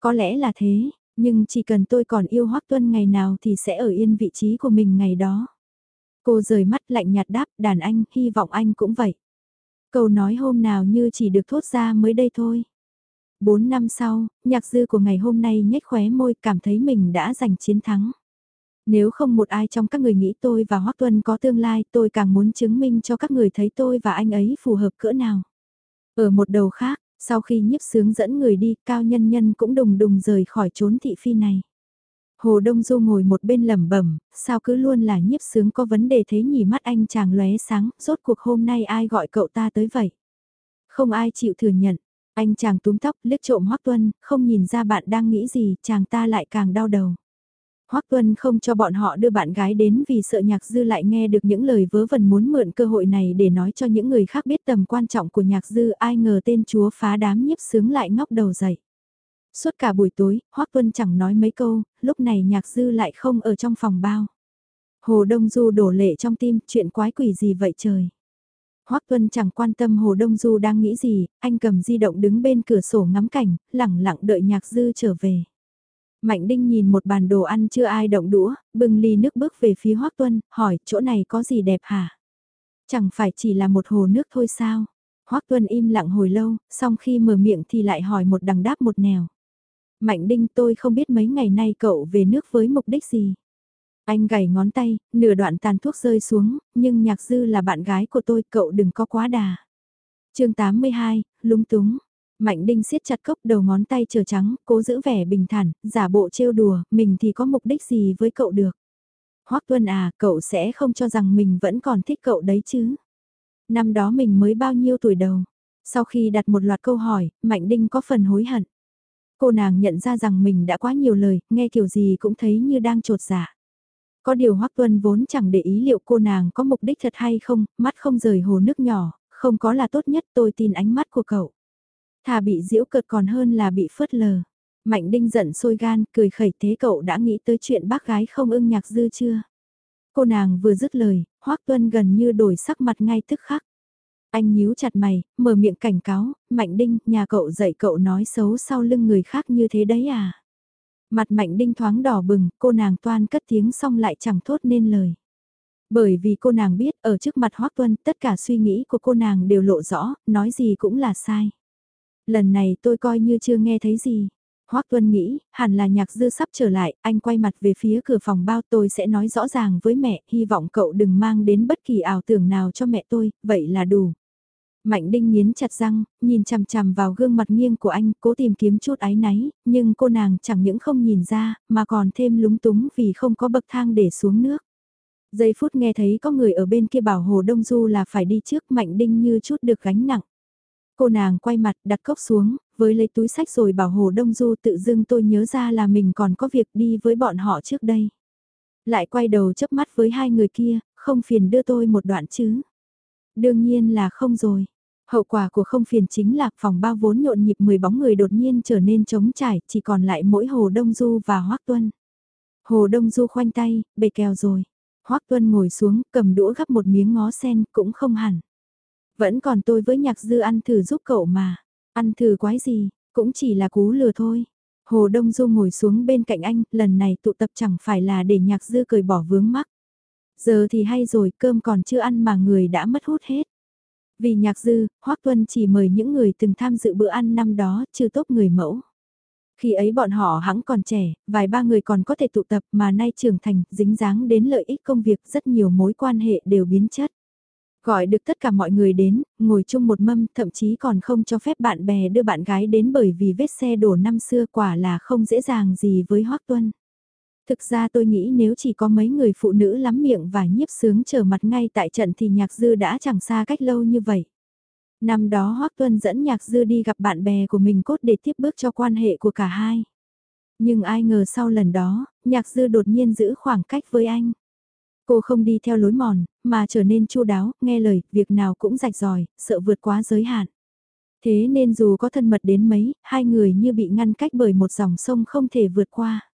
Có lẽ là thế, nhưng chỉ cần tôi còn yêu hoác tuân ngày nào thì sẽ ở yên vị trí của mình ngày đó. Cô rời mắt lạnh nhạt đáp, đàn anh, hy vọng anh cũng vậy. Câu nói hôm nào như chỉ được thốt ra mới đây thôi. Bốn năm sau, nhạc dư của ngày hôm nay nhếch khóe môi cảm thấy mình đã giành chiến thắng. Nếu không một ai trong các người nghĩ tôi và Hoác Tuân có tương lai tôi càng muốn chứng minh cho các người thấy tôi và anh ấy phù hợp cỡ nào. Ở một đầu khác, sau khi nhiếp sướng dẫn người đi, Cao Nhân Nhân cũng đùng đùng rời khỏi trốn thị phi này. Hồ Đông Du ngồi một bên lẩm bẩm, sao cứ luôn là nhiếp sướng có vấn đề thế nhỉ mắt anh chàng lóe sáng, rốt cuộc hôm nay ai gọi cậu ta tới vậy? Không ai chịu thừa nhận, anh chàng túm tóc liếc trộm Hoắc Tuân, không nhìn ra bạn đang nghĩ gì, chàng ta lại càng đau đầu. Hoắc Tuân không cho bọn họ đưa bạn gái đến vì sợ nhạc dư lại nghe được những lời vớ vẩn muốn mượn cơ hội này để nói cho những người khác biết tầm quan trọng của nhạc dư ai ngờ tên chúa phá đám nhiếp sướng lại ngóc đầu dậy. Suốt cả buổi tối, Hoắc Tuân chẳng nói mấy câu, lúc này nhạc dư lại không ở trong phòng bao. Hồ Đông Du đổ lệ trong tim, chuyện quái quỷ gì vậy trời. Hoắc Tuân chẳng quan tâm Hồ Đông Du đang nghĩ gì, anh cầm di động đứng bên cửa sổ ngắm cảnh, lẳng lặng đợi nhạc dư trở về. Mạnh Đinh nhìn một bàn đồ ăn chưa ai động đũa, bưng ly nước bước về phía Hoắc Tuân, hỏi chỗ này có gì đẹp hả? Chẳng phải chỉ là một hồ nước thôi sao? Hoắc Tuân im lặng hồi lâu, xong khi mở miệng thì lại hỏi một đằng đáp một nẻo. Mạnh Đinh tôi không biết mấy ngày nay cậu về nước với mục đích gì. Anh gảy ngón tay, nửa đoạn tàn thuốc rơi xuống, nhưng nhạc dư là bạn gái của tôi, cậu đừng có quá đà. chương 82, lúng túng. Mạnh đinh siết chặt cốc đầu ngón tay trở trắng, cố giữ vẻ bình thản, giả bộ trêu đùa, mình thì có mục đích gì với cậu được. Hoắc Tuân à, cậu sẽ không cho rằng mình vẫn còn thích cậu đấy chứ. Năm đó mình mới bao nhiêu tuổi đầu. Sau khi đặt một loạt câu hỏi, Mạnh Đinh có phần hối hận. Cô nàng nhận ra rằng mình đã quá nhiều lời, nghe kiểu gì cũng thấy như đang trột dạ. Có điều Hoắc Tuân vốn chẳng để ý liệu cô nàng có mục đích thật hay không, mắt không rời hồ nước nhỏ, không có là tốt nhất tôi tin ánh mắt của cậu. Thà bị diễu cợt còn hơn là bị phớt lờ. Mạnh đinh giận sôi gan, cười khẩy thế cậu đã nghĩ tới chuyện bác gái không ưng nhạc dư chưa? Cô nàng vừa dứt lời, Hoắc Tuân gần như đổi sắc mặt ngay tức khắc. Anh nhíu chặt mày, mở miệng cảnh cáo, Mạnh Đinh, nhà cậu dạy cậu nói xấu sau lưng người khác như thế đấy à? Mặt Mạnh Đinh thoáng đỏ bừng, cô nàng toan cất tiếng xong lại chẳng thốt nên lời. Bởi vì cô nàng biết ở trước mặt Hoác Tuân tất cả suy nghĩ của cô nàng đều lộ rõ, nói gì cũng là sai. Lần này tôi coi như chưa nghe thấy gì. Hoắc Tuân nghĩ, hẳn là nhạc dư sắp trở lại, anh quay mặt về phía cửa phòng bao tôi sẽ nói rõ ràng với mẹ, hy vọng cậu đừng mang đến bất kỳ ảo tưởng nào cho mẹ tôi, vậy là đủ. Mạnh đinh nghiến chặt răng, nhìn chằm chằm vào gương mặt nghiêng của anh, cố tìm kiếm chút áy náy, nhưng cô nàng chẳng những không nhìn ra, mà còn thêm lúng túng vì không có bậc thang để xuống nước. Giây phút nghe thấy có người ở bên kia bảo Hồ Đông Du là phải đi trước Mạnh Đinh như chút được gánh nặng. Cô nàng quay mặt đặt cốc xuống, với lấy túi sách rồi bảo Hồ Đông Du tự dưng tôi nhớ ra là mình còn có việc đi với bọn họ trước đây. Lại quay đầu chớp mắt với hai người kia, không phiền đưa tôi một đoạn chứ. Đương nhiên là không rồi. Hậu quả của không phiền chính là phòng bao vốn nhộn nhịp 10 bóng người đột nhiên trở nên trống trải, chỉ còn lại mỗi Hồ Đông Du và Hoác Tuân. Hồ Đông Du khoanh tay, bề kèo rồi. Hoác Tuân ngồi xuống, cầm đũa gắp một miếng ngó sen, cũng không hẳn. Vẫn còn tôi với nhạc dư ăn thử giúp cậu mà. Ăn thử quái gì, cũng chỉ là cú lừa thôi. Hồ Đông Du ngồi xuống bên cạnh anh, lần này tụ tập chẳng phải là để nhạc dư cười bỏ vướng mắc. Giờ thì hay rồi, cơm còn chưa ăn mà người đã mất hút hết. Vì nhạc dư, Hoác Tuân chỉ mời những người từng tham dự bữa ăn năm đó, chưa tốt người mẫu. Khi ấy bọn họ hãng còn trẻ, vài ba người còn có thể tụ tập mà nay trưởng thành, dính dáng đến lợi ích công việc rất nhiều mối quan hệ đều biến chất. Gọi được tất cả mọi người đến, ngồi chung một mâm, thậm chí còn không cho phép bạn bè đưa bạn gái đến bởi vì vết xe đổ năm xưa quả là không dễ dàng gì với Hoác Tuân. Thực ra tôi nghĩ nếu chỉ có mấy người phụ nữ lắm miệng và nhiếp sướng trở mặt ngay tại trận thì nhạc dư đã chẳng xa cách lâu như vậy. Năm đó Hoác Tuân dẫn nhạc dư đi gặp bạn bè của mình cốt để tiếp bước cho quan hệ của cả hai. Nhưng ai ngờ sau lần đó, nhạc dư đột nhiên giữ khoảng cách với anh. Cô không đi theo lối mòn, mà trở nên chu đáo, nghe lời, việc nào cũng rạch ròi, sợ vượt quá giới hạn. Thế nên dù có thân mật đến mấy, hai người như bị ngăn cách bởi một dòng sông không thể vượt qua.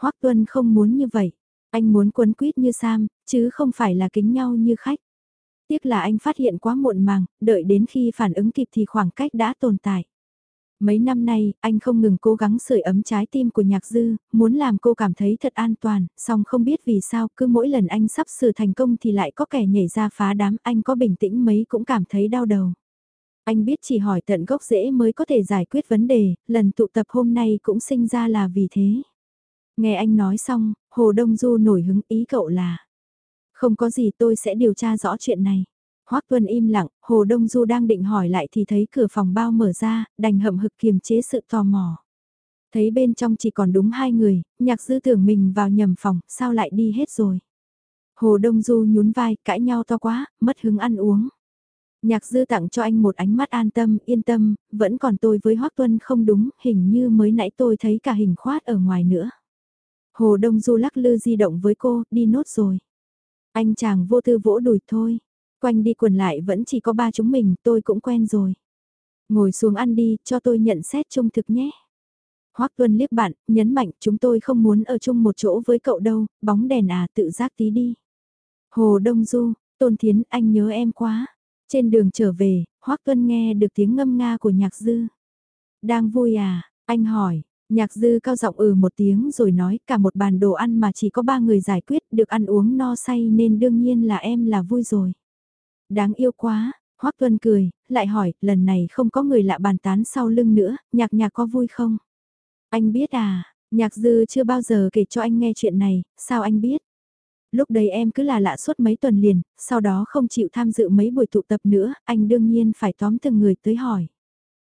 Hoắc Tuân không muốn như vậy, anh muốn quấn quýt như Sam, chứ không phải là kính nhau như khách. Tiếc là anh phát hiện quá muộn màng, đợi đến khi phản ứng kịp thì khoảng cách đã tồn tại. Mấy năm nay, anh không ngừng cố gắng sưởi ấm trái tim của nhạc dư, muốn làm cô cảm thấy thật an toàn, song không biết vì sao cứ mỗi lần anh sắp sửa thành công thì lại có kẻ nhảy ra phá đám, anh có bình tĩnh mấy cũng cảm thấy đau đầu. Anh biết chỉ hỏi tận gốc rễ mới có thể giải quyết vấn đề, lần tụ tập hôm nay cũng sinh ra là vì thế. Nghe anh nói xong, Hồ Đông Du nổi hứng ý cậu là Không có gì tôi sẽ điều tra rõ chuyện này. Hoắc Tuân im lặng, Hồ Đông Du đang định hỏi lại thì thấy cửa phòng bao mở ra, đành hậm hực kiềm chế sự tò mò. Thấy bên trong chỉ còn đúng hai người, nhạc dư tưởng mình vào nhầm phòng, sao lại đi hết rồi. Hồ Đông Du nhún vai, cãi nhau to quá, mất hứng ăn uống. Nhạc dư tặng cho anh một ánh mắt an tâm, yên tâm, vẫn còn tôi với Hoắc Tuân không đúng, hình như mới nãy tôi thấy cả hình khoát ở ngoài nữa. Hồ Đông Du lắc lư di động với cô, đi nốt rồi. Anh chàng vô tư vỗ đùi thôi. Quanh đi quần lại vẫn chỉ có ba chúng mình, tôi cũng quen rồi. Ngồi xuống ăn đi, cho tôi nhận xét trung thực nhé. Hoắc Tuân liếc bạn, nhấn mạnh chúng tôi không muốn ở chung một chỗ với cậu đâu, bóng đèn à tự giác tí đi. Hồ Đông Du, Tôn Thiến anh nhớ em quá. Trên đường trở về, Hoắc Tuân nghe được tiếng ngâm nga của nhạc dư. Đang vui à, anh hỏi, Nhạc dư cao giọng ừ một tiếng rồi nói cả một bàn đồ ăn mà chỉ có ba người giải quyết được ăn uống no say nên đương nhiên là em là vui rồi. Đáng yêu quá, Hoắc Tuân cười, lại hỏi lần này không có người lạ bàn tán sau lưng nữa, nhạc nhạc có vui không? Anh biết à, nhạc dư chưa bao giờ kể cho anh nghe chuyện này, sao anh biết? Lúc đấy em cứ là lạ suốt mấy tuần liền, sau đó không chịu tham dự mấy buổi tụ tập nữa, anh đương nhiên phải tóm từng người tới hỏi.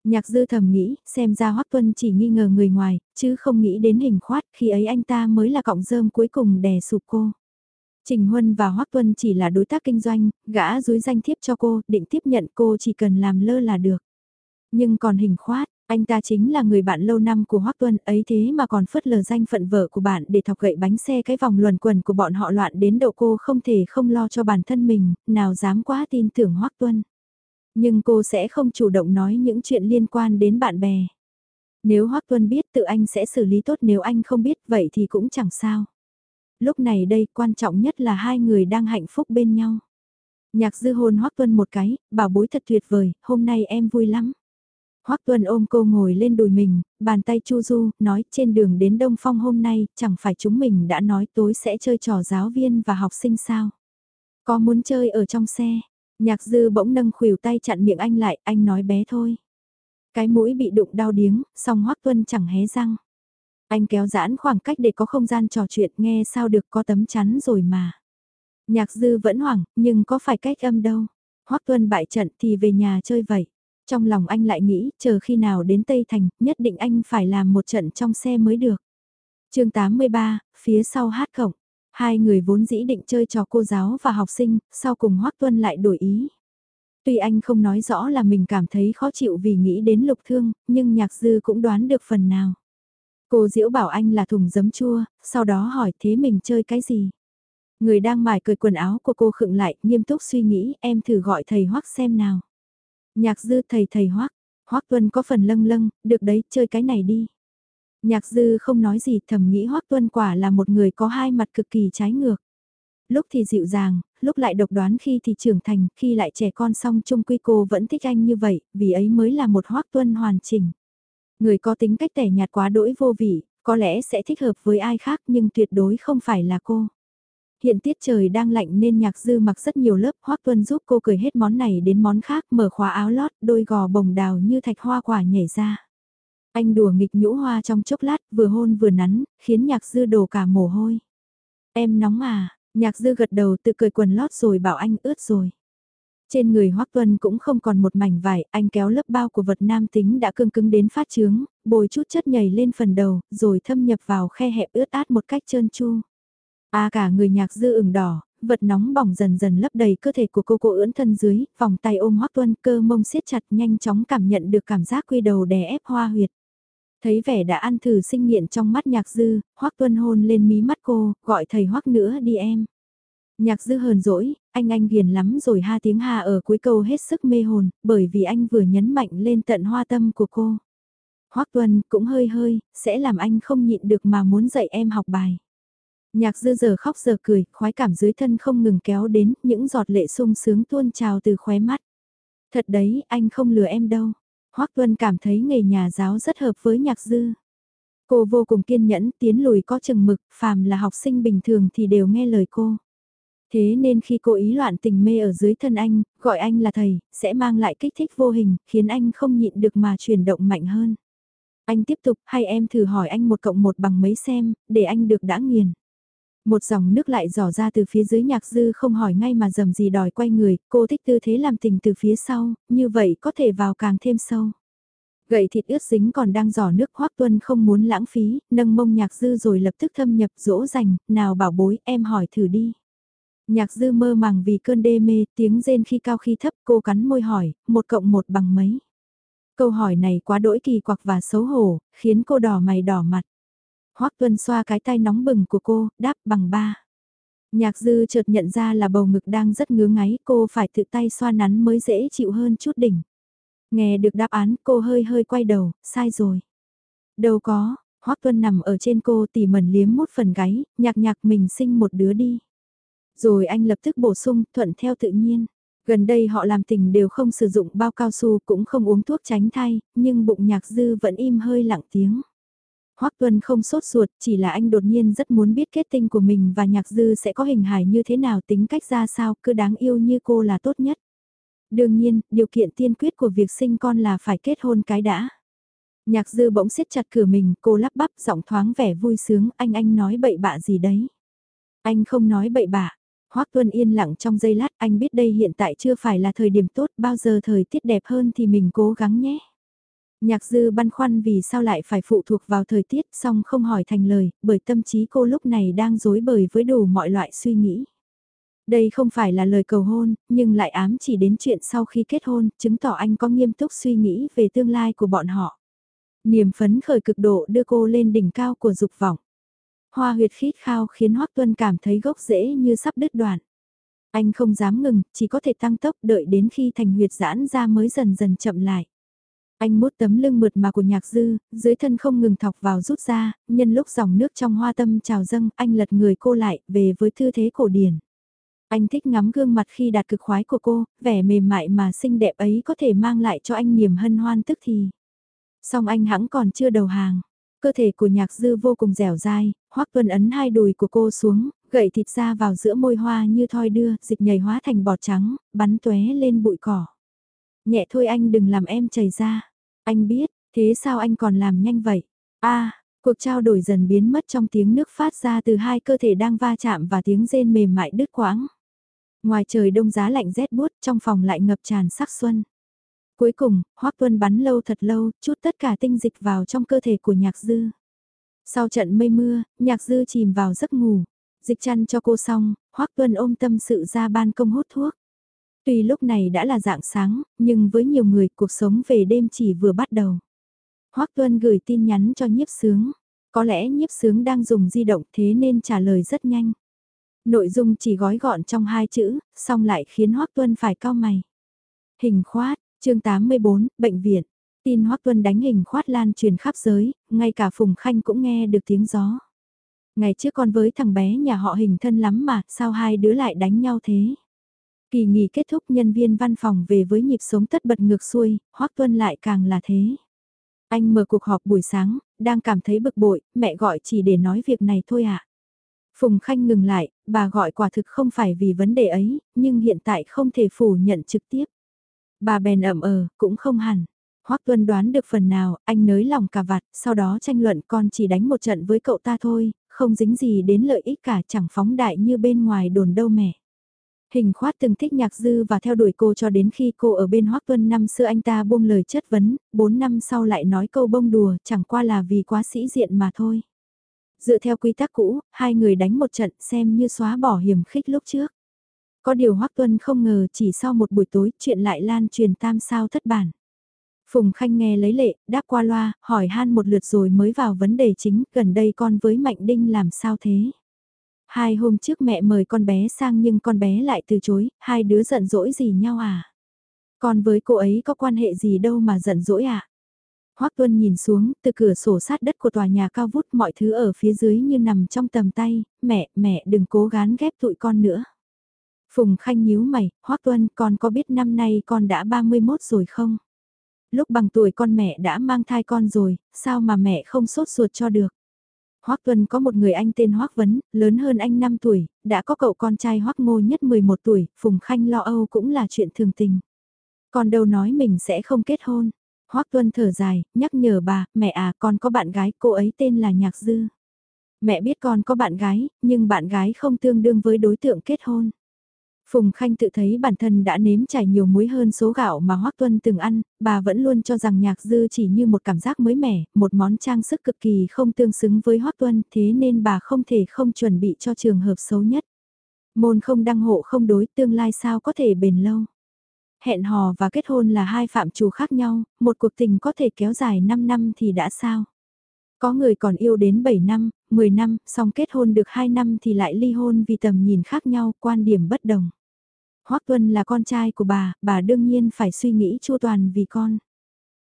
Nhạc dư thầm nghĩ, xem ra Hoắc Tuân chỉ nghi ngờ người ngoài, chứ không nghĩ đến hình khoát, khi ấy anh ta mới là cọng rơm cuối cùng đè sụp cô. Trình Huân và Hoắc Tuân chỉ là đối tác kinh doanh, gã dối danh thiếp cho cô, định tiếp nhận cô chỉ cần làm lơ là được. Nhưng còn hình khoát, anh ta chính là người bạn lâu năm của Hoắc Tuân ấy thế mà còn phớt lờ danh phận vợ của bạn để thọc gậy bánh xe cái vòng luẩn quần của bọn họ loạn đến độ cô không thể không lo cho bản thân mình, nào dám quá tin tưởng Hoắc Tuân. Nhưng cô sẽ không chủ động nói những chuyện liên quan đến bạn bè. Nếu Hoắc Tuân biết tự anh sẽ xử lý tốt nếu anh không biết vậy thì cũng chẳng sao. Lúc này đây quan trọng nhất là hai người đang hạnh phúc bên nhau. Nhạc dư hôn Hoắc Tuân một cái, bảo bối thật tuyệt vời, hôm nay em vui lắm. Hoắc Tuân ôm cô ngồi lên đùi mình, bàn tay chu du, nói trên đường đến Đông Phong hôm nay, chẳng phải chúng mình đã nói tối sẽ chơi trò giáo viên và học sinh sao. Có muốn chơi ở trong xe, Nhạc dư bỗng nâng khuỷu tay chặn miệng anh lại, anh nói bé thôi. Cái mũi bị đụng đau điếng, song hoắc tuân chẳng hé răng. Anh kéo giãn khoảng cách để có không gian trò chuyện nghe sao được có tấm chắn rồi mà. Nhạc dư vẫn hoảng, nhưng có phải cách âm đâu. Hoắc tuân bại trận thì về nhà chơi vậy. Trong lòng anh lại nghĩ, chờ khi nào đến Tây Thành, nhất định anh phải làm một trận trong xe mới được. chương 83, phía sau hát cổng. Hai người vốn dĩ định chơi trò cô giáo và học sinh, sau cùng Hoắc Tuân lại đổi ý. Tuy anh không nói rõ là mình cảm thấy khó chịu vì nghĩ đến lục thương, nhưng nhạc dư cũng đoán được phần nào. Cô Diễu bảo anh là thùng giấm chua, sau đó hỏi thế mình chơi cái gì. Người đang mải cười quần áo của cô khựng lại, nghiêm túc suy nghĩ, em thử gọi thầy Hoắc xem nào. Nhạc dư thầy thầy Hoắc, Hoắc Tuân có phần lâng lâng, được đấy, chơi cái này đi. Nhạc dư không nói gì thầm nghĩ Hoắc Tuân quả là một người có hai mặt cực kỳ trái ngược. Lúc thì dịu dàng, lúc lại độc đoán khi thì trưởng thành, khi lại trẻ con xong chung quy cô vẫn thích anh như vậy, vì ấy mới là một Hoắc Tuân hoàn chỉnh. Người có tính cách tẻ nhạt quá đỗi vô vị, có lẽ sẽ thích hợp với ai khác nhưng tuyệt đối không phải là cô. Hiện tiết trời đang lạnh nên nhạc dư mặc rất nhiều lớp hoác Tuân giúp cô cười hết món này đến món khác mở khóa áo lót đôi gò bồng đào như thạch hoa quả nhảy ra. Anh đùa nghịch nhũ hoa trong chốc lát, vừa hôn vừa nắn, khiến nhạc dư đổ cả mồ hôi. Em nóng à, nhạc dư gật đầu tự cười quần lót rồi bảo anh ướt rồi. Trên người Hoắc Tuân cũng không còn một mảnh vải, anh kéo lớp bao của vật nam tính đã cương cứng đến phát trướng, bồi chút chất nhảy lên phần đầu, rồi thâm nhập vào khe hẹp ướt át một cách trơn tru. A cả người nhạc dư ửng đỏ, vật nóng bỏng dần dần lấp đầy cơ thể của cô cô ưỡn thân dưới, vòng tay ôm Hoắc Tuân cơ mông siết chặt nhanh chóng cảm nhận được cảm giác quy đầu đè ép hoa huyệt. Thấy vẻ đã ăn thử sinh nghiện trong mắt nhạc dư, Hoắc Tuân hôn lên mí mắt cô, gọi thầy Hoắc nữa đi em. Nhạc dư hờn dỗi, anh anh ghiền lắm rồi ha tiếng ha ở cuối câu hết sức mê hồn, bởi vì anh vừa nhấn mạnh lên tận hoa tâm của cô. Hoắc Tuân cũng hơi hơi, sẽ làm anh không nhịn được mà muốn dạy em học bài. Nhạc dư giờ khóc giờ cười, khoái cảm dưới thân không ngừng kéo đến, những giọt lệ sung sướng tuôn trào từ khóe mắt. Thật đấy, anh không lừa em đâu. Hoắc Tuân cảm thấy nghề nhà giáo rất hợp với nhạc dư. Cô vô cùng kiên nhẫn, tiến lùi có chừng mực, phàm là học sinh bình thường thì đều nghe lời cô. Thế nên khi cô ý loạn tình mê ở dưới thân anh, gọi anh là thầy, sẽ mang lại kích thích vô hình, khiến anh không nhịn được mà chuyển động mạnh hơn. Anh tiếp tục, hay em thử hỏi anh một cộng một bằng mấy xem, để anh được đã nghiền. Một dòng nước lại dò ra từ phía dưới nhạc dư không hỏi ngay mà dầm gì đòi quay người, cô thích tư thế làm tình từ phía sau, như vậy có thể vào càng thêm sâu. Gậy thịt ướt dính còn đang giỏ nước hoác tuân không muốn lãng phí, nâng mông nhạc dư rồi lập tức thâm nhập dỗ dành, nào bảo bối em hỏi thử đi. Nhạc dư mơ màng vì cơn đê mê, tiếng rên khi cao khi thấp cô cắn môi hỏi, một cộng một bằng mấy. Câu hỏi này quá đỗi kỳ quặc và xấu hổ, khiến cô đỏ mày đỏ mặt. Hoắc Tuân xoa cái tay nóng bừng của cô, đáp bằng ba. Nhạc dư chợt nhận ra là bầu ngực đang rất ngứa ngáy, cô phải tự tay xoa nắn mới dễ chịu hơn chút đỉnh. Nghe được đáp án, cô hơi hơi quay đầu, sai rồi. Đâu có, Hoắc Tuân nằm ở trên cô tỉ mẩn liếm một phần gáy, nhạc nhạc mình sinh một đứa đi. Rồi anh lập tức bổ sung, thuận theo tự nhiên. Gần đây họ làm tình đều không sử dụng bao cao su cũng không uống thuốc tránh thai, nhưng bụng nhạc dư vẫn im hơi lặng tiếng. Hoắc Tuân không sốt ruột, chỉ là anh đột nhiên rất muốn biết kết tinh của mình và nhạc dư sẽ có hình hài như thế nào tính cách ra sao, cứ đáng yêu như cô là tốt nhất. Đương nhiên, điều kiện tiên quyết của việc sinh con là phải kết hôn cái đã. Nhạc dư bỗng siết chặt cửa mình, cô lắp bắp giọng thoáng vẻ vui sướng, anh anh nói bậy bạ gì đấy. Anh không nói bậy bạ. Hoắc Tuân yên lặng trong giây lát, anh biết đây hiện tại chưa phải là thời điểm tốt, bao giờ thời tiết đẹp hơn thì mình cố gắng nhé. Nhạc dư băn khoăn vì sao lại phải phụ thuộc vào thời tiết song không hỏi thành lời, bởi tâm trí cô lúc này đang dối bời với đủ mọi loại suy nghĩ. Đây không phải là lời cầu hôn, nhưng lại ám chỉ đến chuyện sau khi kết hôn, chứng tỏ anh có nghiêm túc suy nghĩ về tương lai của bọn họ. Niềm phấn khởi cực độ đưa cô lên đỉnh cao của dục vọng. Hoa huyệt khít khao khiến Hoắc Tuân cảm thấy gốc rễ như sắp đứt đoạn. Anh không dám ngừng, chỉ có thể tăng tốc đợi đến khi thành huyệt giãn ra mới dần dần chậm lại. Anh mút tấm lưng mượt mà của nhạc dư, dưới thân không ngừng thọc vào rút ra, nhân lúc dòng nước trong hoa tâm trào dâng, anh lật người cô lại, về với thư thế cổ điển. Anh thích ngắm gương mặt khi đạt cực khoái của cô, vẻ mềm mại mà xinh đẹp ấy có thể mang lại cho anh niềm hân hoan tức thì. Song anh hãng còn chưa đầu hàng. Cơ thể của nhạc dư vô cùng dẻo dai, hoắc tuân ấn hai đùi của cô xuống, gậy thịt ra vào giữa môi hoa như thoi đưa, dịch nhảy hóa thành bọt trắng, bắn tóe lên bụi cỏ. Nhẹ thôi anh đừng làm em chảy ra. Anh biết, thế sao anh còn làm nhanh vậy? a cuộc trao đổi dần biến mất trong tiếng nước phát ra từ hai cơ thể đang va chạm và tiếng rên mềm mại đứt quãng. Ngoài trời đông giá lạnh rét buốt, trong phòng lại ngập tràn sắc xuân. Cuối cùng, Hoắc Tuân bắn lâu thật lâu, chút tất cả tinh dịch vào trong cơ thể của nhạc dư. Sau trận mây mưa, nhạc dư chìm vào giấc ngủ. Dịch chăn cho cô xong, Hoắc Tuân ôm tâm sự ra ban công hút thuốc. Tuy lúc này đã là dạng sáng, nhưng với nhiều người cuộc sống về đêm chỉ vừa bắt đầu. Hoắc Tuân gửi tin nhắn cho nhiếp sướng. Có lẽ nhiếp sướng đang dùng di động thế nên trả lời rất nhanh. Nội dung chỉ gói gọn trong hai chữ, xong lại khiến Hoắc Tuân phải cao mày. Hình khoát, chương 84, bệnh viện. Tin Hoắc Tuân đánh hình khoát lan truyền khắp giới, ngay cả Phùng Khanh cũng nghe được tiếng gió. Ngày trước con với thằng bé nhà họ hình thân lắm mà, sao hai đứa lại đánh nhau thế? Kỳ nghỉ kết thúc nhân viên văn phòng về với nhịp sống tất bật ngược xuôi, Hoắc Tuân lại càng là thế. Anh mở cuộc họp buổi sáng, đang cảm thấy bực bội, mẹ gọi chỉ để nói việc này thôi ạ. À. Phùng Khanh ngừng lại, bà gọi quả thực không phải vì vấn đề ấy, nhưng hiện tại không thể phủ nhận trực tiếp. Bà bèn ẩm ờ, cũng không hẳn. Hoắc Tuân đoán được phần nào, anh nới lòng cả vặt, sau đó tranh luận con chỉ đánh một trận với cậu ta thôi, không dính gì đến lợi ích cả chẳng phóng đại như bên ngoài đồn đâu mẹ. Hình khoát từng thích nhạc dư và theo đuổi cô cho đến khi cô ở bên Hoắc Tuân năm xưa anh ta buông lời chất vấn, 4 năm sau lại nói câu bông đùa chẳng qua là vì quá sĩ diện mà thôi. Dựa theo quy tắc cũ, hai người đánh một trận xem như xóa bỏ hiểm khích lúc trước. Có điều Hoắc Tuân không ngờ chỉ sau một buổi tối chuyện lại lan truyền tam sao thất bản. Phùng Khanh nghe lấy lệ, đáp qua loa, hỏi han một lượt rồi mới vào vấn đề chính, gần đây con với Mạnh Đinh làm sao thế? Hai hôm trước mẹ mời con bé sang nhưng con bé lại từ chối, hai đứa giận dỗi gì nhau à? Con với cô ấy có quan hệ gì đâu mà giận dỗi à? Hoắc Tuân nhìn xuống, từ cửa sổ sát đất của tòa nhà cao vút mọi thứ ở phía dưới như nằm trong tầm tay, mẹ, mẹ đừng cố gắng ghép tụi con nữa. Phùng Khanh nhíu mày, Hoắc Tuân con có biết năm nay con đã 31 rồi không? Lúc bằng tuổi con mẹ đã mang thai con rồi, sao mà mẹ không sốt ruột cho được? Hoắc Tuân có một người anh tên Hoắc Vấn, lớn hơn anh 5 tuổi, đã có cậu con trai Hoắc Ngô nhất 11 tuổi, Phùng Khanh lo âu cũng là chuyện thường tình. Con đâu nói mình sẽ không kết hôn. Hoắc Tuân thở dài, nhắc nhở bà, mẹ à con có bạn gái, cô ấy tên là Nhạc Dư. Mẹ biết con có bạn gái, nhưng bạn gái không tương đương với đối tượng kết hôn. Phùng Khanh tự thấy bản thân đã nếm trải nhiều muối hơn số gạo mà Hoắc Tuân từng ăn, bà vẫn luôn cho rằng nhạc dư chỉ như một cảm giác mới mẻ, một món trang sức cực kỳ không tương xứng với Hoắc Tuân, thế nên bà không thể không chuẩn bị cho trường hợp xấu nhất. Môn không đăng hộ không đối tương lai sao có thể bền lâu. Hẹn hò và kết hôn là hai phạm trù khác nhau, một cuộc tình có thể kéo dài 5 năm thì đã sao? Có người còn yêu đến 7 năm, 10 năm, xong kết hôn được 2 năm thì lại ly hôn vì tầm nhìn khác nhau, quan điểm bất đồng. Hoắc Tuân là con trai của bà, bà đương nhiên phải suy nghĩ chu toàn vì con.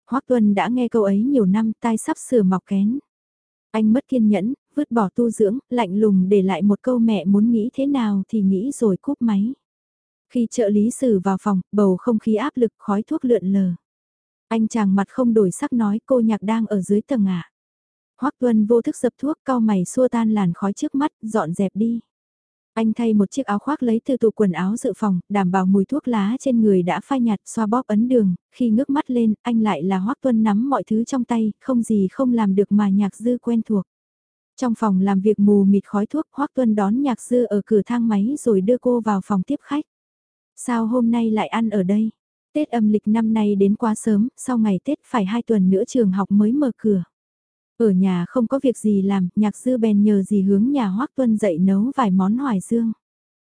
Hoắc Tuân đã nghe câu ấy nhiều năm, tai sắp sửa mọc kén. Anh mất kiên nhẫn, vứt bỏ tu dưỡng, lạnh lùng để lại một câu mẹ muốn nghĩ thế nào thì nghĩ rồi cúp máy. Khi trợ lý sử vào phòng, bầu không khí áp lực khói thuốc lượn lờ. Anh chàng mặt không đổi sắc nói cô nhạc đang ở dưới tầng ạ. À. Hoắc Tuân vô thức dập thuốc cao mày xua tan làn khói trước mắt, dọn dẹp đi. Anh thay một chiếc áo khoác lấy từ tủ quần áo dự phòng, đảm bảo mùi thuốc lá trên người đã phai nhạt xoa bóp ấn đường, khi ngước mắt lên, anh lại là Hoác Tuân nắm mọi thứ trong tay, không gì không làm được mà nhạc dư quen thuộc. Trong phòng làm việc mù mịt khói thuốc, Hoác Tuân đón nhạc dư ở cửa thang máy rồi đưa cô vào phòng tiếp khách. Sao hôm nay lại ăn ở đây? Tết âm lịch năm nay đến quá sớm, sau ngày Tết phải hai tuần nữa trường học mới mở cửa. Ở nhà không có việc gì làm, nhạc sư bèn nhờ gì hướng nhà Hoác Tuân dạy nấu vài món hoài dương.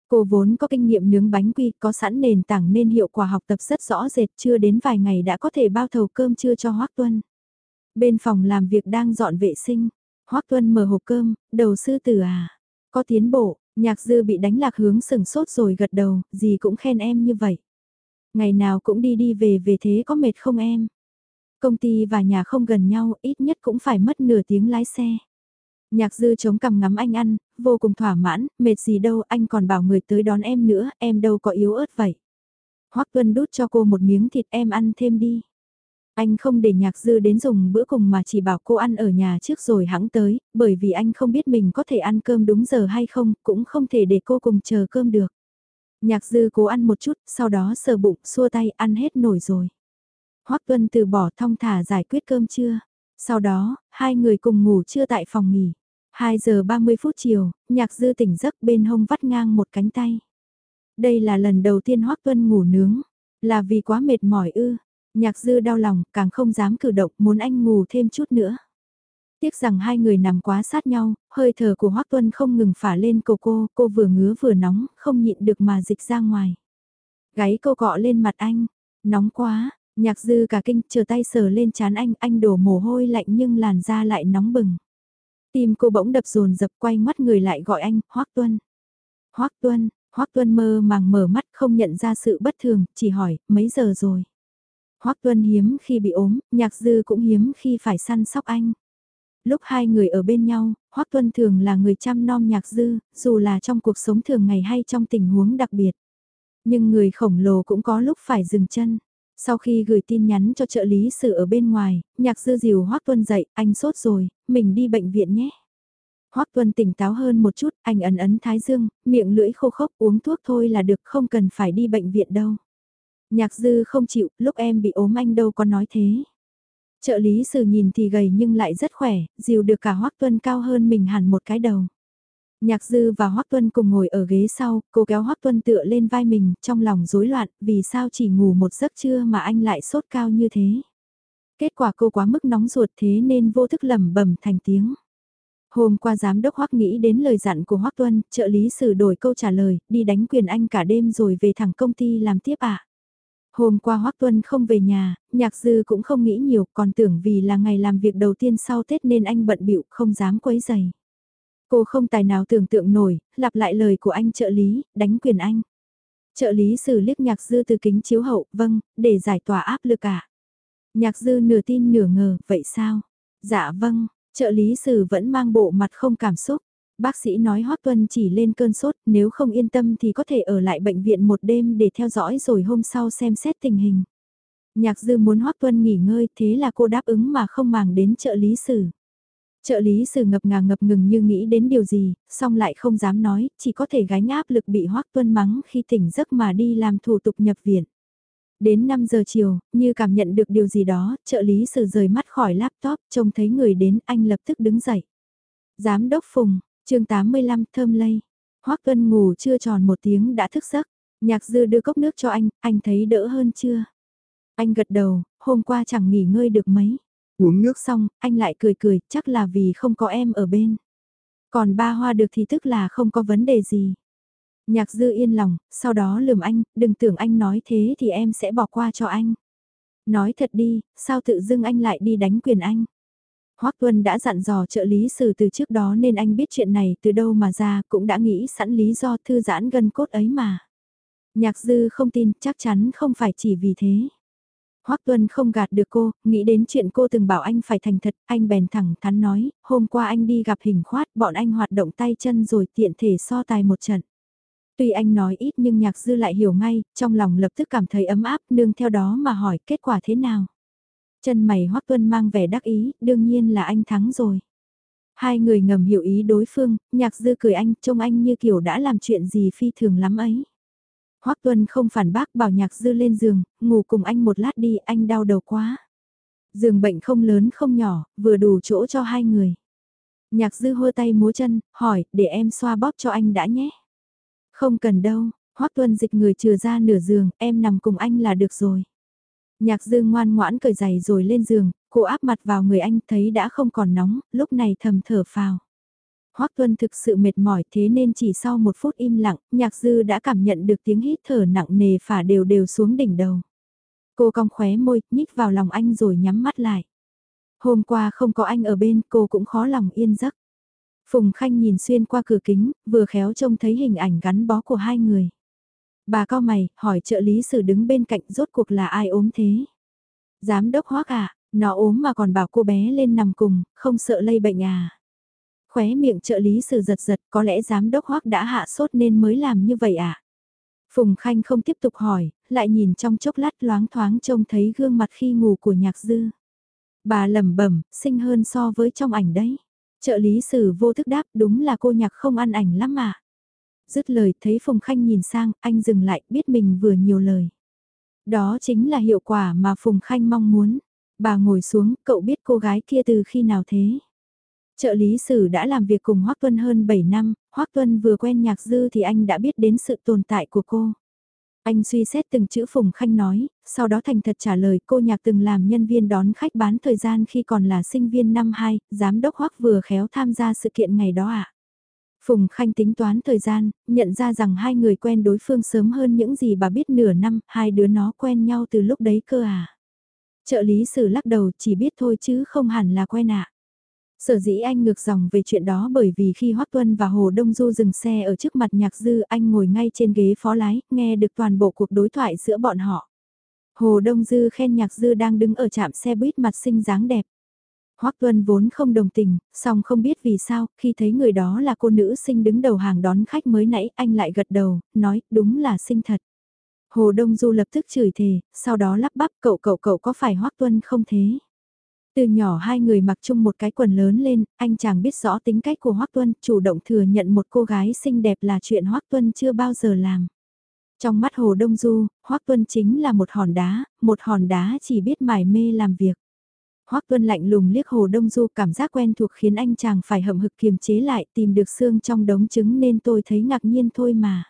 Cô vốn có kinh nghiệm nướng bánh quy, có sẵn nền tảng nên hiệu quả học tập rất rõ rệt, chưa đến vài ngày đã có thể bao thầu cơm trưa cho Hoác Tuân. Bên phòng làm việc đang dọn vệ sinh, Hoác Tuân mở hộp cơm, đầu sư tử à, có tiến bộ, nhạc dư bị đánh lạc hướng sừng sốt rồi gật đầu, gì cũng khen em như vậy. Ngày nào cũng đi đi về về thế có mệt không em? Công ty và nhà không gần nhau, ít nhất cũng phải mất nửa tiếng lái xe. Nhạc dư chống cằm ngắm anh ăn, vô cùng thỏa mãn, mệt gì đâu, anh còn bảo người tới đón em nữa, em đâu có yếu ớt vậy. Hoắc Tuân đút cho cô một miếng thịt em ăn thêm đi. Anh không để nhạc dư đến dùng bữa cùng mà chỉ bảo cô ăn ở nhà trước rồi hãng tới, bởi vì anh không biết mình có thể ăn cơm đúng giờ hay không, cũng không thể để cô cùng chờ cơm được. Nhạc dư cố ăn một chút, sau đó sờ bụng, xua tay, ăn hết nổi rồi. Hoắc Tuân từ bỏ thong thả giải quyết cơm trưa. Sau đó, hai người cùng ngủ trưa tại phòng nghỉ. 2 giờ 30 phút chiều, nhạc dư tỉnh giấc bên hông vắt ngang một cánh tay. Đây là lần đầu tiên Hoắc Tuân ngủ nướng. Là vì quá mệt mỏi ư. Nhạc dư đau lòng, càng không dám cử động, muốn anh ngủ thêm chút nữa. Tiếc rằng hai người nằm quá sát nhau, hơi thở của Hoắc Tuân không ngừng phả lên cổ cô, cô vừa ngứa vừa nóng, không nhịn được mà dịch ra ngoài. Gáy cô cọ lên mặt anh, nóng quá, Nhạc dư cả kinh, chờ tay sờ lên chán anh, anh đổ mồ hôi lạnh nhưng làn da lại nóng bừng. Tim cô bỗng đập dồn dập quay mắt người lại gọi anh, Hoác Tuân. Hoác Tuân, Hoác Tuân mơ màng mở mắt không nhận ra sự bất thường, chỉ hỏi, mấy giờ rồi? Hoác Tuân hiếm khi bị ốm, nhạc dư cũng hiếm khi phải săn sóc anh. Lúc hai người ở bên nhau, Hoác Tuân thường là người chăm nom nhạc dư, dù là trong cuộc sống thường ngày hay trong tình huống đặc biệt. Nhưng người khổng lồ cũng có lúc phải dừng chân. Sau khi gửi tin nhắn cho trợ lý sự ở bên ngoài, nhạc dư dìu Hoác Tuân dậy, anh sốt rồi, mình đi bệnh viện nhé. Hoác Tuân tỉnh táo hơn một chút, anh ấn ấn thái dương, miệng lưỡi khô khốc uống thuốc thôi là được không cần phải đi bệnh viện đâu. Nhạc dư không chịu, lúc em bị ốm anh đâu có nói thế. Trợ lý sử nhìn thì gầy nhưng lại rất khỏe, dìu được cả Hoác Tuân cao hơn mình hẳn một cái đầu. Nhạc Dư và Hoắc Tuân cùng ngồi ở ghế sau, cô kéo Hoắc Tuân tựa lên vai mình, trong lòng rối loạn, vì sao chỉ ngủ một giấc trưa mà anh lại sốt cao như thế. Kết quả cô quá mức nóng ruột thế nên vô thức lẩm bẩm thành tiếng. Hôm qua giám đốc Hoắc nghĩ đến lời dặn của Hoắc Tuân, trợ lý sửa đổi câu trả lời, đi đánh quyền anh cả đêm rồi về thẳng công ty làm tiếp ạ. À? Hôm qua Hoắc Tuân không về nhà, Nhạc Dư cũng không nghĩ nhiều, còn tưởng vì là ngày làm việc đầu tiên sau Tết nên anh bận bịu không dám quấy giày. Cô không tài nào tưởng tượng nổi, lặp lại lời của anh trợ lý, đánh quyền anh. Trợ lý xử liếc Nhạc Dư từ kính chiếu hậu, vâng, để giải tỏa áp lực cả. À? Nhạc Dư nửa tin nửa ngờ, vậy sao? Dạ vâng, trợ lý sử vẫn mang bộ mặt không cảm xúc. Bác sĩ nói Hoắc Tuân chỉ lên cơn sốt, nếu không yên tâm thì có thể ở lại bệnh viện một đêm để theo dõi rồi hôm sau xem xét tình hình. Nhạc dư muốn Hoắc Tuân nghỉ ngơi thế là cô đáp ứng mà không màng đến trợ lý sử. Trợ lý sử ngập ngà ngập ngừng như nghĩ đến điều gì, xong lại không dám nói, chỉ có thể gánh áp lực bị Hoắc Tuân mắng khi tỉnh giấc mà đi làm thủ tục nhập viện. Đến 5 giờ chiều, như cảm nhận được điều gì đó, trợ lý sử rời mắt khỏi laptop, trông thấy người đến, anh lập tức đứng dậy. Giám đốc Phùng, chương 85 thơm lây. Hoắc Tuân ngủ chưa tròn một tiếng đã thức giấc. Nhạc dư đưa cốc nước cho anh, anh thấy đỡ hơn chưa? Anh gật đầu, hôm qua chẳng nghỉ ngơi được mấy. Uống nước xong, anh lại cười cười, chắc là vì không có em ở bên. Còn ba hoa được thì tức là không có vấn đề gì. Nhạc dư yên lòng, sau đó lườm anh, đừng tưởng anh nói thế thì em sẽ bỏ qua cho anh. Nói thật đi, sao tự dưng anh lại đi đánh quyền anh? Hoắc Tuân đã dặn dò trợ lý sử từ trước đó nên anh biết chuyện này từ đâu mà ra cũng đã nghĩ sẵn lý do thư giãn gân cốt ấy mà. Nhạc dư không tin chắc chắn không phải chỉ vì thế. Hoắc Tuân không gạt được cô, nghĩ đến chuyện cô từng bảo anh phải thành thật, anh bèn thẳng thắn nói, hôm qua anh đi gặp hình khoát, bọn anh hoạt động tay chân rồi tiện thể so tài một trận. Tuy anh nói ít nhưng nhạc dư lại hiểu ngay, trong lòng lập tức cảm thấy ấm áp, nương theo đó mà hỏi kết quả thế nào. Chân mày Hoắc Tuân mang vẻ đắc ý, đương nhiên là anh thắng rồi. Hai người ngầm hiểu ý đối phương, nhạc dư cười anh, trông anh như kiểu đã làm chuyện gì phi thường lắm ấy. Hoắc Tuân không phản bác bảo nhạc dư lên giường, ngủ cùng anh một lát đi, anh đau đầu quá. Giường bệnh không lớn không nhỏ, vừa đủ chỗ cho hai người. Nhạc dư hô tay múa chân, hỏi, để em xoa bóp cho anh đã nhé. Không cần đâu, Hoắc Tuân dịch người trừ ra nửa giường, em nằm cùng anh là được rồi. Nhạc dư ngoan ngoãn cởi giày rồi lên giường, cô áp mặt vào người anh thấy đã không còn nóng, lúc này thầm thở phào. Hoắc Tuân thực sự mệt mỏi thế nên chỉ sau một phút im lặng, nhạc dư đã cảm nhận được tiếng hít thở nặng nề phả đều đều xuống đỉnh đầu. Cô cong khóe môi, nhích vào lòng anh rồi nhắm mắt lại. Hôm qua không có anh ở bên cô cũng khó lòng yên giấc. Phùng Khanh nhìn xuyên qua cửa kính, vừa khéo trông thấy hình ảnh gắn bó của hai người. Bà cao mày, hỏi trợ lý sử đứng bên cạnh rốt cuộc là ai ốm thế? Giám đốc hoác à, nó ốm mà còn bảo cô bé lên nằm cùng, không sợ lây bệnh à? Khóe miệng trợ lý sử giật giật có lẽ giám đốc hoắc đã hạ sốt nên mới làm như vậy à? Phùng Khanh không tiếp tục hỏi, lại nhìn trong chốc lát loáng thoáng trông thấy gương mặt khi ngủ của nhạc dư. Bà lẩm bẩm, xinh hơn so với trong ảnh đấy. Trợ lý sử vô thức đáp đúng là cô nhạc không ăn ảnh lắm mà. Dứt lời thấy Phùng Khanh nhìn sang, anh dừng lại biết mình vừa nhiều lời. Đó chính là hiệu quả mà Phùng Khanh mong muốn. Bà ngồi xuống, cậu biết cô gái kia từ khi nào thế? Trợ lý sử đã làm việc cùng Hoác Tuân hơn 7 năm, Hoác Tuân vừa quen nhạc dư thì anh đã biết đến sự tồn tại của cô. Anh suy xét từng chữ Phùng Khanh nói, sau đó thành thật trả lời cô nhạc từng làm nhân viên đón khách bán thời gian khi còn là sinh viên năm 2, giám đốc Hoác vừa khéo tham gia sự kiện ngày đó ạ. À? Phùng Khanh tính toán thời gian, nhận ra rằng hai người quen đối phương sớm hơn những gì bà biết nửa năm, hai đứa nó quen nhau từ lúc đấy cơ à. Trợ lý sử lắc đầu chỉ biết thôi chứ không hẳn là quen ạ. À. Sở dĩ anh ngược dòng về chuyện đó bởi vì khi Hoắc Tuân và Hồ Đông Du dừng xe ở trước mặt nhạc dư anh ngồi ngay trên ghế phó lái, nghe được toàn bộ cuộc đối thoại giữa bọn họ. Hồ Đông Dư khen nhạc dư đang đứng ở trạm xe buýt mặt xinh dáng đẹp. Hoắc Tuân vốn không đồng tình, song không biết vì sao, khi thấy người đó là cô nữ sinh đứng đầu hàng đón khách mới nãy, anh lại gật đầu, nói, đúng là xinh thật. Hồ Đông Du lập tức chửi thề, sau đó lắp bắp cậu cậu cậu có phải Hoắc Tuân không thế? Từ nhỏ hai người mặc chung một cái quần lớn lên, anh chàng biết rõ tính cách của Hoắc Tuân, chủ động thừa nhận một cô gái xinh đẹp là chuyện Hoắc Tuân chưa bao giờ làm. Trong mắt Hồ Đông Du, Hoắc Tuân chính là một hòn đá, một hòn đá chỉ biết mải mê làm việc. Hoắc Tuân lạnh lùng liếc Hồ Đông Du cảm giác quen thuộc khiến anh chàng phải hậm hực kiềm chế lại tìm được xương trong đống trứng nên tôi thấy ngạc nhiên thôi mà.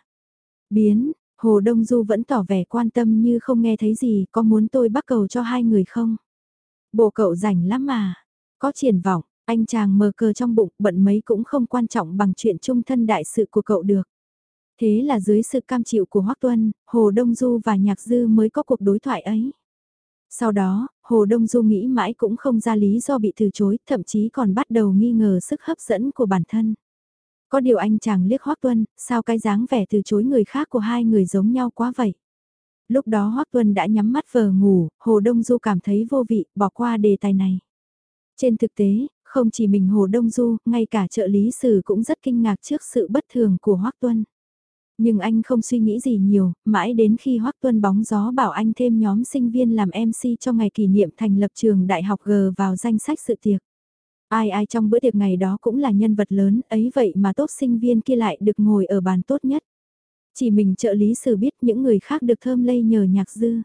Biến, Hồ Đông Du vẫn tỏ vẻ quan tâm như không nghe thấy gì có muốn tôi bắt cầu cho hai người không? Bộ cậu rảnh lắm mà, có triển vọng, anh chàng mờ cờ trong bụng bận mấy cũng không quan trọng bằng chuyện trung thân đại sự của cậu được. Thế là dưới sự cam chịu của Hoắc Tuân, Hồ Đông Du và Nhạc Dư mới có cuộc đối thoại ấy. Sau đó, Hồ Đông Du nghĩ mãi cũng không ra lý do bị từ chối, thậm chí còn bắt đầu nghi ngờ sức hấp dẫn của bản thân. Có điều anh chàng liếc Hoắc Tuân, sao cái dáng vẻ từ chối người khác của hai người giống nhau quá vậy? Lúc đó Hoắc Tuân đã nhắm mắt vờ ngủ, Hồ Đông Du cảm thấy vô vị, bỏ qua đề tài này. Trên thực tế, không chỉ mình Hồ Đông Du, ngay cả trợ lý sử cũng rất kinh ngạc trước sự bất thường của Hoắc Tuân. Nhưng anh không suy nghĩ gì nhiều, mãi đến khi Hoắc Tuân bóng gió bảo anh thêm nhóm sinh viên làm MC cho ngày kỷ niệm thành lập trường Đại học G vào danh sách sự tiệc. Ai ai trong bữa tiệc ngày đó cũng là nhân vật lớn, ấy vậy mà tốt sinh viên kia lại được ngồi ở bàn tốt nhất. Chỉ mình trợ lý sử biết những người khác được thơm lây nhờ nhạc dư.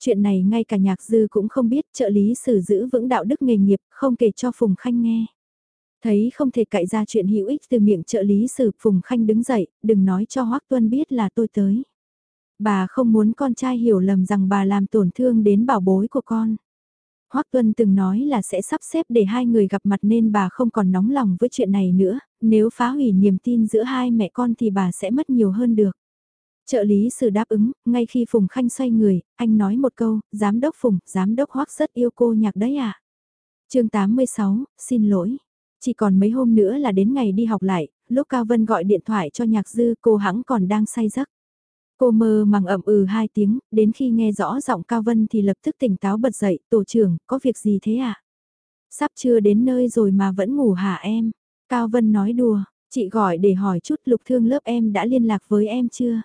Chuyện này ngay cả nhạc dư cũng không biết trợ lý sử giữ vững đạo đức nghề nghiệp, không kể cho Phùng Khanh nghe. Thấy không thể cậy ra chuyện hữu ích từ miệng trợ lý sử Phùng Khanh đứng dậy, đừng nói cho Hoác Tuân biết là tôi tới. Bà không muốn con trai hiểu lầm rằng bà làm tổn thương đến bảo bối của con. Hoắc Tuân từng nói là sẽ sắp xếp để hai người gặp mặt nên bà không còn nóng lòng với chuyện này nữa, nếu phá hủy niềm tin giữa hai mẹ con thì bà sẽ mất nhiều hơn được. Trợ lý sử đáp ứng, ngay khi Phùng Khanh xoay người, anh nói một câu, giám đốc Phùng, giám đốc Hoắc rất yêu cô nhạc đấy à. chương 86, xin lỗi. Chỉ còn mấy hôm nữa là đến ngày đi học lại, lúc Cao Vân gọi điện thoại cho nhạc dư cô hãng còn đang say giấc. Cô mơ màng ẩm ừ hai tiếng, đến khi nghe rõ giọng Cao Vân thì lập tức tỉnh táo bật dậy, tổ trưởng, có việc gì thế à? Sắp chưa đến nơi rồi mà vẫn ngủ hả em? Cao Vân nói đùa, chị gọi để hỏi chút lục thương lớp em đã liên lạc với em chưa?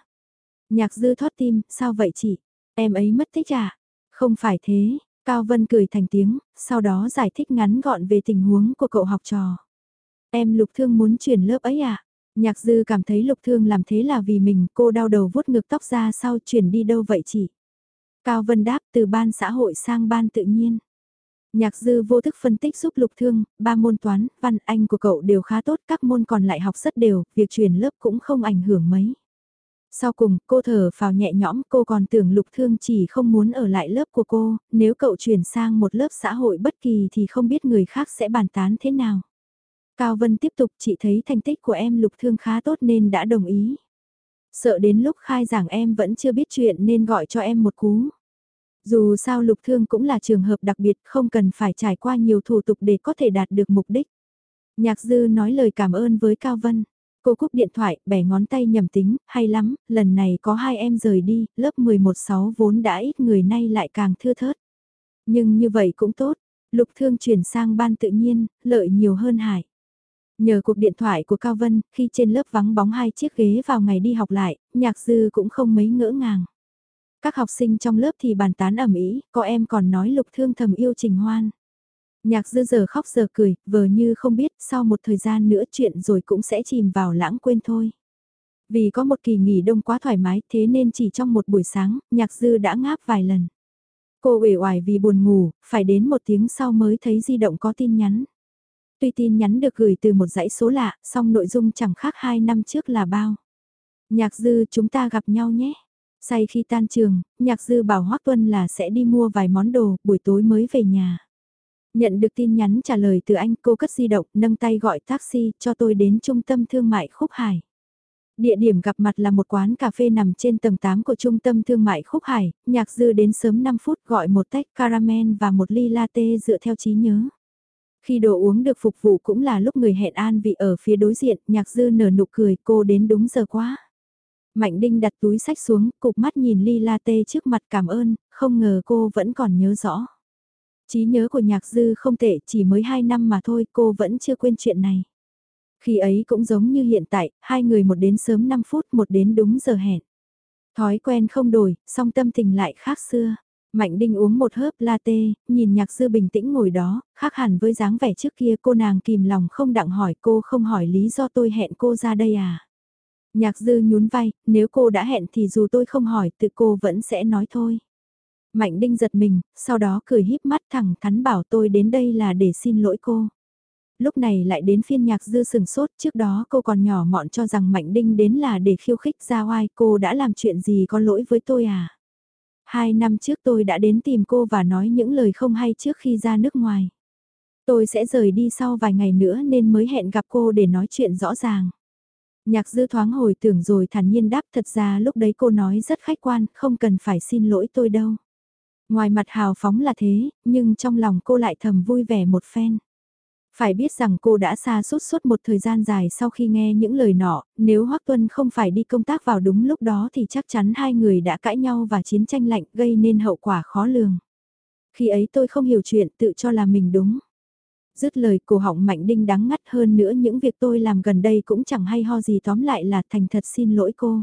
Nhạc dư thoát tim, sao vậy chị? Em ấy mất tích à? Không phải thế, Cao Vân cười thành tiếng, sau đó giải thích ngắn gọn về tình huống của cậu học trò. Em lục thương muốn chuyển lớp ấy à? Nhạc dư cảm thấy lục thương làm thế là vì mình, cô đau đầu vuốt ngược tóc ra sau chuyển đi đâu vậy chị? Cao Vân đáp từ ban xã hội sang ban tự nhiên. Nhạc dư vô thức phân tích giúp lục thương, ba môn toán, văn, anh của cậu đều khá tốt, các môn còn lại học rất đều, việc chuyển lớp cũng không ảnh hưởng mấy. Sau cùng, cô thở phào nhẹ nhõm, cô còn tưởng lục thương chỉ không muốn ở lại lớp của cô, nếu cậu chuyển sang một lớp xã hội bất kỳ thì không biết người khác sẽ bàn tán thế nào. Cao Vân tiếp tục chị thấy thành tích của em lục thương khá tốt nên đã đồng ý. Sợ đến lúc khai giảng em vẫn chưa biết chuyện nên gọi cho em một cú. Dù sao lục thương cũng là trường hợp đặc biệt không cần phải trải qua nhiều thủ tục để có thể đạt được mục đích. Nhạc dư nói lời cảm ơn với Cao Vân. Cô cúp điện thoại, bẻ ngón tay nhầm tính, hay lắm, lần này có hai em rời đi, lớp 11-6 vốn đã ít người nay lại càng thưa thớt. Nhưng như vậy cũng tốt, lục thương chuyển sang ban tự nhiên, lợi nhiều hơn hại. Nhờ cuộc điện thoại của Cao Vân, khi trên lớp vắng bóng hai chiếc ghế vào ngày đi học lại, nhạc dư cũng không mấy ngỡ ngàng. Các học sinh trong lớp thì bàn tán ẩm ý, có em còn nói lục thương thầm yêu Trình Hoan. Nhạc dư giờ khóc giờ cười, vờ như không biết sau một thời gian nữa chuyện rồi cũng sẽ chìm vào lãng quên thôi. Vì có một kỳ nghỉ đông quá thoải mái thế nên chỉ trong một buổi sáng, nhạc dư đã ngáp vài lần. Cô uể oải vì buồn ngủ, phải đến một tiếng sau mới thấy di động có tin nhắn. Tuy tin nhắn được gửi từ một dãy số lạ, song nội dung chẳng khác hai năm trước là bao. Nhạc dư chúng ta gặp nhau nhé. Say khi tan trường, nhạc dư bảo Hoác Tuân là sẽ đi mua vài món đồ, buổi tối mới về nhà. Nhận được tin nhắn trả lời từ anh cô cất di động, nâng tay gọi taxi cho tôi đến trung tâm thương mại Khúc Hải. Địa điểm gặp mặt là một quán cà phê nằm trên tầng 8 của trung tâm thương mại Khúc Hải, nhạc dư đến sớm 5 phút gọi một tách caramel và một ly latte dựa theo trí nhớ. Khi đồ uống được phục vụ cũng là lúc người hẹn an vị ở phía đối diện, nhạc dư nở nụ cười cô đến đúng giờ quá. Mạnh Đinh đặt túi sách xuống, cục mắt nhìn ly latte trước mặt cảm ơn, không ngờ cô vẫn còn nhớ rõ. Trí nhớ của nhạc dư không tệ, chỉ mới 2 năm mà thôi, cô vẫn chưa quên chuyện này. Khi ấy cũng giống như hiện tại, hai người một đến sớm 5 phút, một đến đúng giờ hẹn. Thói quen không đổi, song tâm tình lại khác xưa. Mạnh Đinh uống một hớp latte, nhìn nhạc sư bình tĩnh ngồi đó, khác hẳn với dáng vẻ trước kia cô nàng kìm lòng không đặng hỏi cô không hỏi lý do tôi hẹn cô ra đây à. Nhạc dư nhún vai, nếu cô đã hẹn thì dù tôi không hỏi tự cô vẫn sẽ nói thôi. Mạnh Đinh giật mình, sau đó cười híp mắt thẳng thắn bảo tôi đến đây là để xin lỗi cô. Lúc này lại đến phiên nhạc dư sừng sốt, trước đó cô còn nhỏ mọn cho rằng Mạnh Đinh đến là để khiêu khích ra oai cô đã làm chuyện gì có lỗi với tôi à. Hai năm trước tôi đã đến tìm cô và nói những lời không hay trước khi ra nước ngoài. Tôi sẽ rời đi sau vài ngày nữa nên mới hẹn gặp cô để nói chuyện rõ ràng. Nhạc dư thoáng hồi tưởng rồi thản nhiên đáp thật ra lúc đấy cô nói rất khách quan, không cần phải xin lỗi tôi đâu. Ngoài mặt hào phóng là thế, nhưng trong lòng cô lại thầm vui vẻ một phen. Phải biết rằng cô đã xa suốt suốt một thời gian dài sau khi nghe những lời nọ, nếu Hoắc Tuân không phải đi công tác vào đúng lúc đó thì chắc chắn hai người đã cãi nhau và chiến tranh lạnh gây nên hậu quả khó lường. Khi ấy tôi không hiểu chuyện tự cho là mình đúng. Dứt lời cổ họng mạnh đinh đắng ngắt hơn nữa những việc tôi làm gần đây cũng chẳng hay ho gì tóm lại là thành thật xin lỗi cô.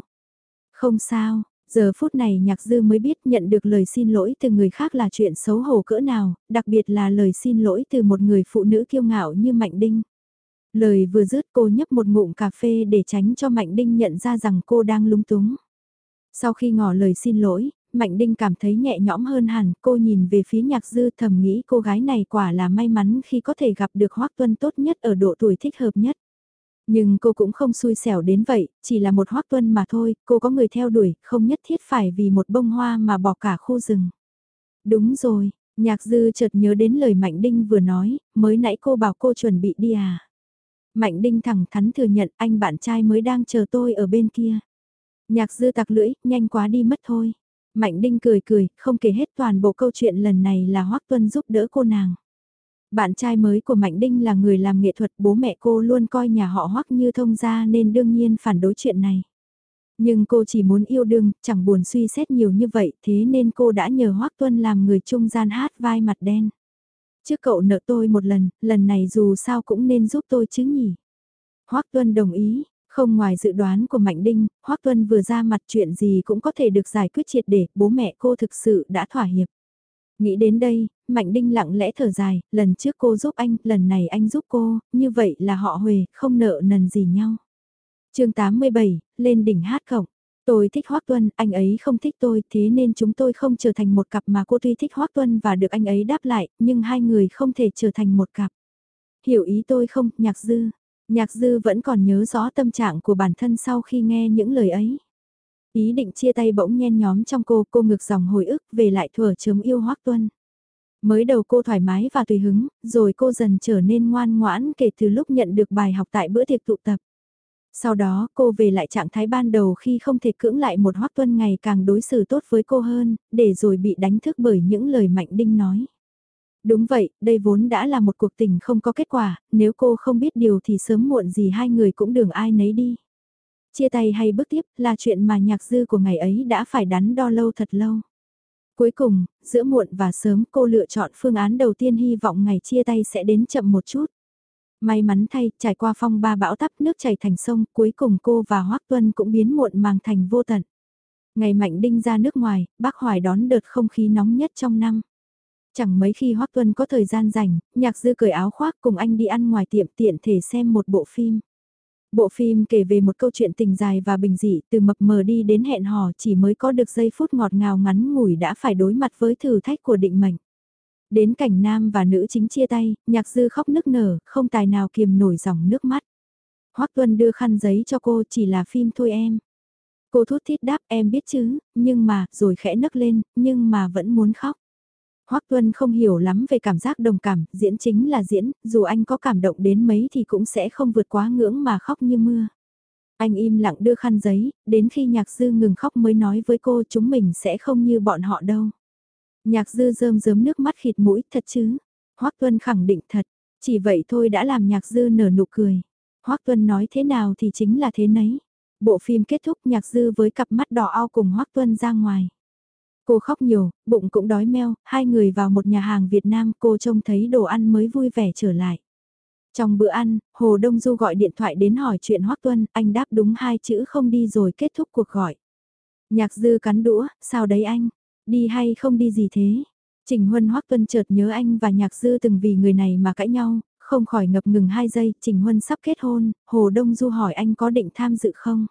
Không sao, giờ phút này nhạc dư mới biết nhận được lời xin lỗi từ người khác là chuyện xấu hổ cỡ nào, đặc biệt là lời xin lỗi từ một người phụ nữ kiêu ngạo như Mạnh Đinh. Lời vừa dứt cô nhấp một ngụm cà phê để tránh cho Mạnh Đinh nhận ra rằng cô đang lung túng. Sau khi ngỏ lời xin lỗi, Mạnh Đinh cảm thấy nhẹ nhõm hơn hẳn, cô nhìn về phía nhạc dư thầm nghĩ cô gái này quả là may mắn khi có thể gặp được Hoác Tuân tốt nhất ở độ tuổi thích hợp nhất. Nhưng cô cũng không xui xẻo đến vậy, chỉ là một Hoác Tuân mà thôi, cô có người theo đuổi, không nhất thiết phải vì một bông hoa mà bỏ cả khu rừng. Đúng rồi, nhạc dư chợt nhớ đến lời Mạnh Đinh vừa nói, mới nãy cô bảo cô chuẩn bị đi à. Mạnh Đinh thẳng thắn thừa nhận anh bạn trai mới đang chờ tôi ở bên kia. Nhạc dư tặc lưỡi, nhanh quá đi mất thôi. Mạnh Đinh cười cười, không kể hết toàn bộ câu chuyện lần này là Hoác Tuân giúp đỡ cô nàng. Bạn trai mới của Mạnh Đinh là người làm nghệ thuật, bố mẹ cô luôn coi nhà họ Hoắc như thông gia nên đương nhiên phản đối chuyện này. Nhưng cô chỉ muốn yêu đương, chẳng buồn suy xét nhiều như vậy, thế nên cô đã nhờ Hoắc Tuân làm người trung gian hát vai mặt đen. Trước cậu nợ tôi một lần, lần này dù sao cũng nên giúp tôi chứ nhỉ. Hoắc Tuân đồng ý, không ngoài dự đoán của Mạnh Đinh, Hoắc Tuân vừa ra mặt chuyện gì cũng có thể được giải quyết triệt để, bố mẹ cô thực sự đã thỏa hiệp. Nghĩ đến đây, Mạnh Đinh lặng lẽ thở dài, lần trước cô giúp anh, lần này anh giúp cô, như vậy là họ Huề, không nợ nần gì nhau. chương 87, lên đỉnh hát cổng. Tôi thích Hoác Tuân, anh ấy không thích tôi, thế nên chúng tôi không trở thành một cặp mà cô tuy thích Hoác Tuân và được anh ấy đáp lại, nhưng hai người không thể trở thành một cặp. Hiểu ý tôi không, nhạc dư. Nhạc dư vẫn còn nhớ rõ tâm trạng của bản thân sau khi nghe những lời ấy. Ý định chia tay bỗng nhen nhóm trong cô, cô ngược dòng hồi ức về lại thừa chấm yêu Hoác Tuân. Mới đầu cô thoải mái và tùy hứng, rồi cô dần trở nên ngoan ngoãn kể từ lúc nhận được bài học tại bữa tiệc tụ tập. Sau đó cô về lại trạng thái ban đầu khi không thể cưỡng lại một Hoác Tuân ngày càng đối xử tốt với cô hơn, để rồi bị đánh thức bởi những lời Mạnh Đinh nói. Đúng vậy, đây vốn đã là một cuộc tình không có kết quả, nếu cô không biết điều thì sớm muộn gì hai người cũng đường ai nấy đi. Chia tay hay bước tiếp là chuyện mà nhạc dư của ngày ấy đã phải đắn đo lâu thật lâu. Cuối cùng, giữa muộn và sớm cô lựa chọn phương án đầu tiên hy vọng ngày chia tay sẽ đến chậm một chút. May mắn thay, trải qua phong ba bão tắp nước chảy thành sông, cuối cùng cô và Hoác Tuân cũng biến muộn màng thành vô tận. Ngày Mạnh Đinh ra nước ngoài, bác Hoài đón đợt không khí nóng nhất trong năm. Chẳng mấy khi Hoác Tuân có thời gian rảnh, nhạc dư cởi áo khoác cùng anh đi ăn ngoài tiệm tiện thể xem một bộ phim. Bộ phim kể về một câu chuyện tình dài và bình dị từ mập mờ đi đến hẹn hò chỉ mới có được giây phút ngọt ngào ngắn ngủi đã phải đối mặt với thử thách của định mệnh. Đến cảnh nam và nữ chính chia tay, nhạc dư khóc nức nở, không tài nào kiềm nổi dòng nước mắt. hoắc Tuân đưa khăn giấy cho cô chỉ là phim thôi em. Cô thút thít đáp em biết chứ, nhưng mà, rồi khẽ nấc lên, nhưng mà vẫn muốn khóc. Hoắc Tuân không hiểu lắm về cảm giác đồng cảm, diễn chính là diễn, dù anh có cảm động đến mấy thì cũng sẽ không vượt quá ngưỡng mà khóc như mưa. Anh im lặng đưa khăn giấy, đến khi nhạc dư ngừng khóc mới nói với cô chúng mình sẽ không như bọn họ đâu. Nhạc dư rơm rớm nước mắt khịt mũi, thật chứ? Hoắc Tuân khẳng định thật, chỉ vậy thôi đã làm nhạc dư nở nụ cười. Hoắc Tuân nói thế nào thì chính là thế nấy. Bộ phim kết thúc nhạc dư với cặp mắt đỏ ao cùng Hoắc Tuân ra ngoài. Cô khóc nhiều, bụng cũng đói meo, hai người vào một nhà hàng Việt Nam cô trông thấy đồ ăn mới vui vẻ trở lại. Trong bữa ăn, Hồ Đông Du gọi điện thoại đến hỏi chuyện Hoắc Tuân, anh đáp đúng hai chữ không đi rồi kết thúc cuộc gọi. Nhạc dư cắn đũa, sao đấy anh? Đi hay không đi gì thế? Trình Huân Hoắc Tuân chợt nhớ anh và Nhạc dư từng vì người này mà cãi nhau, không khỏi ngập ngừng hai giây, Trình Huân sắp kết hôn, Hồ Đông Du hỏi anh có định tham dự không?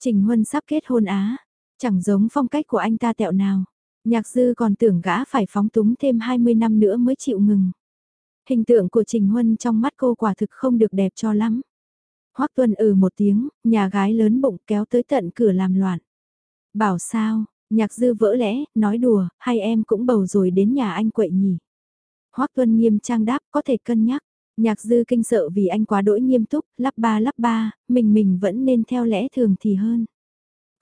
Trình Huân sắp kết hôn á, Chẳng giống phong cách của anh ta tẹo nào. Nhạc dư còn tưởng gã phải phóng túng thêm 20 năm nữa mới chịu ngừng. Hình tượng của Trình Huân trong mắt cô quả thực không được đẹp cho lắm. Hoắc Tuân ừ một tiếng, nhà gái lớn bụng kéo tới tận cửa làm loạn. Bảo sao, nhạc dư vỡ lẽ, nói đùa, hai em cũng bầu rồi đến nhà anh quậy nhỉ. Hoắc Tuân nghiêm trang đáp có thể cân nhắc. Nhạc dư kinh sợ vì anh quá đỗi nghiêm túc, lắp ba lắp ba, mình mình vẫn nên theo lẽ thường thì hơn.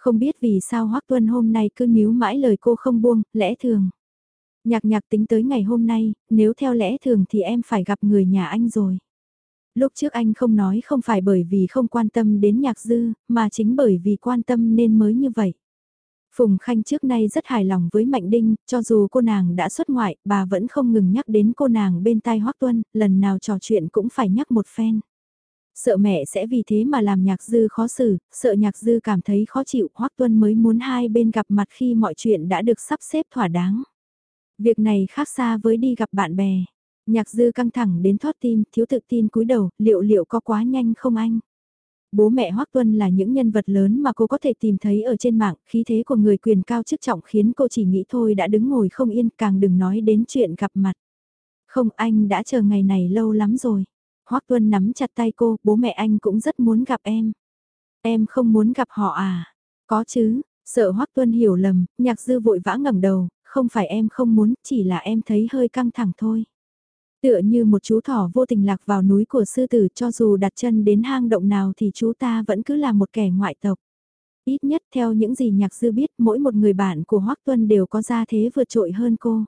Không biết vì sao Hoắc Tuân hôm nay cứ níu mãi lời cô không buông, lẽ thường. Nhạc nhạc tính tới ngày hôm nay, nếu theo lẽ thường thì em phải gặp người nhà anh rồi. Lúc trước anh không nói không phải bởi vì không quan tâm đến nhạc dư, mà chính bởi vì quan tâm nên mới như vậy. Phùng Khanh trước nay rất hài lòng với Mạnh Đinh, cho dù cô nàng đã xuất ngoại, bà vẫn không ngừng nhắc đến cô nàng bên tai Hoắc Tuân, lần nào trò chuyện cũng phải nhắc một phen. Sợ mẹ sẽ vì thế mà làm nhạc dư khó xử, sợ nhạc dư cảm thấy khó chịu, Hoắc Tuân mới muốn hai bên gặp mặt khi mọi chuyện đã được sắp xếp thỏa đáng. Việc này khác xa với đi gặp bạn bè. Nhạc dư căng thẳng đến thoát tim, thiếu tự tin cúi đầu, liệu liệu có quá nhanh không anh? Bố mẹ Hoắc Tuân là những nhân vật lớn mà cô có thể tìm thấy ở trên mạng, khí thế của người quyền cao chức trọng khiến cô chỉ nghĩ thôi đã đứng ngồi không yên, càng đừng nói đến chuyện gặp mặt. Không, anh đã chờ ngày này lâu lắm rồi. Hoắc Tuân nắm chặt tay cô, bố mẹ anh cũng rất muốn gặp em. Em không muốn gặp họ à? Có chứ, sợ Hoắc Tuân hiểu lầm, nhạc dư vội vã ngẩng đầu, không phải em không muốn, chỉ là em thấy hơi căng thẳng thôi. Tựa như một chú thỏ vô tình lạc vào núi của sư tử cho dù đặt chân đến hang động nào thì chú ta vẫn cứ là một kẻ ngoại tộc. Ít nhất theo những gì nhạc dư biết mỗi một người bạn của Hoác Tuân đều có gia thế vượt trội hơn cô.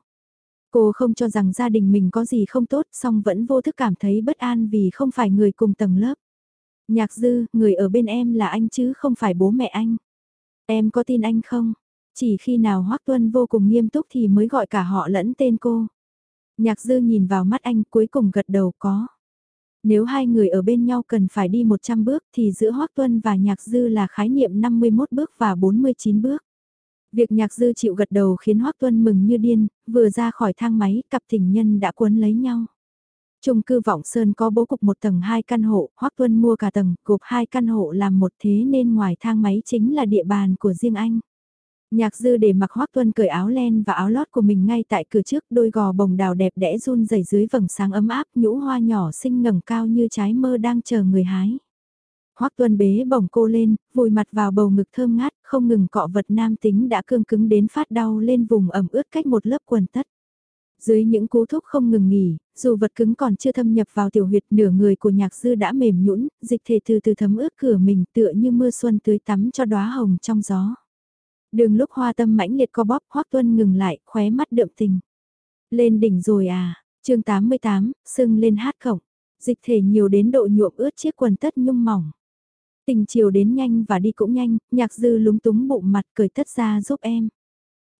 Cô không cho rằng gia đình mình có gì không tốt song vẫn vô thức cảm thấy bất an vì không phải người cùng tầng lớp. Nhạc dư, người ở bên em là anh chứ không phải bố mẹ anh. Em có tin anh không? Chỉ khi nào Hoác Tuân vô cùng nghiêm túc thì mới gọi cả họ lẫn tên cô. Nhạc dư nhìn vào mắt anh cuối cùng gật đầu có. Nếu hai người ở bên nhau cần phải đi 100 bước thì giữa Hoác Tuân và Nhạc Dư là khái niệm 51 bước và 49 bước. Việc Nhạc Dư chịu gật đầu khiến Hoác Tuân mừng như điên, vừa ra khỏi thang máy, cặp tình nhân đã cuốn lấy nhau. Trung cư Vọng Sơn có bố cục một tầng hai căn hộ, Hoác Tuân mua cả tầng, gộp hai căn hộ làm một thế nên ngoài thang máy chính là địa bàn của riêng anh. Nhạc dư để mặc Hoác Tuân cởi áo len và áo lót của mình ngay tại cửa trước đôi gò bồng đào đẹp đẽ run rẩy dưới vầng sáng ấm áp nhũ hoa nhỏ xinh ngẩng cao như trái mơ đang chờ người hái. Hoác Tuân bế bổng cô lên, vùi mặt vào bầu ngực thơm ngát, không ngừng cọ vật nam tính đã cương cứng đến phát đau lên vùng ẩm ướt cách một lớp quần tất. Dưới những cú thúc không ngừng nghỉ, dù vật cứng còn chưa thâm nhập vào tiểu huyệt nửa người của nhạc dư đã mềm nhũn, dịch thể từ từ thấm ướt cửa mình tựa như mưa xuân tưới tắm cho đóa hồng trong gió. Đường lúc hoa tâm mãnh liệt co bóp Hoác Tuân ngừng lại, khóe mắt đượm tình. Lên đỉnh rồi à, chương 88, sưng lên hát khổng. Dịch thể nhiều đến độ nhuộm ướt chiếc quần tất nhung mỏng. Tình chiều đến nhanh và đi cũng nhanh, nhạc dư lúng túng bụng mặt cười tất ra giúp em.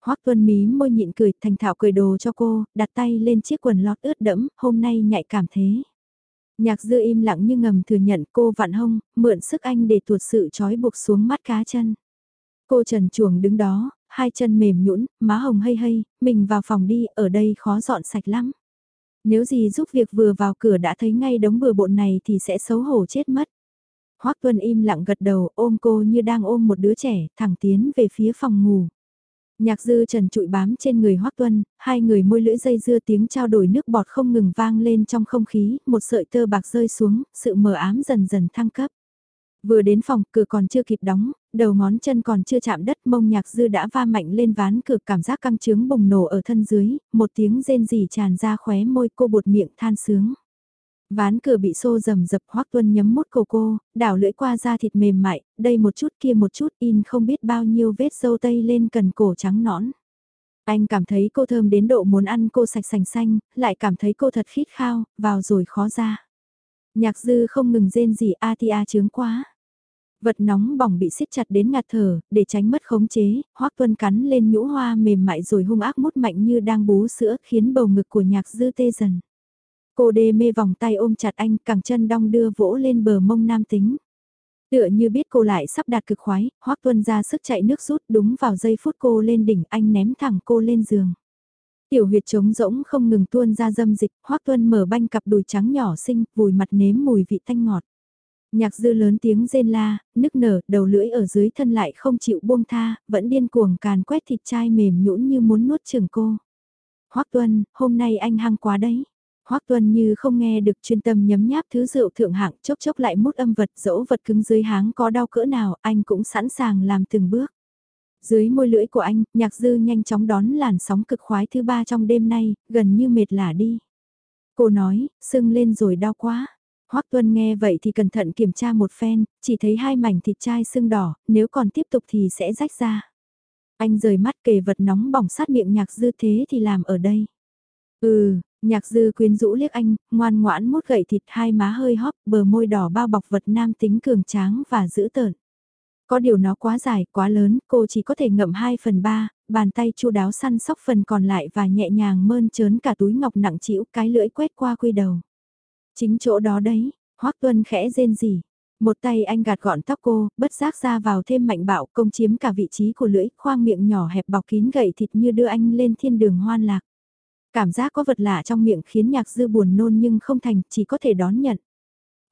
Hoác Tuân mí môi nhịn cười thành thạo cười đồ cho cô, đặt tay lên chiếc quần lót ướt đẫm, hôm nay nhạy cảm thế. Nhạc dư im lặng như ngầm thừa nhận cô vạn hông, mượn sức anh để tuột sự trói buộc xuống mắt cá chân. Cô trần chuồng đứng đó, hai chân mềm nhũn, má hồng hay hay, mình vào phòng đi, ở đây khó dọn sạch lắm. Nếu gì giúp việc vừa vào cửa đã thấy ngay đống bừa bộn này thì sẽ xấu hổ chết mất. Hoác Tuân im lặng gật đầu ôm cô như đang ôm một đứa trẻ, thẳng tiến về phía phòng ngủ. Nhạc dư trần trụi bám trên người Hoác Tuân, hai người môi lưỡi dây dưa tiếng trao đổi nước bọt không ngừng vang lên trong không khí, một sợi tơ bạc rơi xuống, sự mờ ám dần dần thăng cấp. Vừa đến phòng, cửa còn chưa kịp đóng, đầu ngón chân còn chưa chạm đất mông nhạc dư đã va mạnh lên ván cửa cảm giác căng trướng bùng nổ ở thân dưới, một tiếng rên rỉ tràn ra khóe môi cô bột miệng than sướng. Ván cửa bị xô rầm dập hoác tuân nhấm mút cổ cô, đảo lưỡi qua da thịt mềm mại, đây một chút kia một chút in không biết bao nhiêu vết dâu tây lên cần cổ trắng nõn. Anh cảm thấy cô thơm đến độ muốn ăn cô sạch sành xanh, lại cảm thấy cô thật khít khao, vào rồi khó ra. Nhạc dư không ngừng rên gì a ti a chướng quá. Vật nóng bỏng bị siết chặt đến ngạt thở, để tránh mất khống chế, hoác tuân cắn lên nhũ hoa mềm mại rồi hung ác mút mạnh như đang bú sữa khiến bầu ngực của nhạc dư tê dần. Cô đê mê vòng tay ôm chặt anh, cẳng chân đong đưa vỗ lên bờ mông nam tính. Tựa như biết cô lại sắp đạt cực khoái, hoác tuân ra sức chạy nước rút đúng vào giây phút cô lên đỉnh anh ném thẳng cô lên giường. Tiểu huyệt trống rỗng không ngừng tuôn ra dâm dịch, hoác tuân mở banh cặp đùi trắng nhỏ xinh, vùi mặt nếm mùi vị thanh ngọt. Nhạc dư lớn tiếng rên la, nức nở, đầu lưỡi ở dưới thân lại không chịu buông tha, vẫn điên cuồng càn quét thịt chai mềm nhũn như muốn nuốt chừng cô. Hoắc Tuân, hôm nay anh hăng quá đấy. Hoắc Tuân như không nghe được chuyên tâm nhấm nháp thứ rượu thượng hạng chốc chốc lại mút âm vật dỗ vật cứng dưới háng có đau cỡ nào anh cũng sẵn sàng làm từng bước. Dưới môi lưỡi của anh, nhạc dư nhanh chóng đón làn sóng cực khoái thứ ba trong đêm nay, gần như mệt lả đi. Cô nói, sưng lên rồi đau quá. Hoắc Tuân nghe vậy thì cẩn thận kiểm tra một phen, chỉ thấy hai mảnh thịt chai sưng đỏ, nếu còn tiếp tục thì sẽ rách ra. Anh rời mắt kề vật nóng bỏng sát miệng nhạc dư thế thì làm ở đây. Ừ, nhạc dư quyến rũ liếc anh, ngoan ngoãn mút gậy thịt hai má hơi hóp, bờ môi đỏ bao bọc vật nam tính cường tráng và dữ tợn. Có điều nó quá dài, quá lớn, cô chỉ có thể ngậm 2 phần 3, bàn tay chu đáo săn sóc phần còn lại và nhẹ nhàng mơn trớn cả túi ngọc nặng chịu cái lưỡi quét qua quy đầu. Chính chỗ đó đấy, Hoắc Tuân khẽ rên rỉ. Một tay anh gạt gọn tóc cô, bất giác ra vào thêm mạnh bạo công chiếm cả vị trí của lưỡi, khoang miệng nhỏ hẹp bọc kín gậy thịt như đưa anh lên thiên đường hoan lạc. Cảm giác có vật lạ trong miệng khiến nhạc dư buồn nôn nhưng không thành, chỉ có thể đón nhận.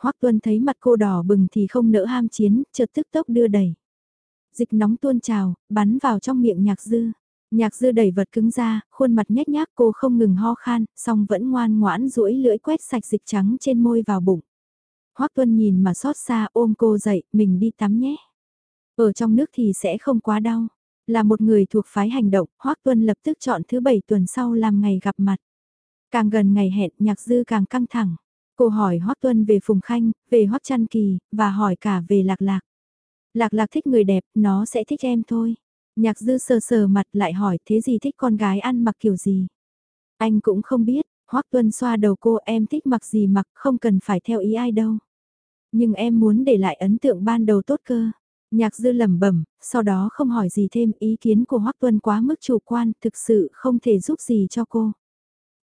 Hoắc Tuân thấy mặt cô đỏ bừng thì không nỡ ham chiến, chợt tức tốc đưa đẩy. Dịch nóng tuôn trào, bắn vào trong miệng nhạc dư. Nhạc dư đẩy vật cứng ra, khuôn mặt nhếch nhác cô không ngừng ho khan, song vẫn ngoan ngoãn duỗi lưỡi quét sạch dịch trắng trên môi vào bụng. Hoắc Tuân nhìn mà xót xa ôm cô dậy, mình đi tắm nhé. Ở trong nước thì sẽ không quá đau. Là một người thuộc phái hành động, Hoắc Tuân lập tức chọn thứ bảy tuần sau làm ngày gặp mặt. Càng gần ngày hẹn, nhạc dư càng căng thẳng. Cô hỏi Hoắc Tuân về Phùng Khanh, về Hoắc Trăn Kỳ, và hỏi cả về Lạc Lạc. Lạc Lạc thích người đẹp, nó sẽ thích em thôi. Nhạc dư sờ sờ mặt lại hỏi thế gì thích con gái ăn mặc kiểu gì. Anh cũng không biết, Hoắc Tuân xoa đầu cô em thích mặc gì mặc không cần phải theo ý ai đâu. Nhưng em muốn để lại ấn tượng ban đầu tốt cơ. Nhạc dư lẩm bẩm, sau đó không hỏi gì thêm ý kiến của Hoắc Tuân quá mức chủ quan, thực sự không thể giúp gì cho cô.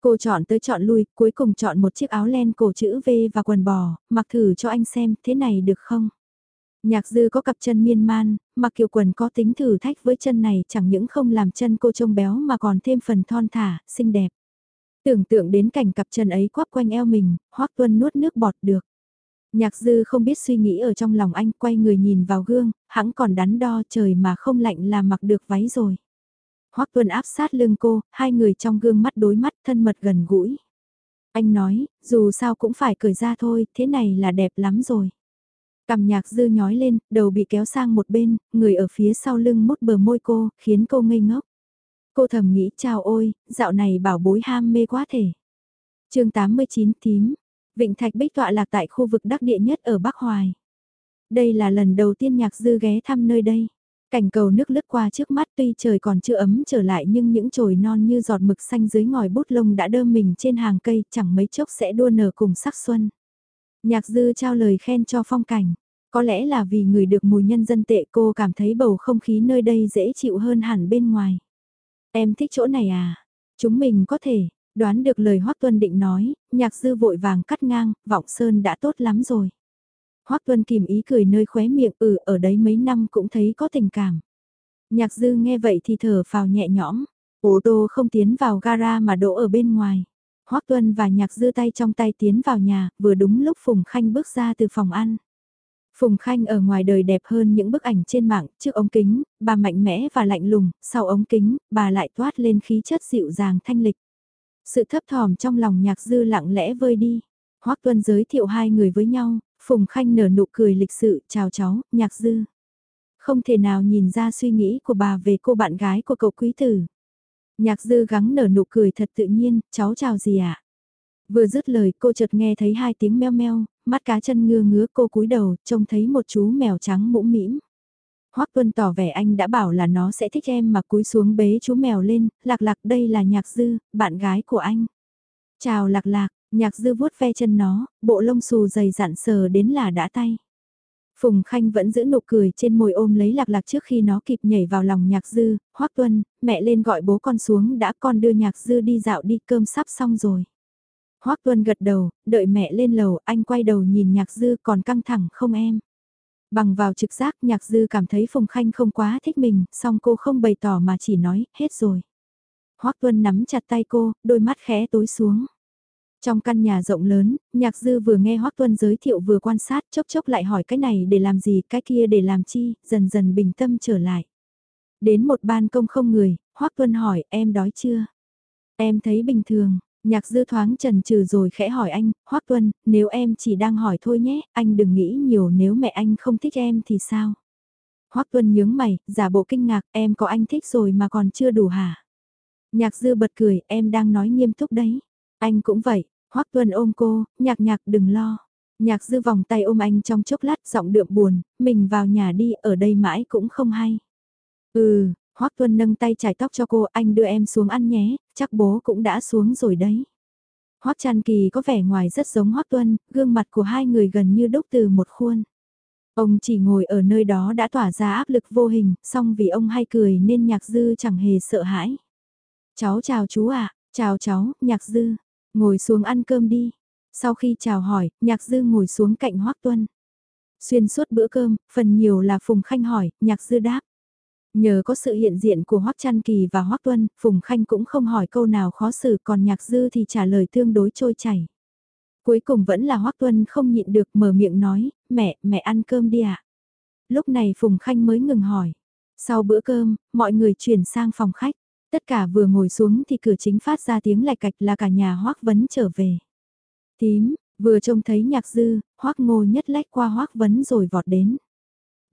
Cô chọn tới chọn lui, cuối cùng chọn một chiếc áo len cổ chữ V và quần bò, mặc thử cho anh xem, thế này được không? Nhạc dư có cặp chân miên man, mặc kiểu quần có tính thử thách với chân này chẳng những không làm chân cô trông béo mà còn thêm phần thon thả, xinh đẹp. Tưởng tượng đến cảnh cặp chân ấy quắp quanh eo mình, Hoắc Tuân nuốt nước bọt được. Nhạc dư không biết suy nghĩ ở trong lòng anh quay người nhìn vào gương, hãng còn đắn đo trời mà không lạnh là mặc được váy rồi. Hoắc Tuân áp sát lưng cô, hai người trong gương mắt đối mắt thân mật gần gũi. Anh nói, dù sao cũng phải cởi ra thôi, thế này là đẹp lắm rồi. Cầm nhạc dư nhói lên, đầu bị kéo sang một bên, người ở phía sau lưng mút bờ môi cô, khiến cô ngây ngốc. Cô thầm nghĩ chào ôi, dạo này bảo bối ham mê quá thể. chương 89 tím, Vịnh Thạch Bích tọa lạc tại khu vực đắc địa nhất ở Bắc Hoài. Đây là lần đầu tiên nhạc dư ghé thăm nơi đây. Cảnh cầu nước lướt qua trước mắt tuy trời còn chưa ấm trở lại nhưng những chồi non như giọt mực xanh dưới ngòi bút lông đã đơm mình trên hàng cây chẳng mấy chốc sẽ đua nở cùng sắc xuân. Nhạc dư trao lời khen cho phong cảnh. Có lẽ là vì người được mùi nhân dân tệ cô cảm thấy bầu không khí nơi đây dễ chịu hơn hẳn bên ngoài. Em thích chỗ này à? Chúng mình có thể, đoán được lời Hoác Tuân định nói, nhạc dư vội vàng cắt ngang, vọng sơn đã tốt lắm rồi. Hoác Tuân kìm ý cười nơi khóe miệng ừ ở đấy mấy năm cũng thấy có tình cảm. Nhạc dư nghe vậy thì thở phào nhẹ nhõm, ô tô không tiến vào gara mà đỗ ở bên ngoài. Hoác Tuân và nhạc dư tay trong tay tiến vào nhà, vừa đúng lúc Phùng Khanh bước ra từ phòng ăn. Phùng Khanh ở ngoài đời đẹp hơn những bức ảnh trên mạng, trước ống kính, bà mạnh mẽ và lạnh lùng, sau ống kính, bà lại toát lên khí chất dịu dàng thanh lịch. Sự thấp thỏm trong lòng nhạc dư lặng lẽ vơi đi. hoắc Tuân giới thiệu hai người với nhau, Phùng Khanh nở nụ cười lịch sự, chào cháu, nhạc dư. Không thể nào nhìn ra suy nghĩ của bà về cô bạn gái của cậu quý tử. Nhạc dư gắng nở nụ cười thật tự nhiên, cháu chào gì ạ? À? Vừa dứt lời cô chợt nghe thấy hai tiếng meo meo, mắt cá chân ngưa ngứa cô cúi đầu, trông thấy một chú mèo trắng mũm mĩm. Hoắc Tuân tỏ vẻ anh đã bảo là nó sẽ thích em mà cúi xuống bế chú mèo lên, lạc lạc đây là nhạc dư, bạn gái của anh. Chào lạc lạc, nhạc dư vuốt ve chân nó, bộ lông xù dày dặn sờ đến là đã tay. Phùng Khanh vẫn giữ nụ cười trên môi ôm lấy lạc lạc trước khi nó kịp nhảy vào lòng nhạc dư, Hoắc Tuân, mẹ lên gọi bố con xuống đã con đưa nhạc dư đi dạo đi cơm sắp xong rồi. Hoắc Tuân gật đầu, đợi mẹ lên lầu, anh quay đầu nhìn nhạc dư còn căng thẳng không em. Bằng vào trực giác nhạc dư cảm thấy Phùng Khanh không quá thích mình, song cô không bày tỏ mà chỉ nói, hết rồi. Hoắc Tuân nắm chặt tay cô, đôi mắt khẽ tối xuống. Trong căn nhà rộng lớn, nhạc dư vừa nghe Hoác Tuân giới thiệu vừa quan sát chốc chốc lại hỏi cái này để làm gì, cái kia để làm chi, dần dần bình tâm trở lại. Đến một ban công không người, Hoác Tuân hỏi em đói chưa? Em thấy bình thường, nhạc dư thoáng trần trừ rồi khẽ hỏi anh, Hoác Tuân, nếu em chỉ đang hỏi thôi nhé, anh đừng nghĩ nhiều nếu mẹ anh không thích em thì sao? Hoác Tuân nhướng mày, giả bộ kinh ngạc, em có anh thích rồi mà còn chưa đủ hả? Nhạc dư bật cười, em đang nói nghiêm túc đấy. Anh cũng vậy, Hoắc Tuân ôm cô, nhạc nhạc đừng lo. Nhạc dư vòng tay ôm anh trong chốc lát giọng đượm buồn, mình vào nhà đi, ở đây mãi cũng không hay. Ừ, Hoắc Tuân nâng tay chải tóc cho cô, anh đưa em xuống ăn nhé, chắc bố cũng đã xuống rồi đấy. Hoắc Trăn Kỳ có vẻ ngoài rất giống Hoắc Tuân, gương mặt của hai người gần như đúc từ một khuôn. Ông chỉ ngồi ở nơi đó đã tỏa ra áp lực vô hình, song vì ông hay cười nên nhạc dư chẳng hề sợ hãi. Cháu chào chú ạ, chào cháu, nhạc dư, ngồi xuống ăn cơm đi. Sau khi chào hỏi, nhạc dư ngồi xuống cạnh Hoắc Tuân. Xuyên suốt bữa cơm, phần nhiều là Phùng Khanh hỏi, nhạc dư đáp. Nhờ có sự hiện diện của Hoắc Trăn Kỳ và Hoắc Tuân, Phùng Khanh cũng không hỏi câu nào khó xử còn nhạc dư thì trả lời tương đối trôi chảy. Cuối cùng vẫn là Hoắc Tuân không nhịn được mở miệng nói, mẹ, mẹ ăn cơm đi ạ. Lúc này Phùng Khanh mới ngừng hỏi. Sau bữa cơm, mọi người chuyển sang phòng khách. Tất cả vừa ngồi xuống thì cửa chính phát ra tiếng lạch cạch là cả nhà Hoắc Vấn trở về. Tím, vừa trông thấy nhạc dư, Hoắc Ngô nhất lách qua Hoắc Vấn rồi vọt đến.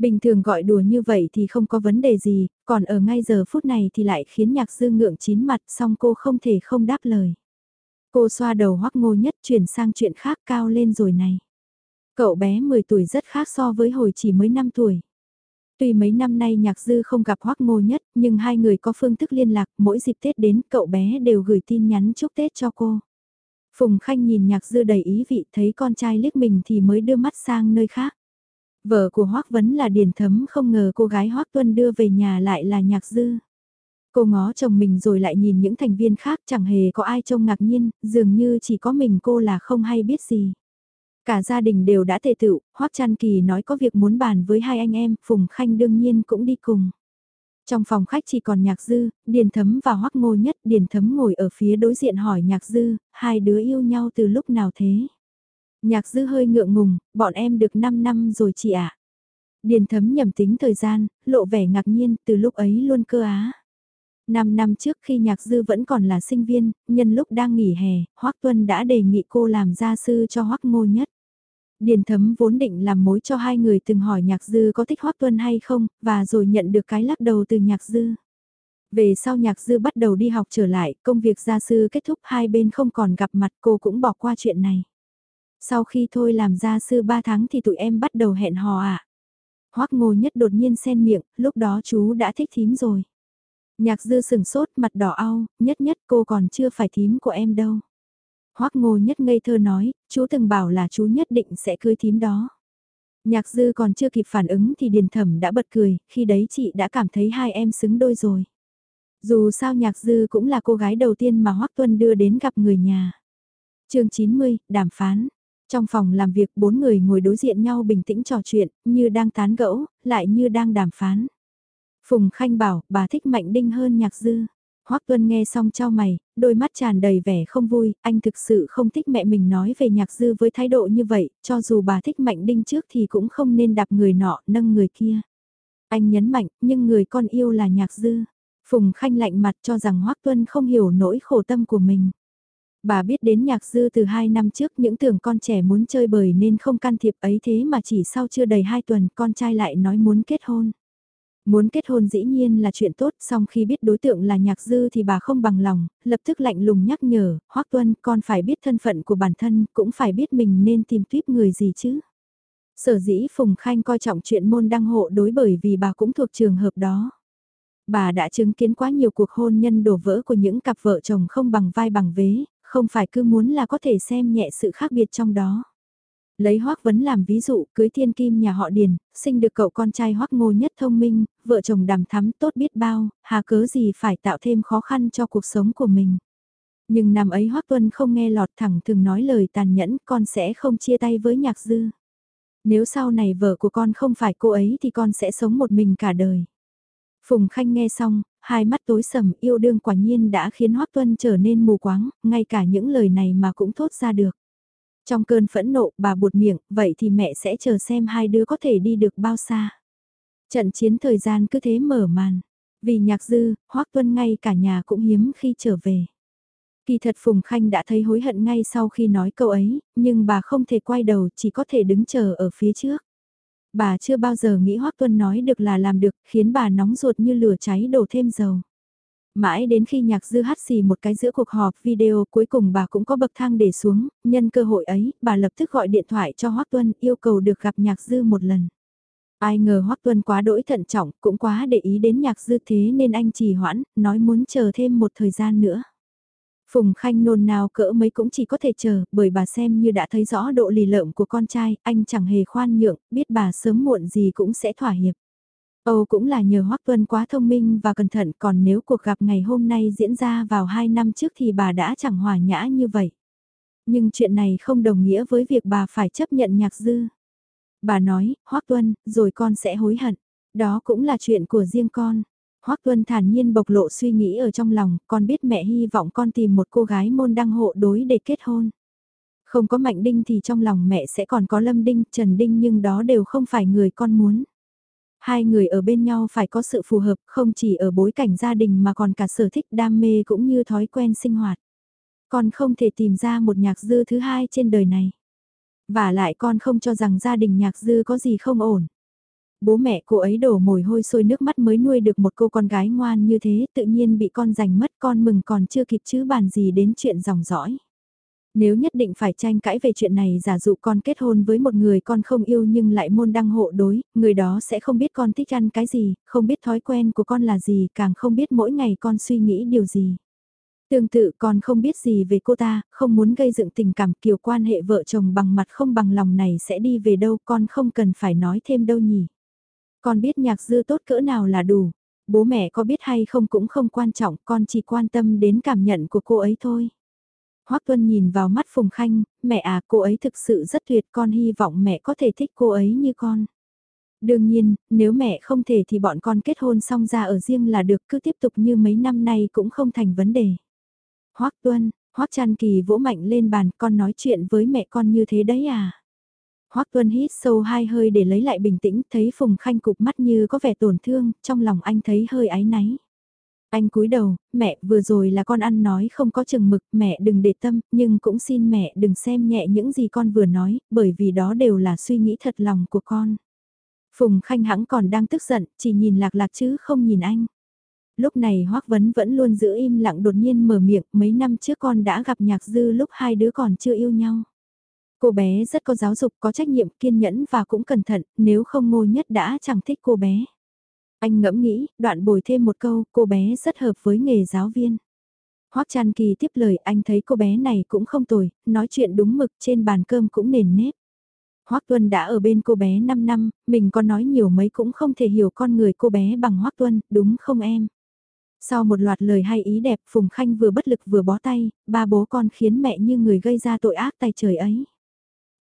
Bình thường gọi đùa như vậy thì không có vấn đề gì, còn ở ngay giờ phút này thì lại khiến nhạc dư ngượng chín mặt xong cô không thể không đáp lời. Cô xoa đầu hoắc ngô nhất chuyển sang chuyện khác cao lên rồi này. Cậu bé 10 tuổi rất khác so với hồi chỉ mới 5 tuổi. Tuy mấy năm nay nhạc dư không gặp hoắc ngô nhất, nhưng hai người có phương thức liên lạc, mỗi dịp Tết đến cậu bé đều gửi tin nhắn chúc Tết cho cô. Phùng Khanh nhìn nhạc dư đầy ý vị thấy con trai liếc mình thì mới đưa mắt sang nơi khác. Vợ của Hoắc Vấn là Điền Thấm không ngờ cô gái Hoắc Tuân đưa về nhà lại là nhạc dư. Cô ngó chồng mình rồi lại nhìn những thành viên khác chẳng hề có ai trông ngạc nhiên, dường như chỉ có mình cô là không hay biết gì. Cả gia đình đều đã tề tựu, Hoắc Trăn Kỳ nói có việc muốn bàn với hai anh em, Phùng Khanh đương nhiên cũng đi cùng. Trong phòng khách chỉ còn Nhạc Dư, Điền Thấm và Hoắc Ngô Nhất, Điền Thấm ngồi ở phía đối diện hỏi Nhạc Dư, hai đứa yêu nhau từ lúc nào thế? Nhạc Dư hơi ngượng ngùng, bọn em được 5 năm rồi chị ạ. Điền Thấm nhầm tính thời gian, lộ vẻ ngạc nhiên, từ lúc ấy luôn cơ á. 5 năm trước khi Nhạc Dư vẫn còn là sinh viên, nhân lúc đang nghỉ hè, Hoắc Tuân đã đề nghị cô làm gia sư cho Hoắc Ngô Nhất. Điền Thấm vốn định làm mối cho hai người từng hỏi Nhạc Dư có thích Hoắc Tuân hay không, và rồi nhận được cái lắc đầu từ Nhạc Dư. Về sau Nhạc Dư bắt đầu đi học trở lại, công việc gia sư kết thúc hai bên không còn gặp mặt cô cũng bỏ qua chuyện này. Sau khi thôi làm gia sư 3 tháng thì tụi em bắt đầu hẹn hò ạ. À. Hoắc Ngô Nhất đột nhiên xen miệng, lúc đó chú đã thích thím rồi. Nhạc dư sừng sốt mặt đỏ au, nhất nhất cô còn chưa phải thím của em đâu. Hoắc ngô nhất ngây thơ nói, chú từng bảo là chú nhất định sẽ cưới thím đó. Nhạc dư còn chưa kịp phản ứng thì điền thẩm đã bật cười, khi đấy chị đã cảm thấy hai em xứng đôi rồi. Dù sao nhạc dư cũng là cô gái đầu tiên mà Hoắc Tuân đưa đến gặp người nhà. chương 90, đàm phán. Trong phòng làm việc bốn người ngồi đối diện nhau bình tĩnh trò chuyện, như đang tán gẫu, lại như đang đàm phán. Phùng Khanh bảo, bà thích Mạnh Đinh hơn nhạc dư. Hoắc Tuân nghe xong cho mày, đôi mắt tràn đầy vẻ không vui, anh thực sự không thích mẹ mình nói về nhạc dư với thái độ như vậy, cho dù bà thích Mạnh Đinh trước thì cũng không nên đạp người nọ, nâng người kia. Anh nhấn mạnh, nhưng người con yêu là nhạc dư. Phùng Khanh lạnh mặt cho rằng Hoắc Tuân không hiểu nỗi khổ tâm của mình. Bà biết đến nhạc dư từ hai năm trước những tưởng con trẻ muốn chơi bời nên không can thiệp ấy thế mà chỉ sau chưa đầy hai tuần con trai lại nói muốn kết hôn. Muốn kết hôn dĩ nhiên là chuyện tốt, song khi biết đối tượng là nhạc dư thì bà không bằng lòng, lập tức lạnh lùng nhắc nhở, Hoắc Tuân con phải biết thân phận của bản thân, cũng phải biết mình nên tìm tuyếp người gì chứ. Sở dĩ Phùng Khanh coi trọng chuyện môn đăng hộ đối bởi vì bà cũng thuộc trường hợp đó. Bà đã chứng kiến quá nhiều cuộc hôn nhân đổ vỡ của những cặp vợ chồng không bằng vai bằng vế, không phải cứ muốn là có thể xem nhẹ sự khác biệt trong đó. Lấy Hoắc Vấn làm ví dụ, cưới thiên kim nhà họ Điền, sinh được cậu con trai Hoắc Ngô nhất thông minh, vợ chồng đàm thắm tốt biết bao, hà cớ gì phải tạo thêm khó khăn cho cuộc sống của mình. Nhưng năm ấy Hoắc Tuân không nghe lọt thẳng thường nói lời tàn nhẫn, con sẽ không chia tay với nhạc dư. Nếu sau này vợ của con không phải cô ấy thì con sẽ sống một mình cả đời. Phùng Khanh nghe xong, Hai mắt tối sầm yêu đương quả nhiên đã khiến Hoác Tuân trở nên mù quáng, ngay cả những lời này mà cũng thốt ra được. Trong cơn phẫn nộ, bà buột miệng, vậy thì mẹ sẽ chờ xem hai đứa có thể đi được bao xa. Trận chiến thời gian cứ thế mở màn. Vì nhạc dư, Hoác Tuân ngay cả nhà cũng hiếm khi trở về. Kỳ thật Phùng Khanh đã thấy hối hận ngay sau khi nói câu ấy, nhưng bà không thể quay đầu, chỉ có thể đứng chờ ở phía trước. Bà chưa bao giờ nghĩ Hoác Tuân nói được là làm được, khiến bà nóng ruột như lửa cháy đổ thêm dầu. Mãi đến khi nhạc dư hát xì một cái giữa cuộc họp video cuối cùng bà cũng có bậc thang để xuống, nhân cơ hội ấy, bà lập tức gọi điện thoại cho Hoác Tuân yêu cầu được gặp nhạc dư một lần. Ai ngờ Hoác Tuân quá đỗi thận trọng, cũng quá để ý đến nhạc dư thế nên anh trì hoãn, nói muốn chờ thêm một thời gian nữa. Phùng Khanh nôn nào cỡ mấy cũng chỉ có thể chờ, bởi bà xem như đã thấy rõ độ lì lợm của con trai, anh chẳng hề khoan nhượng, biết bà sớm muộn gì cũng sẽ thỏa hiệp. Âu cũng là nhờ Hoắc Tuân quá thông minh và cẩn thận còn nếu cuộc gặp ngày hôm nay diễn ra vào 2 năm trước thì bà đã chẳng hòa nhã như vậy. Nhưng chuyện này không đồng nghĩa với việc bà phải chấp nhận nhạc dư. Bà nói, Hoắc Tuân, rồi con sẽ hối hận. Đó cũng là chuyện của riêng con. Hoắc Tuân thản nhiên bộc lộ suy nghĩ ở trong lòng, con biết mẹ hy vọng con tìm một cô gái môn đăng hộ đối để kết hôn. Không có Mạnh Đinh thì trong lòng mẹ sẽ còn có Lâm Đinh, Trần Đinh nhưng đó đều không phải người con muốn. Hai người ở bên nhau phải có sự phù hợp, không chỉ ở bối cảnh gia đình mà còn cả sở thích đam mê cũng như thói quen sinh hoạt. Con không thể tìm ra một nhạc dư thứ hai trên đời này. Và lại con không cho rằng gia đình nhạc dư có gì không ổn. Bố mẹ cô ấy đổ mồi hôi sôi nước mắt mới nuôi được một cô con gái ngoan như thế tự nhiên bị con giành mất con mừng còn chưa kịp chứ bàn gì đến chuyện dòng dõi. Nếu nhất định phải tranh cãi về chuyện này giả dụ con kết hôn với một người con không yêu nhưng lại môn đăng hộ đối, người đó sẽ không biết con thích ăn cái gì, không biết thói quen của con là gì, càng không biết mỗi ngày con suy nghĩ điều gì. Tương tự con không biết gì về cô ta, không muốn gây dựng tình cảm kiểu quan hệ vợ chồng bằng mặt không bằng lòng này sẽ đi về đâu con không cần phải nói thêm đâu nhỉ. Con biết nhạc dư tốt cỡ nào là đủ, bố mẹ có biết hay không cũng không quan trọng, con chỉ quan tâm đến cảm nhận của cô ấy thôi. Hoắc Tuân nhìn vào mắt Phùng Khanh, mẹ à cô ấy thực sự rất tuyệt con hy vọng mẹ có thể thích cô ấy như con. Đương nhiên, nếu mẹ không thể thì bọn con kết hôn xong ra ở riêng là được cứ tiếp tục như mấy năm nay cũng không thành vấn đề. Hoắc Tuân, Hoắc Trăn Kỳ vỗ mạnh lên bàn con nói chuyện với mẹ con như thế đấy à. Hoắc Tuân hít sâu hai hơi để lấy lại bình tĩnh, thấy Phùng Khanh cục mắt như có vẻ tổn thương, trong lòng anh thấy hơi áy náy. Anh cúi đầu, mẹ vừa rồi là con ăn nói không có chừng mực, mẹ đừng để tâm, nhưng cũng xin mẹ đừng xem nhẹ những gì con vừa nói, bởi vì đó đều là suy nghĩ thật lòng của con. Phùng Khanh hãng còn đang tức giận, chỉ nhìn lạc lạc chứ không nhìn anh. Lúc này Hoắc Vấn vẫn luôn giữ im lặng đột nhiên mở miệng, mấy năm trước con đã gặp nhạc dư lúc hai đứa còn chưa yêu nhau. Cô bé rất có giáo dục, có trách nhiệm, kiên nhẫn và cũng cẩn thận, nếu không ngô nhất đã chẳng thích cô bé. Anh ngẫm nghĩ, đoạn bồi thêm một câu, cô bé rất hợp với nghề giáo viên. Hoắc Trăn Kỳ tiếp lời anh thấy cô bé này cũng không tồi, nói chuyện đúng mực trên bàn cơm cũng nền nếp. Hoắc Tuân đã ở bên cô bé 5 năm, mình có nói nhiều mấy cũng không thể hiểu con người cô bé bằng Hoắc Tuân, đúng không em? Sau một loạt lời hay ý đẹp, Phùng Khanh vừa bất lực vừa bó tay, ba bố con khiến mẹ như người gây ra tội ác tay trời ấy.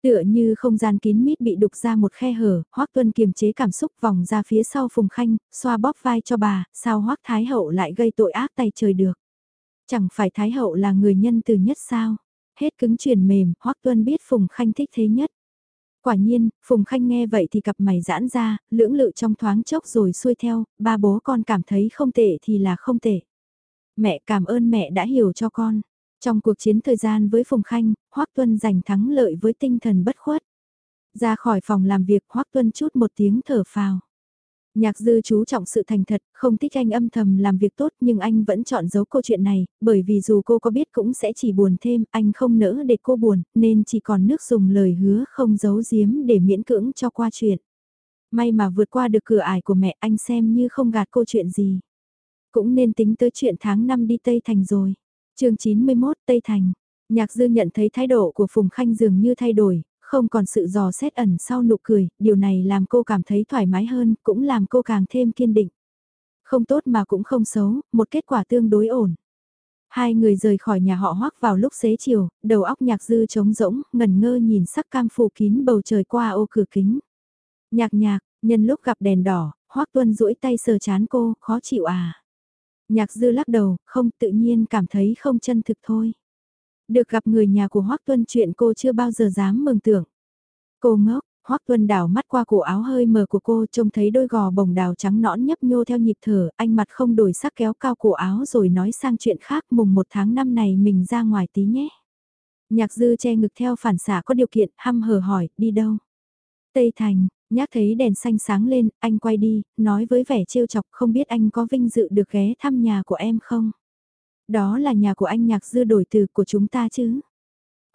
Tựa như không gian kín mít bị đục ra một khe hở, Hoắc Tuân kiềm chế cảm xúc vòng ra phía sau Phùng Khanh, xoa bóp vai cho bà, sao Hoắc Thái Hậu lại gây tội ác tay trời được. Chẳng phải Thái Hậu là người nhân từ nhất sao? Hết cứng chuyển mềm, Hoắc Tuân biết Phùng Khanh thích thế nhất. Quả nhiên, Phùng Khanh nghe vậy thì cặp mày giãn ra, lưỡng lự trong thoáng chốc rồi xuôi theo, ba bố con cảm thấy không tệ thì là không tệ. Mẹ cảm ơn mẹ đã hiểu cho con. Trong cuộc chiến thời gian với Phùng Khanh, Hoắc Tuân giành thắng lợi với tinh thần bất khuất. Ra khỏi phòng làm việc Hoắc Tuân chút một tiếng thở phào. Nhạc dư chú trọng sự thành thật, không thích anh âm thầm làm việc tốt nhưng anh vẫn chọn giấu câu chuyện này, bởi vì dù cô có biết cũng sẽ chỉ buồn thêm, anh không nỡ để cô buồn, nên chỉ còn nước dùng lời hứa không giấu giếm để miễn cưỡng cho qua chuyện. May mà vượt qua được cửa ải của mẹ anh xem như không gạt câu chuyện gì. Cũng nên tính tới chuyện tháng năm đi Tây Thành rồi chương 91 Tây Thành. Nhạc dư nhận thấy thái độ của Phùng Khanh dường như thay đổi, không còn sự dò xét ẩn sau nụ cười, điều này làm cô cảm thấy thoải mái hơn, cũng làm cô càng thêm kiên định. Không tốt mà cũng không xấu, một kết quả tương đối ổn. Hai người rời khỏi nhà họ hoắc vào lúc xế chiều, đầu óc nhạc dư trống rỗng, ngần ngơ nhìn sắc cam phủ kín bầu trời qua ô cửa kính. Nhạc nhạc, nhân lúc gặp đèn đỏ, hoắc tuân duỗi tay sờ chán cô, khó chịu à. Nhạc dư lắc đầu, không tự nhiên cảm thấy không chân thực thôi. Được gặp người nhà của Hoác Tuân chuyện cô chưa bao giờ dám mừng tưởng. Cô ngốc, Hoác Tuân đảo mắt qua cổ áo hơi mờ của cô trông thấy đôi gò bồng đào trắng nõn nhấp nhô theo nhịp thở, anh mặt không đổi sắc kéo cao cổ áo rồi nói sang chuyện khác mùng một tháng năm này mình ra ngoài tí nhé. Nhạc dư che ngực theo phản xả có điều kiện, hăm hờ hỏi, đi đâu? Tây Thành, nhắc thấy đèn xanh sáng lên, anh quay đi, nói với vẻ trêu chọc không biết anh có vinh dự được ghé thăm nhà của em không? Đó là nhà của anh nhạc dư đổi từ của chúng ta chứ?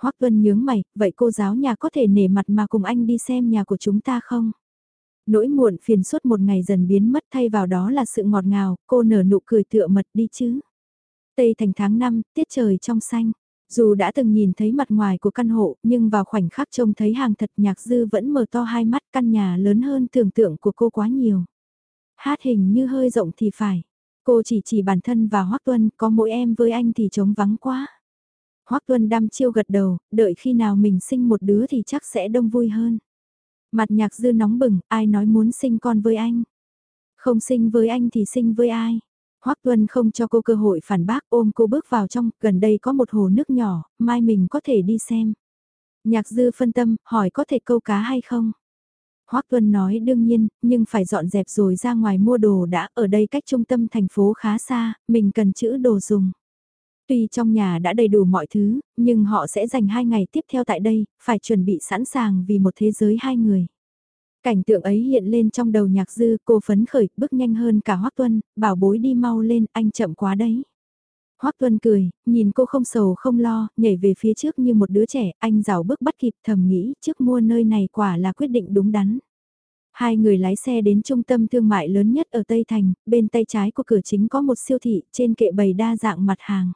Hoắc Vân nhướng mày, vậy cô giáo nhà có thể nể mặt mà cùng anh đi xem nhà của chúng ta không? Nỗi muộn phiền suốt một ngày dần biến mất thay vào đó là sự ngọt ngào, cô nở nụ cười tựa mật đi chứ. Tây thành tháng 5, tiết trời trong xanh. Dù đã từng nhìn thấy mặt ngoài của căn hộ, nhưng vào khoảnh khắc trông thấy hàng thật nhạc dư vẫn mở to hai mắt căn nhà lớn hơn tưởng tượng của cô quá nhiều. Hát hình như hơi rộng thì phải. Cô chỉ chỉ bản thân và Hoắc Tuân, có mỗi em với anh thì trống vắng quá. Hoắc Tuân đăm chiêu gật đầu, đợi khi nào mình sinh một đứa thì chắc sẽ đông vui hơn. Mặt nhạc dư nóng bừng, ai nói muốn sinh con với anh. Không sinh với anh thì sinh với ai. Hoắc Tuân không cho cô cơ hội phản bác ôm cô bước vào trong, gần đây có một hồ nước nhỏ, mai mình có thể đi xem. Nhạc dư phân tâm, hỏi có thể câu cá hay không? Hoắc Tuân nói đương nhiên, nhưng phải dọn dẹp rồi ra ngoài mua đồ đã, ở đây cách trung tâm thành phố khá xa, mình cần chữ đồ dùng. Tuy trong nhà đã đầy đủ mọi thứ, nhưng họ sẽ dành hai ngày tiếp theo tại đây, phải chuẩn bị sẵn sàng vì một thế giới hai người. Cảnh tượng ấy hiện lên trong đầu nhạc dư, cô phấn khởi, bước nhanh hơn cả Hoác Tuân, bảo bối đi mau lên, anh chậm quá đấy. Hoắc Tuân cười, nhìn cô không sầu không lo, nhảy về phía trước như một đứa trẻ, anh rảo bước bắt kịp thầm nghĩ trước mua nơi này quả là quyết định đúng đắn. Hai người lái xe đến trung tâm thương mại lớn nhất ở Tây Thành, bên tay trái của cửa chính có một siêu thị, trên kệ bày đa dạng mặt hàng.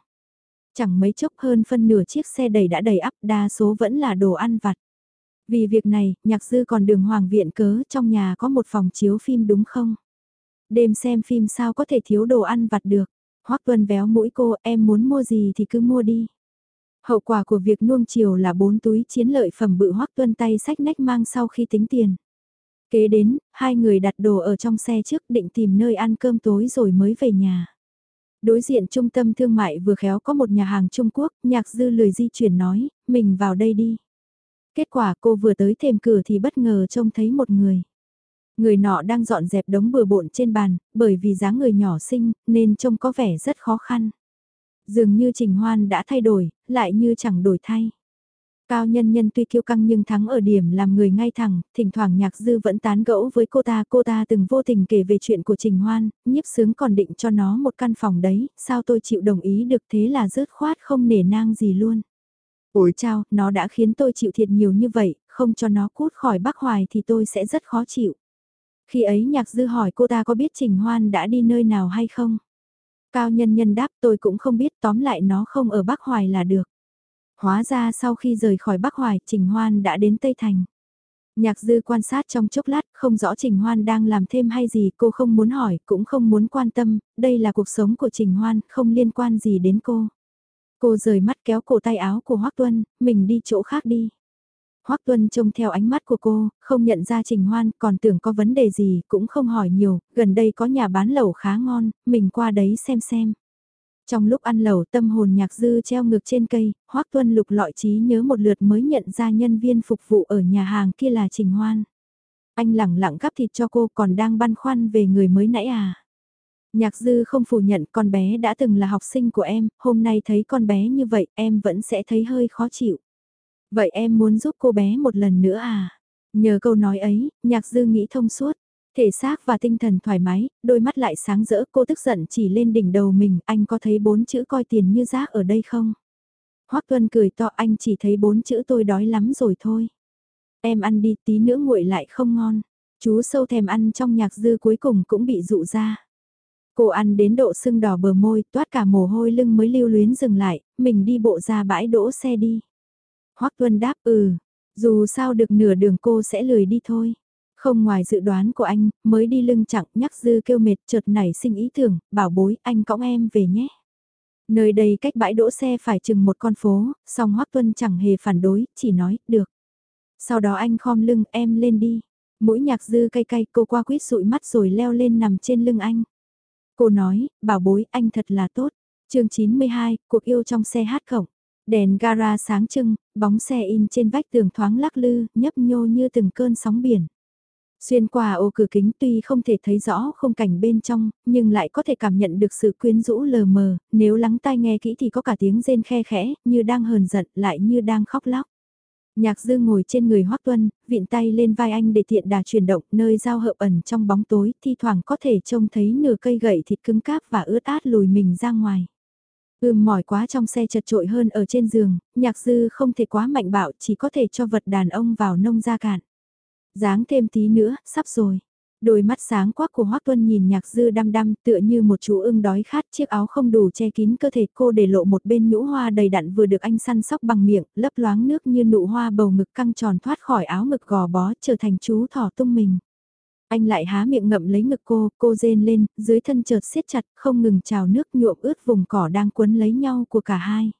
Chẳng mấy chốc hơn phân nửa chiếc xe đầy đã đầy ắp, đa số vẫn là đồ ăn vặt. Vì việc này, nhạc dư còn đường hoàng viện cớ trong nhà có một phòng chiếu phim đúng không? Đêm xem phim sao có thể thiếu đồ ăn vặt được. Hoắc Tuân véo mũi cô, em muốn mua gì thì cứ mua đi. Hậu quả của việc nuông chiều là bốn túi chiến lợi phẩm bự Hoắc Tuân tay sách nách mang sau khi tính tiền. Kế đến, hai người đặt đồ ở trong xe trước định tìm nơi ăn cơm tối rồi mới về nhà. Đối diện trung tâm thương mại vừa khéo có một nhà hàng Trung Quốc, nhạc dư lười di chuyển nói, mình vào đây đi. Kết quả cô vừa tới thềm cửa thì bất ngờ trông thấy một người. Người nọ đang dọn dẹp đống bừa bộn trên bàn, bởi vì dáng người nhỏ xinh, nên trông có vẻ rất khó khăn. Dường như Trình Hoan đã thay đổi, lại như chẳng đổi thay. Cao nhân nhân tuy kiêu căng nhưng thắng ở điểm làm người ngay thẳng, thỉnh thoảng nhạc dư vẫn tán gẫu với cô ta. Cô ta từng vô tình kể về chuyện của Trình Hoan, nhiếp sướng còn định cho nó một căn phòng đấy, sao tôi chịu đồng ý được thế là rớt khoát không nể nang gì luôn. Ôi chao, nó đã khiến tôi chịu thiệt nhiều như vậy, không cho nó cút khỏi Bắc Hoài thì tôi sẽ rất khó chịu. Khi ấy nhạc dư hỏi cô ta có biết Trình Hoan đã đi nơi nào hay không? Cao nhân nhân đáp tôi cũng không biết tóm lại nó không ở Bắc Hoài là được. Hóa ra sau khi rời khỏi Bắc Hoài, Trình Hoan đã đến Tây Thành. Nhạc dư quan sát trong chốc lát, không rõ Trình Hoan đang làm thêm hay gì, cô không muốn hỏi, cũng không muốn quan tâm, đây là cuộc sống của Trình Hoan, không liên quan gì đến cô. Cô rời mắt kéo cổ tay áo của Hoác Tuân, mình đi chỗ khác đi. Hoắc Tuân trông theo ánh mắt của cô, không nhận ra Trình Hoan, còn tưởng có vấn đề gì, cũng không hỏi nhiều, gần đây có nhà bán lẩu khá ngon, mình qua đấy xem xem. Trong lúc ăn lẩu tâm hồn nhạc dư treo ngược trên cây, Hoắc Tuân lục lọi trí nhớ một lượt mới nhận ra nhân viên phục vụ ở nhà hàng kia là Trình Hoan. Anh lẳng lặng gắp thịt cho cô còn đang băn khoăn về người mới nãy à. Nhạc dư không phủ nhận con bé đã từng là học sinh của em, hôm nay thấy con bé như vậy em vẫn sẽ thấy hơi khó chịu. Vậy em muốn giúp cô bé một lần nữa à? Nhờ câu nói ấy, nhạc dư nghĩ thông suốt. Thể xác và tinh thần thoải mái, đôi mắt lại sáng rỡ cô tức giận chỉ lên đỉnh đầu mình, anh có thấy bốn chữ coi tiền như rác ở đây không? Hoắc Tuân cười to anh chỉ thấy bốn chữ tôi đói lắm rồi thôi. Em ăn đi tí nữa nguội lại không ngon. Chú sâu thèm ăn trong nhạc dư cuối cùng cũng bị dụ ra. Cô ăn đến độ sưng đỏ bờ môi, toát cả mồ hôi lưng mới lưu luyến dừng lại, mình đi bộ ra bãi đỗ xe đi. Hoắc Tuân đáp ừ, dù sao được nửa đường cô sẽ lười đi thôi. Không ngoài dự đoán của anh, mới đi lưng chặng nhắc dư kêu mệt chợt nảy sinh ý tưởng, bảo bối anh cõng em về nhé. Nơi đây cách bãi đỗ xe phải chừng một con phố, song Hoắc Tuân chẳng hề phản đối, chỉ nói, được. Sau đó anh khom lưng em lên đi. Mũi nhạc dư cay cay cô qua quýt sụi mắt rồi leo lên nằm trên lưng anh. Cô nói, bảo bối anh thật là tốt. chương 92, cuộc yêu trong xe hát khổng. Đèn gara sáng trưng, bóng xe in trên vách tường thoáng lắc lư, nhấp nhô như từng cơn sóng biển. Xuyên qua ô cửa kính tuy không thể thấy rõ khung cảnh bên trong, nhưng lại có thể cảm nhận được sự quyến rũ lờ mờ, nếu lắng tai nghe kỹ thì có cả tiếng rên khe khẽ, như đang hờn giận, lại như đang khóc lóc. Nhạc dư ngồi trên người Hoác Tuân, vịn tay lên vai anh để tiện đà chuyển động, nơi giao hợp ẩn trong bóng tối, thi thoảng có thể trông thấy nửa cây gậy thịt cứng cáp và ướt át lùi mình ra ngoài. Ưm mỏi quá trong xe chật trội hơn ở trên giường, nhạc dư không thể quá mạnh bạo, chỉ có thể cho vật đàn ông vào nông ra cạn. Dáng thêm tí nữa, sắp rồi. Đôi mắt sáng quắc của Hoác Tuân nhìn nhạc dư đăm đăm tựa như một chú ưng đói khát chiếc áo không đủ che kín cơ thể cô để lộ một bên nhũ hoa đầy đặn vừa được anh săn sóc bằng miệng, lấp loáng nước như nụ hoa bầu ngực căng tròn thoát khỏi áo ngực gò bó trở thành chú thỏ tung mình. Anh lại há miệng ngậm lấy ngực cô, cô rên lên, dưới thân chợt siết chặt, không ngừng trào nước nhuộm ướt vùng cỏ đang quấn lấy nhau của cả hai.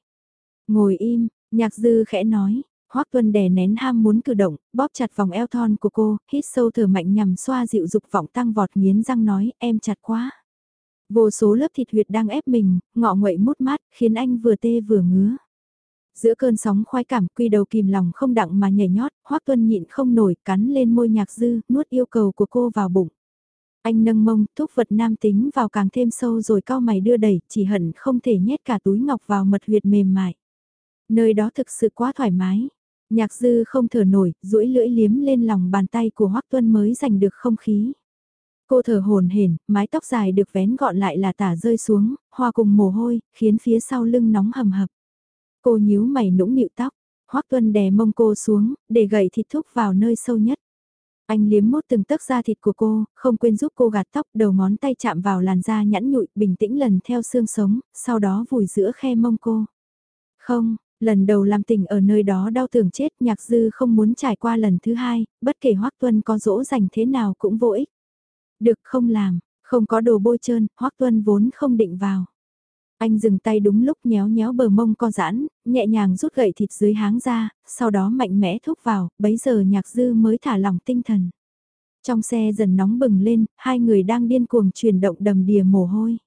Ngồi im, nhạc dư khẽ nói, Hoắc Tuân đè nén ham muốn cử động, bóp chặt vòng eo thon của cô, hít sâu thở mạnh nhằm xoa dịu dục vọng tăng vọt nghiến răng nói, em chặt quá. Vô số lớp thịt huyệt đang ép mình, ngọ nguậy mút mát, khiến anh vừa tê vừa ngứa. Giữa cơn sóng khoái cảm quy đầu kìm lòng không đặng mà nhảy nhót, Hoắc Tuân nhịn không nổi, cắn lên môi nhạc dư, nuốt yêu cầu của cô vào bụng. Anh nâng mông, thúc vật nam tính vào càng thêm sâu rồi cao mày đưa đẩy, chỉ hận không thể nhét cả túi ngọc vào mật huyệt mềm mại. Nơi đó thực sự quá thoải mái. Nhạc dư không thở nổi, duỗi lưỡi liếm lên lòng bàn tay của Hoắc Tuân mới giành được không khí. Cô thở hồn hển, mái tóc dài được vén gọn lại là tả rơi xuống, hoa cùng mồ hôi, khiến phía sau lưng nóng hầm hập. Cô nhíu mày nũng nịu tóc, Hoắc Tuân đè mông cô xuống, để gậy thịt thúc vào nơi sâu nhất. Anh liếm mốt từng tấc da thịt của cô, không quên giúp cô gạt tóc, đầu ngón tay chạm vào làn da nhẵn nhụi, bình tĩnh lần theo xương sống, sau đó vùi giữa khe mông cô. Không, Lần đầu làm tình ở nơi đó đau tưởng chết nhạc dư không muốn trải qua lần thứ hai, bất kể hoắc Tuân có dỗ dành thế nào cũng vô ích. Được không làm, không có đồ bôi trơn, hoắc Tuân vốn không định vào. Anh dừng tay đúng lúc nhéo nhéo bờ mông co giãn, nhẹ nhàng rút gậy thịt dưới háng ra, sau đó mạnh mẽ thúc vào, bấy giờ nhạc dư mới thả lỏng tinh thần. Trong xe dần nóng bừng lên, hai người đang điên cuồng chuyển động đầm đìa mồ hôi.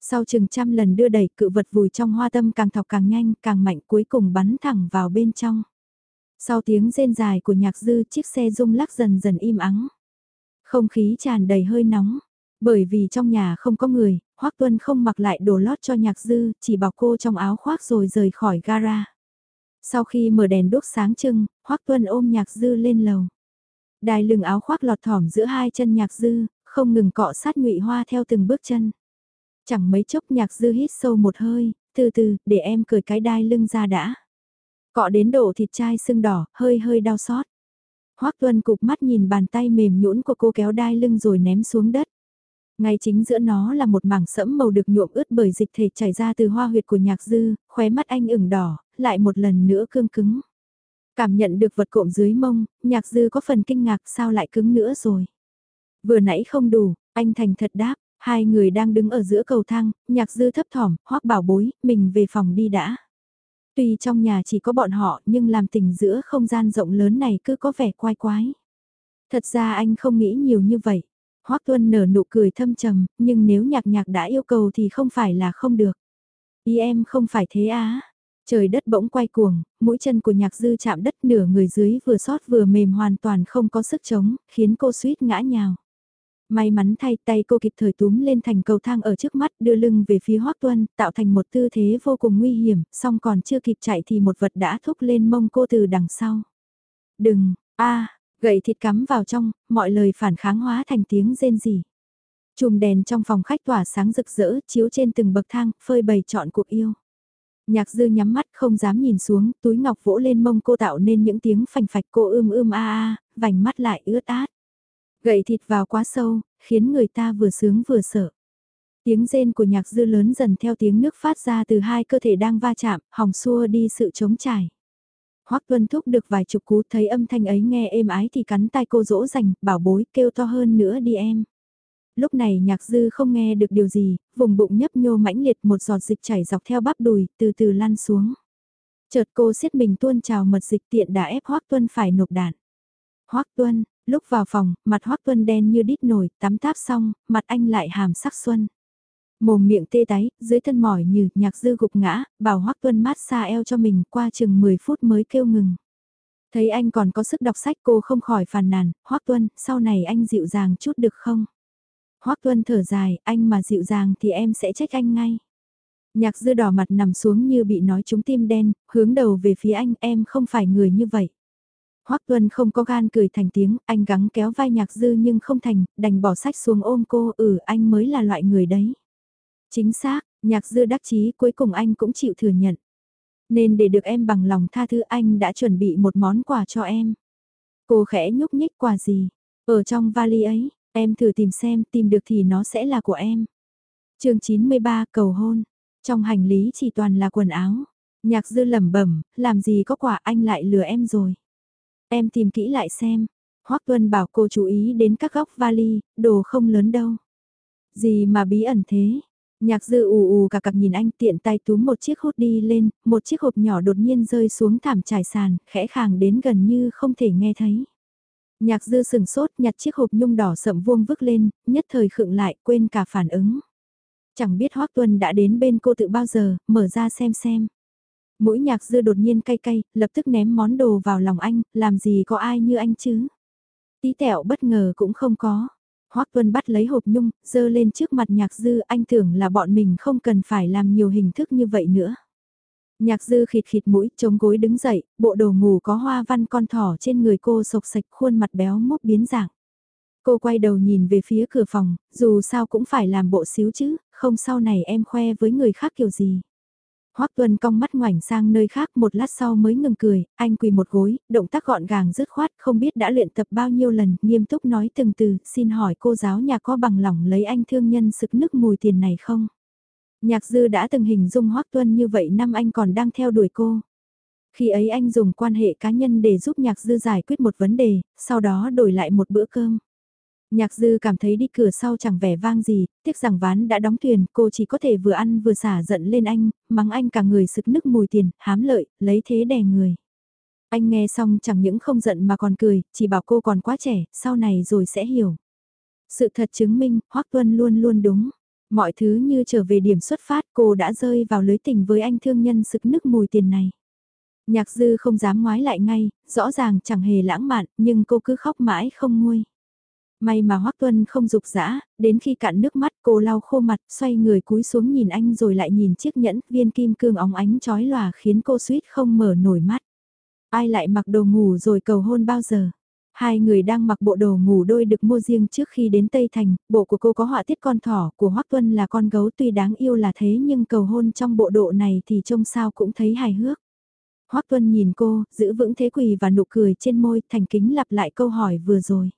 Sau chừng trăm lần đưa đẩy cự vật vùi trong hoa tâm càng thọc càng nhanh, càng mạnh cuối cùng bắn thẳng vào bên trong. Sau tiếng rên dài của nhạc dư chiếc xe rung lắc dần dần im ắng. Không khí tràn đầy hơi nóng. Bởi vì trong nhà không có người, Hoác Tuân không mặc lại đồ lót cho nhạc dư, chỉ bảo cô trong áo khoác rồi rời khỏi gara. Sau khi mở đèn đốt sáng trưng, Hoác Tuân ôm nhạc dư lên lầu. Đài lưng áo khoác lọt thỏm giữa hai chân nhạc dư, không ngừng cọ sát ngụy hoa theo từng bước chân. Chẳng mấy chốc nhạc dư hít sâu một hơi, từ từ, để em cởi cái đai lưng ra đã. Cọ đến độ thịt chai sưng đỏ, hơi hơi đau xót. Hoác Tuân cục mắt nhìn bàn tay mềm nhũn của cô kéo đai lưng rồi ném xuống đất. Ngay chính giữa nó là một mảng sẫm màu được nhuộm ướt bởi dịch thể chảy ra từ hoa huyệt của nhạc dư, khóe mắt anh ửng đỏ, lại một lần nữa cương cứng. Cảm nhận được vật cộm dưới mông, nhạc dư có phần kinh ngạc sao lại cứng nữa rồi. Vừa nãy không đủ, anh thành thật đáp, Hai người đang đứng ở giữa cầu thang, nhạc dư thấp thỏm, hoắc bảo bối, mình về phòng đi đã. Tuy trong nhà chỉ có bọn họ nhưng làm tình giữa không gian rộng lớn này cứ có vẻ quái quái. Thật ra anh không nghĩ nhiều như vậy. Hoắc Tuân nở nụ cười thâm trầm, nhưng nếu nhạc nhạc đã yêu cầu thì không phải là không được. Ý em không phải thế á. Trời đất bỗng quay cuồng, mũi chân của nhạc dư chạm đất nửa người dưới vừa sót vừa mềm hoàn toàn không có sức chống, khiến cô suýt ngã nhào. May mắn thay tay cô kịp thời túm lên thành cầu thang ở trước mắt đưa lưng về phía Hoác Tuân, tạo thành một tư thế vô cùng nguy hiểm, song còn chưa kịp chạy thì một vật đã thúc lên mông cô từ đằng sau. Đừng, a gậy thịt cắm vào trong, mọi lời phản kháng hóa thành tiếng rên rỉ. Chùm đèn trong phòng khách tỏa sáng rực rỡ, chiếu trên từng bậc thang, phơi bày trọn cuộc yêu. Nhạc dư nhắm mắt không dám nhìn xuống, túi ngọc vỗ lên mông cô tạo nên những tiếng phành phạch cô ưm ưm a a, vành mắt lại ướt át. Gậy thịt vào quá sâu, khiến người ta vừa sướng vừa sợ. Tiếng rên của nhạc dư lớn dần theo tiếng nước phát ra từ hai cơ thể đang va chạm, hòng xua đi sự chống trải. Hoắc Tuân thúc được vài chục cú thấy âm thanh ấy nghe êm ái thì cắn tai cô dỗ dành, bảo bối kêu to hơn nữa đi em. Lúc này nhạc dư không nghe được điều gì, vùng bụng nhấp nhô mãnh liệt một giọt dịch chảy dọc theo bắp đùi, từ từ lăn xuống. Chợt cô siết mình tuôn trào mật dịch tiện đã ép Hoắc Tuân phải nộp đạn. Hoắc Tuân, Lúc vào phòng, mặt Hoắc Tuân đen như đít nổi, tắm táp xong, mặt anh lại hàm sắc xuân. Mồm miệng tê tái, dưới thân mỏi như nhạc dư gục ngã, bảo Hoắc Tuân mát xa eo cho mình qua chừng 10 phút mới kêu ngừng. Thấy anh còn có sức đọc sách cô không khỏi phàn nàn, Hoắc Tuân, sau này anh dịu dàng chút được không? Hoắc Tuân thở dài, anh mà dịu dàng thì em sẽ trách anh ngay. Nhạc dư đỏ mặt nằm xuống như bị nói trúng tim đen, hướng đầu về phía anh, em không phải người như vậy. Hoắc Tuân không có gan cười thành tiếng, anh gắng kéo vai nhạc dư nhưng không thành, đành bỏ sách xuống ôm cô, ừ anh mới là loại người đấy. Chính xác, nhạc dư đắc chí cuối cùng anh cũng chịu thừa nhận. Nên để được em bằng lòng tha thứ anh đã chuẩn bị một món quà cho em. Cô khẽ nhúc nhích quà gì? Ở trong vali ấy, em thử tìm xem, tìm được thì nó sẽ là của em. chương 93 cầu hôn. Trong hành lý chỉ toàn là quần áo. Nhạc dư lẩm bẩm, làm gì có quả anh lại lừa em rồi. Em tìm kỹ lại xem. Hoắc Tuân bảo cô chú ý đến các góc vali, đồ không lớn đâu. Gì mà bí ẩn thế? Nhạc dư ù ù cả cặp nhìn anh tiện tay túm một chiếc hút đi lên, một chiếc hộp nhỏ đột nhiên rơi xuống thảm trải sàn, khẽ khàng đến gần như không thể nghe thấy. Nhạc dư sừng sốt nhặt chiếc hộp nhung đỏ sậm vuông vức lên, nhất thời khựng lại quên cả phản ứng. Chẳng biết Hoác Tuân đã đến bên cô tự bao giờ, mở ra xem xem. Mũi nhạc dư đột nhiên cay cay, lập tức ném món đồ vào lòng anh, làm gì có ai như anh chứ. Tí tẹo bất ngờ cũng không có. Hoác Tuân bắt lấy hộp nhung, dơ lên trước mặt nhạc dư, anh tưởng là bọn mình không cần phải làm nhiều hình thức như vậy nữa. Nhạc dư khịt khịt mũi, chống gối đứng dậy, bộ đồ ngủ có hoa văn con thỏ trên người cô sộc sạch khuôn mặt béo mốc biến dạng. Cô quay đầu nhìn về phía cửa phòng, dù sao cũng phải làm bộ xíu chứ, không sau này em khoe với người khác kiểu gì. Hoắc Tuân cong mắt ngoảnh sang nơi khác một lát sau mới ngừng cười, anh quỳ một gối, động tác gọn gàng dứt khoát, không biết đã luyện tập bao nhiêu lần, nghiêm túc nói từng từ, xin hỏi cô giáo nhà có bằng lòng lấy anh thương nhân sực nước mùi tiền này không? Nhạc dư đã từng hình dung Hoắc Tuân như vậy năm anh còn đang theo đuổi cô. Khi ấy anh dùng quan hệ cá nhân để giúp nhạc dư giải quyết một vấn đề, sau đó đổi lại một bữa cơm. Nhạc dư cảm thấy đi cửa sau chẳng vẻ vang gì, tiếc rằng ván đã đóng thuyền, cô chỉ có thể vừa ăn vừa xả giận lên anh, mắng anh cả người sực nức mùi tiền, hám lợi, lấy thế đè người. Anh nghe xong chẳng những không giận mà còn cười, chỉ bảo cô còn quá trẻ, sau này rồi sẽ hiểu. Sự thật chứng minh, Hoác Tuân luôn luôn đúng. Mọi thứ như trở về điểm xuất phát cô đã rơi vào lưới tình với anh thương nhân sực nức mùi tiền này. Nhạc dư không dám ngoái lại ngay, rõ ràng chẳng hề lãng mạn, nhưng cô cứ khóc mãi không nguôi. May mà Hoắc Tuân không dục dã, đến khi cạn nước mắt cô lau khô mặt, xoay người cúi xuống nhìn anh rồi lại nhìn chiếc nhẫn viên kim cương óng ánh chói lòa khiến cô suýt không mở nổi mắt. Ai lại mặc đồ ngủ rồi cầu hôn bao giờ? Hai người đang mặc bộ đồ ngủ đôi được mua riêng trước khi đến Tây Thành, bộ của cô có họa tiết con thỏ, của Hoắc Tuân là con gấu tuy đáng yêu là thế nhưng cầu hôn trong bộ độ này thì trông sao cũng thấy hài hước. Hoắc Tuân nhìn cô, giữ vững thế quỳ và nụ cười trên môi, thành kính lặp lại câu hỏi vừa rồi.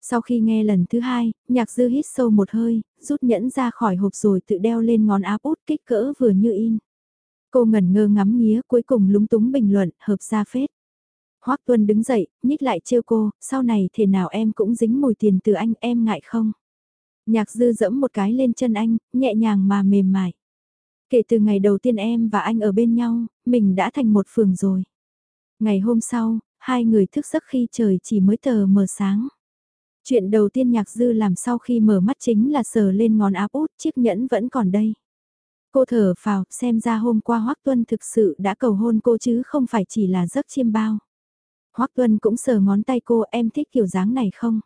Sau khi nghe lần thứ hai, nhạc dư hít sâu một hơi, rút nhẫn ra khỏi hộp rồi tự đeo lên ngón áp út kích cỡ vừa như in. Cô ngẩn ngơ ngắm nghía cuối cùng lúng túng bình luận, hợp ra phết. Hoác Tuân đứng dậy, nhích lại trêu cô, sau này thế nào em cũng dính mùi tiền từ anh, em ngại không? Nhạc dư dẫm một cái lên chân anh, nhẹ nhàng mà mềm mại. Kể từ ngày đầu tiên em và anh ở bên nhau, mình đã thành một phường rồi. Ngày hôm sau, hai người thức giấc khi trời chỉ mới tờ mờ sáng. Chuyện đầu tiên nhạc dư làm sau khi mở mắt chính là sờ lên ngón áp út chiếc nhẫn vẫn còn đây. Cô thở phào, xem ra hôm qua Hoác Tuân thực sự đã cầu hôn cô chứ không phải chỉ là giấc chiêm bao. Hoác Tuân cũng sờ ngón tay cô em thích kiểu dáng này không?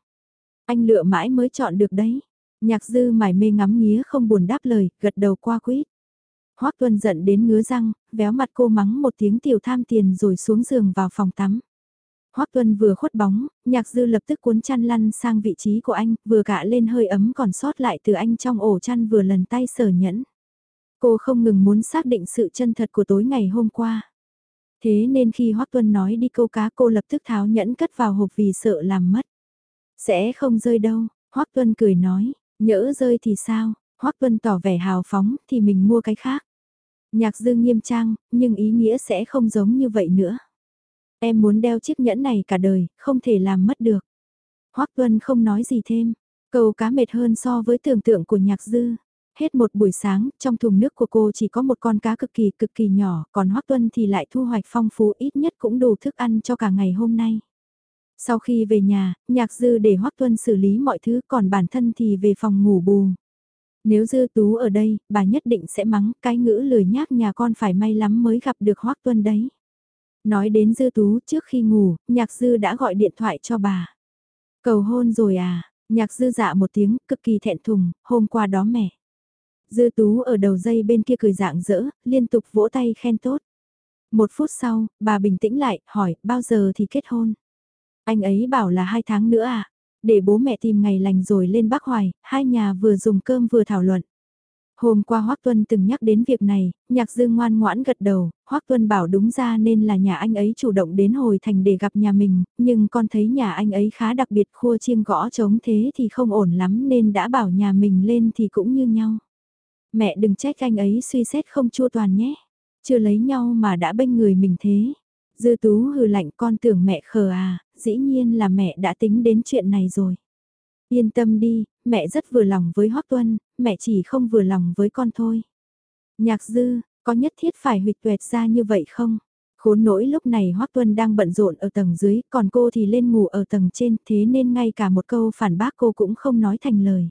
Anh lựa mãi mới chọn được đấy. Nhạc dư mải mê ngắm nghía không buồn đáp lời, gật đầu qua quýt. Hoác Tuân giận đến ngứa răng, véo mặt cô mắng một tiếng tiểu tham tiền rồi xuống giường vào phòng tắm. Hoắc Tuân vừa khuất bóng, nhạc dư lập tức cuốn chăn lăn sang vị trí của anh, vừa gạ lên hơi ấm còn sót lại từ anh trong ổ chăn vừa lần tay sở nhẫn. Cô không ngừng muốn xác định sự chân thật của tối ngày hôm qua. Thế nên khi Hoắc Tuân nói đi câu cá cô lập tức tháo nhẫn cất vào hộp vì sợ làm mất. Sẽ không rơi đâu, Hoắc Tuân cười nói, nhỡ rơi thì sao, Hoắc Tuân tỏ vẻ hào phóng thì mình mua cái khác. Nhạc dư nghiêm trang, nhưng ý nghĩa sẽ không giống như vậy nữa. Em muốn đeo chiếc nhẫn này cả đời, không thể làm mất được. Hoắc Tuân không nói gì thêm, câu cá mệt hơn so với tưởng tượng của nhạc dư. Hết một buổi sáng, trong thùng nước của cô chỉ có một con cá cực kỳ cực kỳ nhỏ, còn Hoắc Tuân thì lại thu hoạch phong phú ít nhất cũng đủ thức ăn cho cả ngày hôm nay. Sau khi về nhà, nhạc dư để Hoắc Tuân xử lý mọi thứ còn bản thân thì về phòng ngủ bù. Nếu dư tú ở đây, bà nhất định sẽ mắng cái ngữ lười nhác nhà con phải may lắm mới gặp được Hoắc Tuân đấy. Nói đến dư tú trước khi ngủ, nhạc dư đã gọi điện thoại cho bà. Cầu hôn rồi à, nhạc dư dạ một tiếng, cực kỳ thẹn thùng, hôm qua đó mẹ. Dư tú ở đầu dây bên kia cười dạng dỡ, liên tục vỗ tay khen tốt. Một phút sau, bà bình tĩnh lại, hỏi, bao giờ thì kết hôn? Anh ấy bảo là hai tháng nữa à? Để bố mẹ tìm ngày lành rồi lên Bắc Hoài, hai nhà vừa dùng cơm vừa thảo luận. Hôm qua Hoắc Tuân từng nhắc đến việc này, nhạc dư ngoan ngoãn gật đầu, Hoắc Tuân bảo đúng ra nên là nhà anh ấy chủ động đến hồi thành để gặp nhà mình, nhưng con thấy nhà anh ấy khá đặc biệt khua chiêng gõ trống thế thì không ổn lắm nên đã bảo nhà mình lên thì cũng như nhau. Mẹ đừng trách anh ấy suy xét không chua toàn nhé, chưa lấy nhau mà đã bênh người mình thế. Dư tú hừ lạnh con tưởng mẹ khờ à, dĩ nhiên là mẹ đã tính đến chuyện này rồi. Yên tâm đi, mẹ rất vừa lòng với Hoắc Tuân, mẹ chỉ không vừa lòng với con thôi. Nhạc dư, có nhất thiết phải huyệt tuệt ra như vậy không? Khốn nỗi lúc này Hoắc Tuân đang bận rộn ở tầng dưới, còn cô thì lên ngủ ở tầng trên, thế nên ngay cả một câu phản bác cô cũng không nói thành lời.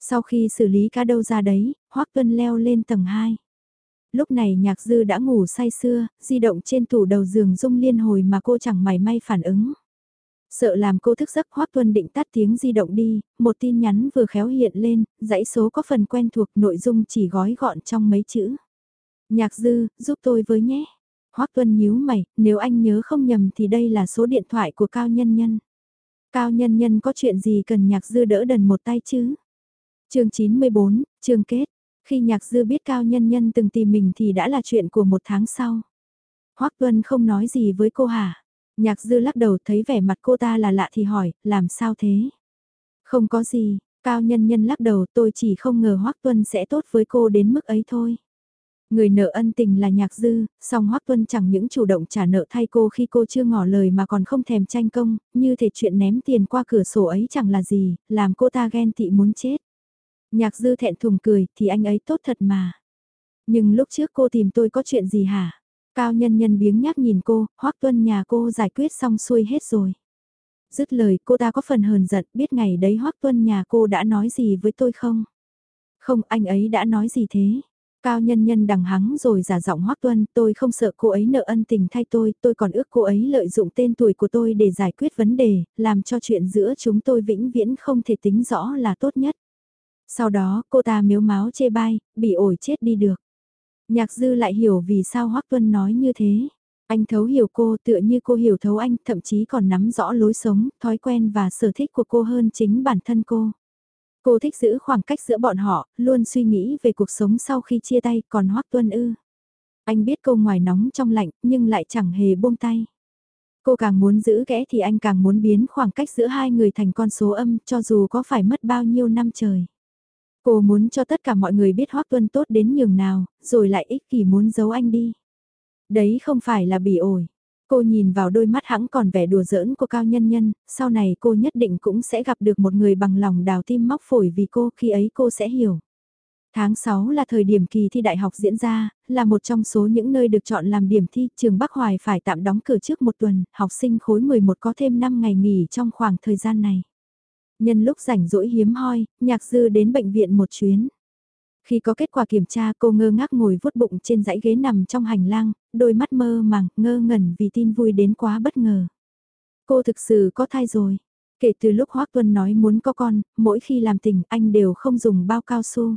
Sau khi xử lý cá đâu ra đấy, Hoắc Tuân leo lên tầng 2. Lúc này nhạc dư đã ngủ say sưa, di động trên tủ đầu giường rung liên hồi mà cô chẳng mảy may phản ứng. Sợ làm cô thức giấc Hoác Tuân định tắt tiếng di động đi, một tin nhắn vừa khéo hiện lên, dãy số có phần quen thuộc nội dung chỉ gói gọn trong mấy chữ. Nhạc dư, giúp tôi với nhé. Hoác Tuân nhíu mày, nếu anh nhớ không nhầm thì đây là số điện thoại của Cao Nhân Nhân. Cao Nhân Nhân có chuyện gì cần nhạc dư đỡ đần một tay chứ? chương 94, chương kết. Khi nhạc dư biết Cao Nhân Nhân từng tìm mình thì đã là chuyện của một tháng sau. Hoác Tuân không nói gì với cô hả? Nhạc dư lắc đầu thấy vẻ mặt cô ta là lạ thì hỏi, làm sao thế? Không có gì, Cao Nhân Nhân lắc đầu tôi chỉ không ngờ Hoác Tuân sẽ tốt với cô đến mức ấy thôi. Người nợ ân tình là nhạc dư, song Hoác Tuân chẳng những chủ động trả nợ thay cô khi cô chưa ngỏ lời mà còn không thèm tranh công, như thể chuyện ném tiền qua cửa sổ ấy chẳng là gì, làm cô ta ghen tị muốn chết. Nhạc dư thẹn thùng cười, thì anh ấy tốt thật mà. Nhưng lúc trước cô tìm tôi có chuyện gì hả? Cao nhân nhân biếng nhác nhìn cô, hoắc tuân nhà cô giải quyết xong xuôi hết rồi. Dứt lời cô ta có phần hờn giận biết ngày đấy hoắc tuân nhà cô đã nói gì với tôi không? Không anh ấy đã nói gì thế? Cao nhân nhân đằng hắng rồi giả giọng hoắc tuân tôi không sợ cô ấy nợ ân tình thay tôi, tôi còn ước cô ấy lợi dụng tên tuổi của tôi để giải quyết vấn đề, làm cho chuyện giữa chúng tôi vĩnh viễn không thể tính rõ là tốt nhất. Sau đó cô ta miếu máu chê bai, bị ổi chết đi được. Nhạc dư lại hiểu vì sao Hoác Tuân nói như thế. Anh thấu hiểu cô tựa như cô hiểu thấu anh, thậm chí còn nắm rõ lối sống, thói quen và sở thích của cô hơn chính bản thân cô. Cô thích giữ khoảng cách giữa bọn họ, luôn suy nghĩ về cuộc sống sau khi chia tay, còn Hoác Tuân ư. Anh biết cô ngoài nóng trong lạnh, nhưng lại chẳng hề buông tay. Cô càng muốn giữ kẽ thì anh càng muốn biến khoảng cách giữa hai người thành con số âm, cho dù có phải mất bao nhiêu năm trời. Cô muốn cho tất cả mọi người biết Hoác Tuân tốt đến nhường nào, rồi lại ích kỷ muốn giấu anh đi. Đấy không phải là bỉ ổi. Cô nhìn vào đôi mắt hãng còn vẻ đùa giỡn của Cao Nhân Nhân, sau này cô nhất định cũng sẽ gặp được một người bằng lòng đào tim móc phổi vì cô, khi ấy cô sẽ hiểu. Tháng 6 là thời điểm kỳ thi đại học diễn ra, là một trong số những nơi được chọn làm điểm thi, trường Bắc Hoài phải tạm đóng cửa trước một tuần, học sinh khối 11 có thêm 5 ngày nghỉ trong khoảng thời gian này. Nhân lúc rảnh rỗi hiếm hoi, nhạc dư đến bệnh viện một chuyến. Khi có kết quả kiểm tra cô ngơ ngác ngồi vuốt bụng trên dãy ghế nằm trong hành lang, đôi mắt mơ màng, ngơ ngẩn vì tin vui đến quá bất ngờ. Cô thực sự có thai rồi. Kể từ lúc Hoác Tuân nói muốn có con, mỗi khi làm tình anh đều không dùng bao cao su.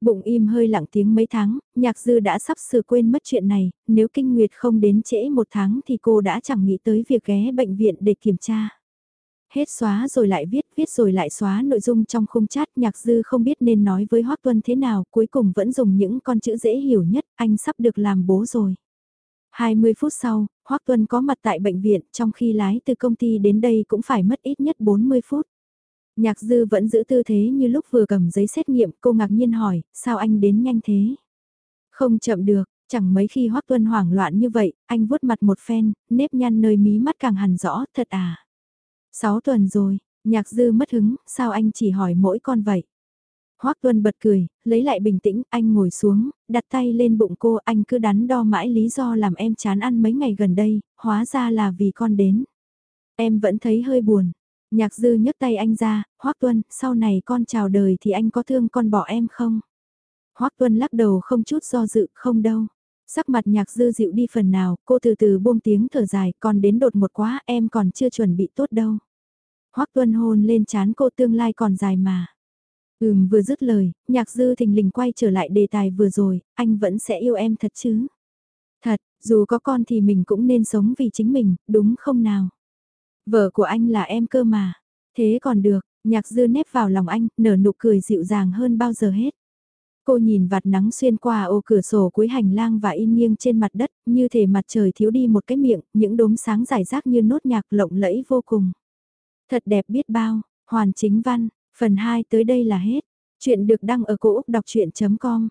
Bụng im hơi lặng tiếng mấy tháng, nhạc dư đã sắp sửa quên mất chuyện này, nếu kinh nguyệt không đến trễ một tháng thì cô đã chẳng nghĩ tới việc ghé bệnh viện để kiểm tra. Hết xóa rồi lại viết, viết rồi lại xóa nội dung trong khung chat nhạc dư không biết nên nói với Hoác Tuân thế nào, cuối cùng vẫn dùng những con chữ dễ hiểu nhất, anh sắp được làm bố rồi. 20 phút sau, Hoác Tuân có mặt tại bệnh viện, trong khi lái từ công ty đến đây cũng phải mất ít nhất 40 phút. Nhạc dư vẫn giữ tư thế như lúc vừa cầm giấy xét nghiệm, cô ngạc nhiên hỏi, sao anh đến nhanh thế? Không chậm được, chẳng mấy khi Hoác Tuân hoảng loạn như vậy, anh vuốt mặt một phen, nếp nhăn nơi mí mắt càng hẳn rõ, thật à? Sáu tuần rồi, nhạc dư mất hứng, sao anh chỉ hỏi mỗi con vậy? Hoác Tuân bật cười, lấy lại bình tĩnh, anh ngồi xuống, đặt tay lên bụng cô, anh cứ đắn đo mãi lý do làm em chán ăn mấy ngày gần đây, hóa ra là vì con đến. Em vẫn thấy hơi buồn. Nhạc dư nhấc tay anh ra, Hoác Tuân, sau này con chào đời thì anh có thương con bỏ em không? Hoác Tuân lắc đầu không chút do dự, không đâu. Sắc mặt nhạc dư dịu đi phần nào, cô từ từ buông tiếng thở dài, còn đến đột một quá, em còn chưa chuẩn bị tốt đâu. Hoác Tuân hôn lên chán cô tương lai còn dài mà. Ừm vừa dứt lời, nhạc dư thình lình quay trở lại đề tài vừa rồi, anh vẫn sẽ yêu em thật chứ? Thật, dù có con thì mình cũng nên sống vì chính mình, đúng không nào? Vợ của anh là em cơ mà. Thế còn được, nhạc dư nếp vào lòng anh, nở nụ cười dịu dàng hơn bao giờ hết. Cô nhìn vạt nắng xuyên qua ô cửa sổ cuối hành lang và in nghiêng trên mặt đất, như thể mặt trời thiếu đi một cái miệng, những đốm sáng rải rác như nốt nhạc lộng lẫy vô cùng. Thật đẹp biết bao, hoàn chính văn, phần 2 tới đây là hết. Chuyện được đăng ở cổ Úc đọc chuyện.com